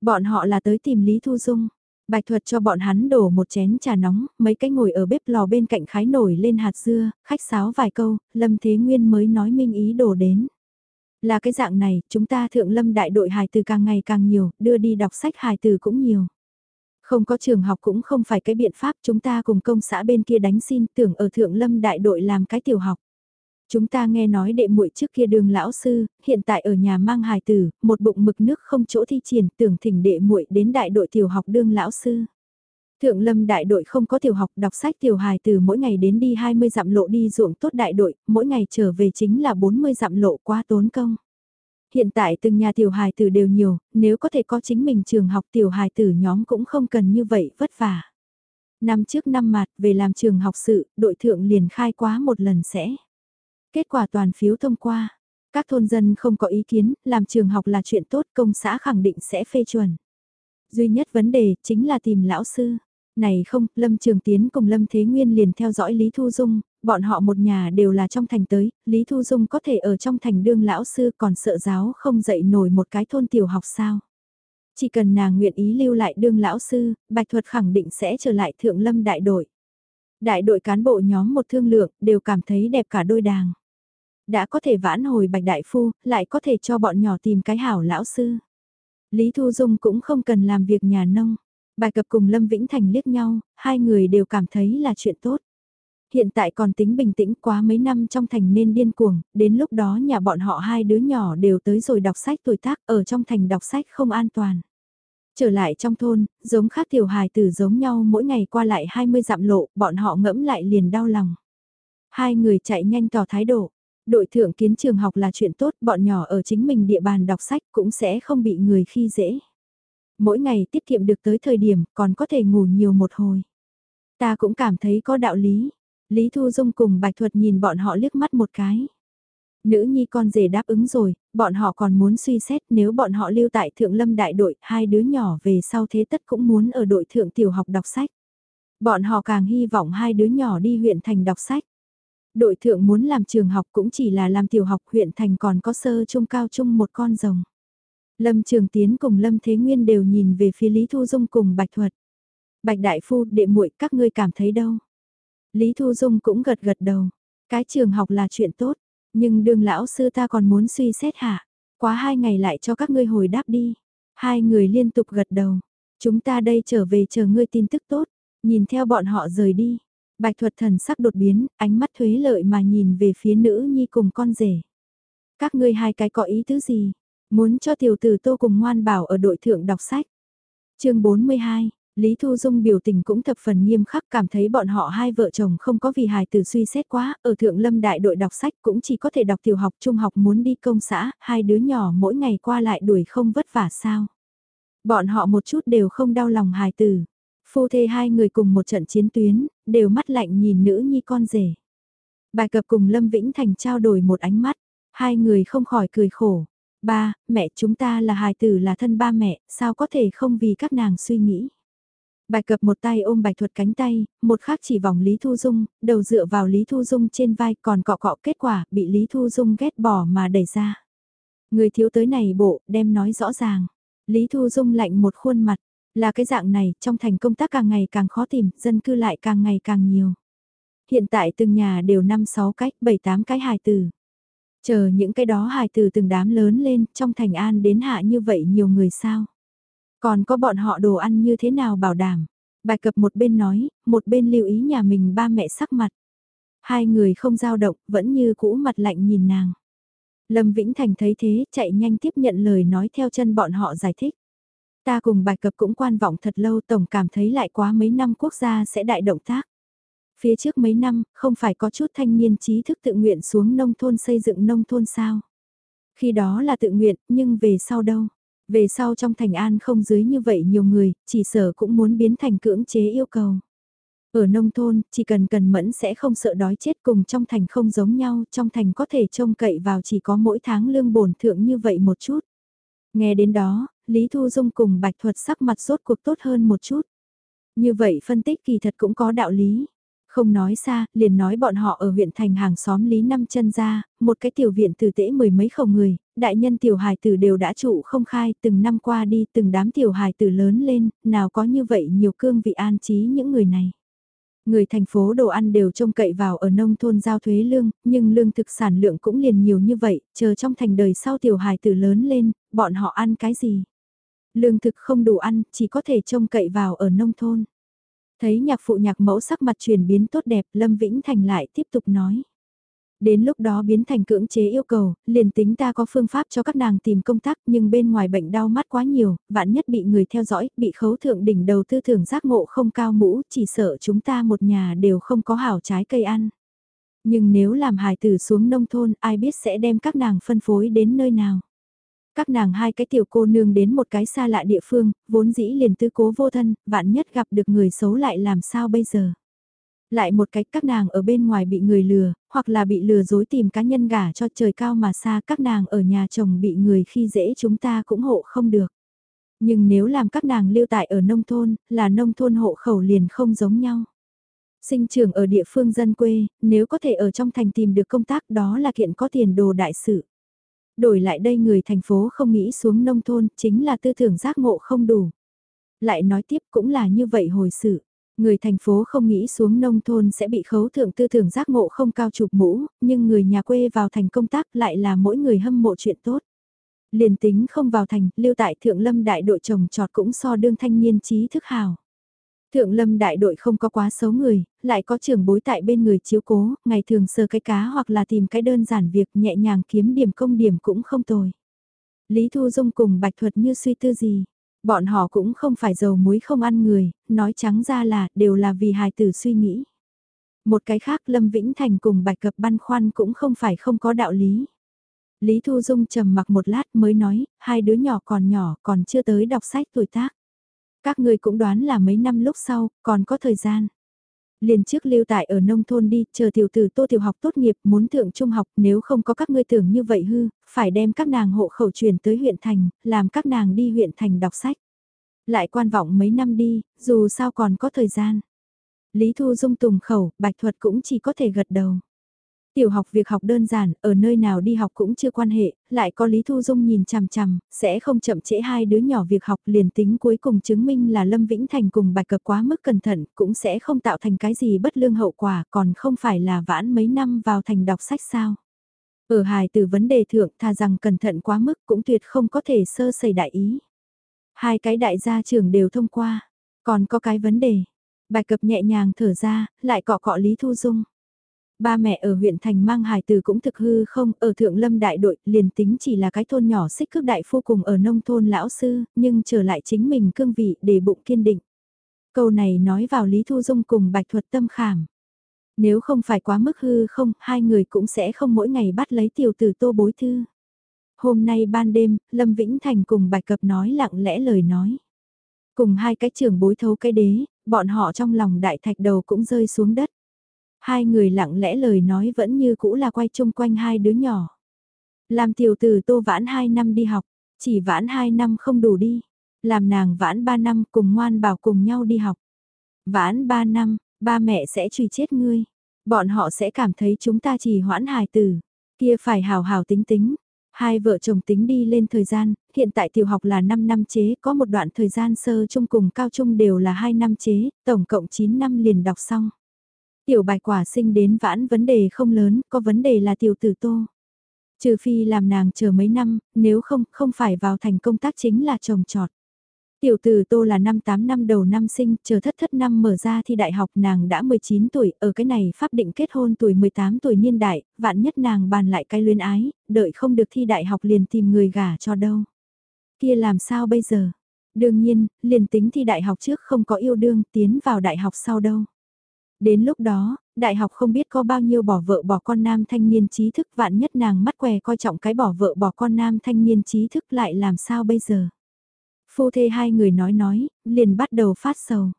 Bọn họ là tới tìm Lý Thu Dung. Bạch thuật cho bọn hắn đổ một chén trà nóng, mấy cái ngồi ở bếp lò bên cạnh khái nổi lên hạt dưa, khách sáo vài câu, Lâm Thế Nguyên mới nói minh ý đổ đến. Là cái dạng này, chúng ta thượng lâm đại đội hài từ càng ngày càng nhiều, đưa đi đọc sách hài từ cũng nhiều. Không có trường học cũng không phải cái biện pháp chúng ta cùng công xã bên kia đánh xin tưởng ở thượng lâm đại đội làm cái tiểu học. Chúng ta nghe nói đệ muội trước kia đường lão sư, hiện tại ở nhà mang hài tử, một bụng mực nước không chỗ thi triển, tưởng thỉnh đệ muội đến đại đội tiểu học đương lão sư. Thượng lâm đại đội không có tiểu học đọc sách tiểu hài từ mỗi ngày đến đi 20 dặm lộ đi ruộng tốt đại đội, mỗi ngày trở về chính là 40 dặm lộ quá tốn công. Hiện tại từng nhà tiểu hài tử đều nhiều, nếu có thể có chính mình trường học tiểu hài tử nhóm cũng không cần như vậy vất vả. Năm trước năm mặt về làm trường học sự, đội thượng liền khai quá một lần sẽ. Kết quả toàn phiếu thông qua. Các thôn dân không có ý kiến, làm trường học là chuyện tốt công xã khẳng định sẽ phê chuẩn. Duy nhất vấn đề chính là tìm lão sư. Này không, Lâm Trường Tiến cùng Lâm Thế Nguyên liền theo dõi Lý Thu Dung, bọn họ một nhà đều là trong thành tới, Lý Thu Dung có thể ở trong thành đương lão sư còn sợ giáo không dạy nổi một cái thôn tiểu học sao. Chỉ cần nàng nguyện ý lưu lại đương lão sư, Bạch Thuật khẳng định sẽ trở lại thượng lâm đại đội. Đại đội cán bộ nhóm một thương lượng đều cảm thấy đẹp cả đôi đàng. Đã có thể vãn hồi Bạch Đại Phu, lại có thể cho bọn nhỏ tìm cái hảo lão sư. Lý Thu Dung cũng không cần làm việc nhà nông. Bài cập cùng Lâm Vĩnh Thành liếc nhau, hai người đều cảm thấy là chuyện tốt. Hiện tại còn tính bình tĩnh quá mấy năm trong thành nên điên cuồng, đến lúc đó nhà bọn họ hai đứa nhỏ đều tới rồi đọc sách tuổi tác ở trong thành đọc sách không an toàn. Trở lại trong thôn, giống khác tiểu hài tử giống nhau mỗi ngày qua lại 20 dặm lộ, bọn họ ngẫm lại liền đau lòng. Hai người chạy nhanh tỏ thái độ. Đội thượng kiến trường học là chuyện tốt, bọn nhỏ ở chính mình địa bàn đọc sách cũng sẽ không bị người khi dễ. Mỗi ngày tiết kiệm được tới thời điểm còn có thể ngủ nhiều một hồi. Ta cũng cảm thấy có đạo lý. Lý Thu Dung cùng Bạch Thuật nhìn bọn họ liếc mắt một cái. Nữ nhi con rể đáp ứng rồi, bọn họ còn muốn suy xét nếu bọn họ lưu tại thượng lâm đại đội, hai đứa nhỏ về sau thế tất cũng muốn ở đội thượng tiểu học đọc sách. Bọn họ càng hy vọng hai đứa nhỏ đi huyện thành đọc sách. Đội thượng muốn làm trường học cũng chỉ là làm tiểu học huyện thành còn có sơ trung cao trung một con rồng. Lâm Trường Tiến cùng Lâm Thế Nguyên đều nhìn về phía Lý Thu Dung cùng Bạch Thuật. Bạch Đại Phu, đệ muội các ngươi cảm thấy đâu? Lý Thu Dung cũng gật gật đầu. Cái trường học là chuyện tốt, nhưng đường lão sư ta còn muốn suy xét hả? Quá hai ngày lại cho các ngươi hồi đáp đi. Hai người liên tục gật đầu. Chúng ta đây trở về chờ ngươi tin tức tốt. Nhìn theo bọn họ rời đi. Bạch thuật thần sắc đột biến, ánh mắt thuế lợi mà nhìn về phía nữ nhi cùng con rể. Các ngươi hai cái có ý tứ gì? Muốn cho tiểu tử tô cùng ngoan bảo ở đội thượng đọc sách. chương 42, Lý Thu Dung biểu tình cũng thập phần nghiêm khắc cảm thấy bọn họ hai vợ chồng không có vì hài tử suy xét quá, ở thượng lâm đại đội đọc sách cũng chỉ có thể đọc tiểu học trung học muốn đi công xã, hai đứa nhỏ mỗi ngày qua lại đuổi không vất vả sao. Bọn họ một chút đều không đau lòng hài tử. Phu thê hai người cùng một trận chiến tuyến, đều mắt lạnh nhìn nữ nhi con rể. Bài cập cùng Lâm Vĩnh Thành trao đổi một ánh mắt, hai người không khỏi cười khổ. Ba, mẹ chúng ta là hài tử là thân ba mẹ, sao có thể không vì các nàng suy nghĩ. Bạch cập một tay ôm bạch thuật cánh tay, một khác chỉ vòng Lý Thu Dung, đầu dựa vào Lý Thu Dung trên vai còn cọ cọ kết quả bị Lý Thu Dung ghét bỏ mà đẩy ra. Người thiếu tới này bộ, đem nói rõ ràng. Lý Thu Dung lạnh một khuôn mặt, là cái dạng này, trong thành công tác càng ngày càng khó tìm, dân cư lại càng ngày càng nhiều. Hiện tại từng nhà đều 5-6 cách, 7-8 cái hài tử. Chờ những cái đó hài tử từng đám lớn lên, trong thành an đến hạ như vậy nhiều người sao. Còn có bọn họ đồ ăn như thế nào bảo đảm. Bài cập một bên nói, một bên lưu ý nhà mình ba mẹ sắc mặt. Hai người không giao động, vẫn như cũ mặt lạnh nhìn nàng. Lâm Vĩnh Thành thấy thế, chạy nhanh tiếp nhận lời nói theo chân bọn họ giải thích. Ta cùng bài cập cũng quan vọng thật lâu tổng cảm thấy lại quá mấy năm quốc gia sẽ đại động tác. Phía trước mấy năm, không phải có chút thanh niên trí thức tự nguyện xuống nông thôn xây dựng nông thôn sao. Khi đó là tự nguyện, nhưng về sau đâu? Về sau trong thành an không dưới như vậy nhiều người, chỉ sở cũng muốn biến thành cưỡng chế yêu cầu. Ở nông thôn, chỉ cần cần mẫn sẽ không sợ đói chết cùng trong thành không giống nhau, trong thành có thể trông cậy vào chỉ có mỗi tháng lương bổn thượng như vậy một chút. Nghe đến đó, Lý Thu Dung cùng Bạch Thuật sắc mặt rốt cuộc tốt hơn một chút. Như vậy phân tích kỳ thật cũng có đạo lý. Không nói xa, liền nói bọn họ ở huyện thành hàng xóm Lý Năm chân ra, một cái tiểu viện từ tễ mười mấy khẩu người, đại nhân tiểu hài tử đều đã trụ không khai, từng năm qua đi, từng đám tiểu hài tử lớn lên, nào có như vậy nhiều cương vị an trí những người này. Người thành phố đồ ăn đều trông cậy vào ở nông thôn giao thuế lương, nhưng lương thực sản lượng cũng liền nhiều như vậy, chờ trong thành đời sau tiểu hài tử lớn lên, bọn họ ăn cái gì? Lương thực không đủ ăn, chỉ có thể trông cậy vào ở nông thôn. Thấy nhạc phụ nhạc mẫu sắc mặt chuyển biến tốt đẹp, Lâm Vĩnh Thành lại tiếp tục nói. Đến lúc đó biến thành cưỡng chế yêu cầu, liền tính ta có phương pháp cho các nàng tìm công tác nhưng bên ngoài bệnh đau mắt quá nhiều, vạn nhất bị người theo dõi, bị khấu thượng đỉnh đầu tư thưởng giác ngộ không cao mũ, chỉ sợ chúng ta một nhà đều không có hảo trái cây ăn. Nhưng nếu làm hài tử xuống nông thôn, ai biết sẽ đem các nàng phân phối đến nơi nào. Các nàng hai cái tiểu cô nương đến một cái xa lạ địa phương, vốn dĩ liền tư cố vô thân, vạn nhất gặp được người xấu lại làm sao bây giờ. Lại một cách các nàng ở bên ngoài bị người lừa, hoặc là bị lừa dối tìm cá nhân gả cho trời cao mà xa các nàng ở nhà chồng bị người khi dễ chúng ta cũng hộ không được. Nhưng nếu làm các nàng lưu tại ở nông thôn, là nông thôn hộ khẩu liền không giống nhau. Sinh trưởng ở địa phương dân quê, nếu có thể ở trong thành tìm được công tác đó là kiện có tiền đồ đại sự. Đổi lại đây người thành phố không nghĩ xuống nông thôn chính là tư tưởng giác ngộ không đủ. Lại nói tiếp cũng là như vậy hồi sự. Người thành phố không nghĩ xuống nông thôn sẽ bị khấu thượng tư tưởng giác ngộ không cao chụp mũ, nhưng người nhà quê vào thành công tác lại là mỗi người hâm mộ chuyện tốt. Liền tính không vào thành, lưu tại thượng lâm đại đội trồng trọt cũng so đương thanh niên trí thức hào. Thượng lâm đại đội không có quá xấu người, lại có trưởng bối tại bên người chiếu cố, ngày thường sờ cái cá hoặc là tìm cái đơn giản việc nhẹ nhàng kiếm điểm công điểm cũng không tồi. Lý Thu Dung cùng Bạch Thuật như suy tư gì, bọn họ cũng không phải dầu muối không ăn người, nói trắng ra là đều là vì hài tử suy nghĩ. Một cái khác Lâm Vĩnh Thành cùng Bạch Cập băn khoăn cũng không phải không có đạo lý. Lý Thu Dung trầm mặc một lát mới nói, hai đứa nhỏ còn nhỏ còn chưa tới đọc sách tuổi tác. Các ngươi cũng đoán là mấy năm lúc sau, còn có thời gian. Liền trước lưu tại ở nông thôn đi, chờ tiểu tử tô tiểu học tốt nghiệp muốn thượng trung học nếu không có các ngươi tưởng như vậy hư, phải đem các nàng hộ khẩu truyền tới huyện thành, làm các nàng đi huyện thành đọc sách. Lại quan vọng mấy năm đi, dù sao còn có thời gian. Lý Thu Dung tùng khẩu, bạch thuật cũng chỉ có thể gật đầu. Tiểu học việc học đơn giản, ở nơi nào đi học cũng chưa quan hệ, lại có Lý Thu Dung nhìn chằm chằm, sẽ không chậm trễ hai đứa nhỏ việc học liền tính cuối cùng chứng minh là Lâm Vĩnh Thành cùng bạch cập quá mức cẩn thận, cũng sẽ không tạo thành cái gì bất lương hậu quả, còn không phải là vãn mấy năm vào thành đọc sách sao. Ở hài từ vấn đề thượng tha rằng cẩn thận quá mức cũng tuyệt không có thể sơ sẩy đại ý. Hai cái đại gia trưởng đều thông qua, còn có cái vấn đề. Bạch cập nhẹ nhàng thở ra, lại cọ cọ Lý Thu Dung. Ba mẹ ở huyện thành mang hài từ cũng thực hư không, ở thượng lâm đại đội, liền tính chỉ là cái thôn nhỏ xích cước đại phu cùng ở nông thôn lão sư, nhưng trở lại chính mình cương vị để bụng kiên định. Câu này nói vào Lý Thu Dung cùng bạch thuật tâm khảm. Nếu không phải quá mức hư không, hai người cũng sẽ không mỗi ngày bắt lấy tiểu tử tô bối thư. Hôm nay ban đêm, Lâm Vĩnh Thành cùng bạch cập nói lặng lẽ lời nói. Cùng hai cái trường bối thấu cái đế, bọn họ trong lòng đại thạch đầu cũng rơi xuống đất. Hai người lặng lẽ lời nói vẫn như cũ là quay chung quanh hai đứa nhỏ. Làm tiểu tử tô vãn hai năm đi học, chỉ vãn hai năm không đủ đi. Làm nàng vãn ba năm cùng ngoan bảo cùng nhau đi học. Vãn ba năm, ba mẹ sẽ truy chết ngươi. Bọn họ sẽ cảm thấy chúng ta chỉ hoãn hài tử. Kia phải hào hào tính tính. Hai vợ chồng tính đi lên thời gian, hiện tại tiểu học là 5 năm chế, có một đoạn thời gian sơ trung cùng cao trung đều là 2 năm chế, tổng cộng 9 năm liền đọc xong. Tiểu bạch quả sinh đến vãn vấn đề không lớn, có vấn đề là tiểu tử tô. Trừ phi làm nàng chờ mấy năm, nếu không, không phải vào thành công tác chính là trồng trọt. Tiểu tử tô là năm 8 năm đầu năm sinh, chờ thất thất năm mở ra thi đại học nàng đã 19 tuổi, ở cái này pháp định kết hôn tuổi 18 tuổi niên đại, vạn nhất nàng bàn lại cái luyến ái, đợi không được thi đại học liền tìm người gả cho đâu. Kia làm sao bây giờ? Đương nhiên, liền tính thi đại học trước không có yêu đương, tiến vào đại học sau đâu. Đến lúc đó, đại học không biết có bao nhiêu bỏ vợ bỏ con nam thanh niên trí thức vạn nhất nàng mắt què coi trọng cái bỏ vợ bỏ con nam thanh niên trí thức lại làm sao bây giờ. Phu thê hai người nói nói, liền bắt đầu phát sầu.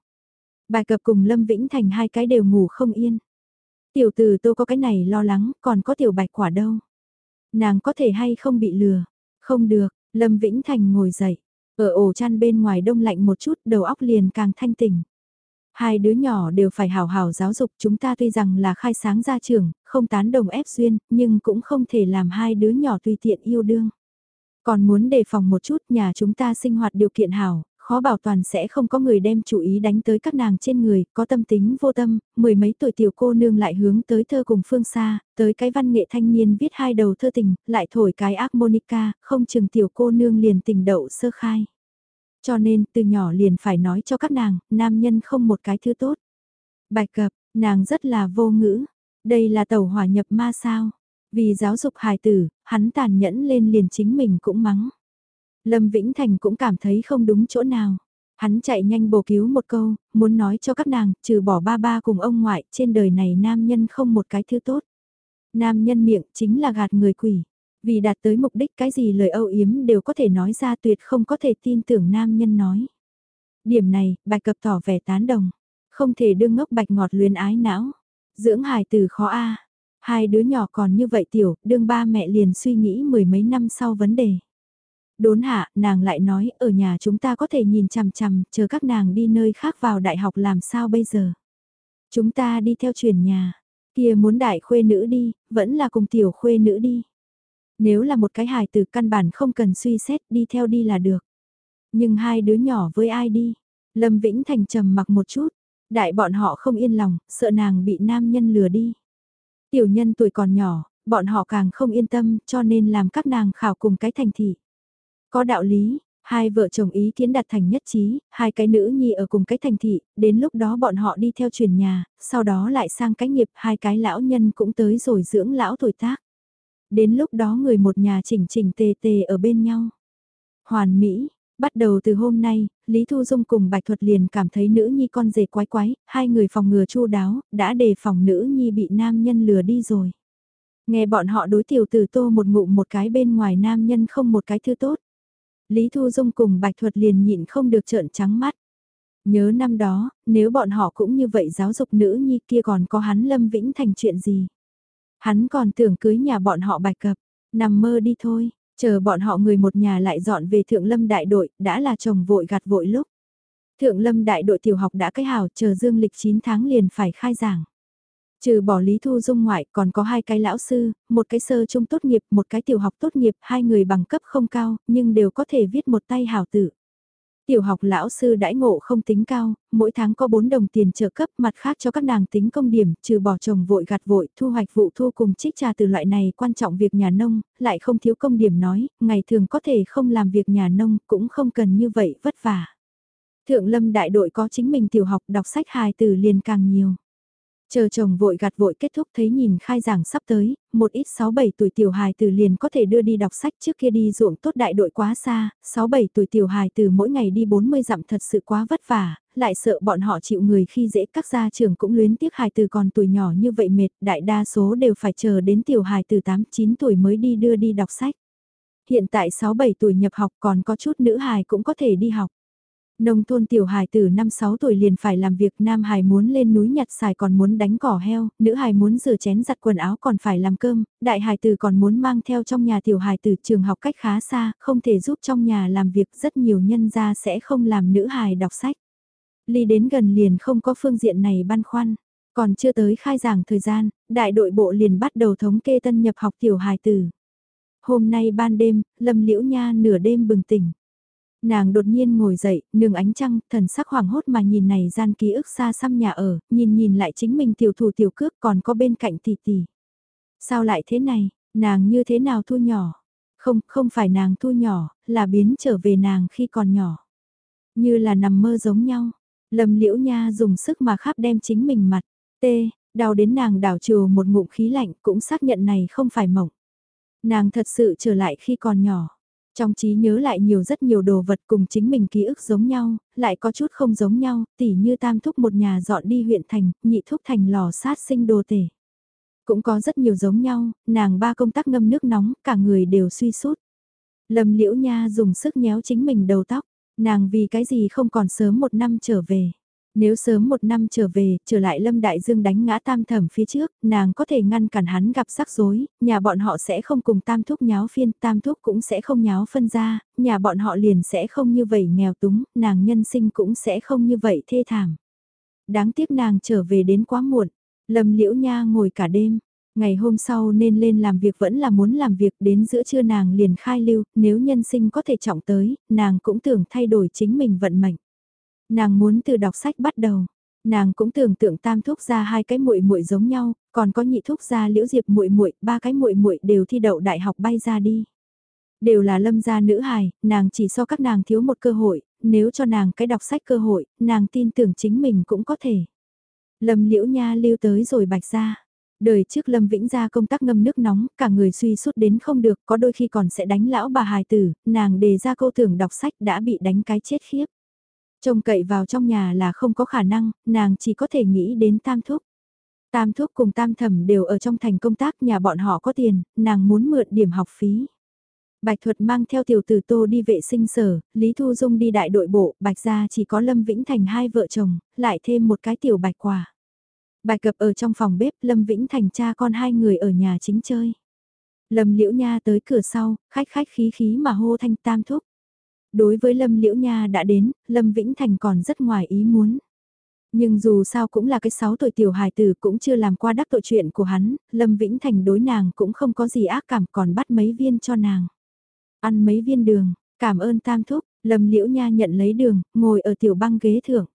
Bài cập cùng Lâm Vĩnh Thành hai cái đều ngủ không yên. Tiểu từ tô có cái này lo lắng, còn có tiểu bạch quả đâu. Nàng có thể hay không bị lừa. Không được, Lâm Vĩnh Thành ngồi dậy. Ở ổ chăn bên ngoài đông lạnh một chút đầu óc liền càng thanh tỉnh. Hai đứa nhỏ đều phải hào hào giáo dục chúng ta tuy rằng là khai sáng ra trường, không tán đồng ép duyên, nhưng cũng không thể làm hai đứa nhỏ tùy tiện yêu đương. Còn muốn đề phòng một chút nhà chúng ta sinh hoạt điều kiện hảo, khó bảo toàn sẽ không có người đem chủ ý đánh tới các nàng trên người, có tâm tính vô tâm, mười mấy tuổi tiểu cô nương lại hướng tới thơ cùng phương xa, tới cái văn nghệ thanh niên viết hai đầu thơ tình, lại thổi cái ác monica, không chừng tiểu cô nương liền tình đậu sơ khai. Cho nên từ nhỏ liền phải nói cho các nàng, nam nhân không một cái thứ tốt. Bạch cập, nàng rất là vô ngữ. Đây là tàu hỏa nhập ma sao? Vì giáo dục hài tử, hắn tàn nhẫn lên liền chính mình cũng mắng. Lâm Vĩnh Thành cũng cảm thấy không đúng chỗ nào. Hắn chạy nhanh bổ cứu một câu, muốn nói cho các nàng, trừ bỏ ba ba cùng ông ngoại, trên đời này nam nhân không một cái thứ tốt. Nam nhân miệng chính là gạt người quỷ. Vì đạt tới mục đích cái gì lời âu yếm đều có thể nói ra tuyệt không có thể tin tưởng nam nhân nói. Điểm này, bạch cập tỏ vẻ tán đồng. Không thể đương ngốc bạch ngọt luyến ái não. Dưỡng hài từ khó a Hai đứa nhỏ còn như vậy tiểu, đương ba mẹ liền suy nghĩ mười mấy năm sau vấn đề. Đốn hạ, nàng lại nói, ở nhà chúng ta có thể nhìn chằm chằm, chờ các nàng đi nơi khác vào đại học làm sao bây giờ. Chúng ta đi theo truyền nhà, kia muốn đại khuê nữ đi, vẫn là cùng tiểu khuê nữ đi. Nếu là một cái hài từ căn bản không cần suy xét đi theo đi là được. Nhưng hai đứa nhỏ với ai đi? Lâm Vĩnh Thành trầm mặc một chút, đại bọn họ không yên lòng, sợ nàng bị nam nhân lừa đi. Tiểu nhân tuổi còn nhỏ, bọn họ càng không yên tâm cho nên làm các nàng khảo cùng cái thành thị. Có đạo lý, hai vợ chồng ý kiến đạt thành nhất trí, hai cái nữ nhi ở cùng cái thành thị, đến lúc đó bọn họ đi theo truyền nhà, sau đó lại sang cái nghiệp hai cái lão nhân cũng tới rồi dưỡng lão tuổi tác. Đến lúc đó người một nhà chỉnh chỉnh tề tề ở bên nhau. Hoàn Mỹ, Bắt đầu từ hôm nay, Lý Thu Dung cùng Bạch Thuật liền cảm thấy nữ nhi con rể quái quái, hai người phòng ngừa chu đáo, đã đề phòng nữ nhi bị nam nhân lừa đi rồi. Nghe bọn họ đối tiểu từ tô một ngụm một cái bên ngoài nam nhân không một cái thứ tốt. Lý Thu Dung cùng Bạch Thuật liền nhịn không được trợn trắng mắt. Nhớ năm đó, nếu bọn họ cũng như vậy giáo dục nữ nhi kia còn có hắn Lâm Vĩnh thành chuyện gì. Hắn còn tưởng cưới nhà bọn họ bạch cập, nằm mơ đi thôi, chờ bọn họ người một nhà lại dọn về Thượng Lâm đại đội, đã là chồng vội gặt vội lúc. Thượng Lâm đại đội tiểu học đã cái hào chờ dương lịch 9 tháng liền phải khai giảng. Trừ bỏ Lý Thu Dung ngoại còn có hai cái lão sư, một cái sơ trung tốt nghiệp, một cái tiểu học tốt nghiệp, hai người bằng cấp không cao, nhưng đều có thể viết một tay hảo tử. Tiểu học lão sư đãi ngộ không tính cao, mỗi tháng có 4 đồng tiền trợ cấp mặt khác cho các nàng tính công điểm, trừ bỏ chồng vội gặt vội, thu hoạch vụ thu cùng trích trà từ loại này quan trọng việc nhà nông, lại không thiếu công điểm nói, ngày thường có thể không làm việc nhà nông, cũng không cần như vậy vất vả. Thượng lâm đại đội có chính mình tiểu học đọc sách hài từ liền càng nhiều. Chờ chồng vội gạt vội kết thúc thấy nhìn khai giảng sắp tới, một ít 6-7 tuổi tiểu hài từ liền có thể đưa đi đọc sách trước kia đi ruộng tốt đại đội quá xa, 6-7 tuổi tiểu hài từ mỗi ngày đi 40 dặm thật sự quá vất vả, lại sợ bọn họ chịu người khi dễ các gia trưởng cũng luyến tiếc hài từ còn tuổi nhỏ như vậy mệt, đại đa số đều phải chờ đến tiểu hài từ 8-9 tuổi mới đi đưa đi đọc sách. Hiện tại 6-7 tuổi nhập học còn có chút nữ hài cũng có thể đi học. Nông thôn tiểu hài từ 5-6 tuổi liền phải làm việc, nam hài muốn lên núi nhặt xài còn muốn đánh cỏ heo, nữ hài muốn rửa chén giặt quần áo còn phải làm cơm, đại hài từ còn muốn mang theo trong nhà tiểu hài từ trường học cách khá xa, không thể giúp trong nhà làm việc, rất nhiều nhân gia sẽ không làm nữ hài đọc sách. Ly đến gần liền không có phương diện này băn khoăn, còn chưa tới khai giảng thời gian, đại đội bộ liền bắt đầu thống kê tân nhập học tiểu hài từ. Hôm nay ban đêm, Lâm Liễu Nha nửa đêm bừng tỉnh. Nàng đột nhiên ngồi dậy, nương ánh trăng, thần sắc hoàng hốt mà nhìn này gian ký ức xa xăm nhà ở, nhìn nhìn lại chính mình tiểu thủ tiểu cước còn có bên cạnh tỷ tỷ. Sao lại thế này, nàng như thế nào thu nhỏ? Không, không phải nàng thu nhỏ, là biến trở về nàng khi còn nhỏ. Như là nằm mơ giống nhau. Lâm liễu nha dùng sức mà khắp đem chính mình mặt. Tê, đau đến nàng đảo trừ một ngụm khí lạnh cũng xác nhận này không phải mộng. Nàng thật sự trở lại khi còn nhỏ. Trong trí nhớ lại nhiều rất nhiều đồ vật cùng chính mình ký ức giống nhau, lại có chút không giống nhau, tỉ như tam thúc một nhà dọn đi huyện thành, nhị thúc thành lò sát sinh đồ tể. Cũng có rất nhiều giống nhau, nàng ba công tác ngâm nước nóng, cả người đều suy sút. Lâm liễu nha dùng sức nhéo chính mình đầu tóc, nàng vì cái gì không còn sớm một năm trở về. Nếu sớm một năm trở về, trở lại Lâm Đại Dương đánh ngã tam thẩm phía trước, nàng có thể ngăn cản hắn gặp rắc rối, nhà bọn họ sẽ không cùng tam thúc nháo phiên, tam thúc cũng sẽ không nháo phân ra, nhà bọn họ liền sẽ không như vậy nghèo túng, nàng nhân sinh cũng sẽ không như vậy thê thảm. Đáng tiếc nàng trở về đến quá muộn, Lâm Liễu Nha ngồi cả đêm, ngày hôm sau nên lên làm việc vẫn là muốn làm việc đến giữa trưa nàng liền khai lưu, nếu nhân sinh có thể trọng tới, nàng cũng tưởng thay đổi chính mình vận mệnh. Nàng muốn từ đọc sách bắt đầu. Nàng cũng tưởng tượng tam thúc ra hai cái muội muội giống nhau, còn có nhị thúc ra liễu diệp muội muội, ba cái muội muội đều thi đậu đại học bay ra đi. Đều là lâm gia nữ hài, nàng chỉ so các nàng thiếu một cơ hội, nếu cho nàng cái đọc sách cơ hội, nàng tin tưởng chính mình cũng có thể. Lâm liễu nha lưu tới rồi bạch ra. Đời trước Lâm Vĩnh ra công tác ngâm nước nóng, cả người suy sút đến không được, có đôi khi còn sẽ đánh lão bà hài tử, nàng đề ra câu tưởng đọc sách đã bị đánh cái chết khiếp. Trông cậy vào trong nhà là không có khả năng, nàng chỉ có thể nghĩ đến tam thúc. Tam thúc cùng tam thẩm đều ở trong thành công tác nhà bọn họ có tiền, nàng muốn mượn điểm học phí. Bạch Thuật mang theo tiểu tử Tô đi vệ sinh sở, Lý Thu Dung đi đại đội bộ, Bạch gia chỉ có Lâm Vĩnh Thành hai vợ chồng, lại thêm một cái tiểu bạch quả. Bạch cập ở trong phòng bếp, Lâm Vĩnh Thành cha con hai người ở nhà chính chơi. Lâm Liễu Nha tới cửa sau, khách khách khí khí mà hô thanh tam thúc. Đối với Lâm Liễu Nha đã đến, Lâm Vĩnh Thành còn rất ngoài ý muốn. Nhưng dù sao cũng là cái 6 tuổi tiểu hài tử cũng chưa làm qua đắc tội chuyện của hắn, Lâm Vĩnh Thành đối nàng cũng không có gì ác cảm còn bắt mấy viên cho nàng. Ăn mấy viên đường, cảm ơn tam thúc, Lâm Liễu Nha nhận lấy đường, ngồi ở tiểu băng ghế thượng.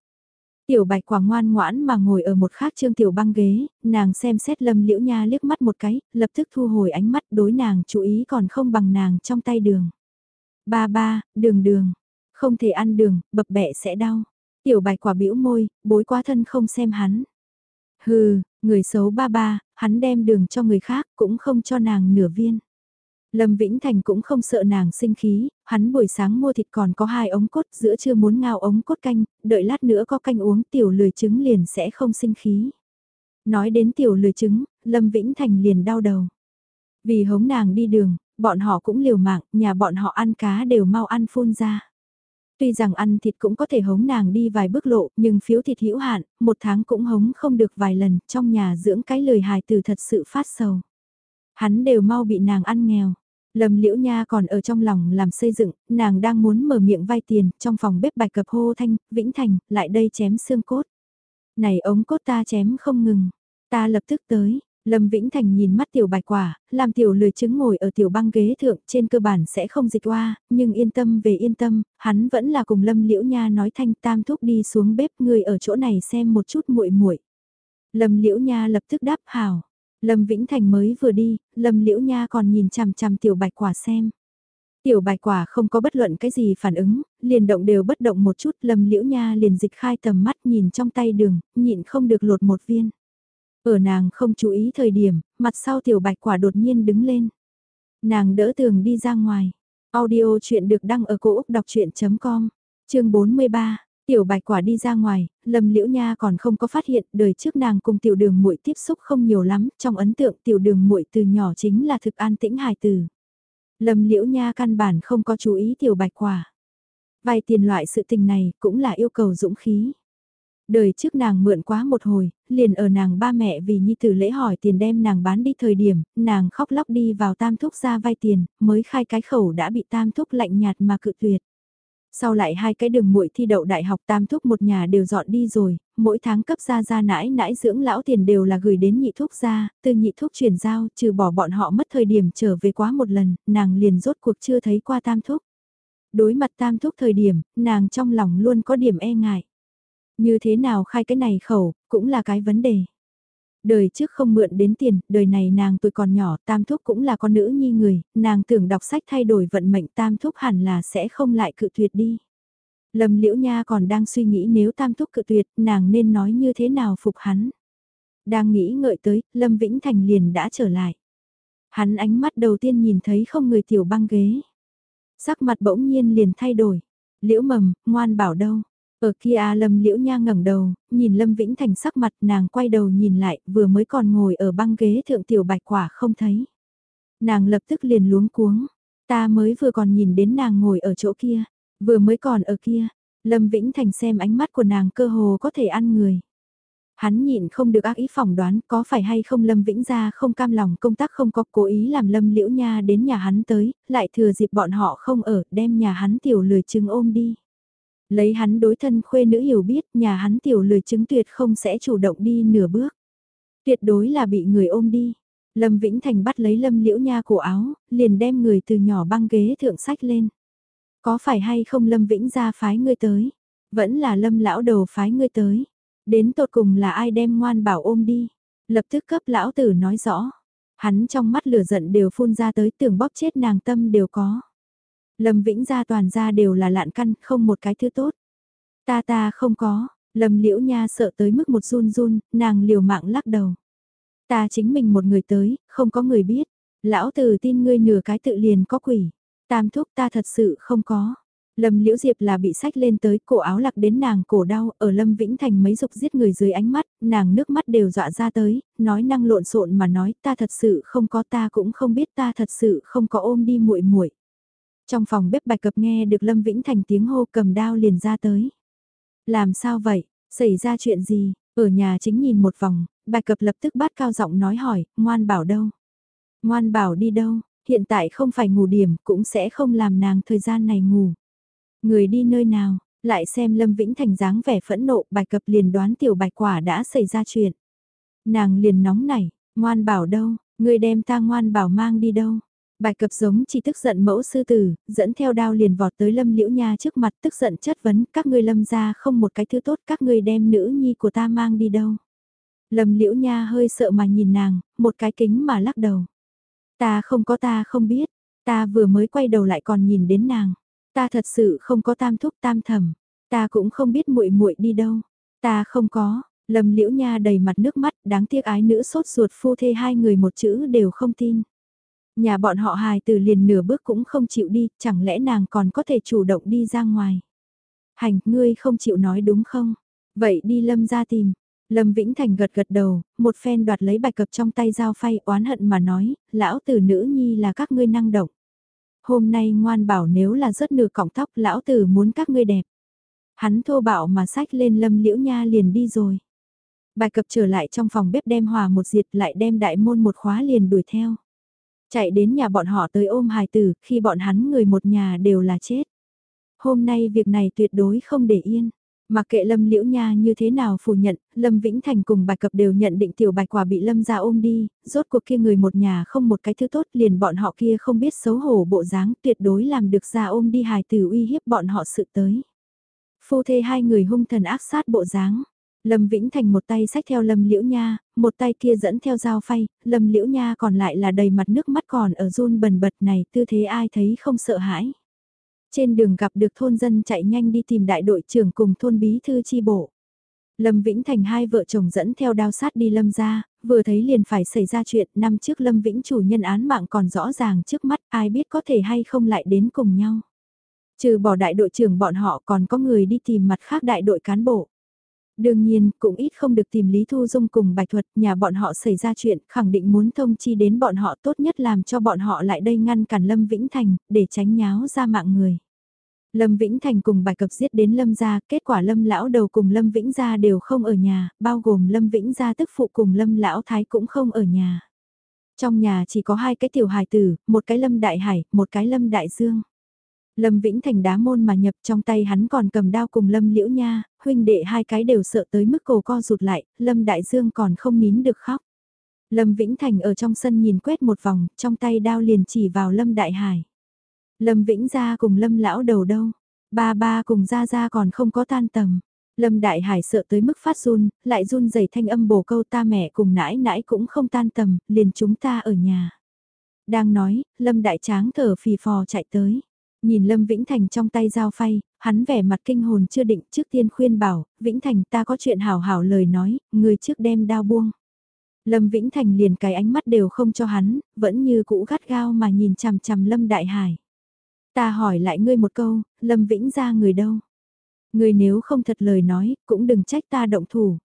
Tiểu bạch quả ngoan ngoãn mà ngồi ở một khác trương tiểu băng ghế, nàng xem xét Lâm Liễu Nha liếc mắt một cái, lập tức thu hồi ánh mắt đối nàng chú ý còn không bằng nàng trong tay đường. Ba ba, đường đường, không thể ăn đường, bập bẹ sẽ đau. Tiểu bạch quả bĩu môi, bối quá thân không xem hắn. Hừ, người xấu ba ba, hắn đem đường cho người khác cũng không cho nàng nửa viên. Lâm Vĩnh Thành cũng không sợ nàng sinh khí, hắn buổi sáng mua thịt còn có hai ống cốt giữa chưa muốn ngao ống cốt canh, đợi lát nữa có canh uống tiểu lười trứng liền sẽ không sinh khí. Nói đến tiểu lười trứng, Lâm Vĩnh Thành liền đau đầu. Vì hống nàng đi đường, bọn họ cũng liều mạng, nhà bọn họ ăn cá đều mau ăn phun ra. Tuy rằng ăn thịt cũng có thể hống nàng đi vài bước lộ, nhưng phiếu thịt hữu hạn, một tháng cũng hống không được vài lần, trong nhà dưỡng cái lời hài từ thật sự phát sầu. Hắn đều mau bị nàng ăn nghèo. Lâm Liễu Nha còn ở trong lòng làm xây dựng, nàng đang muốn mở miệng vay tiền, trong phòng bếp bạch cập hô thanh, Vĩnh Thành, lại đây chém xương cốt. Này ống cốt ta chém không ngừng, ta lập tức tới, Lâm Vĩnh Thành nhìn mắt tiểu bạch quả, làm tiểu lười chứng ngồi ở tiểu băng ghế thượng trên cơ bản sẽ không dịch qua, nhưng yên tâm về yên tâm, hắn vẫn là cùng Lâm Liễu Nha nói thanh tam thúc đi xuống bếp người ở chỗ này xem một chút muội muội. Lâm Liễu Nha lập tức đáp hào. Lâm Vĩnh Thành mới vừa đi, Lâm Liễu Nha còn nhìn chằm chằm tiểu bạch quả xem. Tiểu bạch quả không có bất luận cái gì phản ứng, liền động đều bất động một chút, Lâm Liễu Nha liền dịch khai tầm mắt nhìn trong tay đường, nhịn không được lột một viên. Ở nàng không chú ý thời điểm, mặt sau tiểu bạch quả đột nhiên đứng lên. Nàng đỡ tường đi ra ngoài. Audio chuyện được đăng ở cổ Úc đọc chuyện.com, chương 43. Tiểu bạch quả đi ra ngoài, Lâm Liễu Nha còn không có phát hiện, đời trước nàng cùng tiểu đường muội tiếp xúc không nhiều lắm, trong ấn tượng tiểu đường muội từ nhỏ chính là thực an tĩnh hài từ. Lâm Liễu Nha căn bản không có chú ý tiểu bạch quả. vài tiền loại sự tình này cũng là yêu cầu dũng khí. Đời trước nàng mượn quá một hồi, liền ở nàng ba mẹ vì nhi tử lễ hỏi tiền đem nàng bán đi thời điểm, nàng khóc lóc đi vào tam thúc ra vay tiền, mới khai cái khẩu đã bị tam thúc lạnh nhạt mà cự tuyệt. Sau lại hai cái đường muội thi đậu đại học tam thúc một nhà đều dọn đi rồi, mỗi tháng cấp ra ra nãi nãi dưỡng lão tiền đều là gửi đến nhị thúc ra, từ nhị thúc chuyển giao, trừ bỏ bọn họ mất thời điểm trở về quá một lần, nàng liền rốt cuộc chưa thấy qua tam thúc. Đối mặt tam thúc thời điểm, nàng trong lòng luôn có điểm e ngại. Như thế nào khai cái này khẩu, cũng là cái vấn đề. Đời trước không mượn đến tiền, đời này nàng tuổi còn nhỏ, tam thúc cũng là con nữ nhi người, nàng tưởng đọc sách thay đổi vận mệnh tam thúc hẳn là sẽ không lại cự tuyệt đi. Lâm liễu nha còn đang suy nghĩ nếu tam thúc cự tuyệt, nàng nên nói như thế nào phục hắn. Đang nghĩ ngợi tới, Lâm Vĩnh Thành liền đã trở lại. Hắn ánh mắt đầu tiên nhìn thấy không người tiểu băng ghế. Sắc mặt bỗng nhiên liền thay đổi. Liễu mầm, ngoan bảo đâu. Ở kia Lâm Liễu Nha ngẩng đầu, nhìn Lâm Vĩnh Thành sắc mặt nàng quay đầu nhìn lại, vừa mới còn ngồi ở băng ghế thượng tiểu bạch quả không thấy. Nàng lập tức liền luống cuống, ta mới vừa còn nhìn đến nàng ngồi ở chỗ kia, vừa mới còn ở kia, Lâm Vĩnh Thành xem ánh mắt của nàng cơ hồ có thể ăn người. Hắn nhịn không được ác ý phỏng đoán có phải hay không Lâm Vĩnh ra không cam lòng công tác không có cố ý làm Lâm Liễu Nha đến nhà hắn tới, lại thừa dịp bọn họ không ở đem nhà hắn tiểu lười chừng ôm đi. Lấy hắn đối thân khuê nữ hiểu biết nhà hắn tiểu lười chứng tuyệt không sẽ chủ động đi nửa bước. Tuyệt đối là bị người ôm đi. Lâm Vĩnh Thành bắt lấy Lâm Liễu Nha cổ áo, liền đem người từ nhỏ băng ghế thượng sách lên. Có phải hay không Lâm Vĩnh ra phái ngươi tới? Vẫn là Lâm lão đầu phái ngươi tới. Đến tột cùng là ai đem ngoan bảo ôm đi? Lập tức cấp lão tử nói rõ. Hắn trong mắt lửa giận đều phun ra tới tưởng bóp chết nàng tâm đều có. Lâm Vĩnh gia toàn gia đều là lạn căn, không một cái thứ tốt. Ta ta không có, Lâm Liễu Nha sợ tới mức một run run, nàng liều mạng lắc đầu. Ta chính mình một người tới, không có người biết. Lão tử tin ngươi nửa cái tự liền có quỷ. Tam thúc ta thật sự không có. Lâm Liễu Diệp là bị sách lên tới cổ áo lạc đến nàng cổ đau, ở Lâm Vĩnh Thành mấy dục giết người dưới ánh mắt, nàng nước mắt đều dọa ra tới, nói năng lộn xộn mà nói ta thật sự không có ta cũng không biết ta thật sự không có ôm đi muội muội. Trong phòng bếp bạch cập nghe được Lâm Vĩnh Thành tiếng hô cầm đao liền ra tới. Làm sao vậy, xảy ra chuyện gì, ở nhà chính nhìn một vòng, bạch cập lập tức bắt cao giọng nói hỏi, ngoan bảo đâu? Ngoan bảo đi đâu? hiện tại không phải ngủ điểm cũng sẽ không làm nàng thời gian này ngủ. Người đi nơi nào, lại xem Lâm Vĩnh Thành dáng vẻ phẫn nộ bạch cập liền đoán tiểu bạch quả đã xảy ra chuyện. Nàng liền nóng nảy, ngoan bảo đâu, người đem ta ngoan bảo mang đi đâu. Bài cập giống chỉ tức giận mẫu sư tử, dẫn theo đao liền vọt tới lâm liễu nha trước mặt tức giận chất vấn các ngươi lâm ra không một cái thứ tốt các ngươi đem nữ nhi của ta mang đi đâu. Lâm liễu nha hơi sợ mà nhìn nàng, một cái kính mà lắc đầu. Ta không có ta không biết, ta vừa mới quay đầu lại còn nhìn đến nàng. Ta thật sự không có tam thúc tam thầm, ta cũng không biết muội muội đi đâu. Ta không có, Lâm Liễu Nha đầy mặt nước mắt, đáng tiếc ái nữ sốt ruột phu thê hai người một chữ đều không tin. Nhà bọn họ hài từ liền nửa bước cũng không chịu đi, chẳng lẽ nàng còn có thể chủ động đi ra ngoài. Hành, ngươi không chịu nói đúng không? Vậy đi Lâm ra tìm. Lâm Vĩnh Thành gật gật đầu, một phen đoạt lấy bạch cập trong tay dao phay oán hận mà nói, lão tử nữ nhi là các ngươi năng động. Hôm nay ngoan bảo nếu là rớt nửa cọng tóc lão tử muốn các ngươi đẹp. Hắn thô bạo mà sách lên lâm liễu nha liền đi rồi. Bài cập trở lại trong phòng bếp đem hòa một diệt lại đem đại môn một khóa liền đuổi theo. Chạy đến nhà bọn họ tới ôm hài tử, khi bọn hắn người một nhà đều là chết. Hôm nay việc này tuyệt đối không để yên. Mặc kệ Lâm Liễu Nha như thế nào phủ nhận, Lâm Vĩnh Thành cùng Bạch Cập đều nhận định tiểu bạch quả bị Lâm ra ôm đi, rốt cuộc kia người một nhà không một cái thứ tốt liền bọn họ kia không biết xấu hổ bộ dáng tuyệt đối làm được ra ôm đi hài tử uy hiếp bọn họ sự tới. Phu thê hai người hung thần ác sát bộ dáng. Lâm Vĩnh Thành một tay sách theo Lâm Liễu Nha, một tay kia dẫn theo dao phay, Lâm Liễu Nha còn lại là đầy mặt nước mắt còn ở run bần bật này tư thế ai thấy không sợ hãi. Trên đường gặp được thôn dân chạy nhanh đi tìm đại đội trưởng cùng thôn bí thư chi bộ. Lâm Vĩnh Thành hai vợ chồng dẫn theo đao sát đi Lâm ra, vừa thấy liền phải xảy ra chuyện, năm trước Lâm Vĩnh chủ nhân án mạng còn rõ ràng trước mắt, ai biết có thể hay không lại đến cùng nhau. Trừ bỏ đại đội trưởng bọn họ còn có người đi tìm mặt khác đại đội cán bộ. Đương nhiên, cũng ít không được tìm Lý Thu Dung cùng Bạch Thuật, nhà bọn họ xảy ra chuyện, khẳng định muốn thông chi đến bọn họ tốt nhất làm cho bọn họ lại đây ngăn cản Lâm Vĩnh Thành, để tránh nháo ra mạng người. Lâm Vĩnh Thành cùng Bạch Cập giết đến Lâm gia, kết quả Lâm Lão đầu cùng Lâm Vĩnh gia đều không ở nhà, bao gồm Lâm Vĩnh gia tức phụ cùng Lâm Lão Thái cũng không ở nhà. Trong nhà chỉ có hai cái tiểu hài tử, một cái Lâm Đại Hải, một cái Lâm Đại Dương. Lâm Vĩnh Thành đá môn mà nhập trong tay hắn còn cầm đao cùng Lâm Liễu Nha, huynh đệ hai cái đều sợ tới mức cổ co rụt lại, Lâm Đại Dương còn không nín được khóc. Lâm Vĩnh Thành ở trong sân nhìn quét một vòng, trong tay đao liền chỉ vào Lâm Đại Hải. Lâm Vĩnh ra cùng Lâm Lão đầu đâu, ba ba cùng ra ra còn không có tan tầm. Lâm Đại Hải sợ tới mức phát run, lại run rẩy thanh âm bổ câu ta mẹ cùng nãi nãi cũng không tan tầm, liền chúng ta ở nhà. Đang nói, Lâm Đại Tráng thở phì phò chạy tới. Nhìn Lâm Vĩnh Thành trong tay dao phay, hắn vẻ mặt kinh hồn chưa định trước tiên khuyên bảo, Vĩnh Thành ta có chuyện hảo hảo lời nói, người trước đem đao buông. Lâm Vĩnh Thành liền cái ánh mắt đều không cho hắn, vẫn như cũ gắt gao mà nhìn chằm chằm Lâm Đại Hải. Ta hỏi lại ngươi một câu, Lâm Vĩnh ra người đâu? Ngươi nếu không thật lời nói, cũng đừng trách ta động thủ.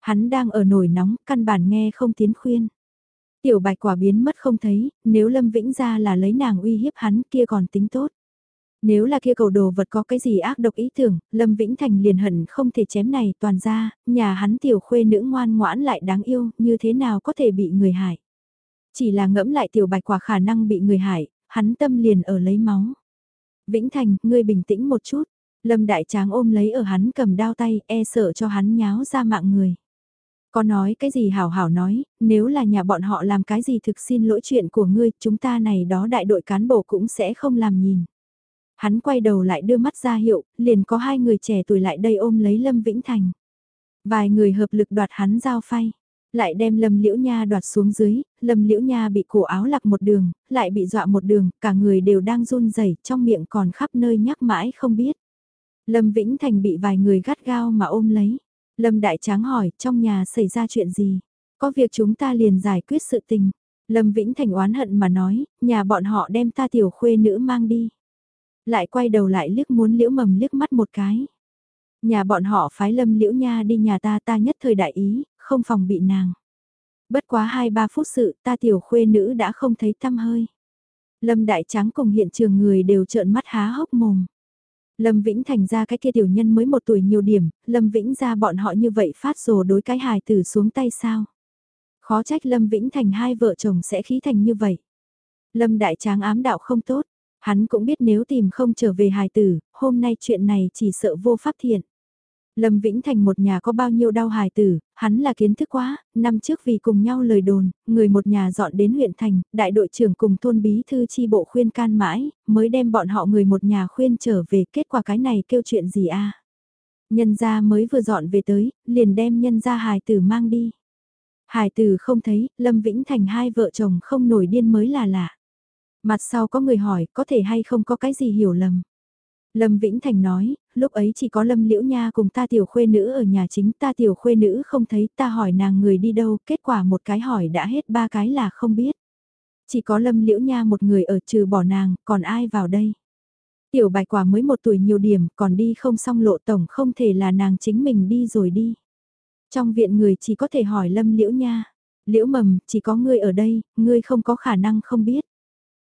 Hắn đang ở nổi nóng, căn bản nghe không tiến khuyên. Tiểu bạch quả biến mất không thấy, nếu Lâm Vĩnh ra là lấy nàng uy hiếp hắn kia còn tính tốt. Nếu là kia cầu đồ vật có cái gì ác độc ý tưởng, Lâm Vĩnh Thành liền hận không thể chém này toàn ra, nhà hắn tiểu khuê nữ ngoan ngoãn lại đáng yêu, như thế nào có thể bị người hại. Chỉ là ngẫm lại tiểu bạch quả khả năng bị người hại, hắn tâm liền ở lấy máu. Vĩnh Thành, ngươi bình tĩnh một chút. Lâm Đại Tráng ôm lấy ở hắn cầm đao tay, e sợ cho hắn nháo ra mạng người. Có nói cái gì hảo hảo nói, nếu là nhà bọn họ làm cái gì thực xin lỗi chuyện của ngươi, chúng ta này đó đại đội cán bộ cũng sẽ không làm nhìn. Hắn quay đầu lại đưa mắt ra hiệu, liền có hai người trẻ tuổi lại đây ôm lấy Lâm Vĩnh Thành. Vài người hợp lực đoạt hắn giao phay lại đem Lâm Liễu Nha đoạt xuống dưới, Lâm Liễu Nha bị cổ áo lạc một đường, lại bị dọa một đường, cả người đều đang run rẩy, trong miệng còn khắp nơi nhắc mãi không biết. Lâm Vĩnh Thành bị vài người gắt gao mà ôm lấy. Lâm Đại Tráng hỏi, trong nhà xảy ra chuyện gì? Có việc chúng ta liền giải quyết sự tình. Lâm Vĩnh Thành oán hận mà nói, nhà bọn họ đem ta tiểu khuê nữ mang đi. Lại quay đầu lại liếc muốn liễu mầm liếc mắt một cái. Nhà bọn họ phái Lâm Liễu Nha đi nhà ta ta nhất thời đại ý, không phòng bị nàng. Bất quá 2-3 phút sự ta tiểu khuê nữ đã không thấy tăm hơi. Lâm Đại Trắng cùng hiện trường người đều trợn mắt há hốc mồm. Lâm Vĩnh thành ra cái kia tiểu nhân mới một tuổi nhiều điểm, Lâm Vĩnh ra bọn họ như vậy phát rồ đối cái hài tử xuống tay sao. Khó trách Lâm Vĩnh thành hai vợ chồng sẽ khí thành như vậy. Lâm Đại Tráng ám đạo không tốt, hắn cũng biết nếu tìm không trở về hài tử, hôm nay chuyện này chỉ sợ vô pháp thiện. Lâm Vĩnh Thành một nhà có bao nhiêu đau hài tử, hắn là kiến thức quá, năm trước vì cùng nhau lời đồn, người một nhà dọn đến huyện thành, đại đội trưởng cùng thôn bí thư chi bộ khuyên can mãi, mới đem bọn họ người một nhà khuyên trở về kết quả cái này kêu chuyện gì a Nhân gia mới vừa dọn về tới, liền đem nhân gia hài tử mang đi. Hài tử không thấy, Lâm Vĩnh Thành hai vợ chồng không nổi điên mới là lạ. Mặt sau có người hỏi có thể hay không có cái gì hiểu lầm. Lâm Vĩnh Thành nói, lúc ấy chỉ có Lâm Liễu Nha cùng ta tiểu khuê nữ ở nhà chính ta tiểu khuê nữ không thấy ta hỏi nàng người đi đâu, kết quả một cái hỏi đã hết ba cái là không biết. Chỉ có Lâm Liễu Nha một người ở trừ bỏ nàng, còn ai vào đây. Tiểu bạch quả mới một tuổi nhiều điểm, còn đi không xong lộ tổng không thể là nàng chính mình đi rồi đi. Trong viện người chỉ có thể hỏi Lâm Liễu Nha. Liễu mầm, chỉ có ngươi ở đây, ngươi không có khả năng không biết.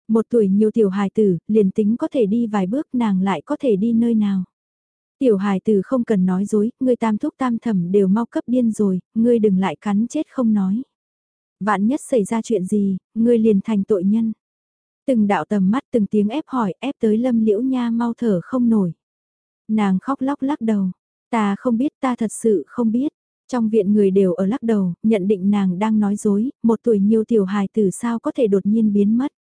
Một tuổi nhiều tiểu hài tử, liền tính có thể đi vài bước nàng lại có thể đi nơi nào. Tiểu hài tử không cần nói dối, ngươi tam thúc tam thẩm đều mau cấp điên rồi, ngươi đừng lại cắn chết không nói. Vạn nhất xảy ra chuyện gì, ngươi liền thành tội nhân. Từng đạo tầm mắt từng tiếng ép hỏi ép tới lâm liễu nha mau thở không nổi. Nàng khóc lóc lắc đầu, ta không biết ta thật sự không biết. Trong viện người đều ở lắc đầu, nhận định nàng đang nói dối, một tuổi nhiều tiểu hài tử sao có thể đột nhiên biến mất.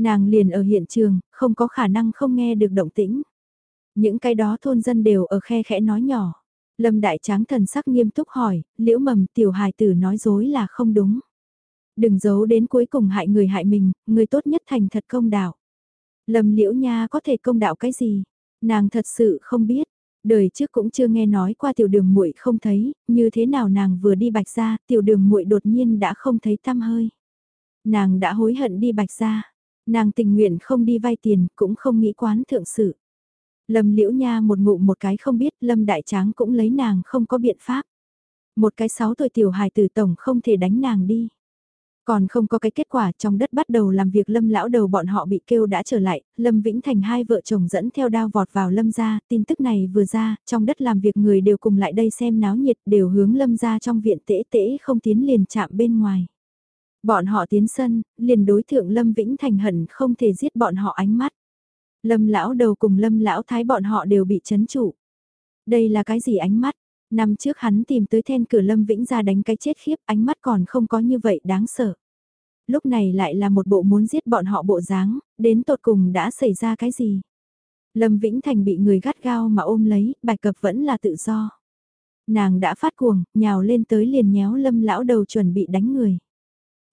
Nàng liền ở hiện trường, không có khả năng không nghe được động tĩnh. Những cái đó thôn dân đều ở khe khẽ nói nhỏ. Lâm đại tráng thần sắc nghiêm túc hỏi, liễu mầm tiểu hài tử nói dối là không đúng. Đừng giấu đến cuối cùng hại người hại mình, người tốt nhất thành thật công đạo. Lâm liễu nha có thể công đạo cái gì? Nàng thật sự không biết. Đời trước cũng chưa nghe nói qua tiểu đường muội không thấy, như thế nào nàng vừa đi bạch ra, tiểu đường muội đột nhiên đã không thấy tăm hơi. Nàng đã hối hận đi bạch ra, nàng tình nguyện không đi vay tiền, cũng không nghĩ quán thượng sự. Lâm liễu nha một ngụ một cái không biết, lâm đại tráng cũng lấy nàng không có biện pháp. Một cái sáu tuổi tiểu hài tử tổng không thể đánh nàng đi. Còn không có cái kết quả trong đất bắt đầu làm việc lâm lão đầu bọn họ bị kêu đã trở lại, lâm Vĩnh Thành hai vợ chồng dẫn theo đao vọt vào lâm gia, tin tức này vừa ra, trong đất làm việc người đều cùng lại đây xem náo nhiệt đều hướng lâm gia trong viện tễ tễ không tiến liền chạm bên ngoài. Bọn họ tiến sân, liền đối thượng lâm Vĩnh Thành hận không thể giết bọn họ ánh mắt. Lâm lão đầu cùng lâm lão thái bọn họ đều bị chấn trụ. Đây là cái gì ánh mắt? Năm trước hắn tìm tới then cửa Lâm Vĩnh ra đánh cái chết khiếp ánh mắt còn không có như vậy đáng sợ. Lúc này lại là một bộ muốn giết bọn họ bộ dáng, đến tột cùng đã xảy ra cái gì? Lâm Vĩnh Thành bị người gắt gao mà ôm lấy, bạch cập vẫn là tự do. Nàng đã phát cuồng, nhào lên tới liền nhéo lâm lão đầu chuẩn bị đánh người.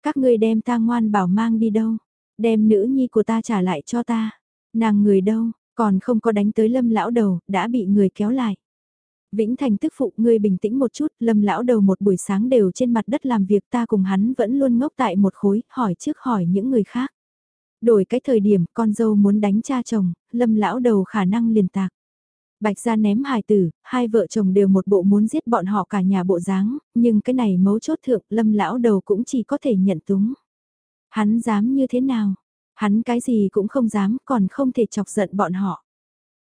Các ngươi đem ta ngoan bảo mang đi đâu? Đem nữ nhi của ta trả lại cho ta. Nàng người đâu, còn không có đánh tới lâm lão đầu, đã bị người kéo lại. Vĩnh Thành tức phụ ngươi bình tĩnh một chút, lâm lão đầu một buổi sáng đều trên mặt đất làm việc ta cùng hắn vẫn luôn ngốc tại một khối, hỏi trước hỏi những người khác. Đổi cái thời điểm con dâu muốn đánh cha chồng, lâm lão đầu khả năng liền tạc. Bạch ra ném hài tử, hai vợ chồng đều một bộ muốn giết bọn họ cả nhà bộ dáng, nhưng cái này mấu chốt thượng lâm lão đầu cũng chỉ có thể nhận túng. Hắn dám như thế nào? Hắn cái gì cũng không dám còn không thể chọc giận bọn họ.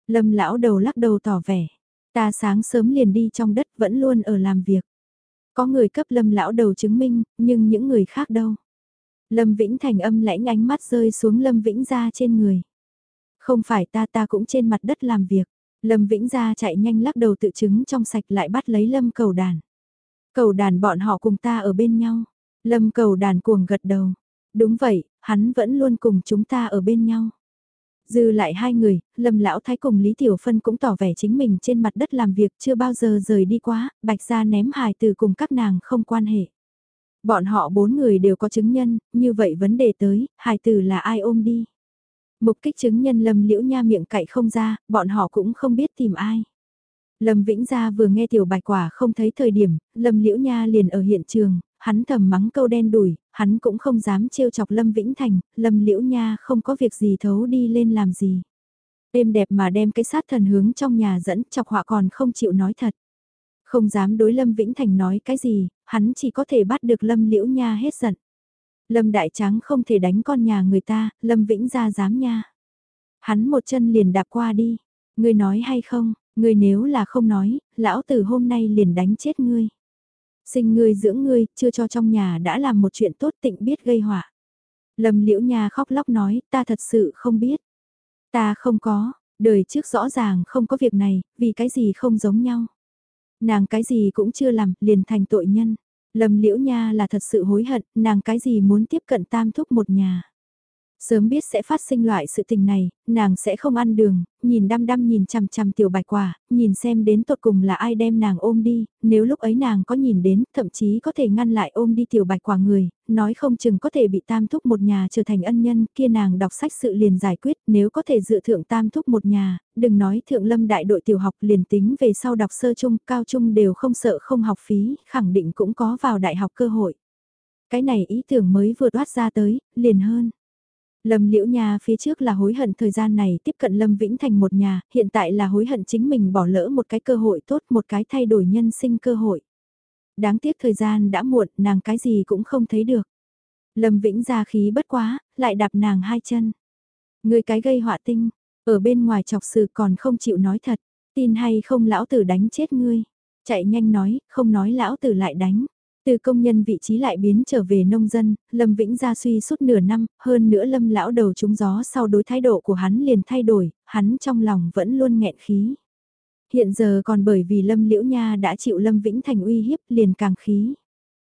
Lâm lão đầu lắc đầu tỏ vẻ. Ta sáng sớm liền đi trong đất vẫn luôn ở làm việc. Có người cấp lâm lão đầu chứng minh, nhưng những người khác đâu. Lâm Vĩnh Thành âm lãnh ánh mắt rơi xuống Lâm Vĩnh ra trên người. Không phải ta ta cũng trên mặt đất làm việc. Lâm Vĩnh ra chạy nhanh lắc đầu tự chứng trong sạch lại bắt lấy Lâm cầu đàn. Cầu đàn bọn họ cùng ta ở bên nhau. Lâm cầu đàn cuồng gật đầu. Đúng vậy, hắn vẫn luôn cùng chúng ta ở bên nhau. Dư lại hai người, Lâm Lão Thái cùng Lý Tiểu Phân cũng tỏ vẻ chính mình trên mặt đất làm việc chưa bao giờ rời đi quá, bạch ra ném hài từ cùng các nàng không quan hệ. Bọn họ bốn người đều có chứng nhân, như vậy vấn đề tới, hài tử là ai ôm đi. Mục kích chứng nhân Lâm Liễu Nha miệng cậy không ra, bọn họ cũng không biết tìm ai. Lâm Vĩnh Gia vừa nghe tiểu bạch quả không thấy thời điểm, Lâm Liễu Nha liền ở hiện trường, hắn thầm mắng câu đen đuổi, hắn cũng không dám trêu chọc Lâm Vĩnh Thành, Lâm Liễu Nha không có việc gì thấu đi lên làm gì. Đêm đẹp mà đem cái sát thần hướng trong nhà dẫn chọc họa còn không chịu nói thật. Không dám đối Lâm Vĩnh Thành nói cái gì, hắn chỉ có thể bắt được Lâm Liễu Nha hết giận. Lâm Đại Tráng không thể đánh con nhà người ta, Lâm Vĩnh ra dám nha. Hắn một chân liền đạp qua đi. Ngươi nói hay không, ngươi nếu là không nói, lão tử hôm nay liền đánh chết ngươi. Sinh ngươi dưỡng ngươi, chưa cho trong nhà đã làm một chuyện tốt tịnh biết gây họa. Lâm Liễu Nha khóc lóc nói, ta thật sự không biết. Ta không có, đời trước rõ ràng không có việc này, vì cái gì không giống nhau. Nàng cái gì cũng chưa làm, liền thành tội nhân. Lâm Liễu Nha là thật sự hối hận, nàng cái gì muốn tiếp cận tam thúc một nhà. Sớm biết sẽ phát sinh loại sự tình này, nàng sẽ không ăn đường, nhìn đăm đăm nhìn chằm chằm tiểu bạch quả, nhìn xem đến tột cùng là ai đem nàng ôm đi, nếu lúc ấy nàng có nhìn đến, thậm chí có thể ngăn lại ôm đi tiểu bạch quả người, nói không chừng có thể bị tam thúc một nhà trở thành ân nhân, kia nàng đọc sách sự liền giải quyết, nếu có thể dựa thượng tam thúc một nhà, đừng nói thượng lâm đại đội tiểu học liền tính về sau đọc sơ trung, cao trung đều không sợ không học phí, khẳng định cũng có vào đại học cơ hội. Cái này ý tưởng mới vừa toát ra tới, liền hơn. Lâm Liễu Nha phía trước là hối hận thời gian này tiếp cận Lâm Vĩnh Thành một nhà, hiện tại là hối hận chính mình bỏ lỡ một cái cơ hội tốt, một cái thay đổi nhân sinh cơ hội. Đáng tiếc thời gian đã muộn, nàng cái gì cũng không thấy được. Lâm Vĩnh ra khí bất quá, lại đạp nàng hai chân. Người cái gây họa tinh, ở bên ngoài chọc sự còn không chịu nói thật, tin hay không lão tử đánh chết ngươi. Chạy nhanh nói, không nói lão tử lại đánh. Từ công nhân vị trí lại biến trở về nông dân, Lâm Vĩnh ra suy suốt nửa năm, hơn nữa Lâm lão đầu trúng gió sau đối thái độ của hắn liền thay đổi, hắn trong lòng vẫn luôn nghẹn khí. Hiện giờ còn bởi vì Lâm Liễu Nha đã chịu Lâm Vĩnh Thành uy hiếp liền càng khí.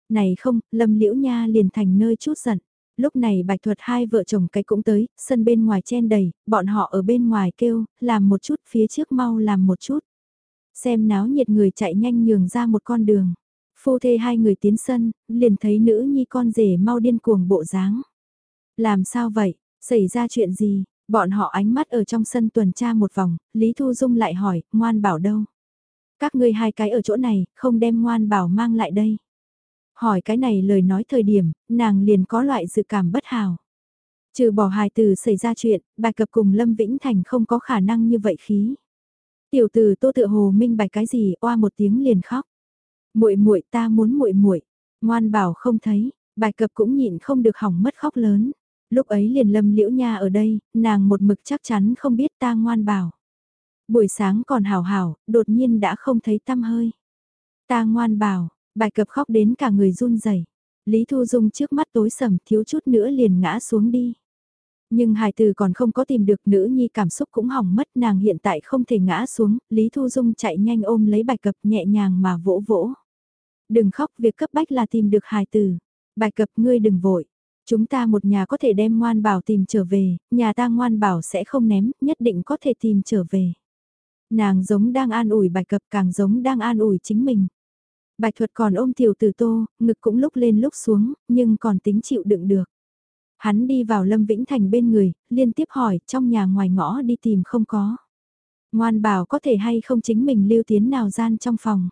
Này không, Lâm Liễu Nha liền thành nơi chút giận. Lúc này bạch thuật hai vợ chồng cái cũng tới, sân bên ngoài chen đầy, bọn họ ở bên ngoài kêu, làm một chút phía trước mau làm một chút. Xem náo nhiệt người chạy nhanh nhường ra một con đường. Phu thê hai người tiến sân, liền thấy nữ nhi con rể mau điên cuồng bộ dáng. Làm sao vậy, xảy ra chuyện gì, bọn họ ánh mắt ở trong sân tuần tra một vòng, Lý Thu Dung lại hỏi, ngoan bảo đâu? Các ngươi hai cái ở chỗ này, không đem ngoan bảo mang lại đây. Hỏi cái này lời nói thời điểm, nàng liền có loại dự cảm bất hào. Trừ bỏ hài từ xảy ra chuyện, bài cập cùng Lâm Vĩnh Thành không có khả năng như vậy khí. Tiểu từ tô tự hồ minh bạch cái gì oa một tiếng liền khóc muội muội ta muốn muội muội. Ngoan bảo không thấy, bài cập cũng nhịn không được hỏng mất khóc lớn. Lúc ấy liền lâm liễu nha ở đây, nàng một mực chắc chắn không biết ta ngoan bảo. Buổi sáng còn hào hào, đột nhiên đã không thấy tăm hơi. Ta ngoan bảo, bài cập khóc đến cả người run rẩy. Lý Thu Dung trước mắt tối sầm thiếu chút nữa liền ngã xuống đi. Nhưng hài từ còn không có tìm được nữ nhi cảm xúc cũng hỏng mất nàng hiện tại không thể ngã xuống, Lý Thu Dung chạy nhanh ôm lấy bài cập nhẹ nhàng mà vỗ vỗ. Đừng khóc, việc cấp bách là tìm được hài tử. Bài cập ngươi đừng vội. Chúng ta một nhà có thể đem ngoan bảo tìm trở về, nhà ta ngoan bảo sẽ không ném, nhất định có thể tìm trở về. Nàng giống đang an ủi bài cập càng giống đang an ủi chính mình. Bạch thuật còn ôm tiểu tử tô, ngực cũng lúc lên lúc xuống, nhưng còn tính chịu đựng được. Hắn đi vào Lâm Vĩnh Thành bên người, liên tiếp hỏi trong nhà ngoài ngõ đi tìm không có. Ngoan bảo có thể hay không chính mình lưu tiến nào gian trong phòng.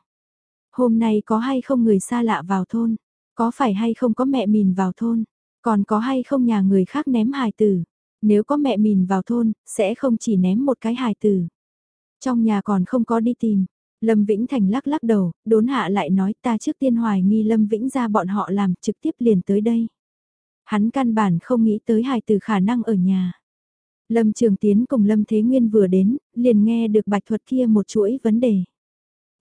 Hôm nay có hay không người xa lạ vào thôn? Có phải hay không có mẹ mìn vào thôn? Còn có hay không nhà người khác ném hài tử? Nếu có mẹ mìn vào thôn, sẽ không chỉ ném một cái hài tử. Trong nhà còn không có đi tìm. Lâm Vĩnh Thành lắc lắc đầu, đốn hạ lại nói ta trước tiên hoài nghi Lâm Vĩnh ra bọn họ làm trực tiếp liền tới đây. Hắn căn bản không nghĩ tới hài tử khả năng ở nhà. Lâm Trường Tiến cùng Lâm Thế Nguyên vừa đến, liền nghe được bạch thuật kia một chuỗi vấn đề.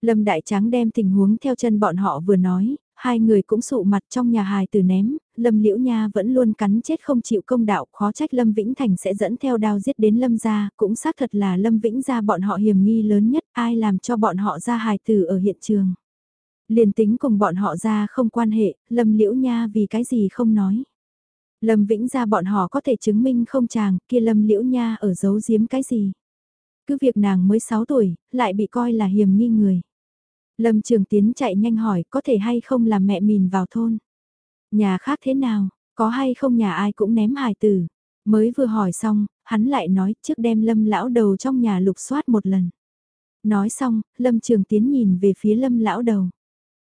Lâm Đại Tráng đem tình huống theo chân bọn họ vừa nói, hai người cũng sụ mặt trong nhà hài từ ném, Lâm Liễu Nha vẫn luôn cắn chết không chịu công đạo, khó trách Lâm Vĩnh Thành sẽ dẫn theo đao giết đến Lâm gia, cũng xác thật là Lâm Vĩnh gia bọn họ hiểm nghi lớn nhất, ai làm cho bọn họ ra hài tử ở hiện trường. Liền tính cùng bọn họ ra không quan hệ, Lâm Liễu Nha vì cái gì không nói. Lâm Vĩnh gia bọn họ có thể chứng minh không chàng, kia Lâm Liễu Nha ở giấu giếm cái gì. Cứ việc nàng mới 6 tuổi, lại bị coi là hiểm nghi người. Lâm Trường Tiến chạy nhanh hỏi có thể hay không làm mẹ mìn vào thôn. Nhà khác thế nào, có hay không nhà ai cũng ném hài tử. Mới vừa hỏi xong, hắn lại nói trước đem Lâm lão đầu trong nhà lục soát một lần. Nói xong, Lâm Trường Tiến nhìn về phía Lâm lão đầu.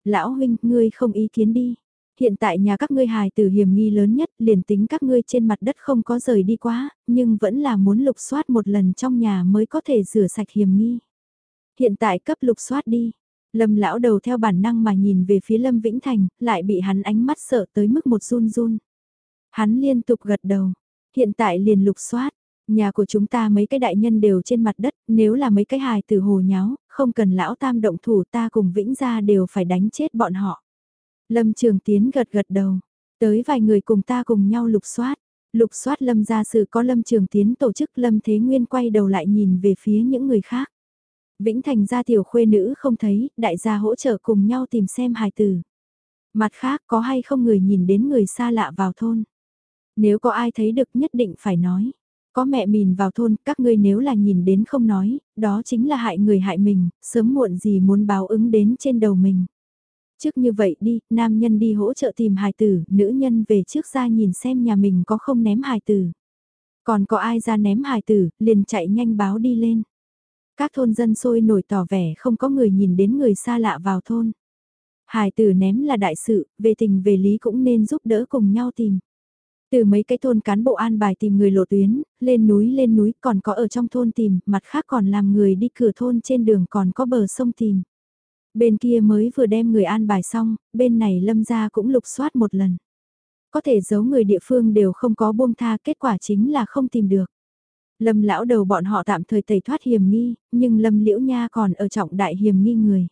Lão huynh, ngươi không ý kiến đi. Hiện tại nhà các ngươi hài tử hiểm nghi lớn nhất, liền tính các ngươi trên mặt đất không có rời đi quá, nhưng vẫn là muốn lục soát một lần trong nhà mới có thể rửa sạch hiểm nghi. Hiện tại cấp lục soát đi, Lâm lão đầu theo bản năng mà nhìn về phía Lâm Vĩnh Thành, lại bị hắn ánh mắt sợ tới mức một run run. Hắn liên tục gật đầu, hiện tại liền lục soát, nhà của chúng ta mấy cái đại nhân đều trên mặt đất, nếu là mấy cái hài từ hồ nháo, không cần lão tam động thủ ta cùng Vĩnh ra đều phải đánh chết bọn họ. Lâm Trường Tiến gật gật đầu, Tới vài người cùng ta cùng nhau lục soát. Lục soát lâm gia sự có lâm trường tiến tổ chức lâm thế nguyên quay đầu lại nhìn về phía những người khác. Vĩnh Thành gia tiểu khuê nữ không thấy, đại gia hỗ trợ cùng nhau tìm xem hài tử. Mặt khác có hay không người nhìn đến người xa lạ vào thôn. Nếu có ai thấy được nhất định phải nói. Có mẹ mìn vào thôn, các ngươi nếu là nhìn đến không nói, đó chính là hại người hại mình, sớm muộn gì muốn báo ứng đến trên đầu mình. Trước như vậy đi, nam nhân đi hỗ trợ tìm hài tử, nữ nhân về trước ra nhìn xem nhà mình có không ném hài tử. Còn có ai ra ném hài tử, liền chạy nhanh báo đi lên. Các thôn dân sôi nổi tỏ vẻ không có người nhìn đến người xa lạ vào thôn. Hải tử ném là đại sự, về tình về lý cũng nên giúp đỡ cùng nhau tìm. Từ mấy cái thôn cán bộ an bài tìm người lộ tuyến, lên núi lên núi còn có ở trong thôn tìm, mặt khác còn làm người đi cửa thôn trên đường còn có bờ sông tìm. Bên kia mới vừa đem người an bài xong, bên này lâm ra cũng lục soát một lần. Có thể giấu người địa phương đều không có buông tha kết quả chính là không tìm được. Lâm lão đầu bọn họ tạm thời tẩy thoát hiểm nghi, nhưng Lâm liễu nha còn ở trọng đại hiểm nghi người.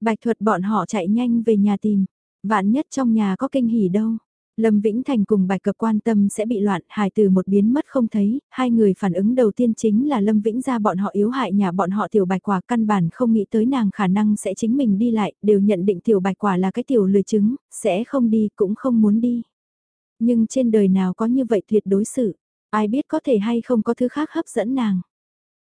Bạch thuật bọn họ chạy nhanh về nhà tìm, vạn nhất trong nhà có kinh hỉ đâu. Lâm Vĩnh Thành cùng bạch cập quan tâm sẽ bị loạn, hài từ một biến mất không thấy, hai người phản ứng đầu tiên chính là Lâm Vĩnh ra bọn họ yếu hại nhà bọn họ tiểu bạch quả căn bản không nghĩ tới nàng khả năng sẽ chính mình đi lại, đều nhận định tiểu bạch quả là cái tiểu lười chứng, sẽ không đi cũng không muốn đi. Nhưng trên đời nào có như vậy tuyệt đối sự, ai biết có thể hay không có thứ khác hấp dẫn nàng.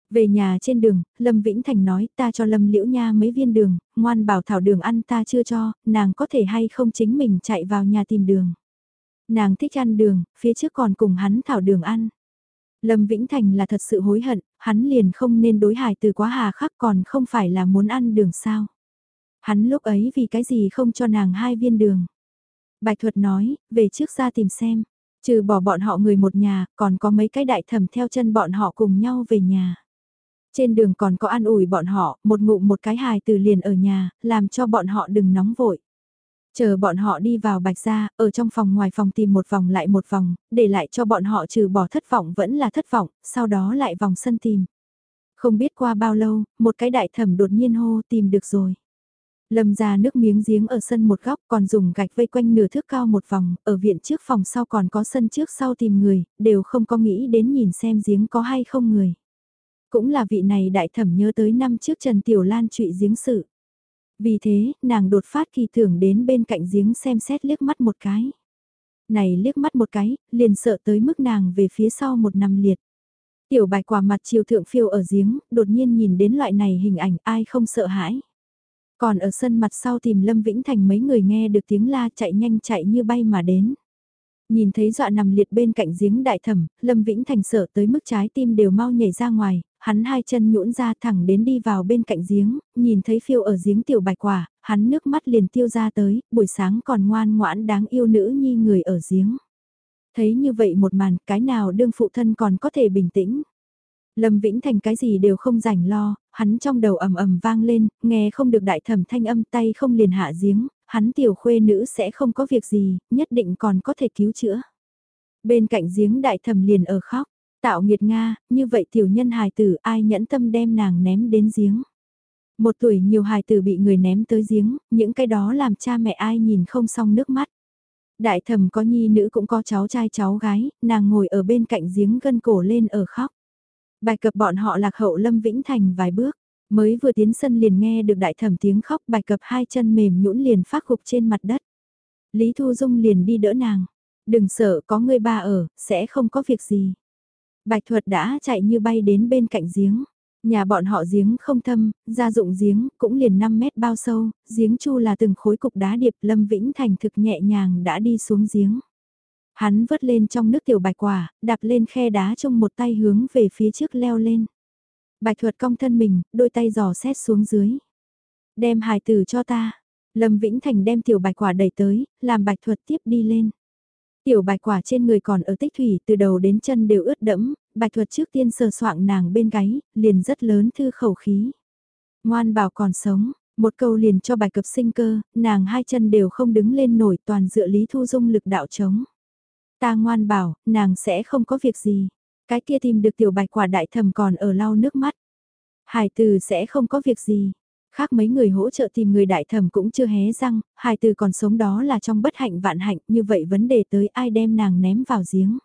Về nhà trên đường, Lâm Vĩnh Thành nói ta cho Lâm Liễu Nha mấy viên đường, ngoan bảo thảo đường ăn ta chưa cho, nàng có thể hay không chính mình chạy vào nhà tìm đường. Nàng thích ăn đường, phía trước còn cùng hắn thảo đường ăn. Lâm Vĩnh Thành là thật sự hối hận, hắn liền không nên đối hài từ quá hà khắc còn không phải là muốn ăn đường sao. Hắn lúc ấy vì cái gì không cho nàng hai viên đường. Bạch thuật nói, về trước ra tìm xem, trừ bỏ bọn họ người một nhà, còn có mấy cái đại thẩm theo chân bọn họ cùng nhau về nhà. Trên đường còn có an ủi bọn họ, một ngụm một cái hài từ liền ở nhà, làm cho bọn họ đừng nóng vội. Chờ bọn họ đi vào bạch gia, ở trong phòng ngoài phòng tìm một vòng lại một vòng, để lại cho bọn họ trừ bỏ thất vọng vẫn là thất vọng, sau đó lại vòng sân tìm. Không biết qua bao lâu, một cái đại thẩm đột nhiên hô tìm được rồi. Lâm ra nước miếng giếng ở sân một góc còn dùng gạch vây quanh nửa thước cao một vòng, ở viện trước phòng sau còn có sân trước sau tìm người, đều không có nghĩ đến nhìn xem giếng có hay không người. Cũng là vị này đại thẩm nhớ tới năm trước Trần Tiểu Lan trụy giếng sự. Vì thế, nàng đột phát kỳ thưởng đến bên cạnh giếng xem xét liếc mắt một cái. Này liếc mắt một cái, liền sợ tới mức nàng về phía sau một năm liệt. Tiểu bạch quả mặt chiều thượng phiêu ở giếng, đột nhiên nhìn đến loại này hình ảnh ai không sợ hãi. Còn ở sân mặt sau tìm Lâm Vĩnh Thành mấy người nghe được tiếng la chạy nhanh chạy như bay mà đến. Nhìn thấy dọa nằm liệt bên cạnh giếng đại thẩm, Lâm Vĩnh Thành sợ tới mức trái tim đều mau nhảy ra ngoài, hắn hai chân nhũn ra thẳng đến đi vào bên cạnh giếng, nhìn thấy phiêu ở giếng tiểu bạch quả, hắn nước mắt liền tiêu ra tới, buổi sáng còn ngoan ngoãn đáng yêu nữ nhi người ở giếng. Thấy như vậy một màn, cái nào đương phụ thân còn có thể bình tĩnh. Lâm Vĩnh Thành cái gì đều không rảnh lo, hắn trong đầu ầm ầm vang lên, nghe không được đại thẩm thanh âm tay không liền hạ giếng, hắn tiểu khuê nữ sẽ không có việc gì, nhất định còn có thể cứu chữa. Bên cạnh giếng đại thẩm liền ở khóc, Tạo nghiệt Nga, như vậy tiểu nhân hài tử ai nhẫn tâm đem nàng ném đến giếng. Một tuổi nhiều hài tử bị người ném tới giếng, những cái đó làm cha mẹ ai nhìn không xong nước mắt. Đại thẩm có nhi nữ cũng có cháu trai cháu gái, nàng ngồi ở bên cạnh giếng gân cổ lên ở khóc. Bài cập bọn họ lạc hậu Lâm Vĩnh Thành vài bước, mới vừa tiến sân liền nghe được đại thẩm tiếng khóc bài cập hai chân mềm nhũn liền phát gục trên mặt đất. Lý Thu Dung liền đi đỡ nàng, đừng sợ có người ba ở, sẽ không có việc gì. Bạch thuật đã chạy như bay đến bên cạnh giếng. Nhà bọn họ giếng không thâm, gia dụng giếng cũng liền 5 mét bao sâu, giếng chu là từng khối cục đá điệp Lâm Vĩnh Thành thực nhẹ nhàng đã đi xuống giếng. Hắn vớt lên trong nước tiểu bạch quả, đạp lên khe đá trong một tay hướng về phía trước leo lên. Bạch thuật cong thân mình, đôi tay giò xét xuống dưới. Đem hài tử cho ta. Lâm Vĩnh Thành đem tiểu bạch quả đẩy tới, làm bạch thuật tiếp đi lên. Tiểu bạch quả trên người còn ở tích thủy từ đầu đến chân đều ướt đẫm, bạch thuật trước tiên sờ soạng nàng bên gáy, liền rất lớn thư khẩu khí. Ngoan bảo còn sống, một câu liền cho bạch cập sinh cơ, nàng hai chân đều không đứng lên nổi toàn dựa lý thu dung lực đạo chống. Ta ngoan bảo, nàng sẽ không có việc gì. Cái kia tìm được tiểu bạch quả đại thầm còn ở lau nước mắt. Hải từ sẽ không có việc gì. Khác mấy người hỗ trợ tìm người đại thẩm cũng chưa hé răng, hài từ còn sống đó là trong bất hạnh vạn hạnh, như vậy vấn đề tới ai đem nàng ném vào giếng.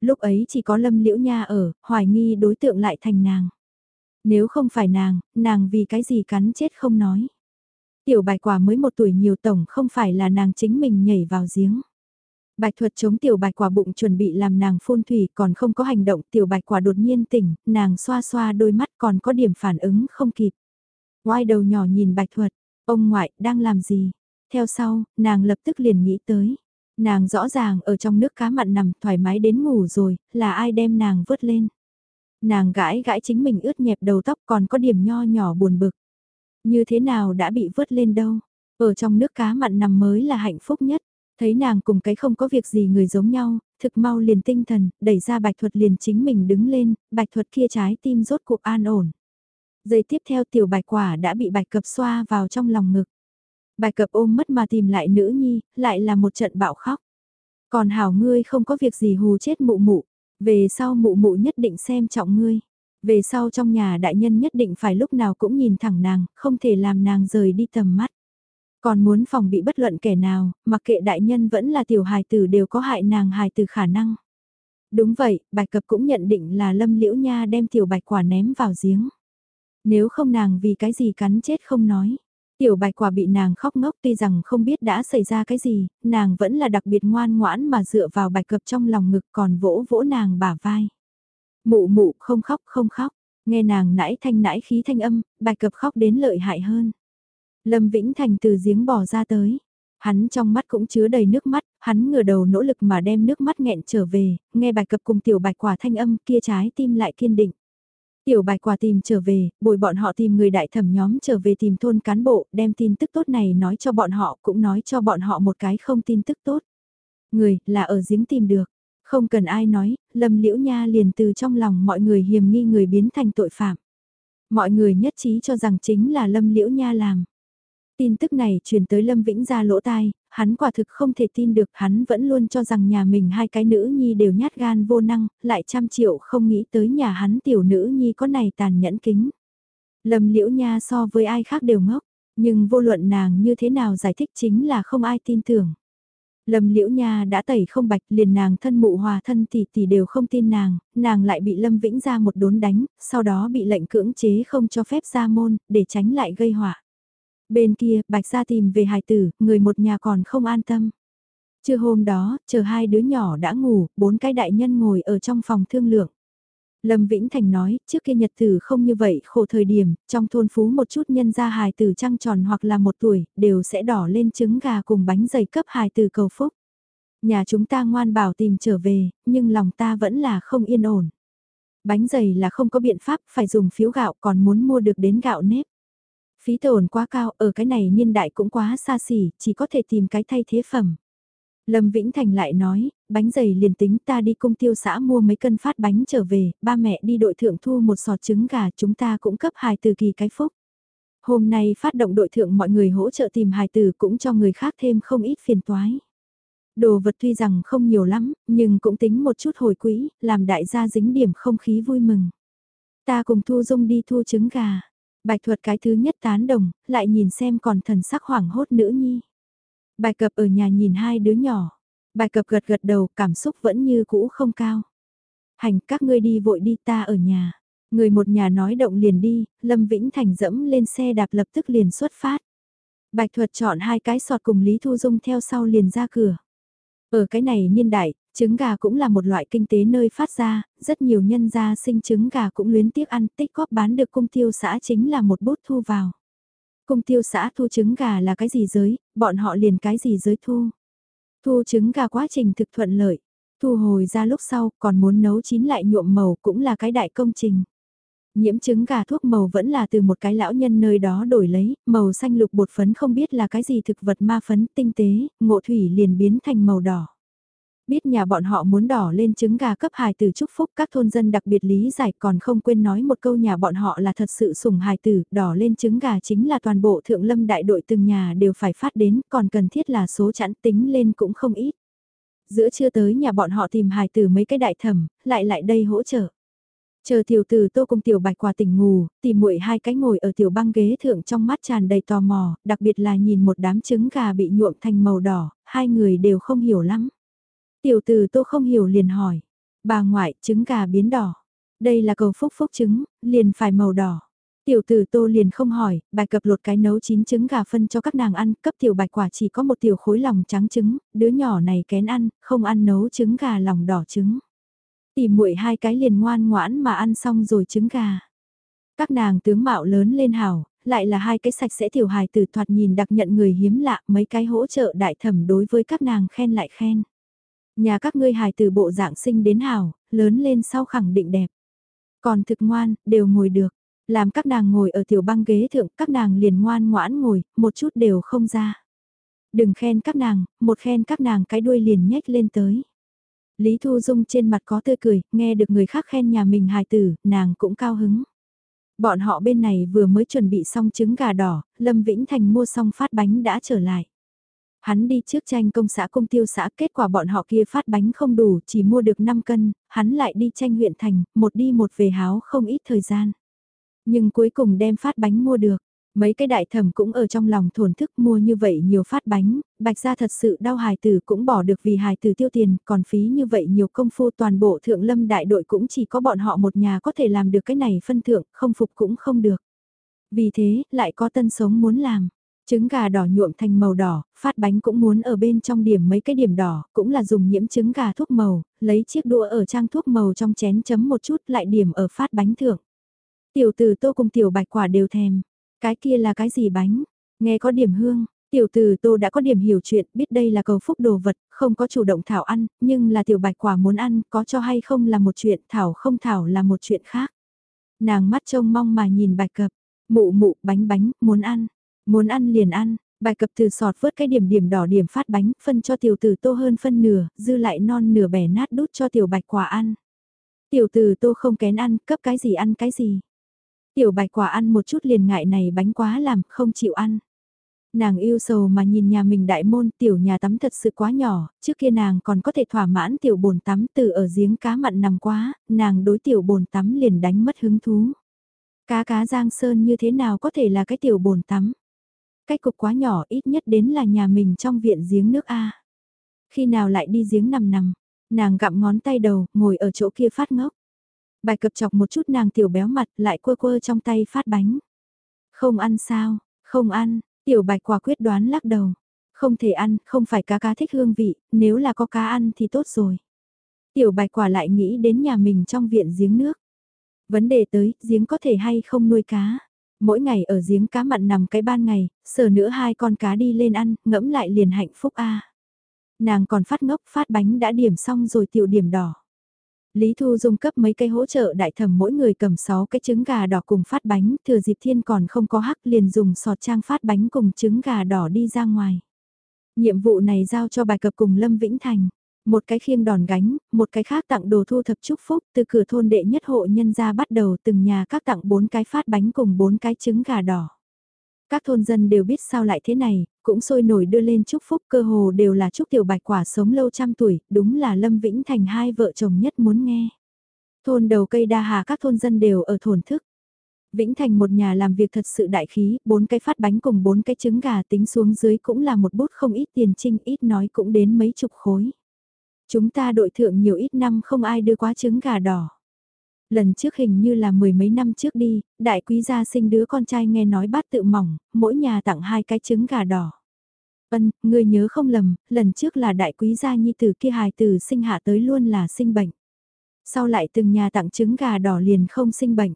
Lúc ấy chỉ có lâm liễu nha ở, hoài nghi đối tượng lại thành nàng. Nếu không phải nàng, nàng vì cái gì cắn chết không nói. Tiểu bạch quả mới một tuổi nhiều tổng không phải là nàng chính mình nhảy vào giếng. Bạch thuật chống tiểu bạch quả bụng chuẩn bị làm nàng phun thủy còn không có hành động tiểu bạch quả đột nhiên tỉnh, nàng xoa xoa đôi mắt còn có điểm phản ứng không kịp. Ngoài đầu nhỏ nhìn bạch thuật, ông ngoại đang làm gì? Theo sau, nàng lập tức liền nghĩ tới. Nàng rõ ràng ở trong nước cá mặn nằm thoải mái đến ngủ rồi, là ai đem nàng vớt lên. Nàng gãi gãi chính mình ướt nhẹp đầu tóc còn có điểm nho nhỏ buồn bực. Như thế nào đã bị vớt lên đâu? Ở trong nước cá mặn nằm mới là hạnh phúc nhất. Thấy nàng cùng cái không có việc gì người giống nhau, thực mau liền tinh thần, đẩy ra bạch thuật liền chính mình đứng lên, bạch thuật kia trái tim rốt cuộc an ổn. Giây tiếp theo tiểu bạch quả đã bị bạch cập xoa vào trong lòng ngực. Bạch cập ôm mất mà tìm lại nữ nhi, lại là một trận bạo khóc. Còn hảo ngươi không có việc gì hù chết mụ mụ, về sau mụ mụ nhất định xem trọng ngươi. Về sau trong nhà đại nhân nhất định phải lúc nào cũng nhìn thẳng nàng, không thể làm nàng rời đi tầm mắt. Còn muốn phòng bị bất luận kẻ nào, mặc kệ đại nhân vẫn là tiểu hài tử đều có hại nàng hài tử khả năng. Đúng vậy, bạch cập cũng nhận định là lâm liễu nha đem tiểu bạch quả ném vào giếng. Nếu không nàng vì cái gì cắn chết không nói. Tiểu bạch quả bị nàng khóc ngốc tuy rằng không biết đã xảy ra cái gì, nàng vẫn là đặc biệt ngoan ngoãn mà dựa vào bạch cập trong lòng ngực còn vỗ vỗ nàng bả vai. Mụ mụ không khóc không khóc, nghe nàng nãi thanh nãi khí thanh âm, bạch cập khóc đến lợi hại hơn. Lâm Vĩnh Thành từ giếng bỏ ra tới. Hắn trong mắt cũng chứa đầy nước mắt, hắn ngửa đầu nỗ lực mà đem nước mắt nghẹn trở về, nghe bài cập cùng tiểu bạch quả thanh âm kia trái tim lại kiên định. Tiểu bạch quả tìm trở về, bồi bọn họ tìm người đại thẩm nhóm trở về tìm thôn cán bộ, đem tin tức tốt này nói cho bọn họ, cũng nói cho bọn họ một cái không tin tức tốt. Người, là ở giếng tìm được. Không cần ai nói, Lâm Liễu Nha liền từ trong lòng mọi người hiềm nghi người biến thành tội phạm. Mọi người nhất trí cho rằng chính là Lâm Liễu Nha làm. Tin tức này truyền tới Lâm Vĩnh ra lỗ tai, hắn quả thực không thể tin được, hắn vẫn luôn cho rằng nhà mình hai cái nữ nhi đều nhát gan vô năng, lại trăm triệu không nghĩ tới nhà hắn tiểu nữ nhi có này tàn nhẫn kính. Lâm Liễu Nha so với ai khác đều ngốc, nhưng vô luận nàng như thế nào giải thích chính là không ai tin tưởng. Lâm Liễu Nha đã tẩy không bạch liền nàng thân mụ hòa thân tỷ tỷ đều không tin nàng, nàng lại bị Lâm Vĩnh ra một đốn đánh, sau đó bị lệnh cưỡng chế không cho phép ra môn, để tránh lại gây họa. Bên kia, Bạch gia tìm về hài tử, người một nhà còn không an tâm. Trưa hôm đó, chờ hai đứa nhỏ đã ngủ, bốn cái đại nhân ngồi ở trong phòng thương lượng. Lâm Vĩnh Thành nói, trước kia nhật tử không như vậy, khổ thời điểm, trong thôn phú một chút nhân gia hài tử trăng tròn hoặc là một tuổi, đều sẽ đỏ lên trứng gà cùng bánh dày cấp hài tử cầu phúc. Nhà chúng ta ngoan bảo tìm trở về, nhưng lòng ta vẫn là không yên ổn. Bánh dày là không có biện pháp, phải dùng phiếu gạo còn muốn mua được đến gạo nếp. Phí tổn quá cao, ở cái này niên đại cũng quá xa xỉ, chỉ có thể tìm cái thay thế phẩm. Lâm Vĩnh Thành lại nói, bánh dày liền tính ta đi cung tiêu xã mua mấy cân phát bánh trở về, ba mẹ đi đội thượng thu một sọt trứng gà chúng ta cũng cấp hài từ kỳ cái phúc. Hôm nay phát động đội thượng mọi người hỗ trợ tìm hài từ cũng cho người khác thêm không ít phiền toái. Đồ vật tuy rằng không nhiều lắm, nhưng cũng tính một chút hồi quỹ, làm đại gia dính điểm không khí vui mừng. Ta cùng Thu Dung đi thu trứng gà. Bạch thuật cái thứ nhất tán đồng, lại nhìn xem còn thần sắc hoảng hốt nữ nhi. Bài cập ở nhà nhìn hai đứa nhỏ. Bài cập gật gật đầu, cảm xúc vẫn như cũ không cao. Hành các ngươi đi vội đi ta ở nhà. Người một nhà nói động liền đi, Lâm Vĩnh Thành dẫm lên xe đạp lập tức liền xuất phát. Bạch thuật chọn hai cái sọt cùng Lý Thu Dung theo sau liền ra cửa. Ở cái này niên đại, trứng gà cũng là một loại kinh tế nơi phát ra, rất nhiều nhân gia sinh trứng gà cũng luyến tiếc ăn tích góp bán được cung tiêu xã chính là một bút thu vào. Cung tiêu xã thu trứng gà là cái gì giới, bọn họ liền cái gì giới thu. Thu trứng gà quá trình thực thuận lợi, thu hồi ra lúc sau còn muốn nấu chín lại nhuộm màu cũng là cái đại công trình. Nhiễm trứng gà thuốc màu vẫn là từ một cái lão nhân nơi đó đổi lấy, màu xanh lục bột phấn không biết là cái gì thực vật ma phấn tinh tế, ngộ thủy liền biến thành màu đỏ. Biết nhà bọn họ muốn đỏ lên trứng gà cấp hài tử chúc phúc các thôn dân đặc biệt lý giải còn không quên nói một câu nhà bọn họ là thật sự sủng hài tử, đỏ lên trứng gà chính là toàn bộ thượng lâm đại đội từng nhà đều phải phát đến, còn cần thiết là số chẵn tính lên cũng không ít. Giữa trưa tới nhà bọn họ tìm hài tử mấy cái đại thẩm, lại lại đây hỗ trợ. Chờ tiểu tử tô cùng tiểu bạch quả tỉnh ngủ, tìm muội hai cái ngồi ở tiểu băng ghế thượng trong mắt tràn đầy tò mò, đặc biệt là nhìn một đám trứng gà bị nhuộm thành màu đỏ, hai người đều không hiểu lắm. Tiểu tử tô không hiểu liền hỏi, bà ngoại trứng gà biến đỏ, đây là cầu phúc phúc trứng, liền phải màu đỏ. Tiểu tử tô liền không hỏi, bài cập lột cái nấu chín trứng gà phân cho các nàng ăn, cấp tiểu bạch quả chỉ có một tiểu khối lòng trắng trứng, đứa nhỏ này kén ăn, không ăn nấu trứng gà lòng đỏ trứng. tỉ muội hai cái liền ngoan ngoãn mà ăn xong rồi trứng gà. Các nàng tướng mạo lớn lên hảo, lại là hai cái sạch sẽ tiểu hài tử thoạt nhìn đặc nhận người hiếm lạ mấy cái hỗ trợ đại thẩm đối với các nàng khen lại khen. Nhà các ngươi hài tử bộ dạng sinh đến hảo, lớn lên sau khẳng định đẹp. Còn thực ngoan, đều ngồi được. Làm các nàng ngồi ở tiểu băng ghế thượng, các nàng liền ngoan ngoãn ngồi, một chút đều không ra. Đừng khen các nàng, một khen các nàng cái đuôi liền nhếch lên tới. Lý Thu Dung trên mặt có tươi cười, nghe được người khác khen nhà mình hài tử, nàng cũng cao hứng. Bọn họ bên này vừa mới chuẩn bị xong trứng gà đỏ, Lâm Vĩnh Thành mua xong phát bánh đã trở lại. Hắn đi trước tranh công xã công tiêu xã kết quả bọn họ kia phát bánh không đủ, chỉ mua được 5 cân, hắn lại đi tranh huyện thành, một đi một về háo không ít thời gian. Nhưng cuối cùng đem phát bánh mua được. Mấy cái đại thẩm cũng ở trong lòng thổn thức mua như vậy nhiều phát bánh, bạch ra thật sự đau hài tử cũng bỏ được vì hài tử tiêu tiền, còn phí như vậy nhiều công phu toàn bộ thượng lâm đại đội cũng chỉ có bọn họ một nhà có thể làm được cái này phân thượng, không phục cũng không được. Vì thế, lại có tân sống muốn làm. Trứng gà đỏ nhuộm thành màu đỏ, phát bánh cũng muốn ở bên trong điểm mấy cái điểm đỏ, cũng là dùng nhiễm trứng gà thuốc màu, lấy chiếc đũa ở trang thuốc màu trong chén chấm một chút lại điểm ở phát bánh thượng. Tiểu tử tô cùng tiểu bạch quả đều thèm. Cái kia là cái gì bánh? Nghe có điểm hương, tiểu tử tô đã có điểm hiểu chuyện, biết đây là cầu phúc đồ vật, không có chủ động thảo ăn, nhưng là tiểu bạch quả muốn ăn, có cho hay không là một chuyện, thảo không thảo là một chuyện khác. Nàng mắt trông mong mà nhìn bạch cập, mụ mụ bánh bánh, muốn ăn, muốn ăn liền ăn, Bài cập từ sọt vớt cái điểm điểm đỏ điểm phát bánh, phân cho tiểu tử tô hơn phân nửa, dư lại non nửa bẻ nát đút cho tiểu bạch quả ăn. Tiểu tử tô không kén ăn, cấp cái gì ăn cái gì. Tiểu bạch quả ăn một chút liền ngại này bánh quá làm, không chịu ăn. Nàng yêu sầu mà nhìn nhà mình đại môn tiểu nhà tắm thật sự quá nhỏ, trước kia nàng còn có thể thỏa mãn tiểu bồn tắm từ ở giếng cá mặn nằm quá, nàng đối tiểu bồn tắm liền đánh mất hứng thú. Cá cá giang sơn như thế nào có thể là cái tiểu bồn tắm. Cách cục quá nhỏ ít nhất đến là nhà mình trong viện giếng nước A. Khi nào lại đi giếng nằm nằm, nàng gặm ngón tay đầu, ngồi ở chỗ kia phát ngốc. Bài cập chọc một chút nàng tiểu béo mặt lại quơ quơ trong tay phát bánh. Không ăn sao, không ăn, tiểu bạch quả quyết đoán lắc đầu. Không thể ăn, không phải cá cá thích hương vị, nếu là có cá ăn thì tốt rồi. Tiểu bạch quả lại nghĩ đến nhà mình trong viện giếng nước. Vấn đề tới, giếng có thể hay không nuôi cá. Mỗi ngày ở giếng cá mặn nằm cái ban ngày, sờ nữa hai con cá đi lên ăn, ngẫm lại liền hạnh phúc a. Nàng còn phát ngốc phát bánh đã điểm xong rồi tiểu điểm đỏ. Lý Thu Dung cấp mấy cây hỗ trợ đại thẩm mỗi người cầm 6 cái trứng gà đỏ cùng phát bánh, thừa dịp thiên còn không có hắc liền dùng sọt trang phát bánh cùng trứng gà đỏ đi ra ngoài. Nhiệm vụ này giao cho bài cập cùng Lâm Vĩnh Thành. Một cái khiêng đòn gánh, một cái khác tặng đồ thu thập chúc phúc, từ cửa thôn đệ nhất hộ nhân ra bắt đầu từng nhà các tặng bốn cái phát bánh cùng bốn cái trứng gà đỏ. Các thôn dân đều biết sao lại thế này, cũng sôi nổi đưa lên chúc phúc cơ hồ đều là chúc tiểu bạch quả sống lâu trăm tuổi, đúng là Lâm Vĩnh Thành hai vợ chồng nhất muốn nghe. Thôn đầu cây đa hà các thôn dân đều ở thổn thức. Vĩnh Thành một nhà làm việc thật sự đại khí, bốn cái phát bánh cùng bốn cái trứng gà tính xuống dưới cũng là một bút không ít tiền trinh ít nói cũng đến mấy chục khối. Chúng ta đội thượng nhiều ít năm không ai đưa quá trứng gà đỏ. Lần trước hình như là mười mấy năm trước đi, đại quý gia sinh đứa con trai nghe nói bát tự mỏng, mỗi nhà tặng hai cái trứng gà đỏ. Ân, người nhớ không lầm, lần trước là đại quý gia nhi tử kia hài tử sinh hạ tới luôn là sinh bệnh. Sau lại từng nhà tặng trứng gà đỏ liền không sinh bệnh.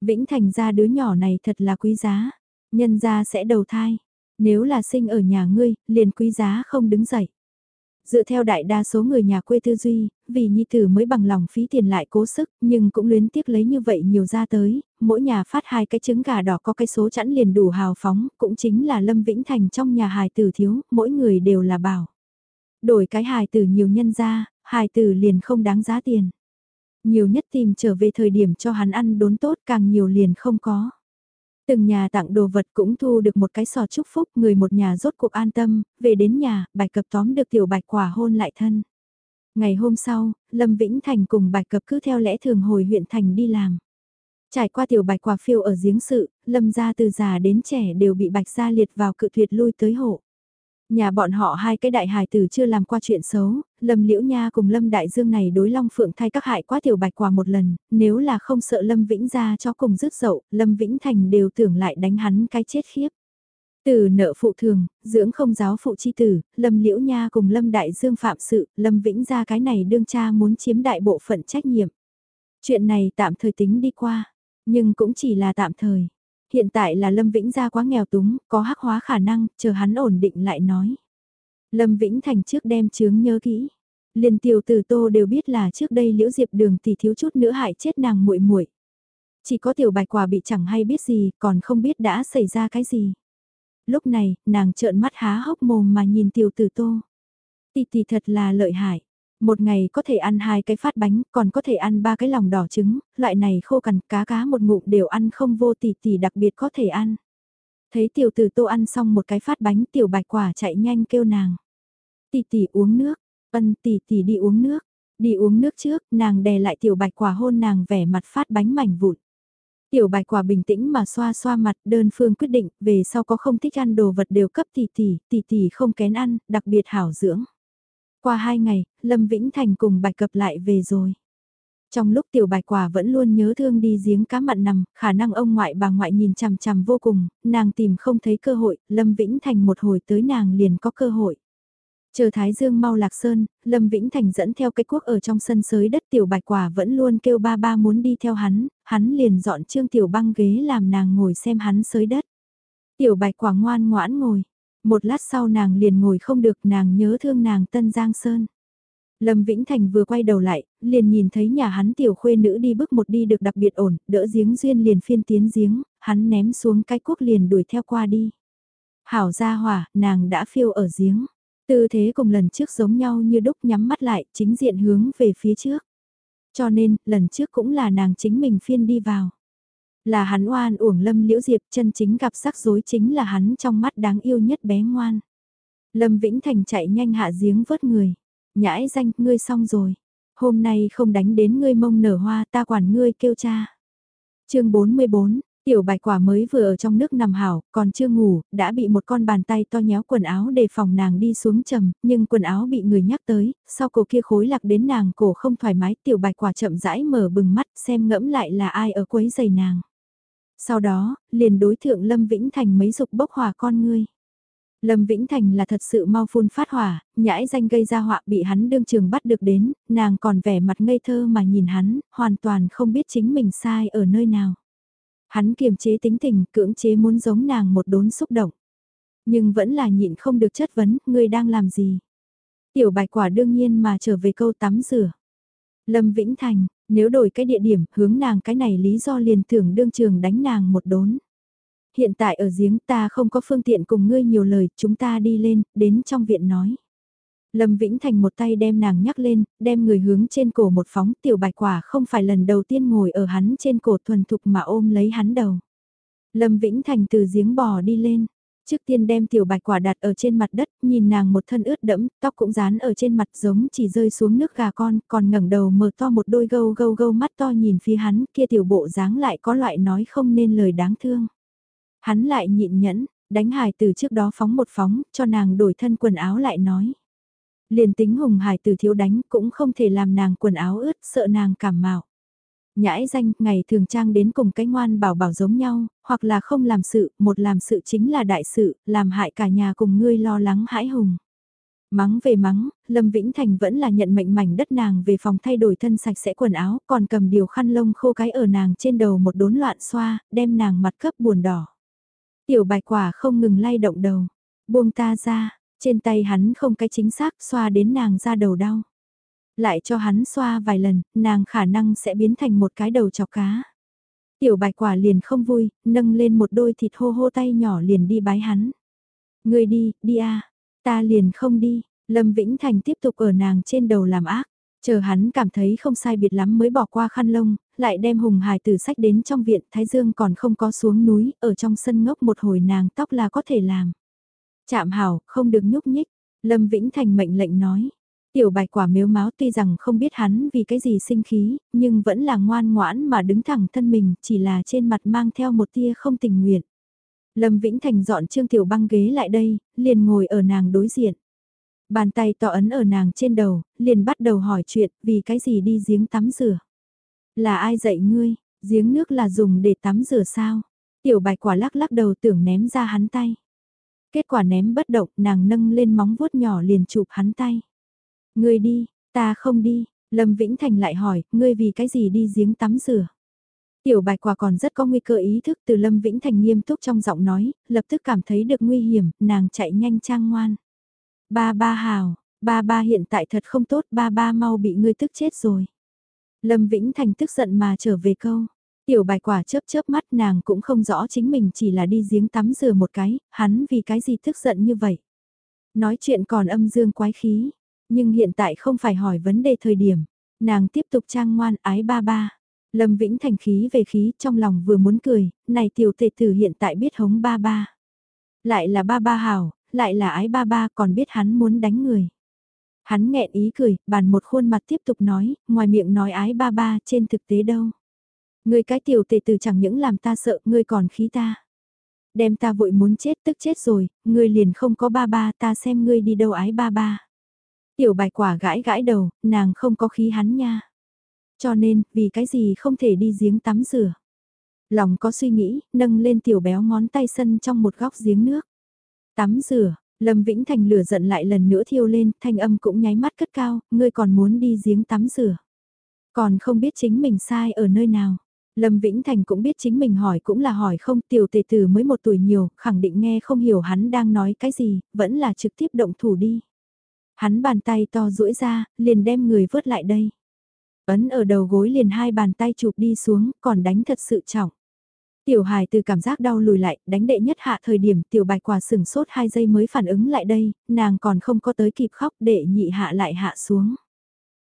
Vĩnh Thành ra đứa nhỏ này thật là quý giá, nhân gia sẽ đầu thai. Nếu là sinh ở nhà ngươi, liền quý giá không đứng dậy. Dựa theo đại đa số người nhà quê tư duy, vì nhi tử mới bằng lòng phí tiền lại cố sức, nhưng cũng luyến tiếc lấy như vậy nhiều ra tới, mỗi nhà phát hai cái trứng gà đỏ có cái số chẵn liền đủ hào phóng, cũng chính là Lâm Vĩnh Thành trong nhà hài tử thiếu, mỗi người đều là bảo. Đổi cái hài tử nhiều nhân ra, hài tử liền không đáng giá tiền. Nhiều nhất tìm trở về thời điểm cho hắn ăn đốn tốt càng nhiều liền không có. Từng nhà tặng đồ vật cũng thu được một cái sò chúc phúc, người một nhà rốt cuộc an tâm, về đến nhà, bạch cập tóm được tiểu bạch quả hôn lại thân. Ngày hôm sau, Lâm Vĩnh Thành cùng Bạch Cập cứ theo lẽ thường hồi huyện thành đi làm. Trải qua tiểu bạch quả phiêu ở giếng sự, Lâm gia từ già đến trẻ đều bị Bạch gia liệt vào cự tuyệt lui tới hộ. Nhà bọn họ hai cái đại hài tử chưa làm qua chuyện xấu, Lâm Liễu Nha cùng Lâm Đại Dương này đối Long Phượng thay các hại quá tiểu bạch quả một lần, nếu là không sợ Lâm Vĩnh ra cho cùng rứt dậu, Lâm Vĩnh Thành đều tưởng lại đánh hắn cái chết khiếp. Từ nợ phụ thường, dưỡng không giáo phụ chi tử, Lâm Liễu Nha cùng Lâm Đại Dương phạm sự, Lâm Vĩnh ra cái này đương cha muốn chiếm đại bộ phận trách nhiệm. Chuyện này tạm thời tính đi qua, nhưng cũng chỉ là tạm thời. Hiện tại là Lâm Vĩnh gia quá nghèo túng, có hắc hóa khả năng, chờ hắn ổn định lại nói. Lâm Vĩnh Thành trước đem chướng nhớ kỹ. Liên tiểu tử tô đều biết là trước đây liễu diệp đường thì thiếu chút nữa hại chết nàng muội muội. Chỉ có tiểu bạch quả bị chẳng hay biết gì, còn không biết đã xảy ra cái gì lúc này, nàng trợn mắt há hốc mồm mà nhìn tiểu tử tô. tỷ tỷ thật là lợi hại. Một ngày có thể ăn hai cái phát bánh, còn có thể ăn ba cái lòng đỏ trứng, loại này khô cằn cá cá một ngụm đều ăn không vô tỷ tỷ đặc biệt có thể ăn. Thấy tiểu tử tô ăn xong một cái phát bánh tiểu bạch quả chạy nhanh kêu nàng. tỷ tỷ uống nước, ân tỷ tỷ đi uống nước. Đi uống nước trước, nàng đè lại tiểu bạch quả hôn nàng vẻ mặt phát bánh mảnh vụn. Tiểu bạch quả bình tĩnh mà xoa xoa mặt đơn phương quyết định về sau có không thích ăn đồ vật đều cấp tỷ tỷ, tỷ tỷ không kén ăn, đặc biệt hảo dưỡng. Qua hai ngày, Lâm Vĩnh Thành cùng bạch cập lại về rồi. Trong lúc tiểu bạch quả vẫn luôn nhớ thương đi giếng cá mặn nằm, khả năng ông ngoại bà ngoại nhìn chằm chằm vô cùng, nàng tìm không thấy cơ hội, Lâm Vĩnh Thành một hồi tới nàng liền có cơ hội. Chờ Thái Dương mau lạc sơn, Lâm Vĩnh Thành dẫn theo cái cuốc ở trong sân sới đất tiểu bạch quả vẫn luôn kêu ba ba muốn đi theo hắn, hắn liền dọn trương tiểu băng ghế làm nàng ngồi xem hắn sới đất. Tiểu bạch quả ngoan ngoãn ngồi, một lát sau nàng liền ngồi không được nàng nhớ thương nàng Tân Giang Sơn. Lâm Vĩnh Thành vừa quay đầu lại, liền nhìn thấy nhà hắn tiểu khuê nữ đi bước một đi được đặc biệt ổn, đỡ giếng duyên liền phiên tiến giếng, hắn ném xuống cái cuốc liền đuổi theo qua đi. Hảo ra hỏa, nàng đã phiêu ở giếng. Tư thế cùng lần trước giống nhau như đúc nhắm mắt lại, chính diện hướng về phía trước. Cho nên, lần trước cũng là nàng chính mình phiên đi vào. Là hắn oan uổng lâm liễu diệp chân chính gặp rắc rối chính là hắn trong mắt đáng yêu nhất bé ngoan. Lâm Vĩnh Thành chạy nhanh hạ giếng vớt người. Nhãi danh, ngươi xong rồi. Hôm nay không đánh đến ngươi mông nở hoa ta quản ngươi kêu cha. chương 44, Tiểu bạch quả mới vừa ở trong nước nằm hảo, còn chưa ngủ, đã bị một con bàn tay to nhéo quần áo để phòng nàng đi xuống trầm, nhưng quần áo bị người nhắc tới, sau cổ kia khối lạc đến nàng cổ không thoải mái, tiểu bạch quả chậm rãi mở bừng mắt xem ngẫm lại là ai ở quấy giày nàng. Sau đó, liền đối thượng Lâm Vĩnh Thành mấy dục bốc hỏa con ngươi. Lâm Vĩnh Thành là thật sự mau phun phát hỏa, nhãi danh gây ra họa bị hắn đương trường bắt được đến, nàng còn vẻ mặt ngây thơ mà nhìn hắn, hoàn toàn không biết chính mình sai ở nơi nào. Hắn kiềm chế tính tình, cưỡng chế muốn giống nàng một đốn xúc động. Nhưng vẫn là nhịn không được chất vấn, ngươi đang làm gì? Tiểu bạch quả đương nhiên mà trở về câu tắm rửa. Lâm Vĩnh Thành, nếu đổi cái địa điểm, hướng nàng cái này lý do liền tưởng đương trường đánh nàng một đốn. Hiện tại ở giếng ta không có phương tiện cùng ngươi nhiều lời, chúng ta đi lên, đến trong viện nói. Lâm Vĩnh Thành một tay đem nàng nhắc lên, đem người hướng trên cổ một phóng tiểu bạch quả không phải lần đầu tiên ngồi ở hắn trên cổ thuần thục mà ôm lấy hắn đầu. Lâm Vĩnh Thành từ giếng bò đi lên, trước tiên đem tiểu bạch quả đặt ở trên mặt đất, nhìn nàng một thân ướt đẫm, tóc cũng dán ở trên mặt giống chỉ rơi xuống nước gà con, còn ngẩng đầu mở to một đôi gâu gâu gâu mắt to nhìn phía hắn, kia tiểu bộ dáng lại có loại nói không nên lời đáng thương. Hắn lại nhịn nhẫn, đánh hài từ trước đó phóng một phóng, cho nàng đổi thân quần áo lại nói liền tính hùng hải từ thiếu đánh cũng không thể làm nàng quần áo ướt sợ nàng cảm mạo. Nhãi danh, ngày thường trang đến cùng cái ngoan bảo bảo giống nhau, hoặc là không làm sự, một làm sự chính là đại sự, làm hại cả nhà cùng ngươi lo lắng hãi hùng. Mắng về mắng, Lâm Vĩnh Thành vẫn là nhận mệnh mảnh đất nàng về phòng thay đổi thân sạch sẽ quần áo, còn cầm điều khăn lông khô cái ở nàng trên đầu một đốn loạn xoa, đem nàng mặt cấp buồn đỏ. Tiểu bạch quả không ngừng lay động đầu, buông ta ra, trên tay hắn không cái chính xác xoa đến nàng ra đầu đau. Lại cho hắn xoa vài lần, nàng khả năng sẽ biến thành một cái đầu chọc cá. Tiểu bạch quả liền không vui, nâng lên một đôi thịt hô hô tay nhỏ liền đi bái hắn. Người đi, đi a ta liền không đi, Lâm Vĩnh Thành tiếp tục ở nàng trên đầu làm ác. Chờ hắn cảm thấy không sai biệt lắm mới bỏ qua khăn lông, lại đem hùng hài tử sách đến trong viện Thái Dương còn không có xuống núi, ở trong sân ngốc một hồi nàng tóc là có thể làm. Chạm hảo, không được nhúc nhích. Lâm Vĩnh Thành mệnh lệnh nói. Tiểu bạch quả miếu máu tuy rằng không biết hắn vì cái gì sinh khí, nhưng vẫn là ngoan ngoãn mà đứng thẳng thân mình, chỉ là trên mặt mang theo một tia không tình nguyện. Lâm Vĩnh Thành dọn Trương Tiểu băng ghế lại đây, liền ngồi ở nàng đối diện. Bàn tay to ấn ở nàng trên đầu, liền bắt đầu hỏi chuyện, vì cái gì đi giếng tắm rửa. Là ai dạy ngươi, giếng nước là dùng để tắm rửa sao? Tiểu bạch quả lắc lắc đầu tưởng ném ra hắn tay. Kết quả ném bất động, nàng nâng lên móng vuốt nhỏ liền chụp hắn tay. Ngươi đi, ta không đi, Lâm Vĩnh Thành lại hỏi, ngươi vì cái gì đi giếng tắm rửa? Tiểu bạch quả còn rất có nguy cơ ý thức từ Lâm Vĩnh Thành nghiêm túc trong giọng nói, lập tức cảm thấy được nguy hiểm, nàng chạy nhanh trang ngoan. Ba ba hào, ba ba hiện tại thật không tốt, ba ba mau bị ngươi tức chết rồi. Lâm Vĩnh Thành tức giận mà trở về câu. Tiểu Bạch quả chớp chớp mắt nàng cũng không rõ chính mình chỉ là đi giếng tắm rửa một cái, hắn vì cái gì tức giận như vậy. Nói chuyện còn âm dương quái khí, nhưng hiện tại không phải hỏi vấn đề thời điểm. Nàng tiếp tục trang ngoan ái ba ba. Lâm Vĩnh Thành khí về khí trong lòng vừa muốn cười, này tiểu tệ tử hiện tại biết hống ba ba. Lại là ba ba hảo, lại là ái ba ba còn biết hắn muốn đánh người. Hắn nghẹn ý cười, bàn một khuôn mặt tiếp tục nói, ngoài miệng nói ái ba ba trên thực tế đâu. người cái tiểu tệ tử chẳng những làm ta sợ, ngươi còn khí ta. Đem ta vội muốn chết tức chết rồi, ngươi liền không có ba ba ta xem ngươi đi đâu ái ba ba. Tiểu bạch quả gãi gãi đầu, nàng không có khí hắn nha. Cho nên, vì cái gì không thể đi giếng tắm rửa. Lòng có suy nghĩ, nâng lên tiểu béo ngón tay sân trong một góc giếng nước. Tắm rửa, Lâm Vĩnh Thành lửa giận lại lần nữa thiêu lên, thanh âm cũng nháy mắt cất cao, ngươi còn muốn đi giếng tắm rửa. Còn không biết chính mình sai ở nơi nào. Lâm Vĩnh Thành cũng biết chính mình hỏi cũng là hỏi không tiểu tề tử mới một tuổi nhiều, khẳng định nghe không hiểu hắn đang nói cái gì, vẫn là trực tiếp động thủ đi. Hắn bàn tay to duỗi ra, liền đem người vớt lại đây. Ấn ở đầu gối liền hai bàn tay chụp đi xuống, còn đánh thật sự trọng. Tiểu hài từ cảm giác đau lùi lại, đánh đệ nhất hạ thời điểm tiểu bạch quả sừng sốt hai giây mới phản ứng lại đây, nàng còn không có tới kịp khóc đệ nhị hạ lại hạ xuống.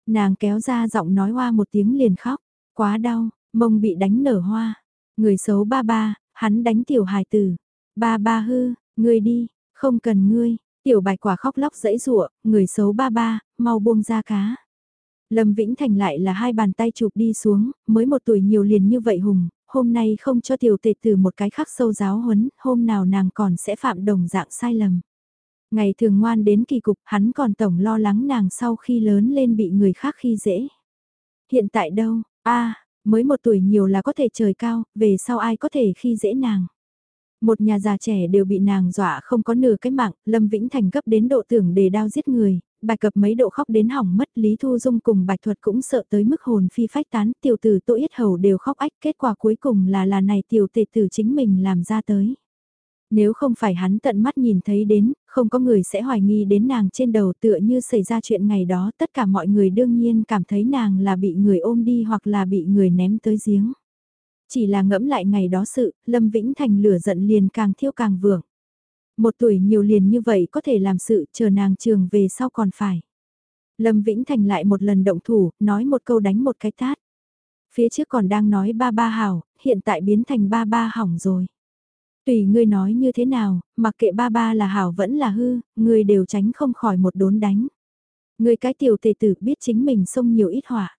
Nàng kéo ra giọng nói hoa một tiếng liền khóc, quá đau, mông bị đánh nở hoa. Người xấu ba ba, hắn đánh tiểu hài tử. Ba ba hư, ngươi đi, không cần ngươi, tiểu bạch quả khóc lóc dẫy rụa, người xấu ba ba, mau buông ra cá. Lâm Vĩnh Thành lại là hai bàn tay chụp đi xuống, mới một tuổi nhiều liền như vậy hùng, hôm nay không cho tiểu tệ từ một cái khắc sâu giáo huấn, hôm nào nàng còn sẽ phạm đồng dạng sai lầm. Ngày thường ngoan đến kỳ cục, hắn còn tổng lo lắng nàng sau khi lớn lên bị người khác khi dễ. Hiện tại đâu, a mới một tuổi nhiều là có thể trời cao, về sau ai có thể khi dễ nàng. Một nhà già trẻ đều bị nàng dọa không có nửa cái mạng, Lâm Vĩnh Thành cấp đến độ tưởng để đao giết người, bạch cập mấy độ khóc đến hỏng mất Lý Thu Dung cùng bạch thuật cũng sợ tới mức hồn phi phách tán tiểu tử tội yết hầu đều khóc ách kết quả cuối cùng là là này tiểu tệ tử chính mình làm ra tới. Nếu không phải hắn tận mắt nhìn thấy đến, không có người sẽ hoài nghi đến nàng trên đầu tựa như xảy ra chuyện ngày đó tất cả mọi người đương nhiên cảm thấy nàng là bị người ôm đi hoặc là bị người ném tới giếng. Chỉ là ngẫm lại ngày đó sự, Lâm Vĩnh Thành lửa giận liền càng thiêu càng vượng. Một tuổi nhiều liền như vậy có thể làm sự chờ nàng trường về sau còn phải. Lâm Vĩnh Thành lại một lần động thủ, nói một câu đánh một cái tát. Phía trước còn đang nói ba ba hảo, hiện tại biến thành ba ba hỏng rồi. Tùy ngươi nói như thế nào, mặc kệ ba ba là hảo vẫn là hư, ngươi đều tránh không khỏi một đốn đánh. Ngươi cái tiểu tề tử biết chính mình xông nhiều ít hỏa.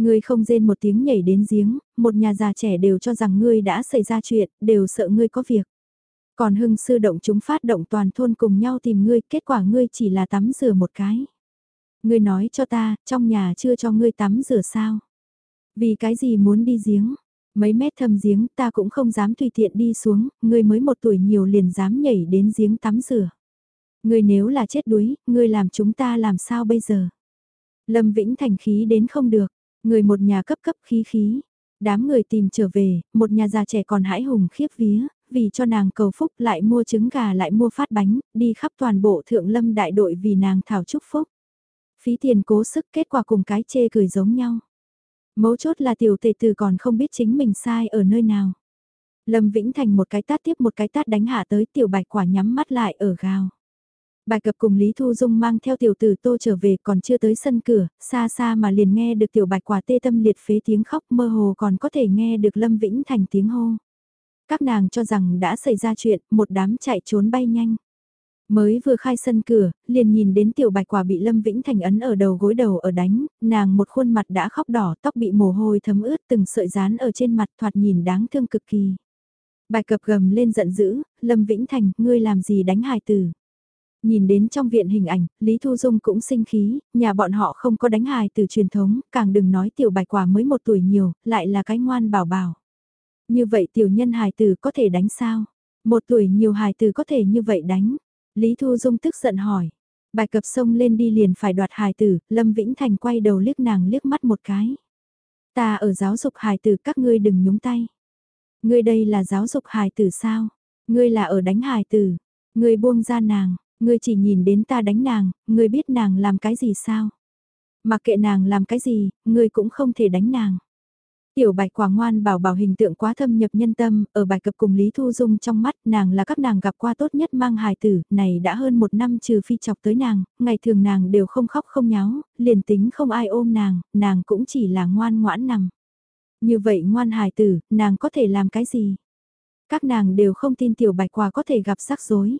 Ngươi không rên một tiếng nhảy đến giếng, một nhà già trẻ đều cho rằng ngươi đã xảy ra chuyện, đều sợ ngươi có việc. Còn hưng sư động chúng phát động toàn thôn cùng nhau tìm ngươi, kết quả ngươi chỉ là tắm rửa một cái. Ngươi nói cho ta, trong nhà chưa cho ngươi tắm rửa sao? Vì cái gì muốn đi giếng? Mấy mét thâm giếng ta cũng không dám tùy tiện đi xuống, ngươi mới một tuổi nhiều liền dám nhảy đến giếng tắm rửa. Ngươi nếu là chết đuối, ngươi làm chúng ta làm sao bây giờ? Lâm Vĩnh thành khí đến không được, người một nhà cấp cấp khí khí. Đám người tìm trở về, một nhà già trẻ còn hãi hùng khiếp vía, vì cho nàng cầu phúc lại mua trứng gà lại mua phát bánh, đi khắp toàn bộ thượng lâm đại đội vì nàng thảo chúc phúc. Phí tiền cố sức kết quả cùng cái chê cười giống nhau. Mấu chốt là tiểu tề tử còn không biết chính mình sai ở nơi nào. Lâm Vĩnh Thành một cái tát tiếp một cái tát đánh hạ tới tiểu bạch quả nhắm mắt lại ở gào. Bài cập cùng Lý Thu Dung mang theo tiểu tử tô trở về còn chưa tới sân cửa, xa xa mà liền nghe được tiểu bạch quả tê tâm liệt phế tiếng khóc mơ hồ còn có thể nghe được Lâm Vĩnh Thành tiếng hô. Các nàng cho rằng đã xảy ra chuyện, một đám chạy trốn bay nhanh. Mới vừa khai sân cửa, liền nhìn đến tiểu bạch quả bị Lâm Vĩnh Thành ấn ở đầu gối đầu ở đánh, nàng một khuôn mặt đã khóc đỏ, tóc bị mồ hôi thấm ướt từng sợi dán ở trên mặt thoạt nhìn đáng thương cực kỳ. Bạch cập gầm lên giận dữ, Lâm Vĩnh Thành, ngươi làm gì đánh hài tử. Nhìn đến trong viện hình ảnh, Lý Thu Dung cũng sinh khí, nhà bọn họ không có đánh hài từ truyền thống, càng đừng nói tiểu bạch quả mới một tuổi nhiều, lại là cái ngoan bảo bảo. Như vậy tiểu nhân hài tử có thể đánh sao? Một tuổi nhiều hài tử có thể như vậy đánh? Lý Thu Dung tức giận hỏi. bài cập sông lên đi liền phải đoạt hài tử, Lâm Vĩnh Thành quay đầu liếc nàng liếc mắt một cái. Ta ở giáo dục hài tử các ngươi đừng nhúng tay. Ngươi đây là giáo dục hài tử sao? Ngươi là ở đánh hài tử. Ngươi buông ra nàng, ngươi chỉ nhìn đến ta đánh nàng, ngươi biết nàng làm cái gì sao? Mặc kệ nàng làm cái gì, ngươi cũng không thể đánh nàng. Tiểu bạch quả ngoan bảo bảo hình tượng quá thâm nhập nhân tâm, ở bài cập cùng Lý Thu Dung trong mắt nàng là các nàng gặp qua tốt nhất mang hài tử, này đã hơn một năm trừ phi chọc tới nàng, ngày thường nàng đều không khóc không nháo, liền tính không ai ôm nàng, nàng cũng chỉ là ngoan ngoãn nằm. Như vậy ngoan hài tử, nàng có thể làm cái gì? Các nàng đều không tin tiểu bạch quả có thể gặp rắc rối.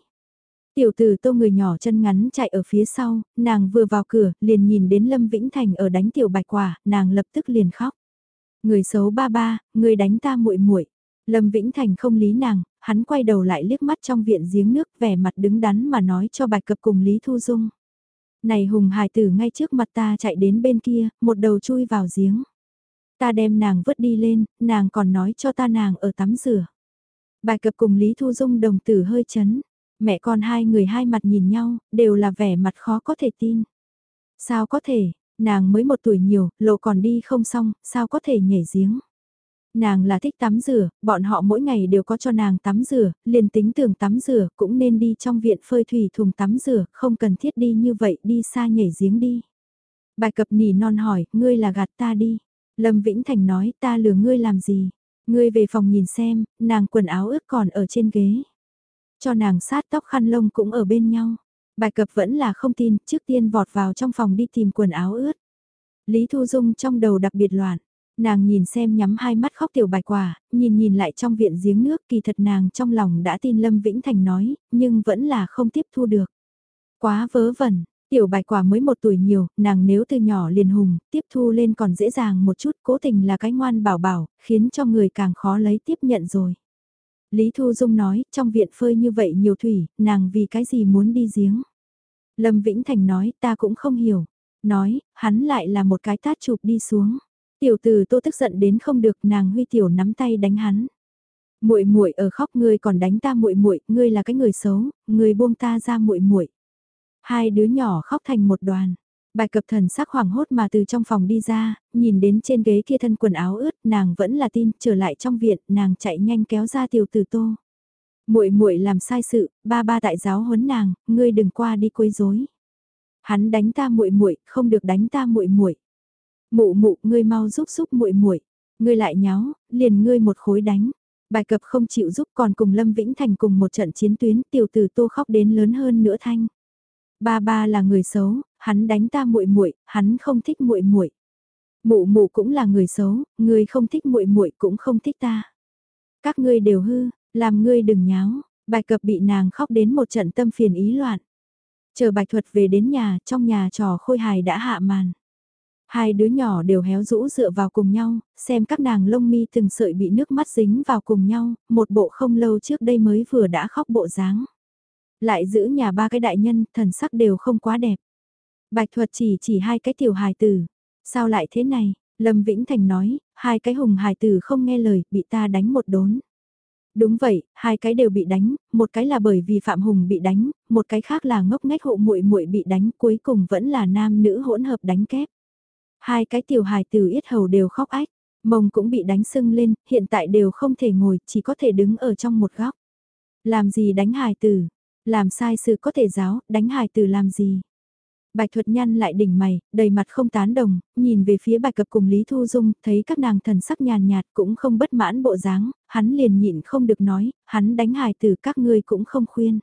Tiểu tử tô người nhỏ chân ngắn chạy ở phía sau, nàng vừa vào cửa, liền nhìn đến Lâm Vĩnh Thành ở đánh tiểu bạch quả, nàng lập tức liền khóc. Người xấu ba ba, người đánh ta muội muội. Lâm Vĩnh Thành không lý nàng, hắn quay đầu lại liếc mắt trong viện giếng nước vẻ mặt đứng đắn mà nói cho bạch cập cùng Lý Thu Dung. Này hùng hài tử ngay trước mặt ta chạy đến bên kia, một đầu chui vào giếng. Ta đem nàng vứt đi lên, nàng còn nói cho ta nàng ở tắm rửa. Bạch cập cùng Lý Thu Dung đồng tử hơi chấn. Mẹ con hai người hai mặt nhìn nhau, đều là vẻ mặt khó có thể tin. Sao có thể, nàng mới một tuổi nhiều, lộ còn đi không xong, sao có thể nhảy giếng. Nàng là thích tắm rửa, bọn họ mỗi ngày đều có cho nàng tắm rửa, liền tính tưởng tắm rửa cũng nên đi trong viện phơi thủy thùng tắm rửa, không cần thiết đi như vậy đi xa nhảy giếng đi. Bài cập nỉ non hỏi, ngươi là gạt ta đi. Lâm Vĩnh Thành nói ta lừa ngươi làm gì. Ngươi về phòng nhìn xem, nàng quần áo ướt còn ở trên ghế. Cho nàng sát tóc khăn lông cũng ở bên nhau. Bài cập vẫn là không tin, trước tiên vọt vào trong phòng đi tìm quần áo ướt. Lý Thu Dung trong đầu đặc biệt loạn, nàng nhìn xem nhắm hai mắt khóc tiểu bạch quả, nhìn nhìn lại trong viện giếng nước kỳ thật nàng trong lòng đã tin Lâm Vĩnh Thành nói, nhưng vẫn là không tiếp thu được. Quá vớ vẩn, tiểu bạch quả mới một tuổi nhiều, nàng nếu từ nhỏ liền hùng, tiếp thu lên còn dễ dàng một chút, cố tình là cái ngoan bảo bảo, khiến cho người càng khó lấy tiếp nhận rồi. Lý Thu Dung nói, trong viện phơi như vậy nhiều thủy, nàng vì cái gì muốn đi giếng. Lâm Vĩnh Thành nói, ta cũng không hiểu. Nói, hắn lại là một cái tát chụp đi xuống. Tiểu tử tô tức giận đến không được nàng huy tiểu nắm tay đánh hắn. muội muội ở khóc ngươi còn đánh ta muội muội ngươi là cái người xấu, ngươi buông ta ra muội muội Hai đứa nhỏ khóc thành một đoàn. Bài cập thần sắc hoảng hốt mà từ trong phòng đi ra, nhìn đến trên ghế kia thân quần áo ướt, nàng vẫn là tin, trở lại trong viện, nàng chạy nhanh kéo ra tiểu tử tô. muội muội làm sai sự, ba ba tại giáo huấn nàng, ngươi đừng qua đi quấy rối. Hắn đánh ta muội muội, không được đánh ta muội muội. Mụ mụ, ngươi mau giúp giúp muội muội. Ngươi lại nháo, liền ngươi một khối đánh. Bài cập không chịu giúp còn cùng Lâm Vĩnh Thành cùng một trận chiến tuyến, tiểu tử Tô khóc đến lớn hơn nữa thanh. Ba ba là người xấu, hắn đánh ta muội muội, hắn không thích muội muội. Mụ mụ cũng là người xấu, người không thích muội muội cũng không thích ta. Các ngươi đều hư, làm ngươi đừng nháo. Bài cập bị nàng khóc đến một trận tâm phiền ý loạn. Chờ bạch thuật về đến nhà, trong nhà trò khôi hài đã hạ màn. Hai đứa nhỏ đều héo rũ dựa vào cùng nhau, xem các nàng lông mi từng sợi bị nước mắt dính vào cùng nhau, một bộ không lâu trước đây mới vừa đã khóc bộ dáng. Lại giữ nhà ba cái đại nhân, thần sắc đều không quá đẹp. Bạch thuật chỉ chỉ hai cái tiểu hài tử. Sao lại thế này? Lâm Vĩnh Thành nói, hai cái hùng hài tử không nghe lời, bị ta đánh một đốn. Đúng vậy, hai cái đều bị đánh, một cái là bởi vì Phạm Hùng bị đánh, một cái khác là ngốc nghếch hộ muội muội bị đánh, cuối cùng vẫn là nam nữ hỗn hợp đánh kép. Hai cái tiểu hài tử yết hầu đều khóc ách, mông cũng bị đánh sưng lên, hiện tại đều không thể ngồi, chỉ có thể đứng ở trong một góc. Làm gì đánh hài tử? Làm sai sự có thể giáo, đánh hài tử làm gì? Bạch thuật nhăn lại đỉnh mày, đầy mặt không tán đồng, nhìn về phía bạch cập cùng Lý Thu Dung, thấy các nàng thần sắc nhàn nhạt cũng không bất mãn bộ dáng, hắn liền nhịn không được nói, hắn đánh hài tử các ngươi cũng không khuyên.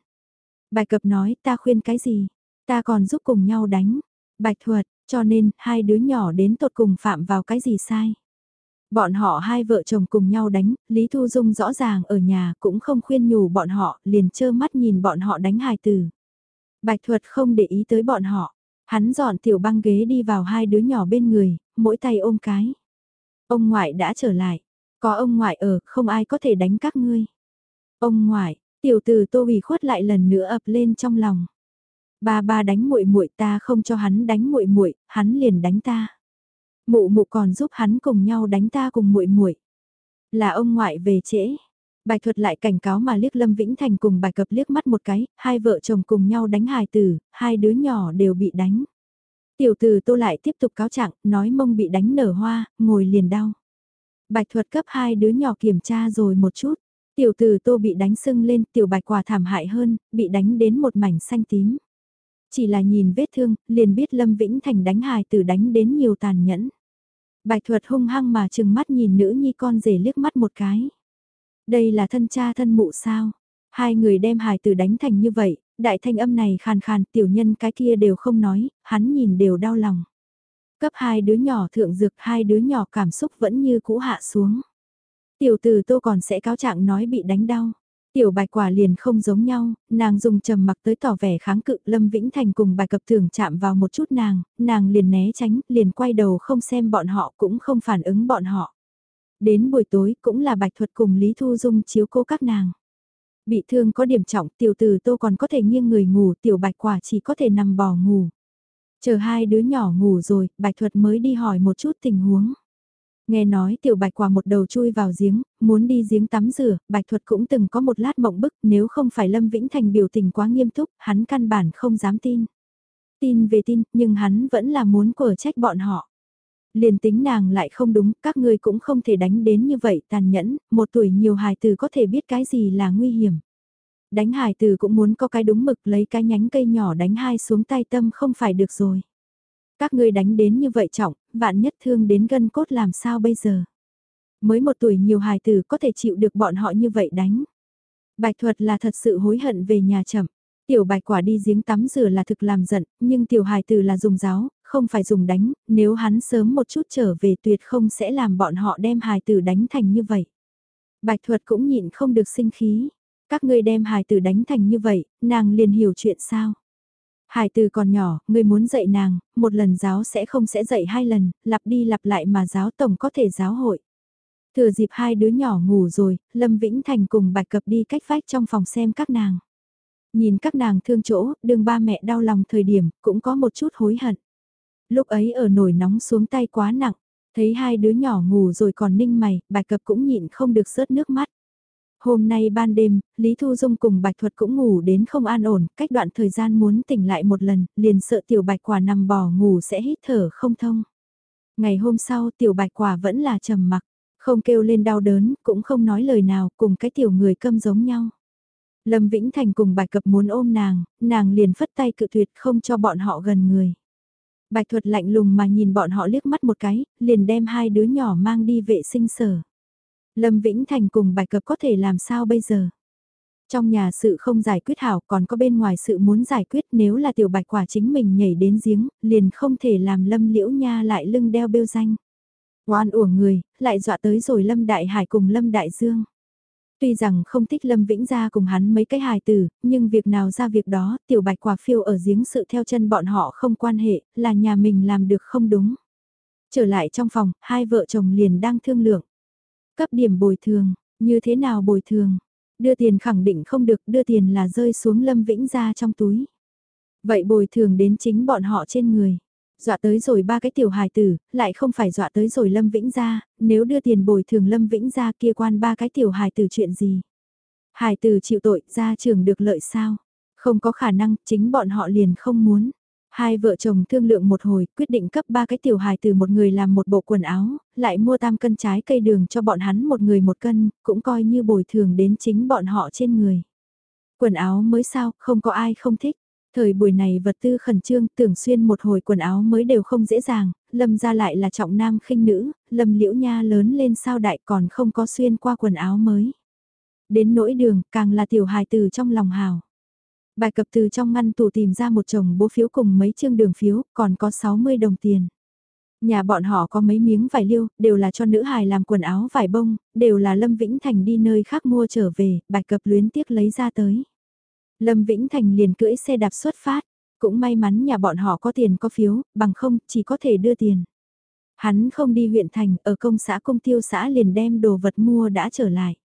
Bạch cập nói, ta khuyên cái gì? Ta còn giúp cùng nhau đánh. Bạch thuật, cho nên, hai đứa nhỏ đến tột cùng phạm vào cái gì sai? Bọn họ hai vợ chồng cùng nhau đánh, Lý Thu Dung rõ ràng ở nhà cũng không khuyên nhủ bọn họ, liền trơ mắt nhìn bọn họ đánh hài tử. Bạch thuật không để ý tới bọn họ. Hắn dọn tiểu băng ghế đi vào hai đứa nhỏ bên người, mỗi tay ôm cái. Ông ngoại đã trở lại. Có ông ngoại ở, không ai có thể đánh các ngươi. Ông ngoại, tiểu tử tô ủy khuất lại lần nữa ập lên trong lòng. Ba ba đánh muội muội ta không cho hắn đánh muội muội, hắn liền đánh ta. Mụ mụ còn giúp hắn cùng nhau đánh ta cùng muội muội. Là ông ngoại về trễ. Bài thuật lại cảnh cáo mà liếc Lâm Vĩnh Thành cùng bài cập liếc mắt một cái, hai vợ chồng cùng nhau đánh hài tử, hai đứa nhỏ đều bị đánh. Tiểu tử tô lại tiếp tục cáo trạng, nói mông bị đánh nở hoa, ngồi liền đau. Bạch thuật cấp hai đứa nhỏ kiểm tra rồi một chút. Tiểu tử tô bị đánh sưng lên, tiểu bạch quả thảm hại hơn, bị đánh đến một mảnh xanh tím. Chỉ là nhìn vết thương, liền biết Lâm Vĩnh Thành đánh hài tử đánh đến nhiều tàn nhẫn. Bạch thuật hung hăng mà chừng mắt nhìn nữ nhi con rể liếc mắt một cái. Đây là thân cha thân mụ sao? Hai người đem hài tử đánh thành như vậy, đại thanh âm này khàn khàn tiểu nhân cái kia đều không nói, hắn nhìn đều đau lòng. Cấp hai đứa nhỏ thượng dược hai đứa nhỏ cảm xúc vẫn như cũ hạ xuống. Tiểu tử tô còn sẽ cáo trạng nói bị đánh đau. Tiểu bạch quả liền không giống nhau, nàng dùng trầm mặc tới tỏ vẻ kháng cự Lâm Vĩnh Thành cùng bài cập thường chạm vào một chút nàng, nàng liền né tránh, liền quay đầu không xem bọn họ cũng không phản ứng bọn họ. Đến buổi tối cũng là bạch thuật cùng Lý Thu Dung chiếu cố các nàng. Bị thương có điểm trọng tiểu tử tô còn có thể nghiêng người ngủ tiểu bạch quả chỉ có thể nằm bò ngủ. Chờ hai đứa nhỏ ngủ rồi, bạch thuật mới đi hỏi một chút tình huống. Nghe nói tiểu bạch quả một đầu chui vào giếng, muốn đi giếng tắm rửa, bạch thuật cũng từng có một lát mộng bức nếu không phải Lâm Vĩnh Thành biểu tình quá nghiêm túc, hắn căn bản không dám tin. Tin về tin, nhưng hắn vẫn là muốn quở trách bọn họ. Liền tính nàng lại không đúng, các ngươi cũng không thể đánh đến như vậy tàn nhẫn, một tuổi nhiều hài từ có thể biết cái gì là nguy hiểm. Đánh hài từ cũng muốn có cái đúng mực lấy cái nhánh cây nhỏ đánh hai xuống tay tâm không phải được rồi. Các ngươi đánh đến như vậy trọng, vạn nhất thương đến gân cốt làm sao bây giờ. Mới một tuổi nhiều hài tử có thể chịu được bọn họ như vậy đánh. Bạch thuật là thật sự hối hận về nhà chậm. Tiểu bạch quả đi giếng tắm rửa là thực làm giận, nhưng tiểu hài tử là dùng giáo, không phải dùng đánh, nếu hắn sớm một chút trở về tuyệt không sẽ làm bọn họ đem hài tử đánh thành như vậy. Bạch thuật cũng nhịn không được sinh khí. Các ngươi đem hài tử đánh thành như vậy, nàng liền hiểu chuyện sao. Hải từ còn nhỏ, ngươi muốn dạy nàng, một lần giáo sẽ không sẽ dạy hai lần, lặp đi lặp lại mà giáo tổng có thể giáo hội. Thừa dịp hai đứa nhỏ ngủ rồi, Lâm Vĩnh Thành cùng bạch cập đi cách vách trong phòng xem các nàng. Nhìn các nàng thương chỗ, đường ba mẹ đau lòng thời điểm, cũng có một chút hối hận. Lúc ấy ở nổi nóng xuống tay quá nặng, thấy hai đứa nhỏ ngủ rồi còn ninh mày, bạch cập cũng nhịn không được rớt nước mắt. Hôm nay ban đêm, Lý Thu Dung cùng Bạch Thuật cũng ngủ đến không an ổn, cách đoạn thời gian muốn tỉnh lại một lần, liền sợ tiểu bạch quả nằm bò ngủ sẽ hít thở không thông. Ngày hôm sau tiểu bạch quả vẫn là trầm mặc, không kêu lên đau đớn, cũng không nói lời nào, cùng cái tiểu người câm giống nhau. Lâm Vĩnh Thành cùng Bạch Cập muốn ôm nàng, nàng liền phất tay cự tuyệt không cho bọn họ gần người. Bạch Thuật lạnh lùng mà nhìn bọn họ liếc mắt một cái, liền đem hai đứa nhỏ mang đi vệ sinh sở. Lâm Vĩnh Thành cùng Bạch Cập có thể làm sao bây giờ? Trong nhà sự không giải quyết hảo còn có bên ngoài sự muốn giải quyết nếu là tiểu bạch quả chính mình nhảy đến giếng, liền không thể làm lâm liễu nha lại lưng đeo bêu danh. Oan uổng người, lại dọa tới rồi lâm đại hải cùng lâm đại dương. Tuy rằng không thích lâm vĩnh ra cùng hắn mấy cái hài tử, nhưng việc nào ra việc đó, tiểu bạch quả phiêu ở giếng sự theo chân bọn họ không quan hệ, là nhà mình làm được không đúng. Trở lại trong phòng, hai vợ chồng liền đang thương lượng. Cấp điểm bồi thường, như thế nào bồi thường? Đưa tiền khẳng định không được, đưa tiền là rơi xuống Lâm Vĩnh ra trong túi. Vậy bồi thường đến chính bọn họ trên người. Dọa tới rồi ba cái tiểu hài tử, lại không phải dọa tới rồi Lâm Vĩnh ra, nếu đưa tiền bồi thường Lâm Vĩnh ra kia quan ba cái tiểu hài tử chuyện gì. Hài tử chịu tội, ra trường được lợi sao? Không có khả năng, chính bọn họ liền không muốn. Hai vợ chồng thương lượng một hồi, quyết định cấp ba cái tiểu hài từ một người làm một bộ quần áo, lại mua tam cân trái cây đường cho bọn hắn một người một cân, cũng coi như bồi thường đến chính bọn họ trên người. Quần áo mới sao, không có ai không thích. Thời buổi này vật tư khẩn trương, tưởng xuyên một hồi quần áo mới đều không dễ dàng, lâm ra lại là trọng nam khinh nữ, lâm liễu nha lớn lên sao đại còn không có xuyên qua quần áo mới. Đến nỗi đường, càng là tiểu hài từ trong lòng hào. Bài cập từ trong ngăn tủ tìm ra một chồng bố phiếu cùng mấy chương đường phiếu, còn có 60 đồng tiền. Nhà bọn họ có mấy miếng vải liêu, đều là cho nữ hài làm quần áo vải bông, đều là Lâm Vĩnh Thành đi nơi khác mua trở về, bạch cập luyến tiếc lấy ra tới. Lâm Vĩnh Thành liền cưỡi xe đạp xuất phát, cũng may mắn nhà bọn họ có tiền có phiếu, bằng không chỉ có thể đưa tiền. Hắn không đi huyện thành, ở công xã công tiêu xã liền đem đồ vật mua đã trở lại.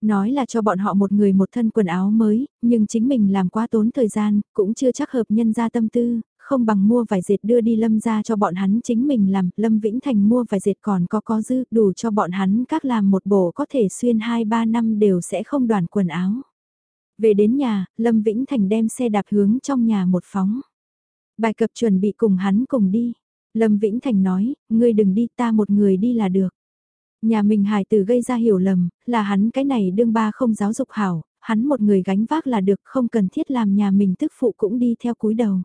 Nói là cho bọn họ một người một thân quần áo mới, nhưng chính mình làm quá tốn thời gian, cũng chưa chắc hợp nhân ra tâm tư, không bằng mua vải dệt đưa đi lâm ra cho bọn hắn chính mình làm, lâm Vĩnh Thành mua vải dệt còn có có dư, đủ cho bọn hắn các làm một bộ có thể xuyên 2-3 năm đều sẽ không đoàn quần áo. Về đến nhà, Lâm Vĩnh Thành đem xe đạp hướng trong nhà một phóng. Bài cập chuẩn bị cùng hắn cùng đi. Lâm Vĩnh Thành nói, ngươi đừng đi ta một người đi là được. Nhà mình hài tử gây ra hiểu lầm, là hắn cái này đương ba không giáo dục hảo, hắn một người gánh vác là được không cần thiết làm nhà mình tức phụ cũng đi theo cúi đầu.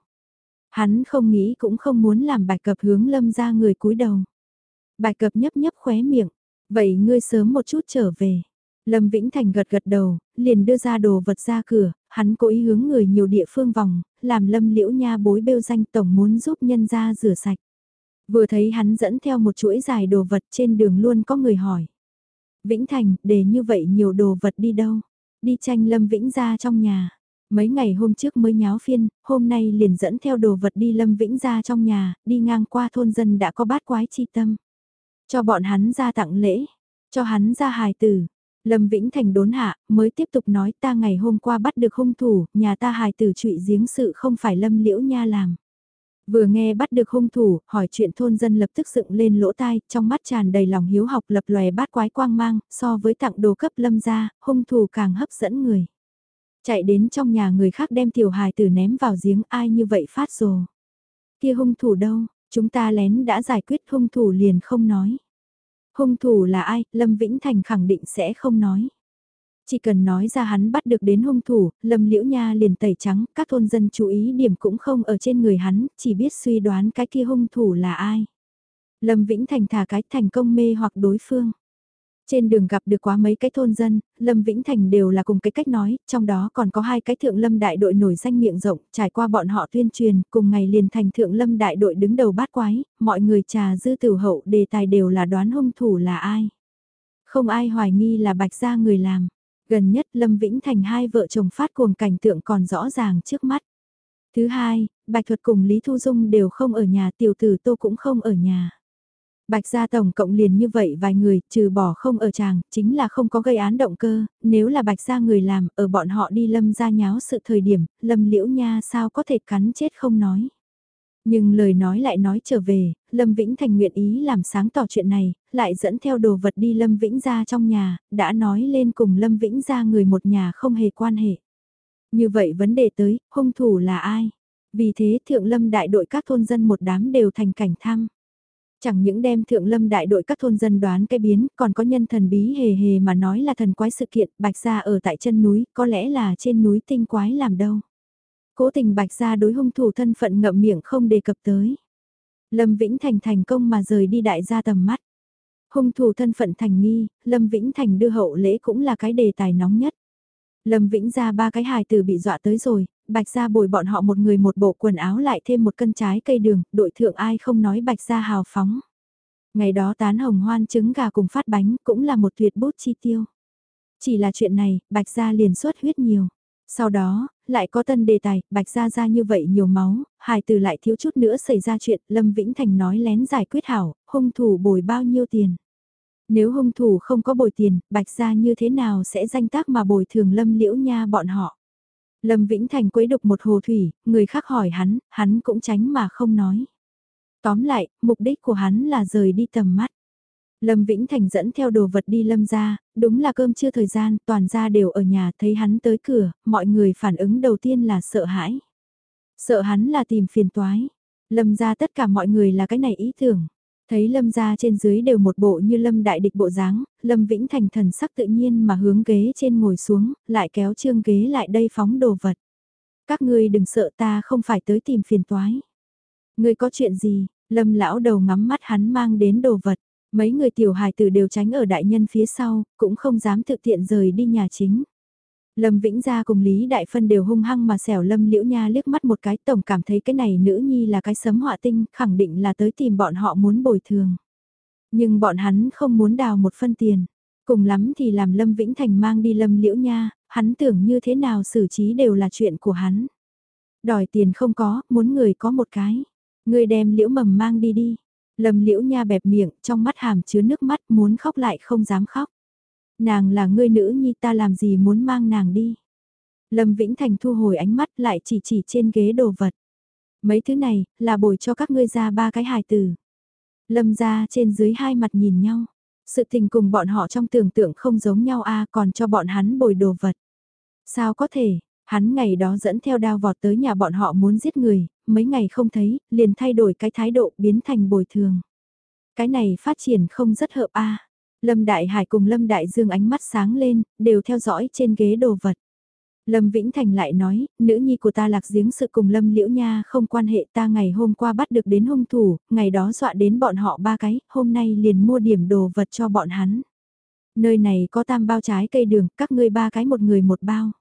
Hắn không nghĩ cũng không muốn làm bài cập hướng lâm ra người cúi đầu. Bài cập nhấp nhấp khóe miệng, vậy ngươi sớm một chút trở về. Lâm Vĩnh Thành gật gật đầu, liền đưa ra đồ vật ra cửa, hắn cố ý hướng người nhiều địa phương vòng, làm Lâm Liễu Nha bối bêu danh tổng muốn giúp nhân ra rửa sạch. Vừa thấy hắn dẫn theo một chuỗi dài đồ vật trên đường luôn có người hỏi. Vĩnh Thành, để như vậy nhiều đồ vật đi đâu? Đi tranh Lâm Vĩnh ra trong nhà. Mấy ngày hôm trước mới nháo phiên, hôm nay liền dẫn theo đồ vật đi Lâm Vĩnh ra trong nhà, đi ngang qua thôn dân đã có bát quái chi tâm. Cho bọn hắn ra tặng lễ, cho hắn ra hài tử. Lâm Vĩnh Thành đốn hạ, mới tiếp tục nói ta ngày hôm qua bắt được hung thủ, nhà ta hài tử trụy giếng sự không phải Lâm Liễu Nha làm. Vừa nghe bắt được hung thủ, hỏi chuyện thôn dân lập tức dựng lên lỗ tai, trong mắt tràn đầy lòng hiếu học lập lòe bát quái quang mang, so với tặng đồ cấp lâm ra, hung thủ càng hấp dẫn người. Chạy đến trong nhà người khác đem tiểu hài tử ném vào giếng ai như vậy phát rồ. Kia hung thủ đâu, chúng ta lén đã giải quyết hung thủ liền không nói. Hung thủ là ai, Lâm Vĩnh Thành khẳng định sẽ không nói. Chỉ cần nói ra hắn bắt được đến hung thủ, Lâm Liễu Nha liền tẩy trắng, các thôn dân chú ý điểm cũng không ở trên người hắn, chỉ biết suy đoán cái kia hung thủ là ai. Lâm Vĩnh Thành thả cái thành công mê hoặc đối phương. Trên đường gặp được quá mấy cái thôn dân, Lâm Vĩnh Thành đều là cùng cái cách nói, trong đó còn có hai cái thượng lâm đại đội nổi danh miệng rộng, trải qua bọn họ tuyên truyền, cùng ngày liền thành thượng lâm đại đội đứng đầu bát quái, mọi người trà dư tử hậu đề tài đều là đoán hung thủ là ai. Không ai hoài nghi là bạch gia người làm. Gần nhất Lâm Vĩnh Thành hai vợ chồng phát cuồng cảnh tượng còn rõ ràng trước mắt. Thứ hai, Bạch Thuật cùng Lý Thu Dung đều không ở nhà, tiểu tử Tô cũng không ở nhà. Bạch gia tổng cộng liền như vậy vài người, trừ bỏ không ở chàng, chính là không có gây án động cơ, nếu là bạch gia người làm, ở bọn họ đi lâm ra nháo sự thời điểm, lâm liễu nha sao có thể cắn chết không nói. Nhưng lời nói lại nói trở về, Lâm Vĩnh Thành nguyện ý làm sáng tỏ chuyện này, lại dẫn theo đồ vật đi Lâm Vĩnh ra trong nhà, đã nói lên cùng Lâm Vĩnh ra người một nhà không hề quan hệ. Như vậy vấn đề tới, hung thủ là ai? Vì thế thượng lâm đại đội các thôn dân một đám đều thành cảnh thăm. Chẳng những đem thượng lâm đại đội các thôn dân đoán cái biến, còn có nhân thần bí hề hề mà nói là thần quái sự kiện, bạch gia ở tại chân núi, có lẽ là trên núi tinh quái làm đâu. Cố tình bạch ra đối hung thủ thân phận ngậm miệng không đề cập tới. Lâm Vĩnh Thành thành công mà rời đi đại gia tầm mắt. Hung thủ thân phận thành nghi, Lâm Vĩnh Thành đưa hậu lễ cũng là cái đề tài nóng nhất. Lâm Vĩnh ra ba cái hài từ bị dọa tới rồi, bạch ra bồi bọn họ một người một bộ quần áo lại thêm một cân trái cây đường, đội thượng ai không nói bạch ra hào phóng. Ngày đó tán hồng hoan trứng gà cùng phát bánh cũng là một tuyệt bút chi tiêu. Chỉ là chuyện này, bạch ra liền suốt huyết nhiều. Sau đó, lại có tân đề tài, bạch ra ra như vậy nhiều máu, hài từ lại thiếu chút nữa xảy ra chuyện, Lâm Vĩnh Thành nói lén giải quyết hảo, hung thủ bồi bao nhiêu tiền. Nếu hung thủ không có bồi tiền, bạch ra như thế nào sẽ danh tác mà bồi thường Lâm Liễu Nha bọn họ. Lâm Vĩnh Thành quấy đục một hồ thủy, người khác hỏi hắn, hắn cũng tránh mà không nói. Tóm lại, mục đích của hắn là rời đi tầm mắt. Lâm Vĩnh Thành dẫn theo đồ vật đi Lâm ra, đúng là cơm chưa thời gian, toàn ra đều ở nhà thấy hắn tới cửa, mọi người phản ứng đầu tiên là sợ hãi. Sợ hắn là tìm phiền toái. Lâm ra tất cả mọi người là cái này ý tưởng. Thấy Lâm ra trên dưới đều một bộ như Lâm đại địch bộ dáng, Lâm Vĩnh Thành thần sắc tự nhiên mà hướng ghế trên ngồi xuống, lại kéo trương ghế lại đây phóng đồ vật. Các ngươi đừng sợ ta không phải tới tìm phiền toái. Ngươi có chuyện gì, Lâm lão đầu ngắm mắt hắn mang đến đồ vật. Mấy người tiểu hài tử đều tránh ở đại nhân phía sau, cũng không dám thực tiện rời đi nhà chính. Lâm Vĩnh Gia cùng Lý Đại Phân đều hung hăng mà xẻo Lâm Liễu Nha liếc mắt một cái tổng cảm thấy cái này nữ nhi là cái sấm họa tinh, khẳng định là tới tìm bọn họ muốn bồi thường. Nhưng bọn hắn không muốn đào một phân tiền. Cùng lắm thì làm Lâm Vĩnh Thành mang đi Lâm Liễu Nha, hắn tưởng như thế nào xử trí đều là chuyện của hắn. Đòi tiền không có, muốn người có một cái. Người đem liễu mầm mang đi đi. Lâm liễu nha bẹp miệng, trong mắt hàm chứa nước mắt muốn khóc lại không dám khóc. Nàng là ngươi nữ nhi ta làm gì muốn mang nàng đi. Lâm Vĩnh Thành thu hồi ánh mắt lại chỉ chỉ trên ghế đồ vật. Mấy thứ này, là bồi cho các ngươi ra ba cái hài tử. Lâm ra trên dưới hai mặt nhìn nhau. Sự tình cùng bọn họ trong tưởng tượng không giống nhau a còn cho bọn hắn bồi đồ vật. Sao có thể, hắn ngày đó dẫn theo đao vọt tới nhà bọn họ muốn giết người, mấy ngày không thấy, liền thay đổi cái thái độ biến thành bồi thường. Cái này phát triển không rất hợp a Lâm Đại Hải cùng Lâm Đại Dương ánh mắt sáng lên, đều theo dõi trên ghế đồ vật. Lâm Vĩnh Thành lại nói, nữ nhi của ta lạc giếng sự cùng Lâm Liễu Nha không quan hệ ta ngày hôm qua bắt được đến hung thủ, ngày đó dọa đến bọn họ ba cái, hôm nay liền mua điểm đồ vật cho bọn hắn. Nơi này có tam bao trái cây đường, các ngươi ba cái một người một bao.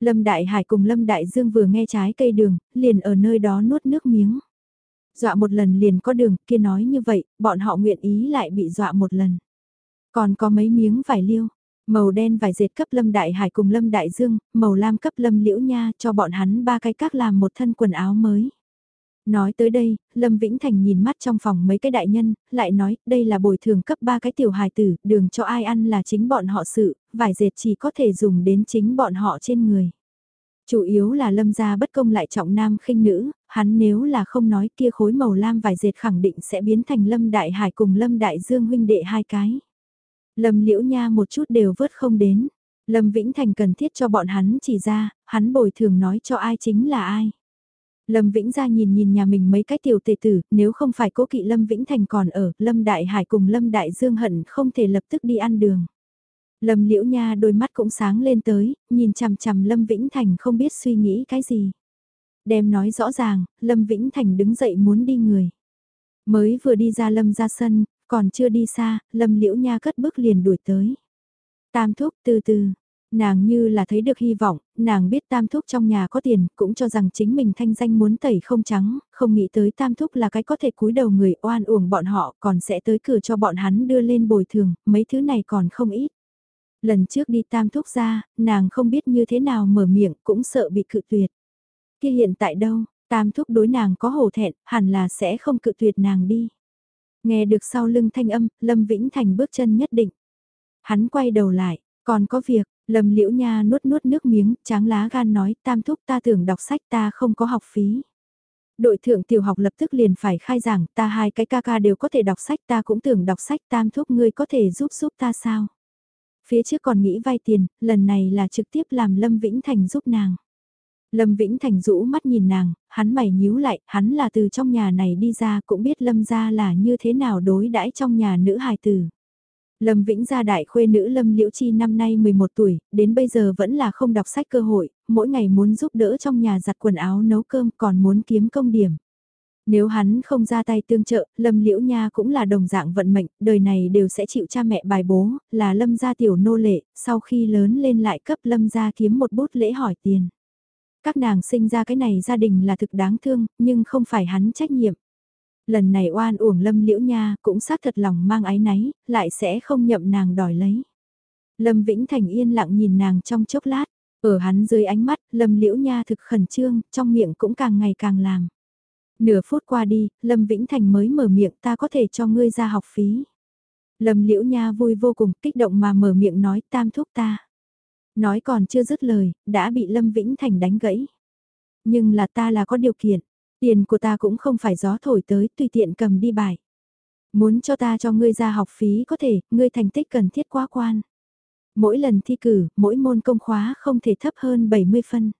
Lâm Đại Hải cùng Lâm Đại Dương vừa nghe trái cây đường, liền ở nơi đó nuốt nước miếng. Dọa một lần liền có đường, kia nói như vậy, bọn họ nguyện ý lại bị dọa một lần. Còn có mấy miếng vải liêu, Màu đen vải dệt cấp Lâm Đại Hải cùng Lâm Đại Dương, màu lam cấp Lâm Liễu Nha cho bọn hắn ba cái các làm một thân quần áo mới. Nói tới đây, Lâm Vĩnh Thành nhìn mắt trong phòng mấy cái đại nhân, lại nói, đây là bồi thường cấp ba cái tiểu hài tử, đường cho ai ăn là chính bọn họ sự, vải dệt chỉ có thể dùng đến chính bọn họ trên người. Chủ yếu là lâm gia bất công lại trọng nam khinh nữ, hắn nếu là không nói kia khối màu lam vải dệt khẳng định sẽ biến thành lâm đại hải cùng lâm đại dương huynh đệ hai cái. Lâm Liễu Nha một chút đều vớt không đến. Lâm Vĩnh Thành cần thiết cho bọn hắn chỉ ra, hắn bồi thường nói cho ai chính là ai. Lâm Vĩnh ra nhìn nhìn nhà mình mấy cái tiểu tề tử, nếu không phải cố kỵ Lâm Vĩnh Thành còn ở, Lâm Đại Hải cùng Lâm Đại Dương hận không thể lập tức đi ăn đường. Lâm Liễu Nha đôi mắt cũng sáng lên tới, nhìn chằm chằm Lâm Vĩnh Thành không biết suy nghĩ cái gì. Đem nói rõ ràng, Lâm Vĩnh Thành đứng dậy muốn đi người. Mới vừa đi ra Lâm ra sân, còn chưa đi xa, Lâm Liễu Nha cất bước liền đuổi tới. Tam thúc từ từ, nàng như là thấy được hy vọng, nàng biết tam thúc trong nhà có tiền, cũng cho rằng chính mình thanh danh muốn tẩy không trắng, không nghĩ tới tam thúc là cái có thể cúi đầu người oan uổng bọn họ, còn sẽ tới cửa cho bọn hắn đưa lên bồi thường, mấy thứ này còn không ít. Lần trước đi tam thúc ra, nàng không biết như thế nào mở miệng, cũng sợ bị cự tuyệt. Kia hiện tại đâu, tam thúc đối nàng có hổ thẹn, hẳn là sẽ không cự tuyệt nàng đi. Nghe được sau lưng thanh âm, Lâm Vĩnh Thành bước chân nhất định. Hắn quay đầu lại, còn có việc, Lâm Liễu Nha nuốt nuốt nước miếng, tráng lá gan nói, tam thúc ta tưởng đọc sách ta không có học phí. Đội thượng tiểu học lập tức liền phải khai giảng, ta hai cái ca ca đều có thể đọc sách ta cũng tưởng đọc sách tam thúc ngươi có thể giúp giúp ta sao. Phía trước còn nghĩ vay tiền, lần này là trực tiếp làm Lâm Vĩnh Thành giúp nàng. Lâm Vĩnh Thành rũ mắt nhìn nàng, hắn mày nhíu lại, hắn là từ trong nhà này đi ra cũng biết Lâm gia là như thế nào đối đãi trong nhà nữ hài tử. Lâm Vĩnh gia đại khuê nữ Lâm Liễu Chi năm nay 11 tuổi, đến bây giờ vẫn là không đọc sách cơ hội, mỗi ngày muốn giúp đỡ trong nhà giặt quần áo nấu cơm còn muốn kiếm công điểm. Nếu hắn không ra tay tương trợ, Lâm Liễu Nha cũng là đồng dạng vận mệnh, đời này đều sẽ chịu cha mẹ bài bố, là Lâm gia tiểu nô lệ, sau khi lớn lên lại cấp Lâm gia kiếm một bút lễ hỏi tiền. Các nàng sinh ra cái này gia đình là thực đáng thương, nhưng không phải hắn trách nhiệm. Lần này oan uổng lâm liễu nha cũng xác thật lòng mang ái náy, lại sẽ không nhậm nàng đòi lấy. Lâm Vĩnh Thành yên lặng nhìn nàng trong chốc lát, ở hắn dưới ánh mắt, Lâm Liễu Nha thực khẩn trương, trong miệng cũng càng ngày càng làm. Nửa phút qua đi, Lâm Vĩnh Thành mới mở miệng ta có thể cho ngươi ra học phí. Lâm Liễu Nha vui vô cùng kích động mà mở miệng nói tam thúc ta. Nói còn chưa dứt lời, đã bị Lâm Vĩnh Thành đánh gãy. Nhưng là ta là có điều kiện, tiền của ta cũng không phải gió thổi tới, tùy tiện cầm đi bài. Muốn cho ta cho ngươi ra học phí có thể, ngươi thành tích cần thiết quá quan. Mỗi lần thi cử, mỗi môn công khóa không thể thấp hơn 70 phân.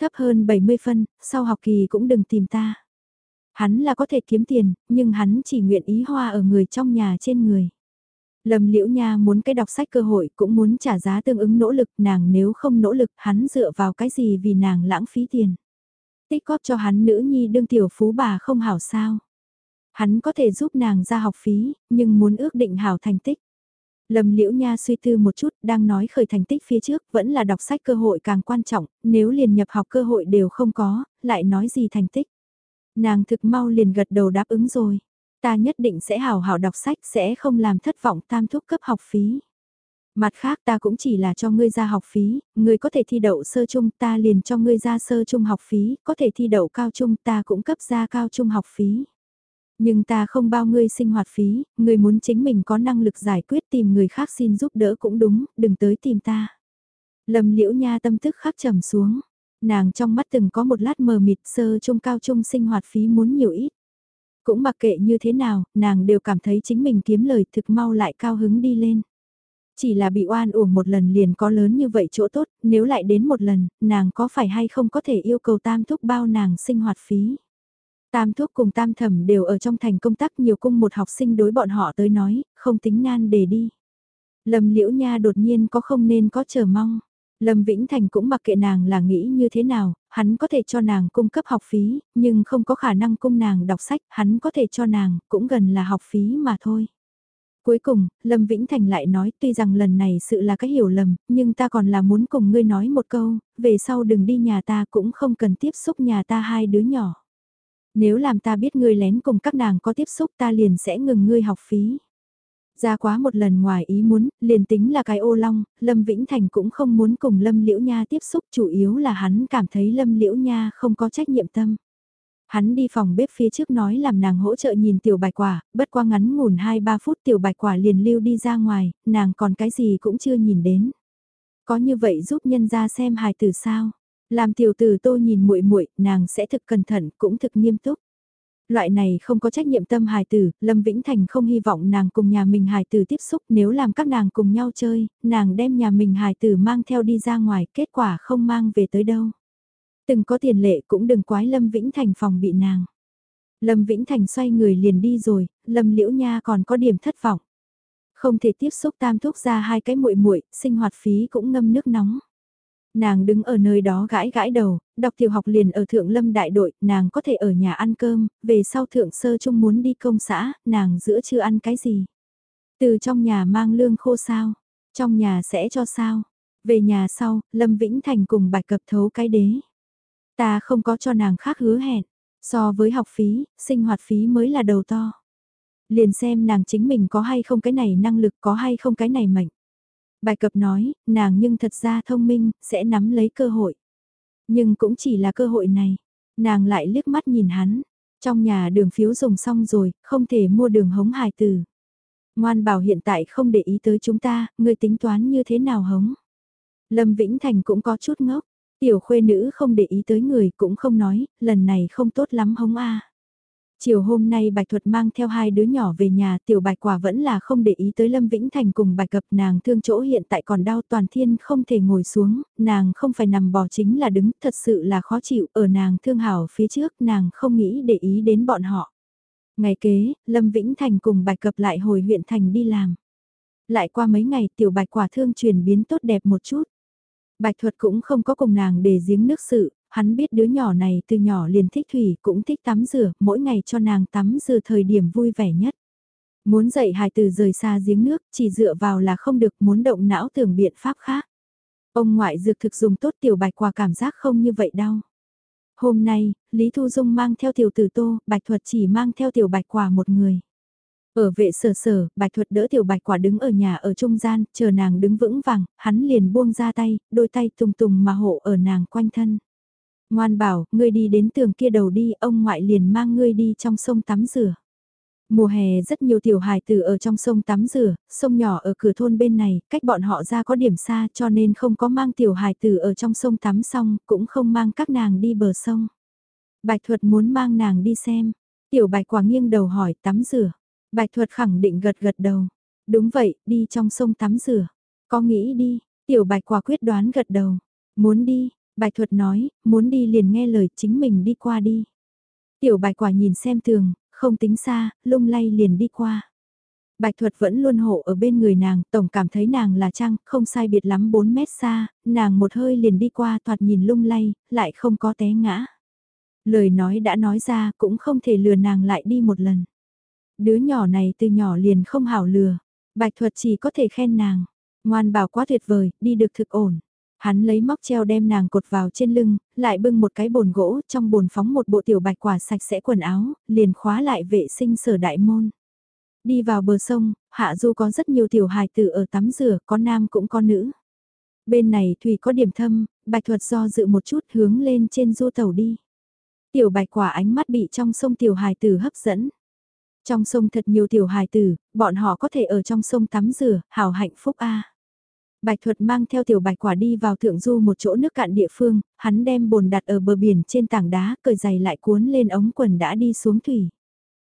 Thấp hơn 70 phân, sau học kỳ cũng đừng tìm ta. Hắn là có thể kiếm tiền, nhưng hắn chỉ nguyện ý hoa ở người trong nhà trên người. Lâm Liễu Nha muốn cái đọc sách cơ hội cũng muốn trả giá tương ứng nỗ lực nàng nếu không nỗ lực hắn dựa vào cái gì vì nàng lãng phí tiền. Tích góp cho hắn nữ nhi đương tiểu phú bà không hảo sao. Hắn có thể giúp nàng ra học phí, nhưng muốn ước định hảo thành tích. Lâm Liễu Nha suy tư một chút, đang nói khởi thành tích phía trước, vẫn là đọc sách cơ hội càng quan trọng, nếu liền nhập học cơ hội đều không có, lại nói gì thành tích. Nàng thực mau liền gật đầu đáp ứng rồi. Ta nhất định sẽ hào hảo đọc sách sẽ không làm thất vọng tam thúc cấp học phí. Mặt khác ta cũng chỉ là cho ngươi ra học phí, ngươi có thể thi đậu sơ trung ta liền cho ngươi ra sơ trung học phí, có thể thi đậu cao trung ta cũng cấp ra cao trung học phí. Nhưng ta không bao ngươi sinh hoạt phí, ngươi muốn chính mình có năng lực giải quyết tìm người khác xin giúp đỡ cũng đúng, đừng tới tìm ta. Lâm liễu nha tâm tức khắc trầm xuống, nàng trong mắt từng có một lát mờ mịt sơ trung cao trung sinh hoạt phí muốn nhiều ít. Cũng mặc kệ như thế nào, nàng đều cảm thấy chính mình kiếm lời thực mau lại cao hứng đi lên. Chỉ là bị oan uổng một lần liền có lớn như vậy chỗ tốt, nếu lại đến một lần, nàng có phải hay không có thể yêu cầu tam thúc bao nàng sinh hoạt phí. Tam thúc cùng tam thẩm đều ở trong thành công tác nhiều cung một học sinh đối bọn họ tới nói, không tính nan để đi. Lâm liễu nha đột nhiên có không nên có chờ mong. Lâm Vĩnh Thành cũng mặc kệ nàng là nghĩ như thế nào, hắn có thể cho nàng cung cấp học phí, nhưng không có khả năng cung nàng đọc sách, hắn có thể cho nàng, cũng gần là học phí mà thôi. Cuối cùng, Lâm Vĩnh Thành lại nói tuy rằng lần này sự là cái hiểu lầm, nhưng ta còn là muốn cùng ngươi nói một câu, về sau đừng đi nhà ta cũng không cần tiếp xúc nhà ta hai đứa nhỏ. Nếu làm ta biết ngươi lén cùng các nàng có tiếp xúc ta liền sẽ ngừng ngươi học phí. Ra quá một lần ngoài ý muốn, liền tính là cái ô long, Lâm Vĩnh Thành cũng không muốn cùng Lâm Liễu Nha tiếp xúc chủ yếu là hắn cảm thấy Lâm Liễu Nha không có trách nhiệm tâm. Hắn đi phòng bếp phía trước nói làm nàng hỗ trợ nhìn tiểu bạch quả, bất qua ngắn ngủn 2-3 phút tiểu bạch quả liền lưu đi ra ngoài, nàng còn cái gì cũng chưa nhìn đến. Có như vậy giúp nhân ra xem hài tử sao? Làm tiểu tử tô nhìn muội muội nàng sẽ thực cẩn thận cũng thực nghiêm túc. Loại này không có trách nhiệm tâm hài tử, Lâm Vĩnh Thành không hy vọng nàng cùng nhà mình hài tử tiếp xúc nếu làm các nàng cùng nhau chơi, nàng đem nhà mình hài tử mang theo đi ra ngoài, kết quả không mang về tới đâu. Từng có tiền lệ cũng đừng quái Lâm Vĩnh Thành phòng bị nàng. Lâm Vĩnh Thành xoay người liền đi rồi, Lâm Liễu Nha còn có điểm thất vọng. Không thể tiếp xúc tam thuốc ra hai cái muội muội, sinh hoạt phí cũng ngâm nước nóng. Nàng đứng ở nơi đó gãi gãi đầu, đọc tiểu học liền ở thượng lâm đại đội, nàng có thể ở nhà ăn cơm, về sau thượng sơ trung muốn đi công xã, nàng giữa chưa ăn cái gì. Từ trong nhà mang lương khô sao, trong nhà sẽ cho sao. Về nhà sau, Lâm Vĩnh Thành cùng bạch cập thấu cái đế. Ta không có cho nàng khác hứa hẹn, so với học phí, sinh hoạt phí mới là đầu to. Liền xem nàng chính mình có hay không cái này năng lực có hay không cái này mệnh. Bài cập nói, nàng nhưng thật ra thông minh, sẽ nắm lấy cơ hội. Nhưng cũng chỉ là cơ hội này. Nàng lại liếc mắt nhìn hắn. Trong nhà đường phiếu dùng xong rồi, không thể mua đường hống hài từ. Ngoan bảo hiện tại không để ý tới chúng ta, người tính toán như thế nào hống. Lâm Vĩnh Thành cũng có chút ngốc. Tiểu khuê nữ không để ý tới người cũng không nói, lần này không tốt lắm hống a. Chiều hôm nay Bạch Thuật mang theo hai đứa nhỏ về nhà tiểu Bạch Quả vẫn là không để ý tới Lâm Vĩnh Thành cùng Bạch Cập nàng thương chỗ hiện tại còn đau toàn thiên không thể ngồi xuống, nàng không phải nằm bò chính là đứng thật sự là khó chịu ở nàng thương hảo phía trước nàng không nghĩ để ý đến bọn họ. Ngày kế, Lâm Vĩnh Thành cùng Bạch Cập lại hồi huyện thành đi làm. Lại qua mấy ngày tiểu Bạch Quả thương chuyển biến tốt đẹp một chút. Bạch Thuật cũng không có cùng nàng để giếng nước sự, hắn biết đứa nhỏ này từ nhỏ liền thích thủy cũng thích tắm rửa, mỗi ngày cho nàng tắm rửa thời điểm vui vẻ nhất. Muốn dạy hài từ rời xa giếng nước, chỉ dựa vào là không được muốn động não tưởng biện pháp khác. Ông ngoại dược thực dùng tốt tiểu bạch quả cảm giác không như vậy đau. Hôm nay, Lý Thu Dung mang theo tiểu tử tô, bạch thuật chỉ mang theo tiểu bạch quả một người. Ở vệ sở sở, bạch thuật đỡ tiểu bạch quả đứng ở nhà ở trung gian, chờ nàng đứng vững vàng, hắn liền buông ra tay, đôi tay tùng tùng mà hộ ở nàng quanh thân. Ngoan bảo, ngươi đi đến tường kia đầu đi, ông ngoại liền mang ngươi đi trong sông tắm rửa. Mùa hè rất nhiều tiểu hài tử ở trong sông tắm rửa, sông nhỏ ở cửa thôn bên này, cách bọn họ ra có điểm xa cho nên không có mang tiểu hài tử ở trong sông tắm xong, cũng không mang các nàng đi bờ sông. Bạch thuật muốn mang nàng đi xem. Tiểu bạch quả nghiêng đầu hỏi tắm rửa. Bạch thuật khẳng định gật gật đầu. Đúng vậy, đi trong sông tắm rửa. Có nghĩ đi, tiểu bạch quả quyết đoán gật đầu. Muốn đi, Bạch thuật nói, muốn đi liền nghe lời chính mình đi qua đi. Tiểu bạch quả nhìn xem tường, không tính xa, lung lay liền đi qua. Bạch thuật vẫn luôn hộ ở bên người nàng, tổng cảm thấy nàng là trăng, không sai biệt lắm 4 mét xa, nàng một hơi liền đi qua thoạt nhìn lung lay, lại không có té ngã. Lời nói đã nói ra cũng không thể lừa nàng lại đi một lần. Đứa nhỏ này từ nhỏ liền không hảo lừa, bạch thuật chỉ có thể khen nàng, ngoan bảo quá tuyệt vời, đi được thực ổn. Hắn lấy móc treo đem nàng cột vào trên lưng, lại bưng một cái bồn gỗ, trong bồn phóng một bộ tiểu bạch quả sạch sẽ quần áo, liền khóa lại vệ sinh sở đại môn. Đi vào bờ sông, hạ du có rất nhiều tiểu hài tử ở tắm rửa, có nam cũng có nữ. Bên này thủy có điểm thâm, bạch thuật do dự một chút hướng lên trên du tàu đi. Tiểu bạch quả ánh mắt bị trong sông tiểu hài tử hấp dẫn. Trong sông thật nhiều tiểu hài tử, bọn họ có thể ở trong sông tắm rửa, hào hạnh phúc a. Bạch thuật mang theo tiểu bạch quả đi vào thượng du một chỗ nước cạn địa phương, hắn đem bồn đặt ở bờ biển trên tảng đá, cởi giày lại cuốn lên ống quần đã đi xuống thủy.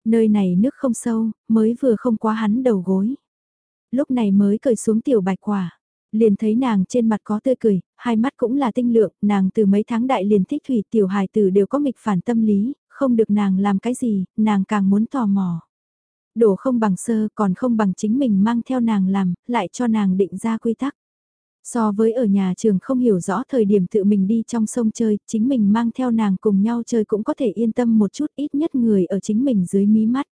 Nơi này nước không sâu, mới vừa không quá hắn đầu gối. Lúc này mới cởi xuống tiểu bạch quả. Liền thấy nàng trên mặt có tươi cười, hai mắt cũng là tinh lượng, nàng từ mấy tháng đại liền thích thủy tiểu hài tử đều có nghịch phản tâm lý, không được nàng làm cái gì, nàng càng muốn tò mò. Đổ không bằng sơ còn không bằng chính mình mang theo nàng làm, lại cho nàng định ra quy tắc. So với ở nhà trường không hiểu rõ thời điểm tự mình đi trong sông chơi, chính mình mang theo nàng cùng nhau chơi cũng có thể yên tâm một chút ít nhất người ở chính mình dưới mí mắt.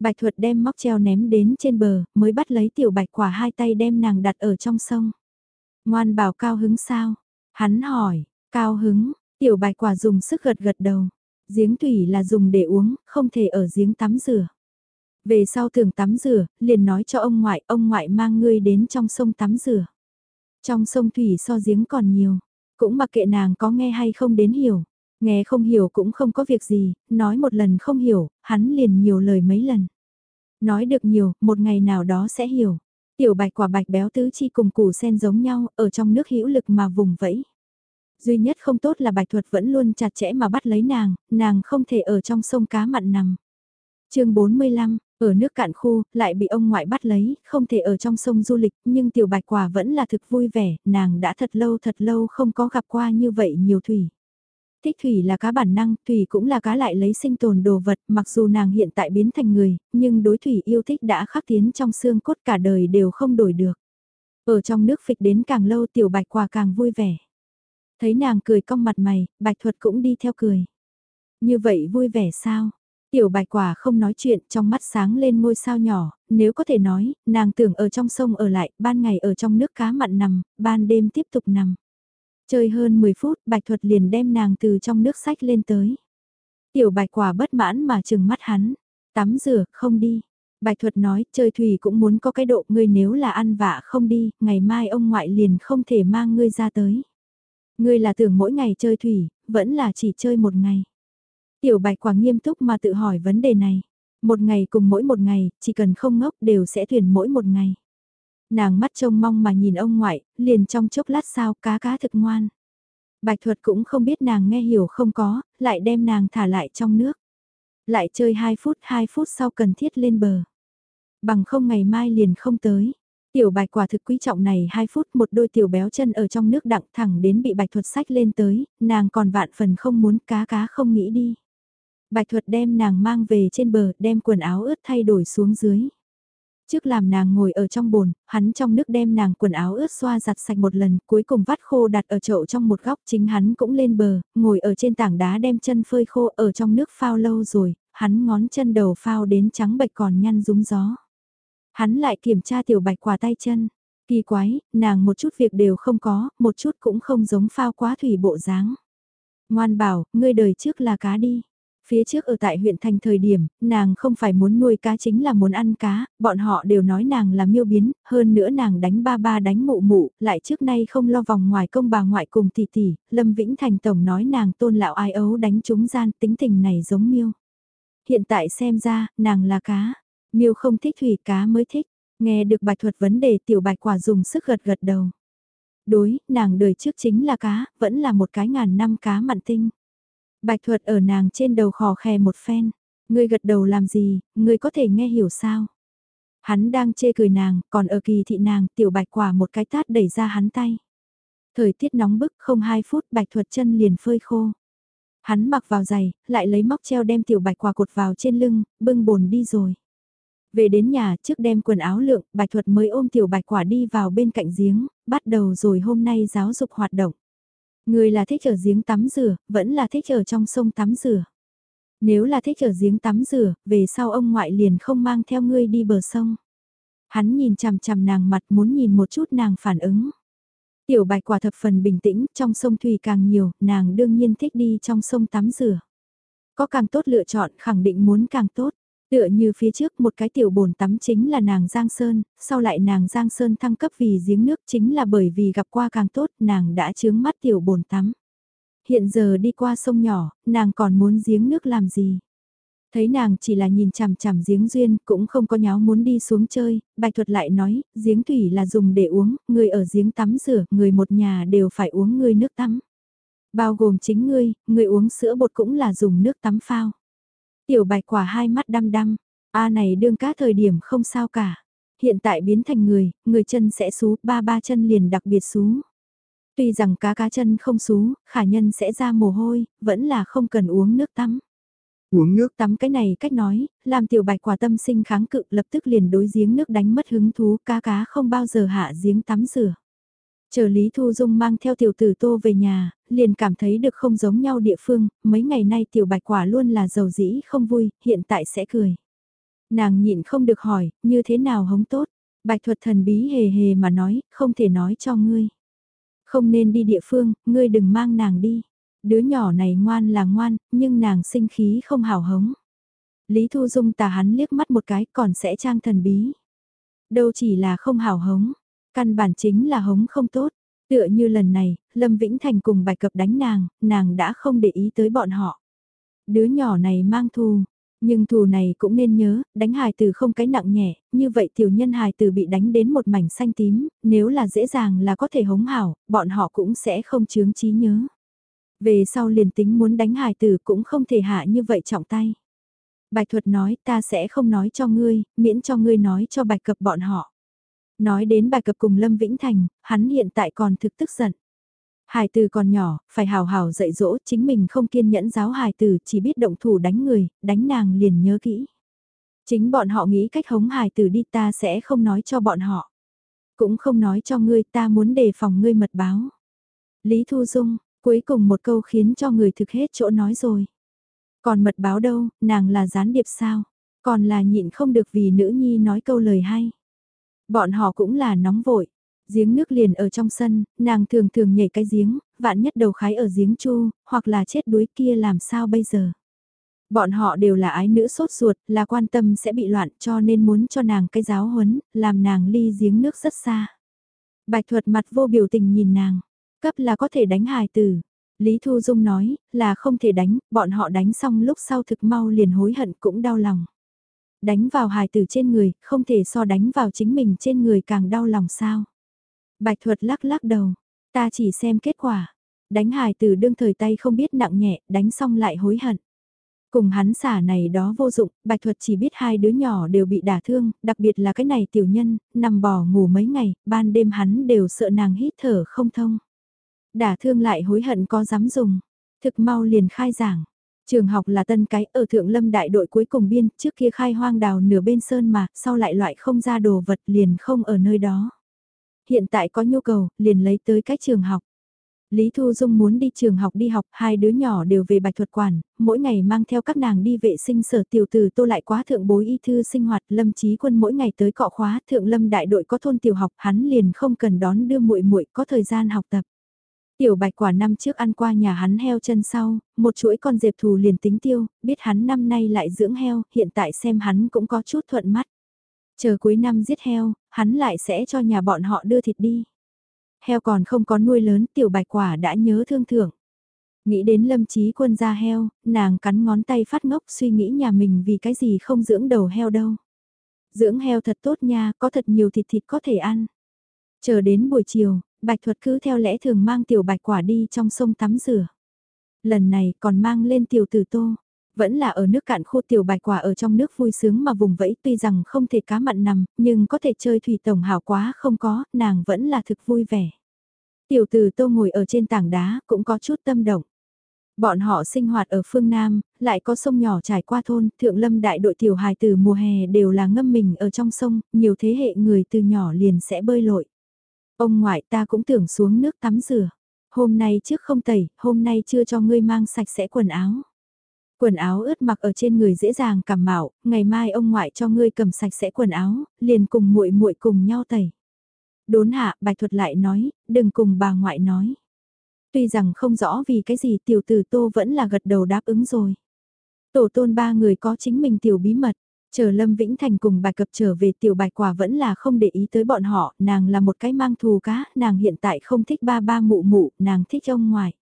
Bạch thuật đem móc treo ném đến trên bờ, mới bắt lấy tiểu bạch quả hai tay đem nàng đặt ở trong sông. Ngoan bảo cao hứng sao? Hắn hỏi, cao hứng, tiểu bạch quả dùng sức gật gật đầu. Giếng thủy là dùng để uống, không thể ở giếng tắm rửa. Về sau thường tắm rửa, liền nói cho ông ngoại, ông ngoại mang ngươi đến trong sông tắm rửa. Trong sông thủy so giếng còn nhiều, cũng mặc kệ nàng có nghe hay không đến hiểu. Nghe không hiểu cũng không có việc gì, nói một lần không hiểu, hắn liền nhiều lời mấy lần. Nói được nhiều, một ngày nào đó sẽ hiểu. Tiểu bạch quả bạch béo tứ chi cùng củ sen giống nhau, ở trong nước hữu lực mà vùng vẫy. Duy nhất không tốt là bạch thuật vẫn luôn chặt chẽ mà bắt lấy nàng, nàng không thể ở trong sông cá mặn nằm. chương 45, ở nước cạn khu, lại bị ông ngoại bắt lấy, không thể ở trong sông du lịch, nhưng tiểu bạch quả vẫn là thực vui vẻ, nàng đã thật lâu thật lâu không có gặp qua như vậy nhiều thủy. Thích thủy là cá bản năng, thủy cũng là cá lại lấy sinh tồn đồ vật, mặc dù nàng hiện tại biến thành người, nhưng đối thủy yêu thích đã khắc tiến trong xương cốt cả đời đều không đổi được. Ở trong nước phịch đến càng lâu tiểu bạch quả càng vui vẻ. Thấy nàng cười cong mặt mày, bạch thuật cũng đi theo cười. Như vậy vui vẻ sao? Tiểu bạch quả không nói chuyện, trong mắt sáng lên ngôi sao nhỏ, nếu có thể nói, nàng tưởng ở trong sông ở lại, ban ngày ở trong nước cá mặn nằm, ban đêm tiếp tục nằm. Chơi hơn 10 phút, bạch thuật liền đem nàng từ trong nước sách lên tới. Tiểu bạch quả bất mãn mà chừng mắt hắn, tắm rửa, không đi. Bạch thuật nói, chơi thủy cũng muốn có cái độ, ngươi nếu là ăn vạ không đi, ngày mai ông ngoại liền không thể mang ngươi ra tới. Ngươi là tưởng mỗi ngày chơi thủy, vẫn là chỉ chơi một ngày. Tiểu bạch quả nghiêm túc mà tự hỏi vấn đề này. Một ngày cùng mỗi một ngày, chỉ cần không ngốc đều sẽ thuyền mỗi một ngày. Nàng mắt trông mong mà nhìn ông ngoại, liền trong chốc lát sao cá cá thực ngoan. Bạch thuật cũng không biết nàng nghe hiểu không có, lại đem nàng thả lại trong nước. Lại chơi 2 phút 2 phút sau cần thiết lên bờ. Bằng không ngày mai liền không tới. Tiểu bạch quả thực quý trọng này 2 phút một đôi tiểu béo chân ở trong nước đặng thẳng đến bị bạch thuật sách lên tới, nàng còn vạn phần không muốn cá cá không nghĩ đi. Bạch thuật đem nàng mang về trên bờ, đem quần áo ướt thay đổi xuống dưới. Trước làm nàng ngồi ở trong bồn, hắn trong nước đem nàng quần áo ướt xoa giặt sạch một lần, cuối cùng vắt khô đặt ở chậu trong một góc, chính hắn cũng lên bờ, ngồi ở trên tảng đá đem chân phơi khô ở trong nước phao lâu rồi, hắn ngón chân đầu phao đến trắng bạch còn nhăn rúng gió. Hắn lại kiểm tra tiểu bạch quả tay chân, kỳ quái, nàng một chút việc đều không có, một chút cũng không giống phao quá thủy bộ dáng. Ngoan bảo, ngươi đời trước là cá đi. Phía trước ở tại huyện thành thời điểm, nàng không phải muốn nuôi cá chính là muốn ăn cá, bọn họ đều nói nàng là miêu biến, hơn nữa nàng đánh ba ba đánh mụ mụ, lại trước nay không lo vòng ngoài công bà ngoại cùng tỷ tỷ, Lâm Vĩnh Thành Tổng nói nàng tôn lão ai ấu đánh chúng gian tính tình này giống miêu. Hiện tại xem ra, nàng là cá, miêu không thích thủy cá mới thích, nghe được bạch thuật vấn đề tiểu bạch quả dùng sức gật gật đầu. Đối, nàng đời trước chính là cá, vẫn là một cái ngàn năm cá mặn tinh. Bạch thuật ở nàng trên đầu khò khè một phen. Ngươi gật đầu làm gì, ngươi có thể nghe hiểu sao? Hắn đang chê cười nàng, còn ở kỳ thị nàng, tiểu bạch quả một cái tát đẩy ra hắn tay. Thời tiết nóng bức, không hai phút bạch thuật chân liền phơi khô. Hắn mặc vào giày, lại lấy móc treo đem tiểu bạch quả cột vào trên lưng, bưng bồn đi rồi. Về đến nhà trước đem quần áo lượng, bạch thuật mới ôm tiểu bạch quả đi vào bên cạnh giếng, bắt đầu rồi hôm nay giáo dục hoạt động. Người là thích ở giếng tắm rửa, vẫn là thích ở trong sông tắm rửa. Nếu là thích ở giếng tắm rửa, về sau ông ngoại liền không mang theo ngươi đi bờ sông. Hắn nhìn chằm chằm nàng mặt muốn nhìn một chút nàng phản ứng. Tiểu bạch quả thập phần bình tĩnh, trong sông thủy càng nhiều, nàng đương nhiên thích đi trong sông tắm rửa. Có càng tốt lựa chọn, khẳng định muốn càng tốt. Tựa như phía trước một cái tiểu bồn tắm chính là nàng Giang Sơn, sau lại nàng Giang Sơn thăng cấp vì giếng nước chính là bởi vì gặp qua càng tốt nàng đã chướng mắt tiểu bồn tắm. Hiện giờ đi qua sông nhỏ, nàng còn muốn giếng nước làm gì? Thấy nàng chỉ là nhìn chằm chằm giếng duyên, cũng không có nháo muốn đi xuống chơi, bạch thuật lại nói, giếng thủy là dùng để uống, người ở giếng tắm rửa, người một nhà đều phải uống người nước tắm. Bao gồm chính ngươi, người uống sữa bột cũng là dùng nước tắm phao. Tiểu bạch quả hai mắt đăm đăm, A này đương cá thời điểm không sao cả. Hiện tại biến thành người, người chân sẽ xú, ba ba chân liền đặc biệt xú. Tuy rằng cá cá chân không xú, khả nhân sẽ ra mồ hôi, vẫn là không cần uống nước tắm. Uống nước tắm cái này cách nói, làm tiểu bạch quả tâm sinh kháng cự lập tức liền đối giếng nước đánh mất hứng thú cá cá không bao giờ hạ giếng tắm rửa. Chờ Lý Thu Dung mang theo tiểu tử tô về nhà, liền cảm thấy được không giống nhau địa phương, mấy ngày nay tiểu bạch quả luôn là giàu dĩ không vui, hiện tại sẽ cười. Nàng nhịn không được hỏi, như thế nào hống tốt, bạch thuật thần bí hề hề mà nói, không thể nói cho ngươi. Không nên đi địa phương, ngươi đừng mang nàng đi. Đứa nhỏ này ngoan là ngoan, nhưng nàng sinh khí không hào hống. Lý Thu Dung tà hắn liếc mắt một cái còn sẽ trang thần bí. Đâu chỉ là không hào hống, căn bản chính là hống không tốt. Tựa như lần này, Lâm Vĩnh Thành cùng bài cập đánh nàng, nàng đã không để ý tới bọn họ. Đứa nhỏ này mang thù, nhưng thù này cũng nên nhớ, đánh hài từ không cái nặng nhẹ, như vậy tiểu nhân hài từ bị đánh đến một mảnh xanh tím, nếu là dễ dàng là có thể hống hảo, bọn họ cũng sẽ không chướng trí nhớ. Về sau liền tính muốn đánh hài tử cũng không thể hạ như vậy trọng tay. Bạch thuật nói ta sẽ không nói cho ngươi, miễn cho ngươi nói cho bạch cập bọn họ. Nói đến bài cập cùng Lâm Vĩnh Thành, hắn hiện tại còn thực tức giận. Hải tử còn nhỏ, phải hào hào dạy dỗ, chính mình không kiên nhẫn giáo hải tử, chỉ biết động thủ đánh người, đánh nàng liền nhớ kỹ. Chính bọn họ nghĩ cách hống hải tử đi ta sẽ không nói cho bọn họ. Cũng không nói cho ngươi ta muốn đề phòng ngươi mật báo. Lý Thu Dung, cuối cùng một câu khiến cho người thực hết chỗ nói rồi. Còn mật báo đâu, nàng là gián điệp sao? Còn là nhịn không được vì nữ nhi nói câu lời hay. Bọn họ cũng là nóng vội giếng nước liền ở trong sân, nàng thường thường nhảy cái giếng, vạn nhất đầu khái ở giếng chu, hoặc là chết đuối kia làm sao bây giờ. Bọn họ đều là ái nữ sốt ruột, là quan tâm sẽ bị loạn cho nên muốn cho nàng cái giáo huấn, làm nàng ly giếng nước rất xa. Bạch thuật mặt vô biểu tình nhìn nàng, cấp là có thể đánh hài tử. Lý Thu Dung nói, là không thể đánh, bọn họ đánh xong lúc sau thực mau liền hối hận cũng đau lòng. Đánh vào hài tử trên người, không thể so đánh vào chính mình trên người càng đau lòng sao. Bạch thuật lắc lắc đầu, ta chỉ xem kết quả. Đánh hài tử đương thời tay không biết nặng nhẹ, đánh xong lại hối hận. Cùng hắn xả này đó vô dụng, bạch thuật chỉ biết hai đứa nhỏ đều bị đả thương, đặc biệt là cái này tiểu nhân, nằm bò ngủ mấy ngày, ban đêm hắn đều sợ nàng hít thở không thông. Đả thương lại hối hận có dám dùng, thực mau liền khai giảng. Trường học là tân cái ở Thượng Lâm đại đội cuối cùng biên, trước kia khai hoang đào nửa bên sơn mà, sau lại loại không ra đồ vật liền không ở nơi đó hiện tại có nhu cầu, liền lấy tới cái trường học. Lý Thu Dung muốn đi trường học đi học, hai đứa nhỏ đều về bạch thuật quản, mỗi ngày mang theo các nàng đi vệ sinh sở tiểu tử tô lại quá thượng bối y thư sinh hoạt, lâm trí quân mỗi ngày tới cọ khóa, thượng lâm đại đội có thôn tiểu học, hắn liền không cần đón đưa muội muội có thời gian học tập. Tiểu bạch quả năm trước ăn qua nhà hắn heo chân sau, một chuỗi con dẹp thù liền tính tiêu, biết hắn năm nay lại dưỡng heo, hiện tại xem hắn cũng có chút thuận mắt. Chờ cuối năm giết heo, hắn lại sẽ cho nhà bọn họ đưa thịt đi. Heo còn không có nuôi lớn tiểu bạch quả đã nhớ thương thưởng. Nghĩ đến lâm trí quân ra heo, nàng cắn ngón tay phát ngốc suy nghĩ nhà mình vì cái gì không dưỡng đầu heo đâu. Dưỡng heo thật tốt nha, có thật nhiều thịt thịt có thể ăn. Chờ đến buổi chiều, bạch thuật cứ theo lẽ thường mang tiểu bạch quả đi trong sông tắm rửa. Lần này còn mang lên tiểu tử tô vẫn là ở nước cạn khô tiểu bạch quả ở trong nước vui sướng mà vùng vẫy tuy rằng không thể cá mặn nằm, nhưng có thể chơi thủy tổng hảo quá không có, nàng vẫn là thực vui vẻ. Tiểu tử tô ngồi ở trên tảng đá cũng có chút tâm động. Bọn họ sinh hoạt ở phương Nam, lại có sông nhỏ trải qua thôn, thượng lâm đại đội tiểu hài từ mùa hè đều là ngâm mình ở trong sông, nhiều thế hệ người từ nhỏ liền sẽ bơi lội. Ông ngoại ta cũng tưởng xuống nước tắm rửa. Hôm nay trước không tẩy, hôm nay chưa cho ngươi mang sạch sẽ quần áo. Quần áo ướt mặc ở trên người dễ dàng cảm mạo, ngày mai ông ngoại cho ngươi cầm sạch sẽ quần áo, liền cùng muội muội cùng nhau tẩy. Đốn hạ, bài thuật lại nói, đừng cùng bà ngoại nói. Tuy rằng không rõ vì cái gì tiểu tử tô vẫn là gật đầu đáp ứng rồi. Tổ tôn ba người có chính mình tiểu bí mật, Chờ Lâm Vĩnh Thành cùng bài cập trở về tiểu bạch quả vẫn là không để ý tới bọn họ, nàng là một cái mang thù cá, nàng hiện tại không thích ba ba mụ mụ, nàng thích ông ngoại.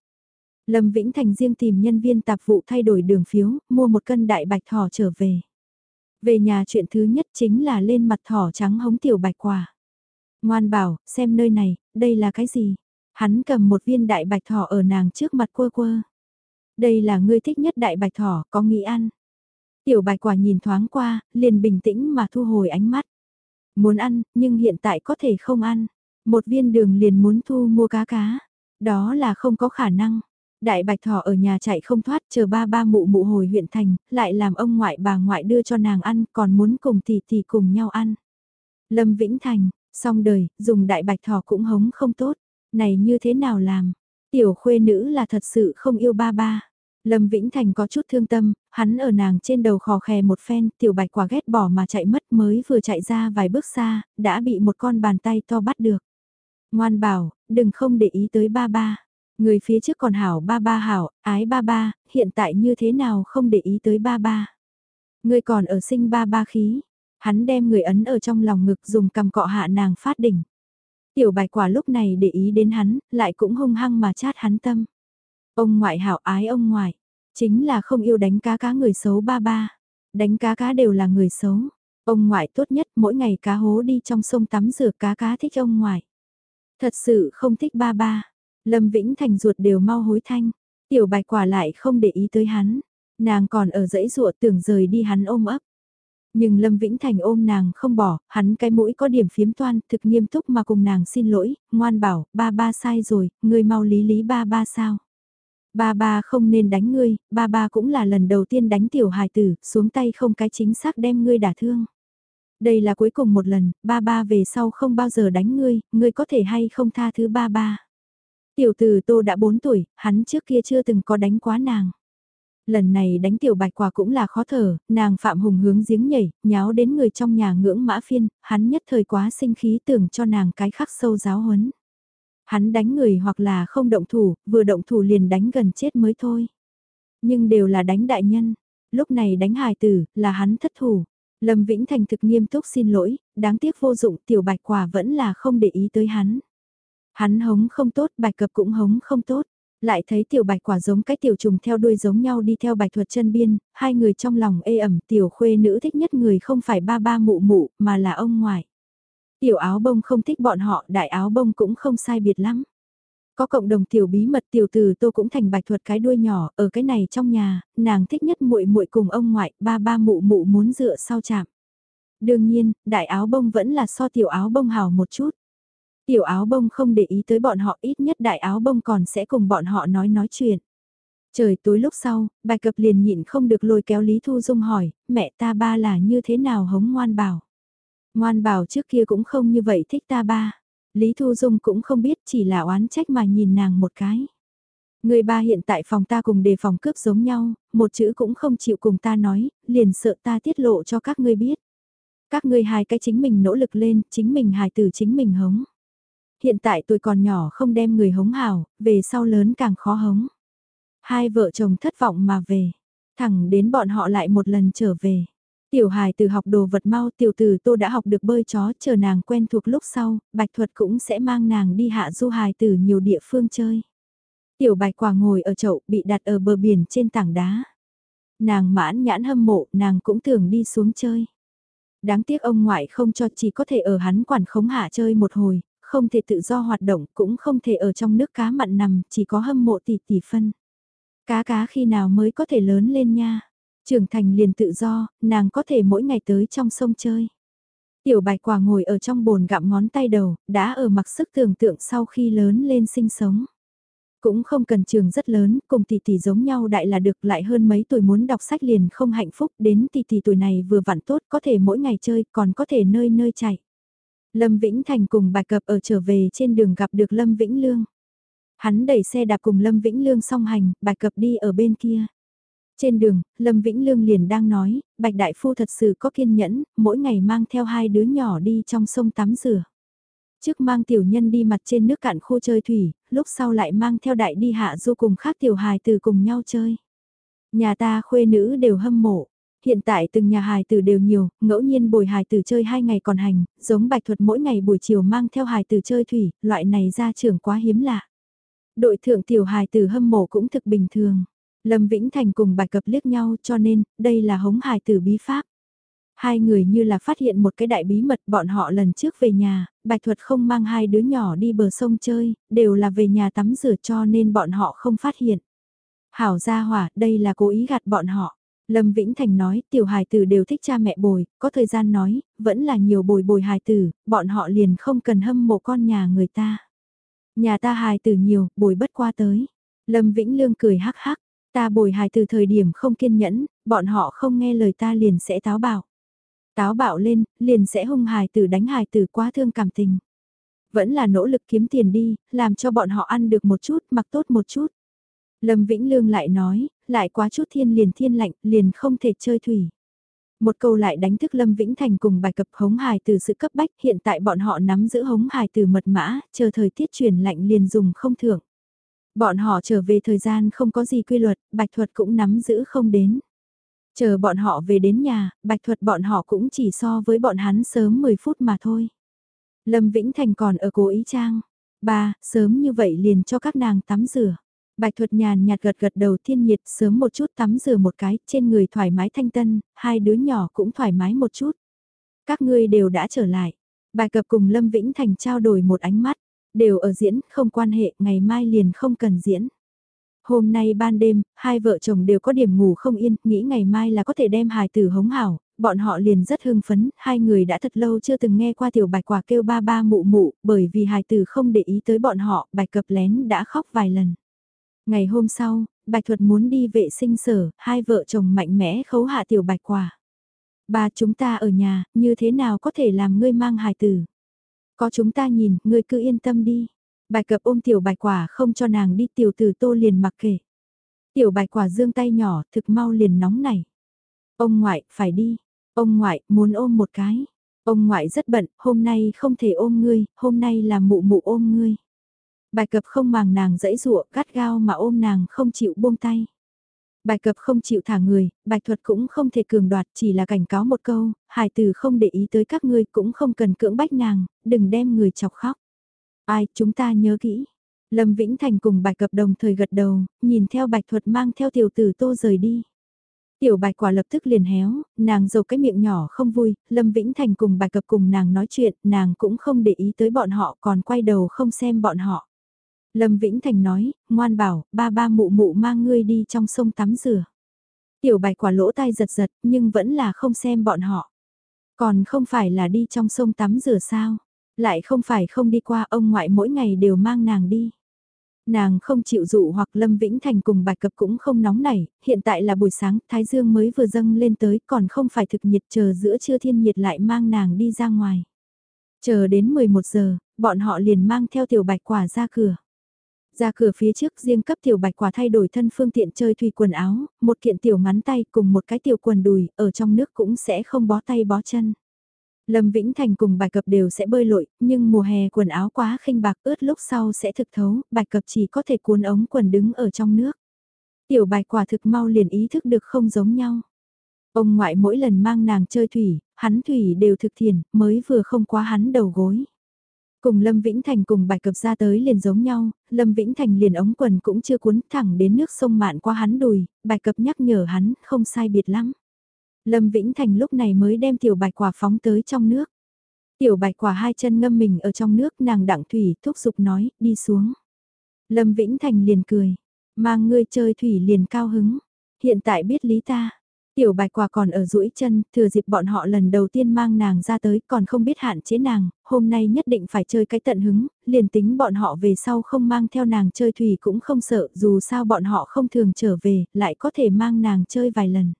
Lâm Vĩnh Thành riêng tìm nhân viên tạp vụ thay đổi đường phiếu, mua một cân đại bạch thỏ trở về. Về nhà chuyện thứ nhất chính là lên mặt thỏ trắng hống tiểu bạch quả. Ngoan bảo, xem nơi này, đây là cái gì? Hắn cầm một viên đại bạch thỏ ở nàng trước mặt quơ quơ. Đây là ngươi thích nhất đại bạch thỏ, có nghĩ ăn. Tiểu bạch quả nhìn thoáng qua, liền bình tĩnh mà thu hồi ánh mắt. Muốn ăn, nhưng hiện tại có thể không ăn. Một viên đường liền muốn thu mua cá cá. Đó là không có khả năng. Đại bạch thỏ ở nhà chạy không thoát chờ ba ba mụ mụ hồi huyện thành, lại làm ông ngoại bà ngoại đưa cho nàng ăn còn muốn cùng tỷ tỷ cùng nhau ăn. Lâm Vĩnh Thành, xong đời, dùng đại bạch thỏ cũng hống không tốt. Này như thế nào làm? Tiểu khuê nữ là thật sự không yêu ba ba. Lâm Vĩnh Thành có chút thương tâm, hắn ở nàng trên đầu khò khè một phen, tiểu bạch quả ghét bỏ mà chạy mất mới vừa chạy ra vài bước xa, đã bị một con bàn tay to bắt được. Ngoan bảo, đừng không để ý tới ba ba. Người phía trước còn hảo ba ba hảo, ái ba ba, hiện tại như thế nào không để ý tới ba ba. Người còn ở sinh ba ba khí, hắn đem người ấn ở trong lòng ngực dùng cầm cọ hạ nàng phát đỉnh. Tiểu bạch quả lúc này để ý đến hắn, lại cũng hung hăng mà chát hắn tâm. Ông ngoại hảo ái ông ngoại, chính là không yêu đánh cá cá người xấu ba ba. Đánh cá cá đều là người xấu. Ông ngoại tốt nhất mỗi ngày cá hố đi trong sông tắm rửa cá cá thích ông ngoại. Thật sự không thích ba ba. Lâm Vĩnh Thành ruột đều mau hối thanh. Tiểu bạch quả lại không để ý tới hắn. Nàng còn ở dãy ruột tưởng rời đi hắn ôm ấp. Nhưng Lâm Vĩnh Thành ôm nàng không bỏ, hắn cái mũi có điểm phiếm toan, thực nghiêm túc mà cùng nàng xin lỗi, ngoan bảo, ba ba sai rồi, người mau lý lý ba ba sao. Ba ba không nên đánh ngươi, ba ba cũng là lần đầu tiên đánh tiểu hài tử, xuống tay không cái chính xác đem ngươi đả thương. Đây là cuối cùng một lần, ba ba về sau không bao giờ đánh ngươi, ngươi có thể hay không tha thứ ba ba. Tiểu tử tô đã 4 tuổi, hắn trước kia chưa từng có đánh quá nàng. Lần này đánh tiểu bạch quả cũng là khó thở, nàng phạm hùng hướng giếng nhảy, nháo đến người trong nhà ngưỡng mã phiên, hắn nhất thời quá sinh khí tưởng cho nàng cái khắc sâu giáo huấn. Hắn đánh người hoặc là không động thủ, vừa động thủ liền đánh gần chết mới thôi. Nhưng đều là đánh đại nhân, lúc này đánh hài tử, là hắn thất thủ. Lâm Vĩnh Thành thực nghiêm túc xin lỗi, đáng tiếc vô dụng tiểu bạch quả vẫn là không để ý tới hắn. Hắn hống không tốt, bạch cập cũng hống không tốt. Lại thấy tiểu bạch quả giống cái tiểu trùng theo đuôi giống nhau đi theo bạch thuật chân biên, hai người trong lòng ê ẩm tiểu khuê nữ thích nhất người không phải ba ba mụ mụ mà là ông ngoại. Tiểu áo bông không thích bọn họ, đại áo bông cũng không sai biệt lắm. Có cộng đồng tiểu bí mật tiểu từ tô cũng thành bạch thuật cái đuôi nhỏ, ở cái này trong nhà, nàng thích nhất muội muội cùng ông ngoại, ba ba mụ mụ muốn dựa sau chạm. Đương nhiên, đại áo bông vẫn là so tiểu áo bông hào một chút. Tiểu áo bông không để ý tới bọn họ ít nhất đại áo bông còn sẽ cùng bọn họ nói nói chuyện. Trời tối lúc sau, bài cập liền nhịn không được lôi kéo Lý Thu Dung hỏi, mẹ ta ba là như thế nào hống ngoan bảo. Ngoan bảo trước kia cũng không như vậy thích ta ba. Lý Thu Dung cũng không biết chỉ là oán trách mà nhìn nàng một cái. Người ba hiện tại phòng ta cùng đề phòng cướp giống nhau, một chữ cũng không chịu cùng ta nói, liền sợ ta tiết lộ cho các ngươi biết. Các ngươi hài cái chính mình nỗ lực lên, chính mình hài từ chính mình hống. Hiện tại tôi còn nhỏ không đem người hống hào, về sau lớn càng khó hống. Hai vợ chồng thất vọng mà về, thẳng đến bọn họ lại một lần trở về. Tiểu hài từ học đồ vật mau tiểu từ tô đã học được bơi chó chờ nàng quen thuộc lúc sau, bạch thuật cũng sẽ mang nàng đi hạ du hài từ nhiều địa phương chơi. Tiểu bạch quả ngồi ở chậu bị đặt ở bờ biển trên tảng đá. Nàng mãn nhãn hâm mộ, nàng cũng tưởng đi xuống chơi. Đáng tiếc ông ngoại không cho chỉ có thể ở hắn quản khống hạ chơi một hồi, không thể tự do hoạt động, cũng không thể ở trong nước cá mặn nằm, chỉ có hâm mộ tỷ tỷ phân. Cá cá khi nào mới có thể lớn lên nha. Trưởng thành liền tự do, nàng có thể mỗi ngày tới trong sông chơi. Tiểu bạch quả ngồi ở trong bồn gặm ngón tay đầu, đã ở mặc sức tưởng tượng sau khi lớn lên sinh sống. Cũng không cần trường rất lớn, cùng tỷ tỷ giống nhau đại là được lại hơn mấy tuổi muốn đọc sách liền không hạnh phúc đến tỷ tỷ tuổi này vừa vặn tốt có thể mỗi ngày chơi còn có thể nơi nơi chạy. Lâm Vĩnh Thành cùng bạch cập ở trở về trên đường gặp được Lâm Vĩnh Lương. Hắn đẩy xe đạp cùng Lâm Vĩnh Lương song hành, bạch cập đi ở bên kia. Trên đường, Lâm Vĩnh Lương liền đang nói, Bạch Đại Phu thật sự có kiên nhẫn, mỗi ngày mang theo hai đứa nhỏ đi trong sông tắm rửa. Trước mang tiểu nhân đi mặt trên nước cạn khô chơi thủy, lúc sau lại mang theo đại đi hạ du cùng khác tiểu hài từ cùng nhau chơi. Nhà ta khuê nữ đều hâm mộ, hiện tại từng nhà hài tử đều nhiều, ngẫu nhiên bồi hài tử chơi hai ngày còn hành, giống bạch thuật mỗi ngày buổi chiều mang theo hài tử chơi thủy, loại này ra trường quá hiếm lạ. Đội thượng tiểu hài tử hâm mộ cũng thực bình thường. Lâm Vĩnh Thành cùng bạch cập liếc nhau cho nên, đây là hống hài tử bí pháp. Hai người như là phát hiện một cái đại bí mật bọn họ lần trước về nhà, Bạch Thuật không mang hai đứa nhỏ đi bờ sông chơi, đều là về nhà tắm rửa cho nên bọn họ không phát hiện. Hảo gia hỏa, đây là cố ý gạt bọn họ. Lâm Vĩnh Thành nói, tiểu hài tử đều thích cha mẹ bồi, có thời gian nói, vẫn là nhiều bồi bồi hài tử, bọn họ liền không cần hâm mộ con nhà người ta. Nhà ta hài tử nhiều, bồi bất qua tới. Lâm Vĩnh Lương cười hắc hắc, ta bồi hài từ thời điểm không kiên nhẫn, bọn họ không nghe lời ta liền sẽ táo bạo. Táo bạo lên, liền sẽ hung hài tử đánh hài tử quá thương cảm tình. Vẫn là nỗ lực kiếm tiền đi, làm cho bọn họ ăn được một chút, mặc tốt một chút. Lâm Vĩnh Lương lại nói, lại quá chút thiên liền thiên lạnh, liền không thể chơi thủy. Một câu lại đánh thức Lâm Vĩnh Thành cùng bài cập hống hài từ sự cấp bách, hiện tại bọn họ nắm giữ hống hài từ mật mã, chờ thời tiết chuyển lạnh liền dùng không thưởng. Bọn họ trở về thời gian không có gì quy luật, bạch thuật cũng nắm giữ không đến. Chờ bọn họ về đến nhà, bạch thuật bọn họ cũng chỉ so với bọn hắn sớm 10 phút mà thôi. Lâm Vĩnh Thành còn ở cố ý trang. Ba, sớm như vậy liền cho các nàng tắm rửa. Bạch thuật nhàn nhạt gật gật đầu thiên nhiệt sớm một chút tắm rửa một cái, trên người thoải mái thanh tân, hai đứa nhỏ cũng thoải mái một chút. Các ngươi đều đã trở lại. Bài cập cùng Lâm Vĩnh Thành trao đổi một ánh mắt, đều ở diễn, không quan hệ, ngày mai liền không cần diễn. Hôm nay ban đêm, hai vợ chồng đều có điểm ngủ không yên, nghĩ ngày mai là có thể đem hài tử hống hảo, bọn họ liền rất hưng phấn, hai người đã thật lâu chưa từng nghe qua tiểu bạch quả kêu ba ba mụ mụ, bởi vì hài tử không để ý tới bọn họ, bạch cập lén đã khóc vài lần. Ngày hôm sau, bạch thuật muốn đi vệ sinh sở, hai vợ chồng mạnh mẽ khấu hạ tiểu bạch quả. Ba chúng ta ở nhà, như thế nào có thể làm ngươi mang hài tử? Có chúng ta nhìn, ngươi cứ yên tâm đi. Bài cập ôm tiểu bạch quả không cho nàng đi tiểu tử tô liền mặc kệ. Tiểu bạch quả dương tay nhỏ thực mau liền nóng này. Ông ngoại, phải đi. Ông ngoại, muốn ôm một cái. Ông ngoại rất bận, hôm nay không thể ôm ngươi, hôm nay là mụ mụ ôm ngươi. Bài cập không màng nàng dẫy dụa, gắt gao mà ôm nàng không chịu buông tay. Bài cập không chịu thả người, bạch thuật cũng không thể cường đoạt chỉ là cảnh cáo một câu, hải tử không để ý tới các ngươi cũng không cần cưỡng bách nàng, đừng đem người chọc khóc. Ai, chúng ta nhớ kỹ. Lâm Vĩnh Thành cùng bạch cập đồng thời gật đầu, nhìn theo bạch thuật mang theo tiểu tử tô rời đi. Tiểu bạch quả lập tức liền héo, nàng dầu cái miệng nhỏ không vui, Lâm Vĩnh Thành cùng bạch cập cùng nàng nói chuyện, nàng cũng không để ý tới bọn họ còn quay đầu không xem bọn họ. Lâm Vĩnh Thành nói, ngoan bảo, ba ba mụ mụ mang ngươi đi trong sông tắm rửa. Tiểu bạch quả lỗ tai giật giật, nhưng vẫn là không xem bọn họ. Còn không phải là đi trong sông tắm rửa sao? Lại không phải không đi qua ông ngoại mỗi ngày đều mang nàng đi. Nàng không chịu dụ hoặc Lâm Vĩnh Thành cùng bạch cập cũng không nóng nảy, hiện tại là buổi sáng, Thái Dương mới vừa dâng lên tới còn không phải thực nhiệt chờ giữa trưa thiên nhiệt lại mang nàng đi ra ngoài. Chờ đến 11 giờ, bọn họ liền mang theo tiểu bạch quả ra cửa. Ra cửa phía trước riêng cấp tiểu bạch quả thay đổi thân phương tiện chơi thủy quần áo, một kiện tiểu ngắn tay cùng một cái tiểu quần đùi, ở trong nước cũng sẽ không bó tay bó chân. Lâm Vĩnh Thành cùng bạch cập đều sẽ bơi lội, nhưng mùa hè quần áo quá khinh bạc ướt lúc sau sẽ thực thấu, bạch cập chỉ có thể cuốn ống quần đứng ở trong nước. Tiểu bạch quả thực mau liền ý thức được không giống nhau. Ông ngoại mỗi lần mang nàng chơi thủy, hắn thủy đều thực thiền, mới vừa không quá hắn đầu gối. Cùng Lâm Vĩnh Thành cùng bạch cập ra tới liền giống nhau, Lâm Vĩnh Thành liền ống quần cũng chưa cuốn thẳng đến nước sông mạn qua hắn đùi, bạch cập nhắc nhở hắn không sai biệt lắm. Lâm Vĩnh Thành lúc này mới đem tiểu bạch quả phóng tới trong nước. Tiểu bạch quả hai chân ngâm mình ở trong nước nàng đặng thủy thúc giục nói đi xuống. Lâm Vĩnh Thành liền cười, mang ngươi chơi thủy liền cao hứng, hiện tại biết lý ta. Tiểu bạch quả còn ở duỗi chân, thừa dịp bọn họ lần đầu tiên mang nàng ra tới còn không biết hạn chế nàng, hôm nay nhất định phải chơi cái tận hứng, liền tính bọn họ về sau không mang theo nàng chơi thủy cũng không sợ dù sao bọn họ không thường trở về, lại có thể mang nàng chơi vài lần.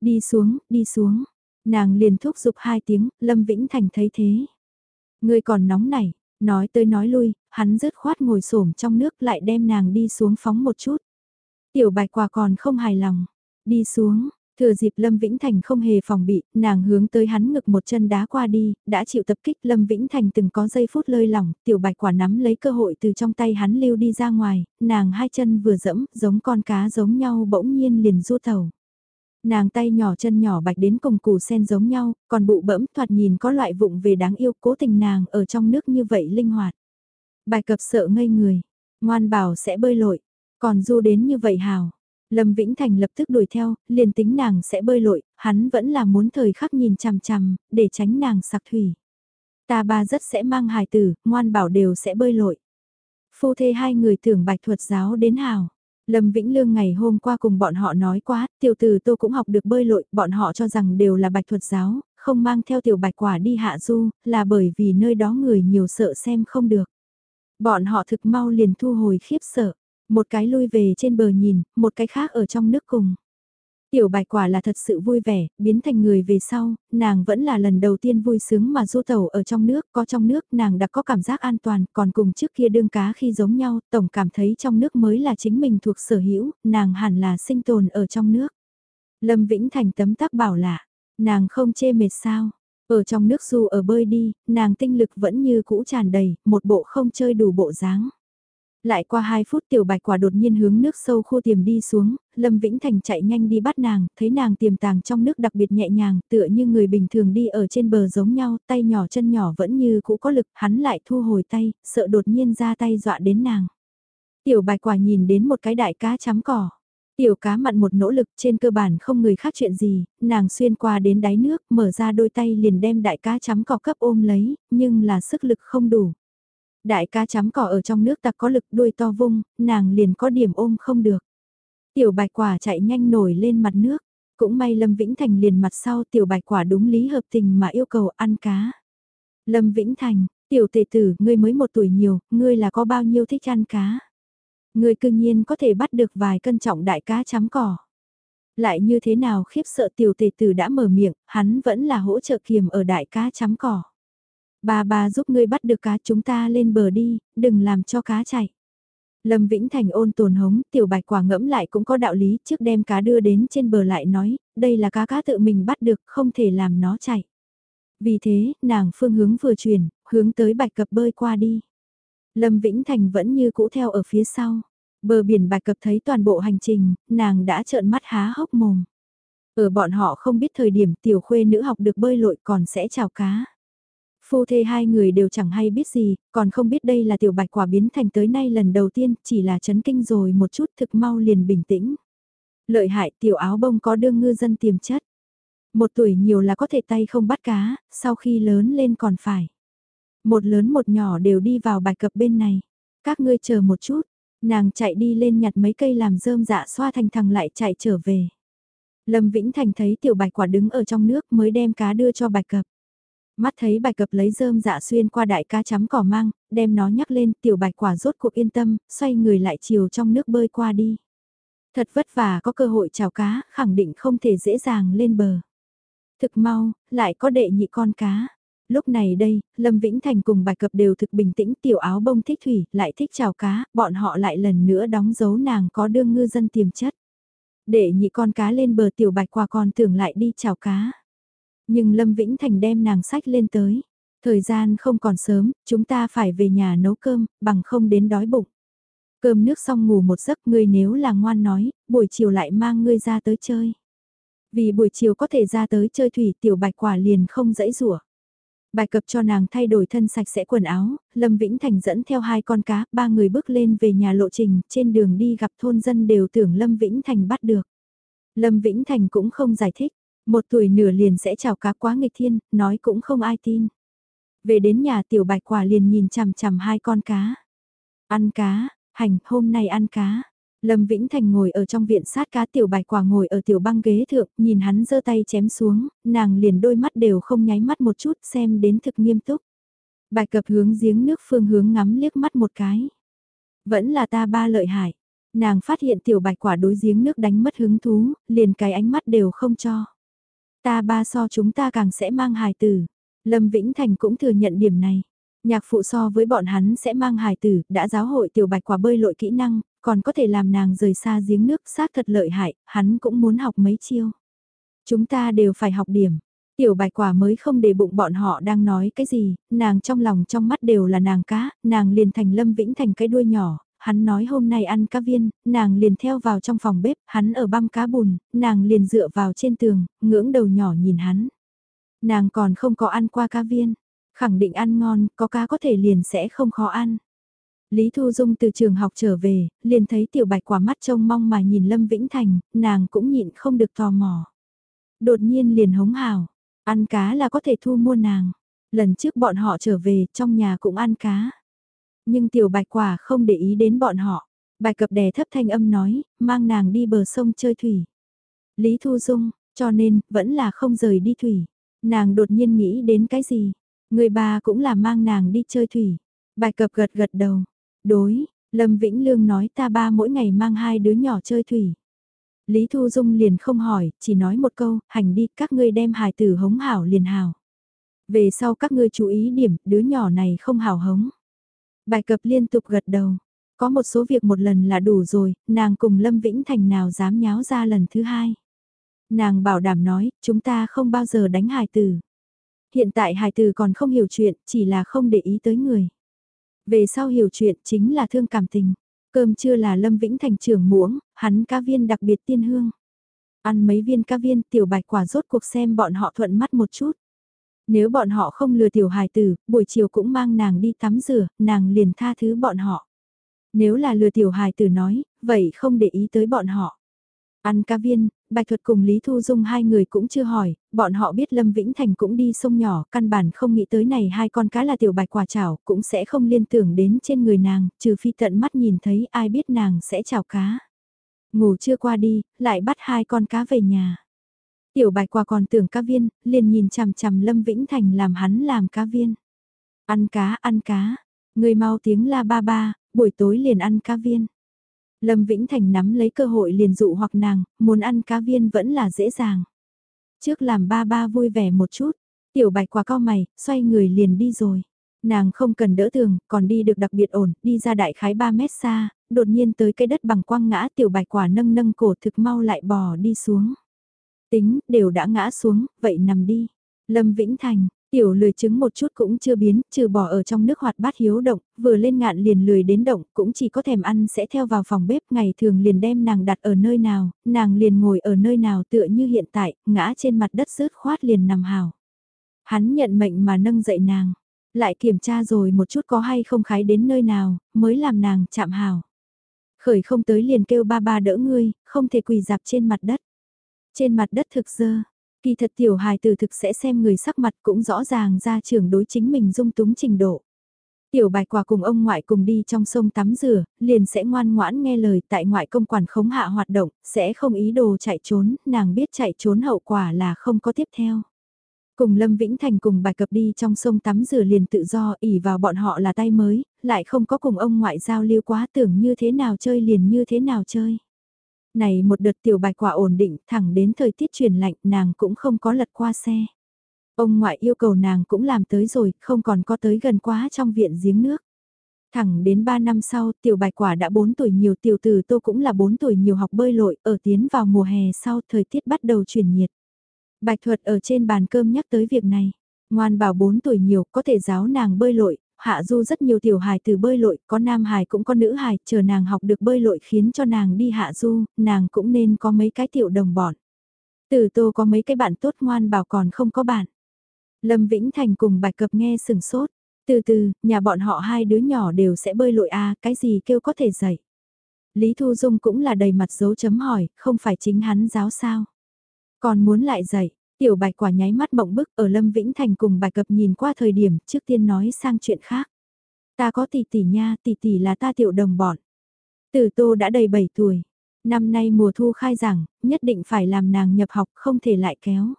Đi xuống, đi xuống. Nàng liền thúc giục hai tiếng, Lâm Vĩnh Thành thấy thế. Người còn nóng này, nói tới nói lui, hắn rớt khoát ngồi xổm trong nước lại đem nàng đi xuống phóng một chút. Tiểu bạch quả còn không hài lòng. Đi xuống, Thừa dịp Lâm Vĩnh Thành không hề phòng bị, nàng hướng tới hắn ngực một chân đá qua đi, đã chịu tập kích Lâm Vĩnh Thành từng có giây phút lơi lỏng, tiểu bạch quả nắm lấy cơ hội từ trong tay hắn lưu đi ra ngoài, nàng hai chân vừa dẫm, giống con cá giống nhau bỗng nhiên liền du tàu. Nàng tay nhỏ chân nhỏ bạch đến cùng củ sen giống nhau, còn bụ bẫm thoạt nhìn có loại vụng về đáng yêu cố tình nàng ở trong nước như vậy linh hoạt. Bài cập sợ ngây người, ngoan bảo sẽ bơi lội, còn du đến như vậy hào. Lâm Vĩnh Thành lập tức đuổi theo, liền tính nàng sẽ bơi lội, hắn vẫn là muốn thời khắc nhìn chằm chằm, để tránh nàng sặc thủy. Ta ba rất sẽ mang hài tử, ngoan bảo đều sẽ bơi lội. Phu thê hai người tưởng bạch thuật giáo đến hào. Lâm Vĩnh Lương ngày hôm qua cùng bọn họ nói quá, tiểu tử tô cũng học được bơi lội, bọn họ cho rằng đều là bạch thuật giáo, không mang theo tiểu bạch quả đi hạ du, là bởi vì nơi đó người nhiều sợ xem không được. Bọn họ thực mau liền thu hồi khiếp sợ, một cái lui về trên bờ nhìn, một cái khác ở trong nước cùng. Tiểu bạch quả là thật sự vui vẻ, biến thành người về sau, nàng vẫn là lần đầu tiên vui sướng mà du tàu ở trong nước, có trong nước nàng đã có cảm giác an toàn, còn cùng trước kia đương cá khi giống nhau, tổng cảm thấy trong nước mới là chính mình thuộc sở hữu, nàng hẳn là sinh tồn ở trong nước. Lâm Vĩnh Thành tấm tắc bảo lạ, nàng không chê mệt sao, ở trong nước du ở bơi đi, nàng tinh lực vẫn như cũ tràn đầy, một bộ không chơi đủ bộ dáng. Lại qua 2 phút tiểu bạch quả đột nhiên hướng nước sâu khô tiềm đi xuống, Lâm Vĩnh Thành chạy nhanh đi bắt nàng, thấy nàng tiềm tàng trong nước đặc biệt nhẹ nhàng, tựa như người bình thường đi ở trên bờ giống nhau, tay nhỏ chân nhỏ vẫn như cũ có lực, hắn lại thu hồi tay, sợ đột nhiên ra tay dọa đến nàng. Tiểu bạch quả nhìn đến một cái đại cá chấm cỏ. Tiểu cá mặn một nỗ lực trên cơ bản không người khác chuyện gì, nàng xuyên qua đến đáy nước, mở ra đôi tay liền đem đại cá chấm cỏ cấp ôm lấy, nhưng là sức lực không đủ. Đại cá chấm cỏ ở trong nước ta có lực đuôi to vung, nàng liền có điểm ôm không được. Tiểu bạch quả chạy nhanh nổi lên mặt nước, cũng may Lâm Vĩnh Thành liền mặt sau tiểu bạch quả đúng lý hợp tình mà yêu cầu ăn cá. Lâm Vĩnh Thành, tiểu tệ tử, ngươi mới một tuổi nhiều, ngươi là có bao nhiêu thích ăn cá. Ngươi cương nhiên có thể bắt được vài cân trọng đại cá chấm cỏ. Lại như thế nào khiếp sợ tiểu tề tử đã mở miệng, hắn vẫn là hỗ trợ kiềm ở đại cá chấm cỏ. Ba ba giúp ngươi bắt được cá chúng ta lên bờ đi, đừng làm cho cá chạy. Lâm Vĩnh Thành ôn tồn hống, tiểu bạch quả ngẫm lại cũng có đạo lý, trước đem cá đưa đến trên bờ lại nói, đây là cá cá tự mình bắt được, không thể làm nó chạy. Vì thế, nàng phương hướng vừa chuyển, hướng tới bạch cập bơi qua đi. Lâm Vĩnh Thành vẫn như cũ theo ở phía sau. Bờ biển bạch cập thấy toàn bộ hành trình, nàng đã trợn mắt há hốc mồm. Ở bọn họ không biết thời điểm tiểu khuê nữ học được bơi lội còn sẽ chào cá. Phu thê hai người đều chẳng hay biết gì, còn không biết đây là tiểu bạch quả biến thành tới nay lần đầu tiên, chỉ là chấn kinh rồi một chút thực mau liền bình tĩnh. Lợi hại tiểu áo bông có đương ngư dân tiềm chất. Một tuổi nhiều là có thể tay không bắt cá, sau khi lớn lên còn phải. Một lớn một nhỏ đều đi vào bài cập bên này. Các ngươi chờ một chút, nàng chạy đi lên nhặt mấy cây làm rơm dạ xoa thành thằng lại chạy trở về. Lâm Vĩnh Thành thấy tiểu bạch quả đứng ở trong nước mới đem cá đưa cho bạch cập. Mắt thấy bạch cập lấy rơm dạ xuyên qua đại cá chấm cỏ mang, đem nó nhắc lên tiểu bạch quả rốt cuộc yên tâm, xoay người lại chiều trong nước bơi qua đi. Thật vất vả có cơ hội chào cá, khẳng định không thể dễ dàng lên bờ. Thực mau, lại có đệ nhị con cá. Lúc này đây, Lâm Vĩnh Thành cùng bạch cập đều thực bình tĩnh tiểu áo bông thích thủy, lại thích chào cá, bọn họ lại lần nữa đóng dấu nàng có đương ngư dân tiềm chất. Để nhị con cá lên bờ tiểu bạch quả còn tưởng lại đi chào cá. Nhưng Lâm Vĩnh Thành đem nàng sách lên tới. Thời gian không còn sớm, chúng ta phải về nhà nấu cơm, bằng không đến đói bụng. Cơm nước xong ngủ một giấc ngươi nếu là ngoan nói, buổi chiều lại mang ngươi ra tới chơi. Vì buổi chiều có thể ra tới chơi thủy tiểu bạch quả liền không dãy rủa Bài cập cho nàng thay đổi thân sạch sẽ quần áo, Lâm Vĩnh Thành dẫn theo hai con cá, ba người bước lên về nhà lộ trình, trên đường đi gặp thôn dân đều tưởng Lâm Vĩnh Thành bắt được. Lâm Vĩnh Thành cũng không giải thích, một tuổi nửa liền sẽ chào cá quá nghịch thiên, nói cũng không ai tin. Về đến nhà tiểu bạch quả liền nhìn chằm chằm hai con cá. Ăn cá, hành, hôm nay ăn cá. Lâm Vĩnh Thành ngồi ở trong viện sát cá tiểu bạch quả ngồi ở tiểu băng ghế thượng, nhìn hắn giơ tay chém xuống, nàng liền đôi mắt đều không nháy mắt một chút xem đến thực nghiêm túc. Bạch cập hướng giếng nước phương hướng ngắm liếc mắt một cái. Vẫn là ta ba lợi hại. Nàng phát hiện tiểu bạch quả đối giếng nước đánh mất hứng thú, liền cái ánh mắt đều không cho. Ta ba so chúng ta càng sẽ mang hài tử. Lâm Vĩnh Thành cũng thừa nhận điểm này. Nhạc phụ so với bọn hắn sẽ mang hài tử, đã giáo hội tiểu bạch quả bơi lội kỹ năng, còn có thể làm nàng rời xa giếng nước sát thật lợi hại, hắn cũng muốn học mấy chiêu. Chúng ta đều phải học điểm. Tiểu bạch quả mới không để bụng bọn họ đang nói cái gì, nàng trong lòng trong mắt đều là nàng cá, nàng liền thành lâm vĩnh thành cái đuôi nhỏ, hắn nói hôm nay ăn cá viên, nàng liền theo vào trong phòng bếp, hắn ở băm cá bùn, nàng liền dựa vào trên tường, ngưỡng đầu nhỏ nhìn hắn. Nàng còn không có ăn qua cá viên, khẳng định ăn ngon, có cá có thể liền sẽ không khó ăn. Lý Thu Dung từ trường học trở về, liền thấy tiểu bạch quả mắt trông mong mà nhìn Lâm Vĩnh Thành, nàng cũng nhịn không được tò mò. Đột nhiên liền hống hào, ăn cá là có thể thu mua nàng. Lần trước bọn họ trở về, trong nhà cũng ăn cá. Nhưng tiểu bạch quả không để ý đến bọn họ. Bạch cập đè thấp thanh âm nói, mang nàng đi bờ sông chơi thủy. Lý Thu Dung, cho nên, vẫn là không rời đi thủy. Nàng đột nhiên nghĩ đến cái gì? Người bà cũng là mang nàng đi chơi thủy. Bạch cập gật gật đầu. Đối, Lâm Vĩnh Lương nói ta ba mỗi ngày mang hai đứa nhỏ chơi thủy. Lý Thu Dung liền không hỏi, chỉ nói một câu, hành đi, các ngươi đem hài tử hống hảo liền hảo. Về sau các ngươi chú ý điểm, đứa nhỏ này không hảo hống. Bài cập liên tục gật đầu. Có một số việc một lần là đủ rồi, nàng cùng Lâm Vĩnh Thành nào dám nháo ra lần thứ hai. Nàng bảo đảm nói, chúng ta không bao giờ đánh hài tử. Hiện tại hài tử còn không hiểu chuyện, chỉ là không để ý tới người. Về sau hiểu chuyện chính là thương cảm tình. Cơm trưa là Lâm Vĩnh Thành trưởng muỗng, hắn ca viên đặc biệt tiên hương. Ăn mấy viên ca viên tiểu bạch quả rốt cuộc xem bọn họ thuận mắt một chút. Nếu bọn họ không lừa tiểu hài tử, buổi chiều cũng mang nàng đi tắm rửa, nàng liền tha thứ bọn họ. Nếu là lừa tiểu hài tử nói, vậy không để ý tới bọn họ. Ăn cá viên, Bạch Thuật cùng Lý Thu Dung hai người cũng chưa hỏi, bọn họ biết Lâm Vĩnh Thành cũng đi sông nhỏ, căn bản không nghĩ tới này hai con cá là tiểu bạch quả chảo, cũng sẽ không liên tưởng đến trên người nàng, trừ phi tận mắt nhìn thấy ai biết nàng sẽ chảo cá. Ngủ chưa qua đi, lại bắt hai con cá về nhà. Tiểu bạch quả còn tưởng cá viên, liền nhìn chằm chằm Lâm Vĩnh Thành làm hắn làm cá viên. Ăn cá, ăn cá, người mau tiếng la ba ba, buổi tối liền ăn cá viên. Lâm Vĩnh Thành nắm lấy cơ hội liền dụ hoặc nàng, muốn ăn cá viên vẫn là dễ dàng. Trước làm ba ba vui vẻ một chút, tiểu bạch quả cao mày, xoay người liền đi rồi. Nàng không cần đỡ tường, còn đi được đặc biệt ổn, đi ra đại khái 3 mét xa, đột nhiên tới cái đất bằng quang ngã tiểu bạch quả nâng nâng cổ thực mau lại bò đi xuống. Tính, đều đã ngã xuống, vậy nằm đi. Lâm Vĩnh Thành, Tiểu lười chứng một chút cũng chưa biến, trừ bỏ ở trong nước hoạt bát hiếu động, vừa lên ngạn liền lười đến động, cũng chỉ có thèm ăn sẽ theo vào phòng bếp, ngày thường liền đem nàng đặt ở nơi nào, nàng liền ngồi ở nơi nào tựa như hiện tại, ngã trên mặt đất rớt khoát liền nằm hào. Hắn nhận mệnh mà nâng dậy nàng, lại kiểm tra rồi một chút có hay không khái đến nơi nào, mới làm nàng chạm hào. Khởi không tới liền kêu ba ba đỡ ngươi, không thể quỳ dạp trên mặt đất. Trên mặt đất thực dơ, Kỳ thật tiểu hài tử thực sẽ xem người sắc mặt cũng rõ ràng ra trưởng đối chính mình dung túng trình độ. Tiểu bạch quả cùng ông ngoại cùng đi trong sông tắm rửa, liền sẽ ngoan ngoãn nghe lời tại ngoại công quản khống hạ hoạt động, sẽ không ý đồ chạy trốn, nàng biết chạy trốn hậu quả là không có tiếp theo. Cùng Lâm Vĩnh Thành cùng bạch cập đi trong sông tắm rửa liền tự do ỉ vào bọn họ là tay mới, lại không có cùng ông ngoại giao lưu quá tưởng như thế nào chơi liền như thế nào chơi này một đợt tiểu bạch quả ổn định thẳng đến thời tiết chuyển lạnh nàng cũng không có lật qua xe. Ông ngoại yêu cầu nàng cũng làm tới rồi, không còn có tới gần quá trong viện giếng nước. Thẳng đến 3 năm sau, tiểu bạch quả đã 4 tuổi nhiều tiểu tử tô cũng là 4 tuổi nhiều học bơi lội, ở tiến vào mùa hè sau thời tiết bắt đầu chuyển nhiệt. Bạch thuật ở trên bàn cơm nhắc tới việc này. Ngoan bảo 4 tuổi nhiều có thể giáo nàng bơi lội, Hạ Du rất nhiều tiểu hài từ bơi lội, có nam hài cũng có nữ hài, chờ nàng học được bơi lội khiến cho nàng đi Hạ Du, nàng cũng nên có mấy cái tiểu đồng bọn. Từ tô có mấy cái bạn tốt ngoan bảo còn không có bạn. Lâm Vĩnh Thành cùng bạch cập nghe sừng sốt. Từ từ, nhà bọn họ hai đứa nhỏ đều sẽ bơi lội à, cái gì kêu có thể dạy. Lý Thu Dung cũng là đầy mặt dấu chấm hỏi, không phải chính hắn giáo sao. Còn muốn lại dạy, Tiểu bạch quả nháy mắt mộng bức ở Lâm Vĩnh Thành cùng bạch cập nhìn qua thời điểm trước tiên nói sang chuyện khác. Ta có tỷ tỷ nha, tỷ tỷ là ta tiểu đồng bọn. Tử tô đã đầy 7 tuổi. Năm nay mùa thu khai giảng, nhất định phải làm nàng nhập học không thể lại kéo.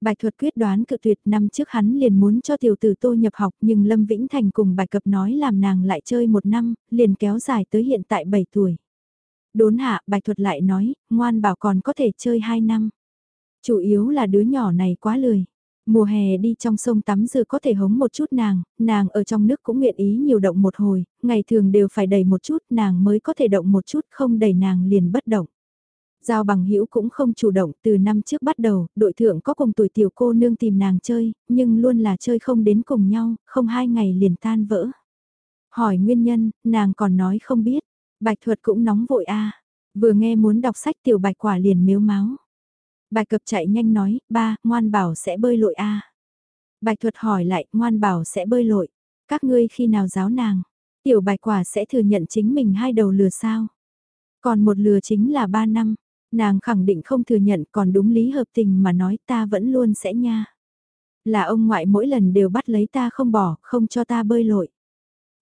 Bạch thuật quyết đoán cự tuyệt năm trước hắn liền muốn cho tiểu tử tô nhập học nhưng Lâm Vĩnh Thành cùng bạch cập nói làm nàng lại chơi một năm, liền kéo dài tới hiện tại 7 tuổi. Đốn hạ bạch thuật lại nói, ngoan bảo còn có thể chơi 2 năm. Chủ yếu là đứa nhỏ này quá lười. Mùa hè đi trong sông tắm dừa có thể hống một chút nàng, nàng ở trong nước cũng nguyện ý nhiều động một hồi, ngày thường đều phải đẩy một chút nàng mới có thể động một chút không đẩy nàng liền bất động. Giao bằng hữu cũng không chủ động từ năm trước bắt đầu, đội thượng có cùng tuổi tiểu cô nương tìm nàng chơi, nhưng luôn là chơi không đến cùng nhau, không hai ngày liền tan vỡ. Hỏi nguyên nhân, nàng còn nói không biết, Bạch thuật cũng nóng vội a Vừa nghe muốn đọc sách tiểu bạch quả liền miếu máu. Bạch cập chạy nhanh nói, ba, ngoan bảo sẽ bơi lội a Bạch thuật hỏi lại, ngoan bảo sẽ bơi lội. Các ngươi khi nào giáo nàng, tiểu bạch quả sẽ thừa nhận chính mình hai đầu lừa sao. Còn một lừa chính là ba năm, nàng khẳng định không thừa nhận còn đúng lý hợp tình mà nói ta vẫn luôn sẽ nha. Là ông ngoại mỗi lần đều bắt lấy ta không bỏ, không cho ta bơi lội.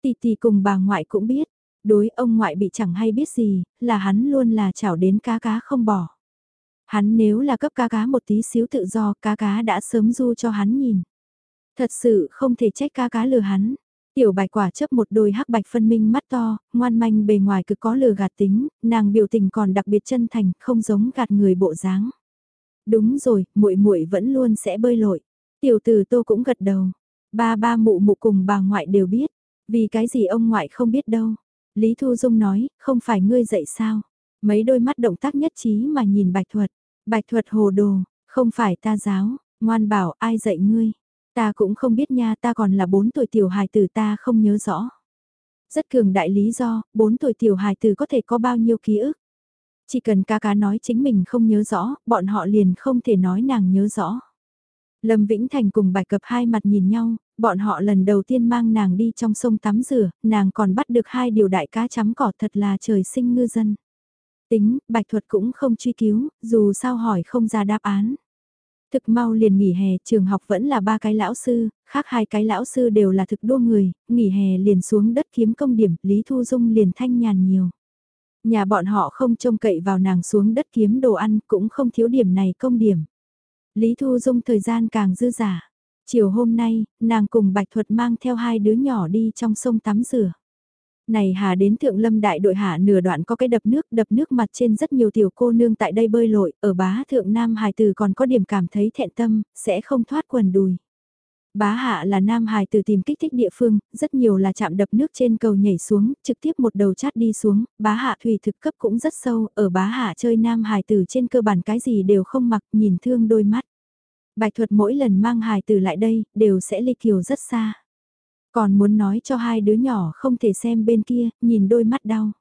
Tì tì cùng bà ngoại cũng biết, đối ông ngoại bị chẳng hay biết gì, là hắn luôn là chảo đến cá cá không bỏ. Hắn nếu là cấp cá cá một tí xíu tự do, cá cá đã sớm du cho hắn nhìn. Thật sự không thể trách cá cá lừa hắn. Tiểu bạch quả chấp một đôi hắc bạch phân minh mắt to, ngoan manh bề ngoài cực có lừa gạt tính, nàng biểu tình còn đặc biệt chân thành, không giống gạt người bộ dáng. Đúng rồi, muội muội vẫn luôn sẽ bơi lội. Tiểu tử tô cũng gật đầu. Ba ba mụ mụ cùng bà ngoại đều biết. Vì cái gì ông ngoại không biết đâu. Lý Thu Dung nói, không phải ngươi dạy sao. Mấy đôi mắt động tác nhất trí mà nhìn bạch thuật. Bạch thuật hồ đồ, không phải ta giáo, ngoan bảo ai dạy ngươi. Ta cũng không biết nha ta còn là 4 tuổi tiểu hài tử ta không nhớ rõ. Rất cường đại lý do, 4 tuổi tiểu hài tử có thể có bao nhiêu ký ức. Chỉ cần ca cá nói chính mình không nhớ rõ, bọn họ liền không thể nói nàng nhớ rõ. Lâm Vĩnh Thành cùng bạch cập hai mặt nhìn nhau, bọn họ lần đầu tiên mang nàng đi trong sông tắm rửa, nàng còn bắt được hai điều đại cá chấm cỏ thật là trời sinh ngư dân. Tính, bạch thuật cũng không truy cứu, dù sao hỏi không ra đáp án. Thực mau liền nghỉ hè, trường học vẫn là ba cái lão sư, khác hai cái lão sư đều là thực đua người, nghỉ hè liền xuống đất kiếm công điểm, Lý Thu Dung liền thanh nhàn nhiều. Nhà bọn họ không trông cậy vào nàng xuống đất kiếm đồ ăn, cũng không thiếu điểm này công điểm. Lý Thu Dung thời gian càng dư giả. Chiều hôm nay, nàng cùng Bạch Thuật mang theo hai đứa nhỏ đi trong sông tắm rửa. Này hà đến thượng lâm đại đội hạ nửa đoạn có cái đập nước, đập nước mặt trên rất nhiều tiểu cô nương tại đây bơi lội, ở bá thượng nam hài tử còn có điểm cảm thấy thẹn tâm, sẽ không thoát quần đùi. Bá hạ là nam hài tử tìm kích thích địa phương, rất nhiều là chạm đập nước trên cầu nhảy xuống, trực tiếp một đầu chát đi xuống, bá hạ thủy thực cấp cũng rất sâu, ở bá hạ chơi nam hài tử trên cơ bản cái gì đều không mặc, nhìn thương đôi mắt. Bạch thuật mỗi lần mang hài tử lại đây, đều sẽ ly kiều rất xa. Còn muốn nói cho hai đứa nhỏ không thể xem bên kia, nhìn đôi mắt đau.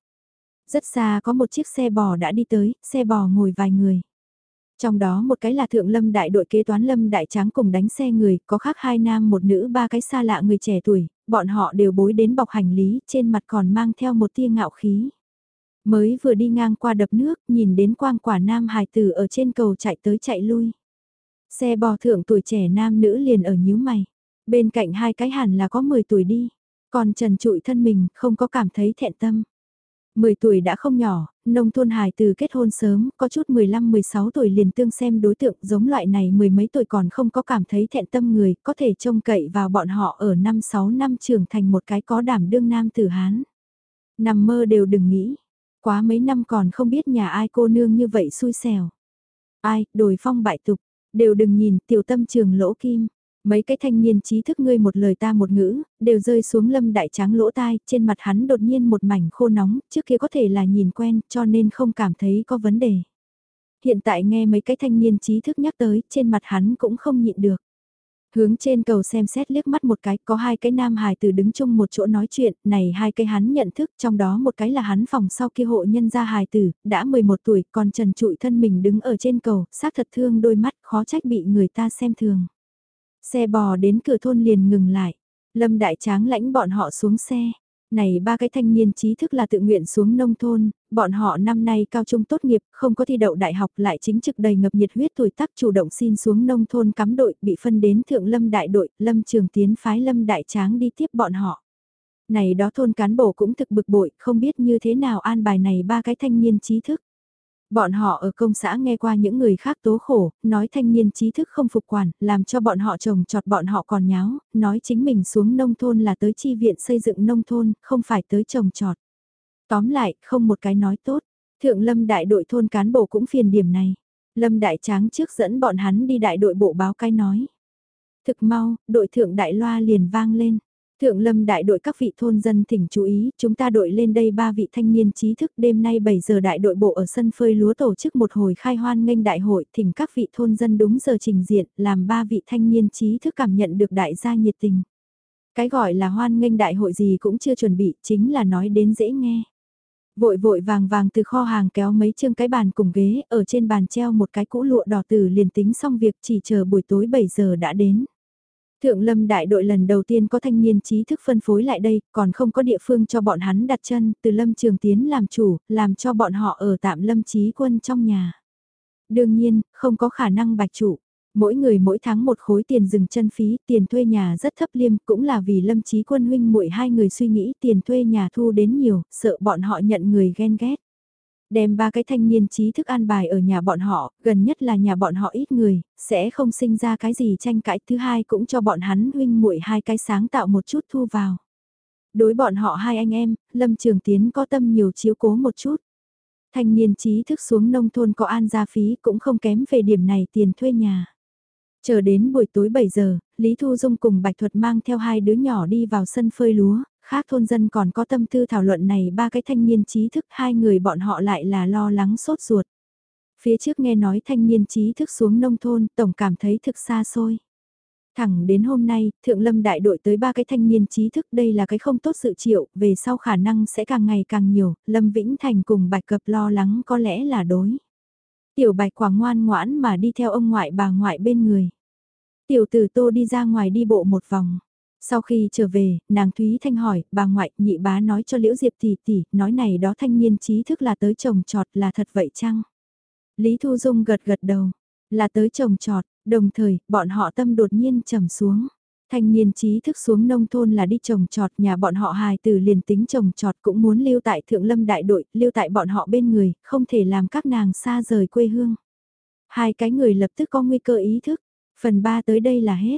Rất xa có một chiếc xe bò đã đi tới, xe bò ngồi vài người. Trong đó một cái là thượng lâm đại đội kế toán lâm đại tráng cùng đánh xe người, có khác hai nam một nữ ba cái xa lạ người trẻ tuổi, bọn họ đều bối đến bọc hành lý, trên mặt còn mang theo một tia ngạo khí. Mới vừa đi ngang qua đập nước, nhìn đến quang quả nam hài tử ở trên cầu chạy tới chạy lui. Xe bò thượng tuổi trẻ nam nữ liền ở nhíu mày. Bên cạnh hai cái hẳn là có 10 tuổi đi. Còn trần trụi thân mình không có cảm thấy thẹn tâm. 10 tuổi đã không nhỏ, nông thôn hài từ kết hôn sớm, có chút 15-16 tuổi liền tương xem đối tượng giống loại này mười mấy tuổi còn không có cảm thấy thẹn tâm người, có thể trông cậy vào bọn họ ở 5-6 năm trưởng thành một cái có đảm đương nam tử Hán. Nằm mơ đều đừng nghĩ, quá mấy năm còn không biết nhà ai cô nương như vậy xui xẻo. Ai, đổi phong bại tục, đều đừng nhìn tiểu tâm trường lỗ kim. Mấy cái thanh niên trí thức ngươi một lời ta một ngữ, đều rơi xuống lâm đại tráng lỗ tai, trên mặt hắn đột nhiên một mảnh khô nóng, trước kia có thể là nhìn quen, cho nên không cảm thấy có vấn đề. Hiện tại nghe mấy cái thanh niên trí thức nhắc tới, trên mặt hắn cũng không nhịn được. Hướng trên cầu xem xét liếc mắt một cái, có hai cái nam hài tử đứng chung một chỗ nói chuyện, này hai cái hắn nhận thức, trong đó một cái là hắn phòng sau kia hộ nhân gia hài tử, đã 11 tuổi, còn trần trụi thân mình đứng ở trên cầu, xác thật thương đôi mắt, khó trách bị người ta xem thường. Xe bò đến cửa thôn liền ngừng lại. Lâm Đại Tráng lãnh bọn họ xuống xe. Này ba cái thanh niên trí thức là tự nguyện xuống nông thôn, bọn họ năm nay cao trung tốt nghiệp, không có thi đậu đại học lại chính trực đầy ngập nhiệt huyết tuổi tác chủ động xin xuống nông thôn cắm đội bị phân đến thượng lâm đại đội, lâm trường tiến phái lâm đại tráng đi tiếp bọn họ. Này đó thôn cán bộ cũng thực bực bội, không biết như thế nào an bài này ba cái thanh niên trí thức. Bọn họ ở công xã nghe qua những người khác tố khổ, nói thanh niên trí thức không phục quản, làm cho bọn họ trồng trọt bọn họ còn nháo, nói chính mình xuống nông thôn là tới chi viện xây dựng nông thôn, không phải tới trồng trọt. Tóm lại, không một cái nói tốt. Thượng lâm đại đội thôn cán bộ cũng phiền điểm này. Lâm đại tráng trước dẫn bọn hắn đi đại đội bộ báo cái nói. Thực mau, đội thượng đại loa liền vang lên. Thượng lâm đại đội các vị thôn dân thỉnh chú ý, chúng ta đội lên đây ba vị thanh niên trí thức đêm nay 7 giờ đại đội bộ ở sân phơi lúa tổ chức một hồi khai hoan nghênh đại hội, thỉnh các vị thôn dân đúng giờ trình diện, làm ba vị thanh niên trí thức cảm nhận được đại gia nhiệt tình. Cái gọi là hoan nghênh đại hội gì cũng chưa chuẩn bị, chính là nói đến dễ nghe. Vội vội vàng vàng từ kho hàng kéo mấy chương cái bàn cùng ghế, ở trên bàn treo một cái cũ lụa đỏ từ liền tính xong việc chỉ chờ buổi tối 7 giờ đã đến. Thượng lâm đại đội lần đầu tiên có thanh niên trí thức phân phối lại đây, còn không có địa phương cho bọn hắn đặt chân, từ lâm trường tiến làm chủ, làm cho bọn họ ở tạm lâm trí quân trong nhà. Đương nhiên, không có khả năng bạch chủ. Mỗi người mỗi tháng một khối tiền dừng chân phí, tiền thuê nhà rất thấp liêm, cũng là vì lâm trí quân huynh muội hai người suy nghĩ tiền thuê nhà thu đến nhiều, sợ bọn họ nhận người ghen ghét. Đem ba cái thanh niên trí thức an bài ở nhà bọn họ, gần nhất là nhà bọn họ ít người, sẽ không sinh ra cái gì tranh cãi. Thứ hai cũng cho bọn hắn huynh muội hai cái sáng tạo một chút thu vào. Đối bọn họ hai anh em, Lâm Trường Tiến có tâm nhiều chiếu cố một chút. Thanh niên trí thức xuống nông thôn có an gia phí cũng không kém về điểm này tiền thuê nhà. Chờ đến buổi tối 7 giờ, Lý Thu Dung cùng Bạch Thuật mang theo hai đứa nhỏ đi vào sân phơi lúa, khác thôn dân còn có tâm tư thảo luận này ba cái thanh niên trí thức hai người bọn họ lại là lo lắng sốt ruột. Phía trước nghe nói thanh niên trí thức xuống nông thôn, tổng cảm thấy thực xa xôi. Thẳng đến hôm nay, Thượng Lâm đại đội tới ba cái thanh niên trí thức đây là cái không tốt sự chịu, về sau khả năng sẽ càng ngày càng nhiều, Lâm Vĩnh Thành cùng Bạch Cập lo lắng có lẽ là đối. Tiểu Bạch quả ngoan ngoãn mà đi theo ông ngoại bà ngoại bên người. Tiểu tử tô đi ra ngoài đi bộ một vòng. Sau khi trở về, nàng Thúy Thanh hỏi, bà ngoại, nhị bá nói cho Liễu Diệp tỷ tỷ, nói này đó thanh niên trí thức là tới trồng trọt là thật vậy chăng? Lý Thu Dung gật gật đầu, là tới trồng trọt, đồng thời, bọn họ tâm đột nhiên trầm xuống. Thanh niên trí thức xuống nông thôn là đi trồng trọt nhà bọn họ hài từ liền tính trồng trọt cũng muốn lưu tại thượng lâm đại đội, lưu tại bọn họ bên người, không thể làm các nàng xa rời quê hương. Hai cái người lập tức có nguy cơ ý thức, phần 3 tới đây là hết.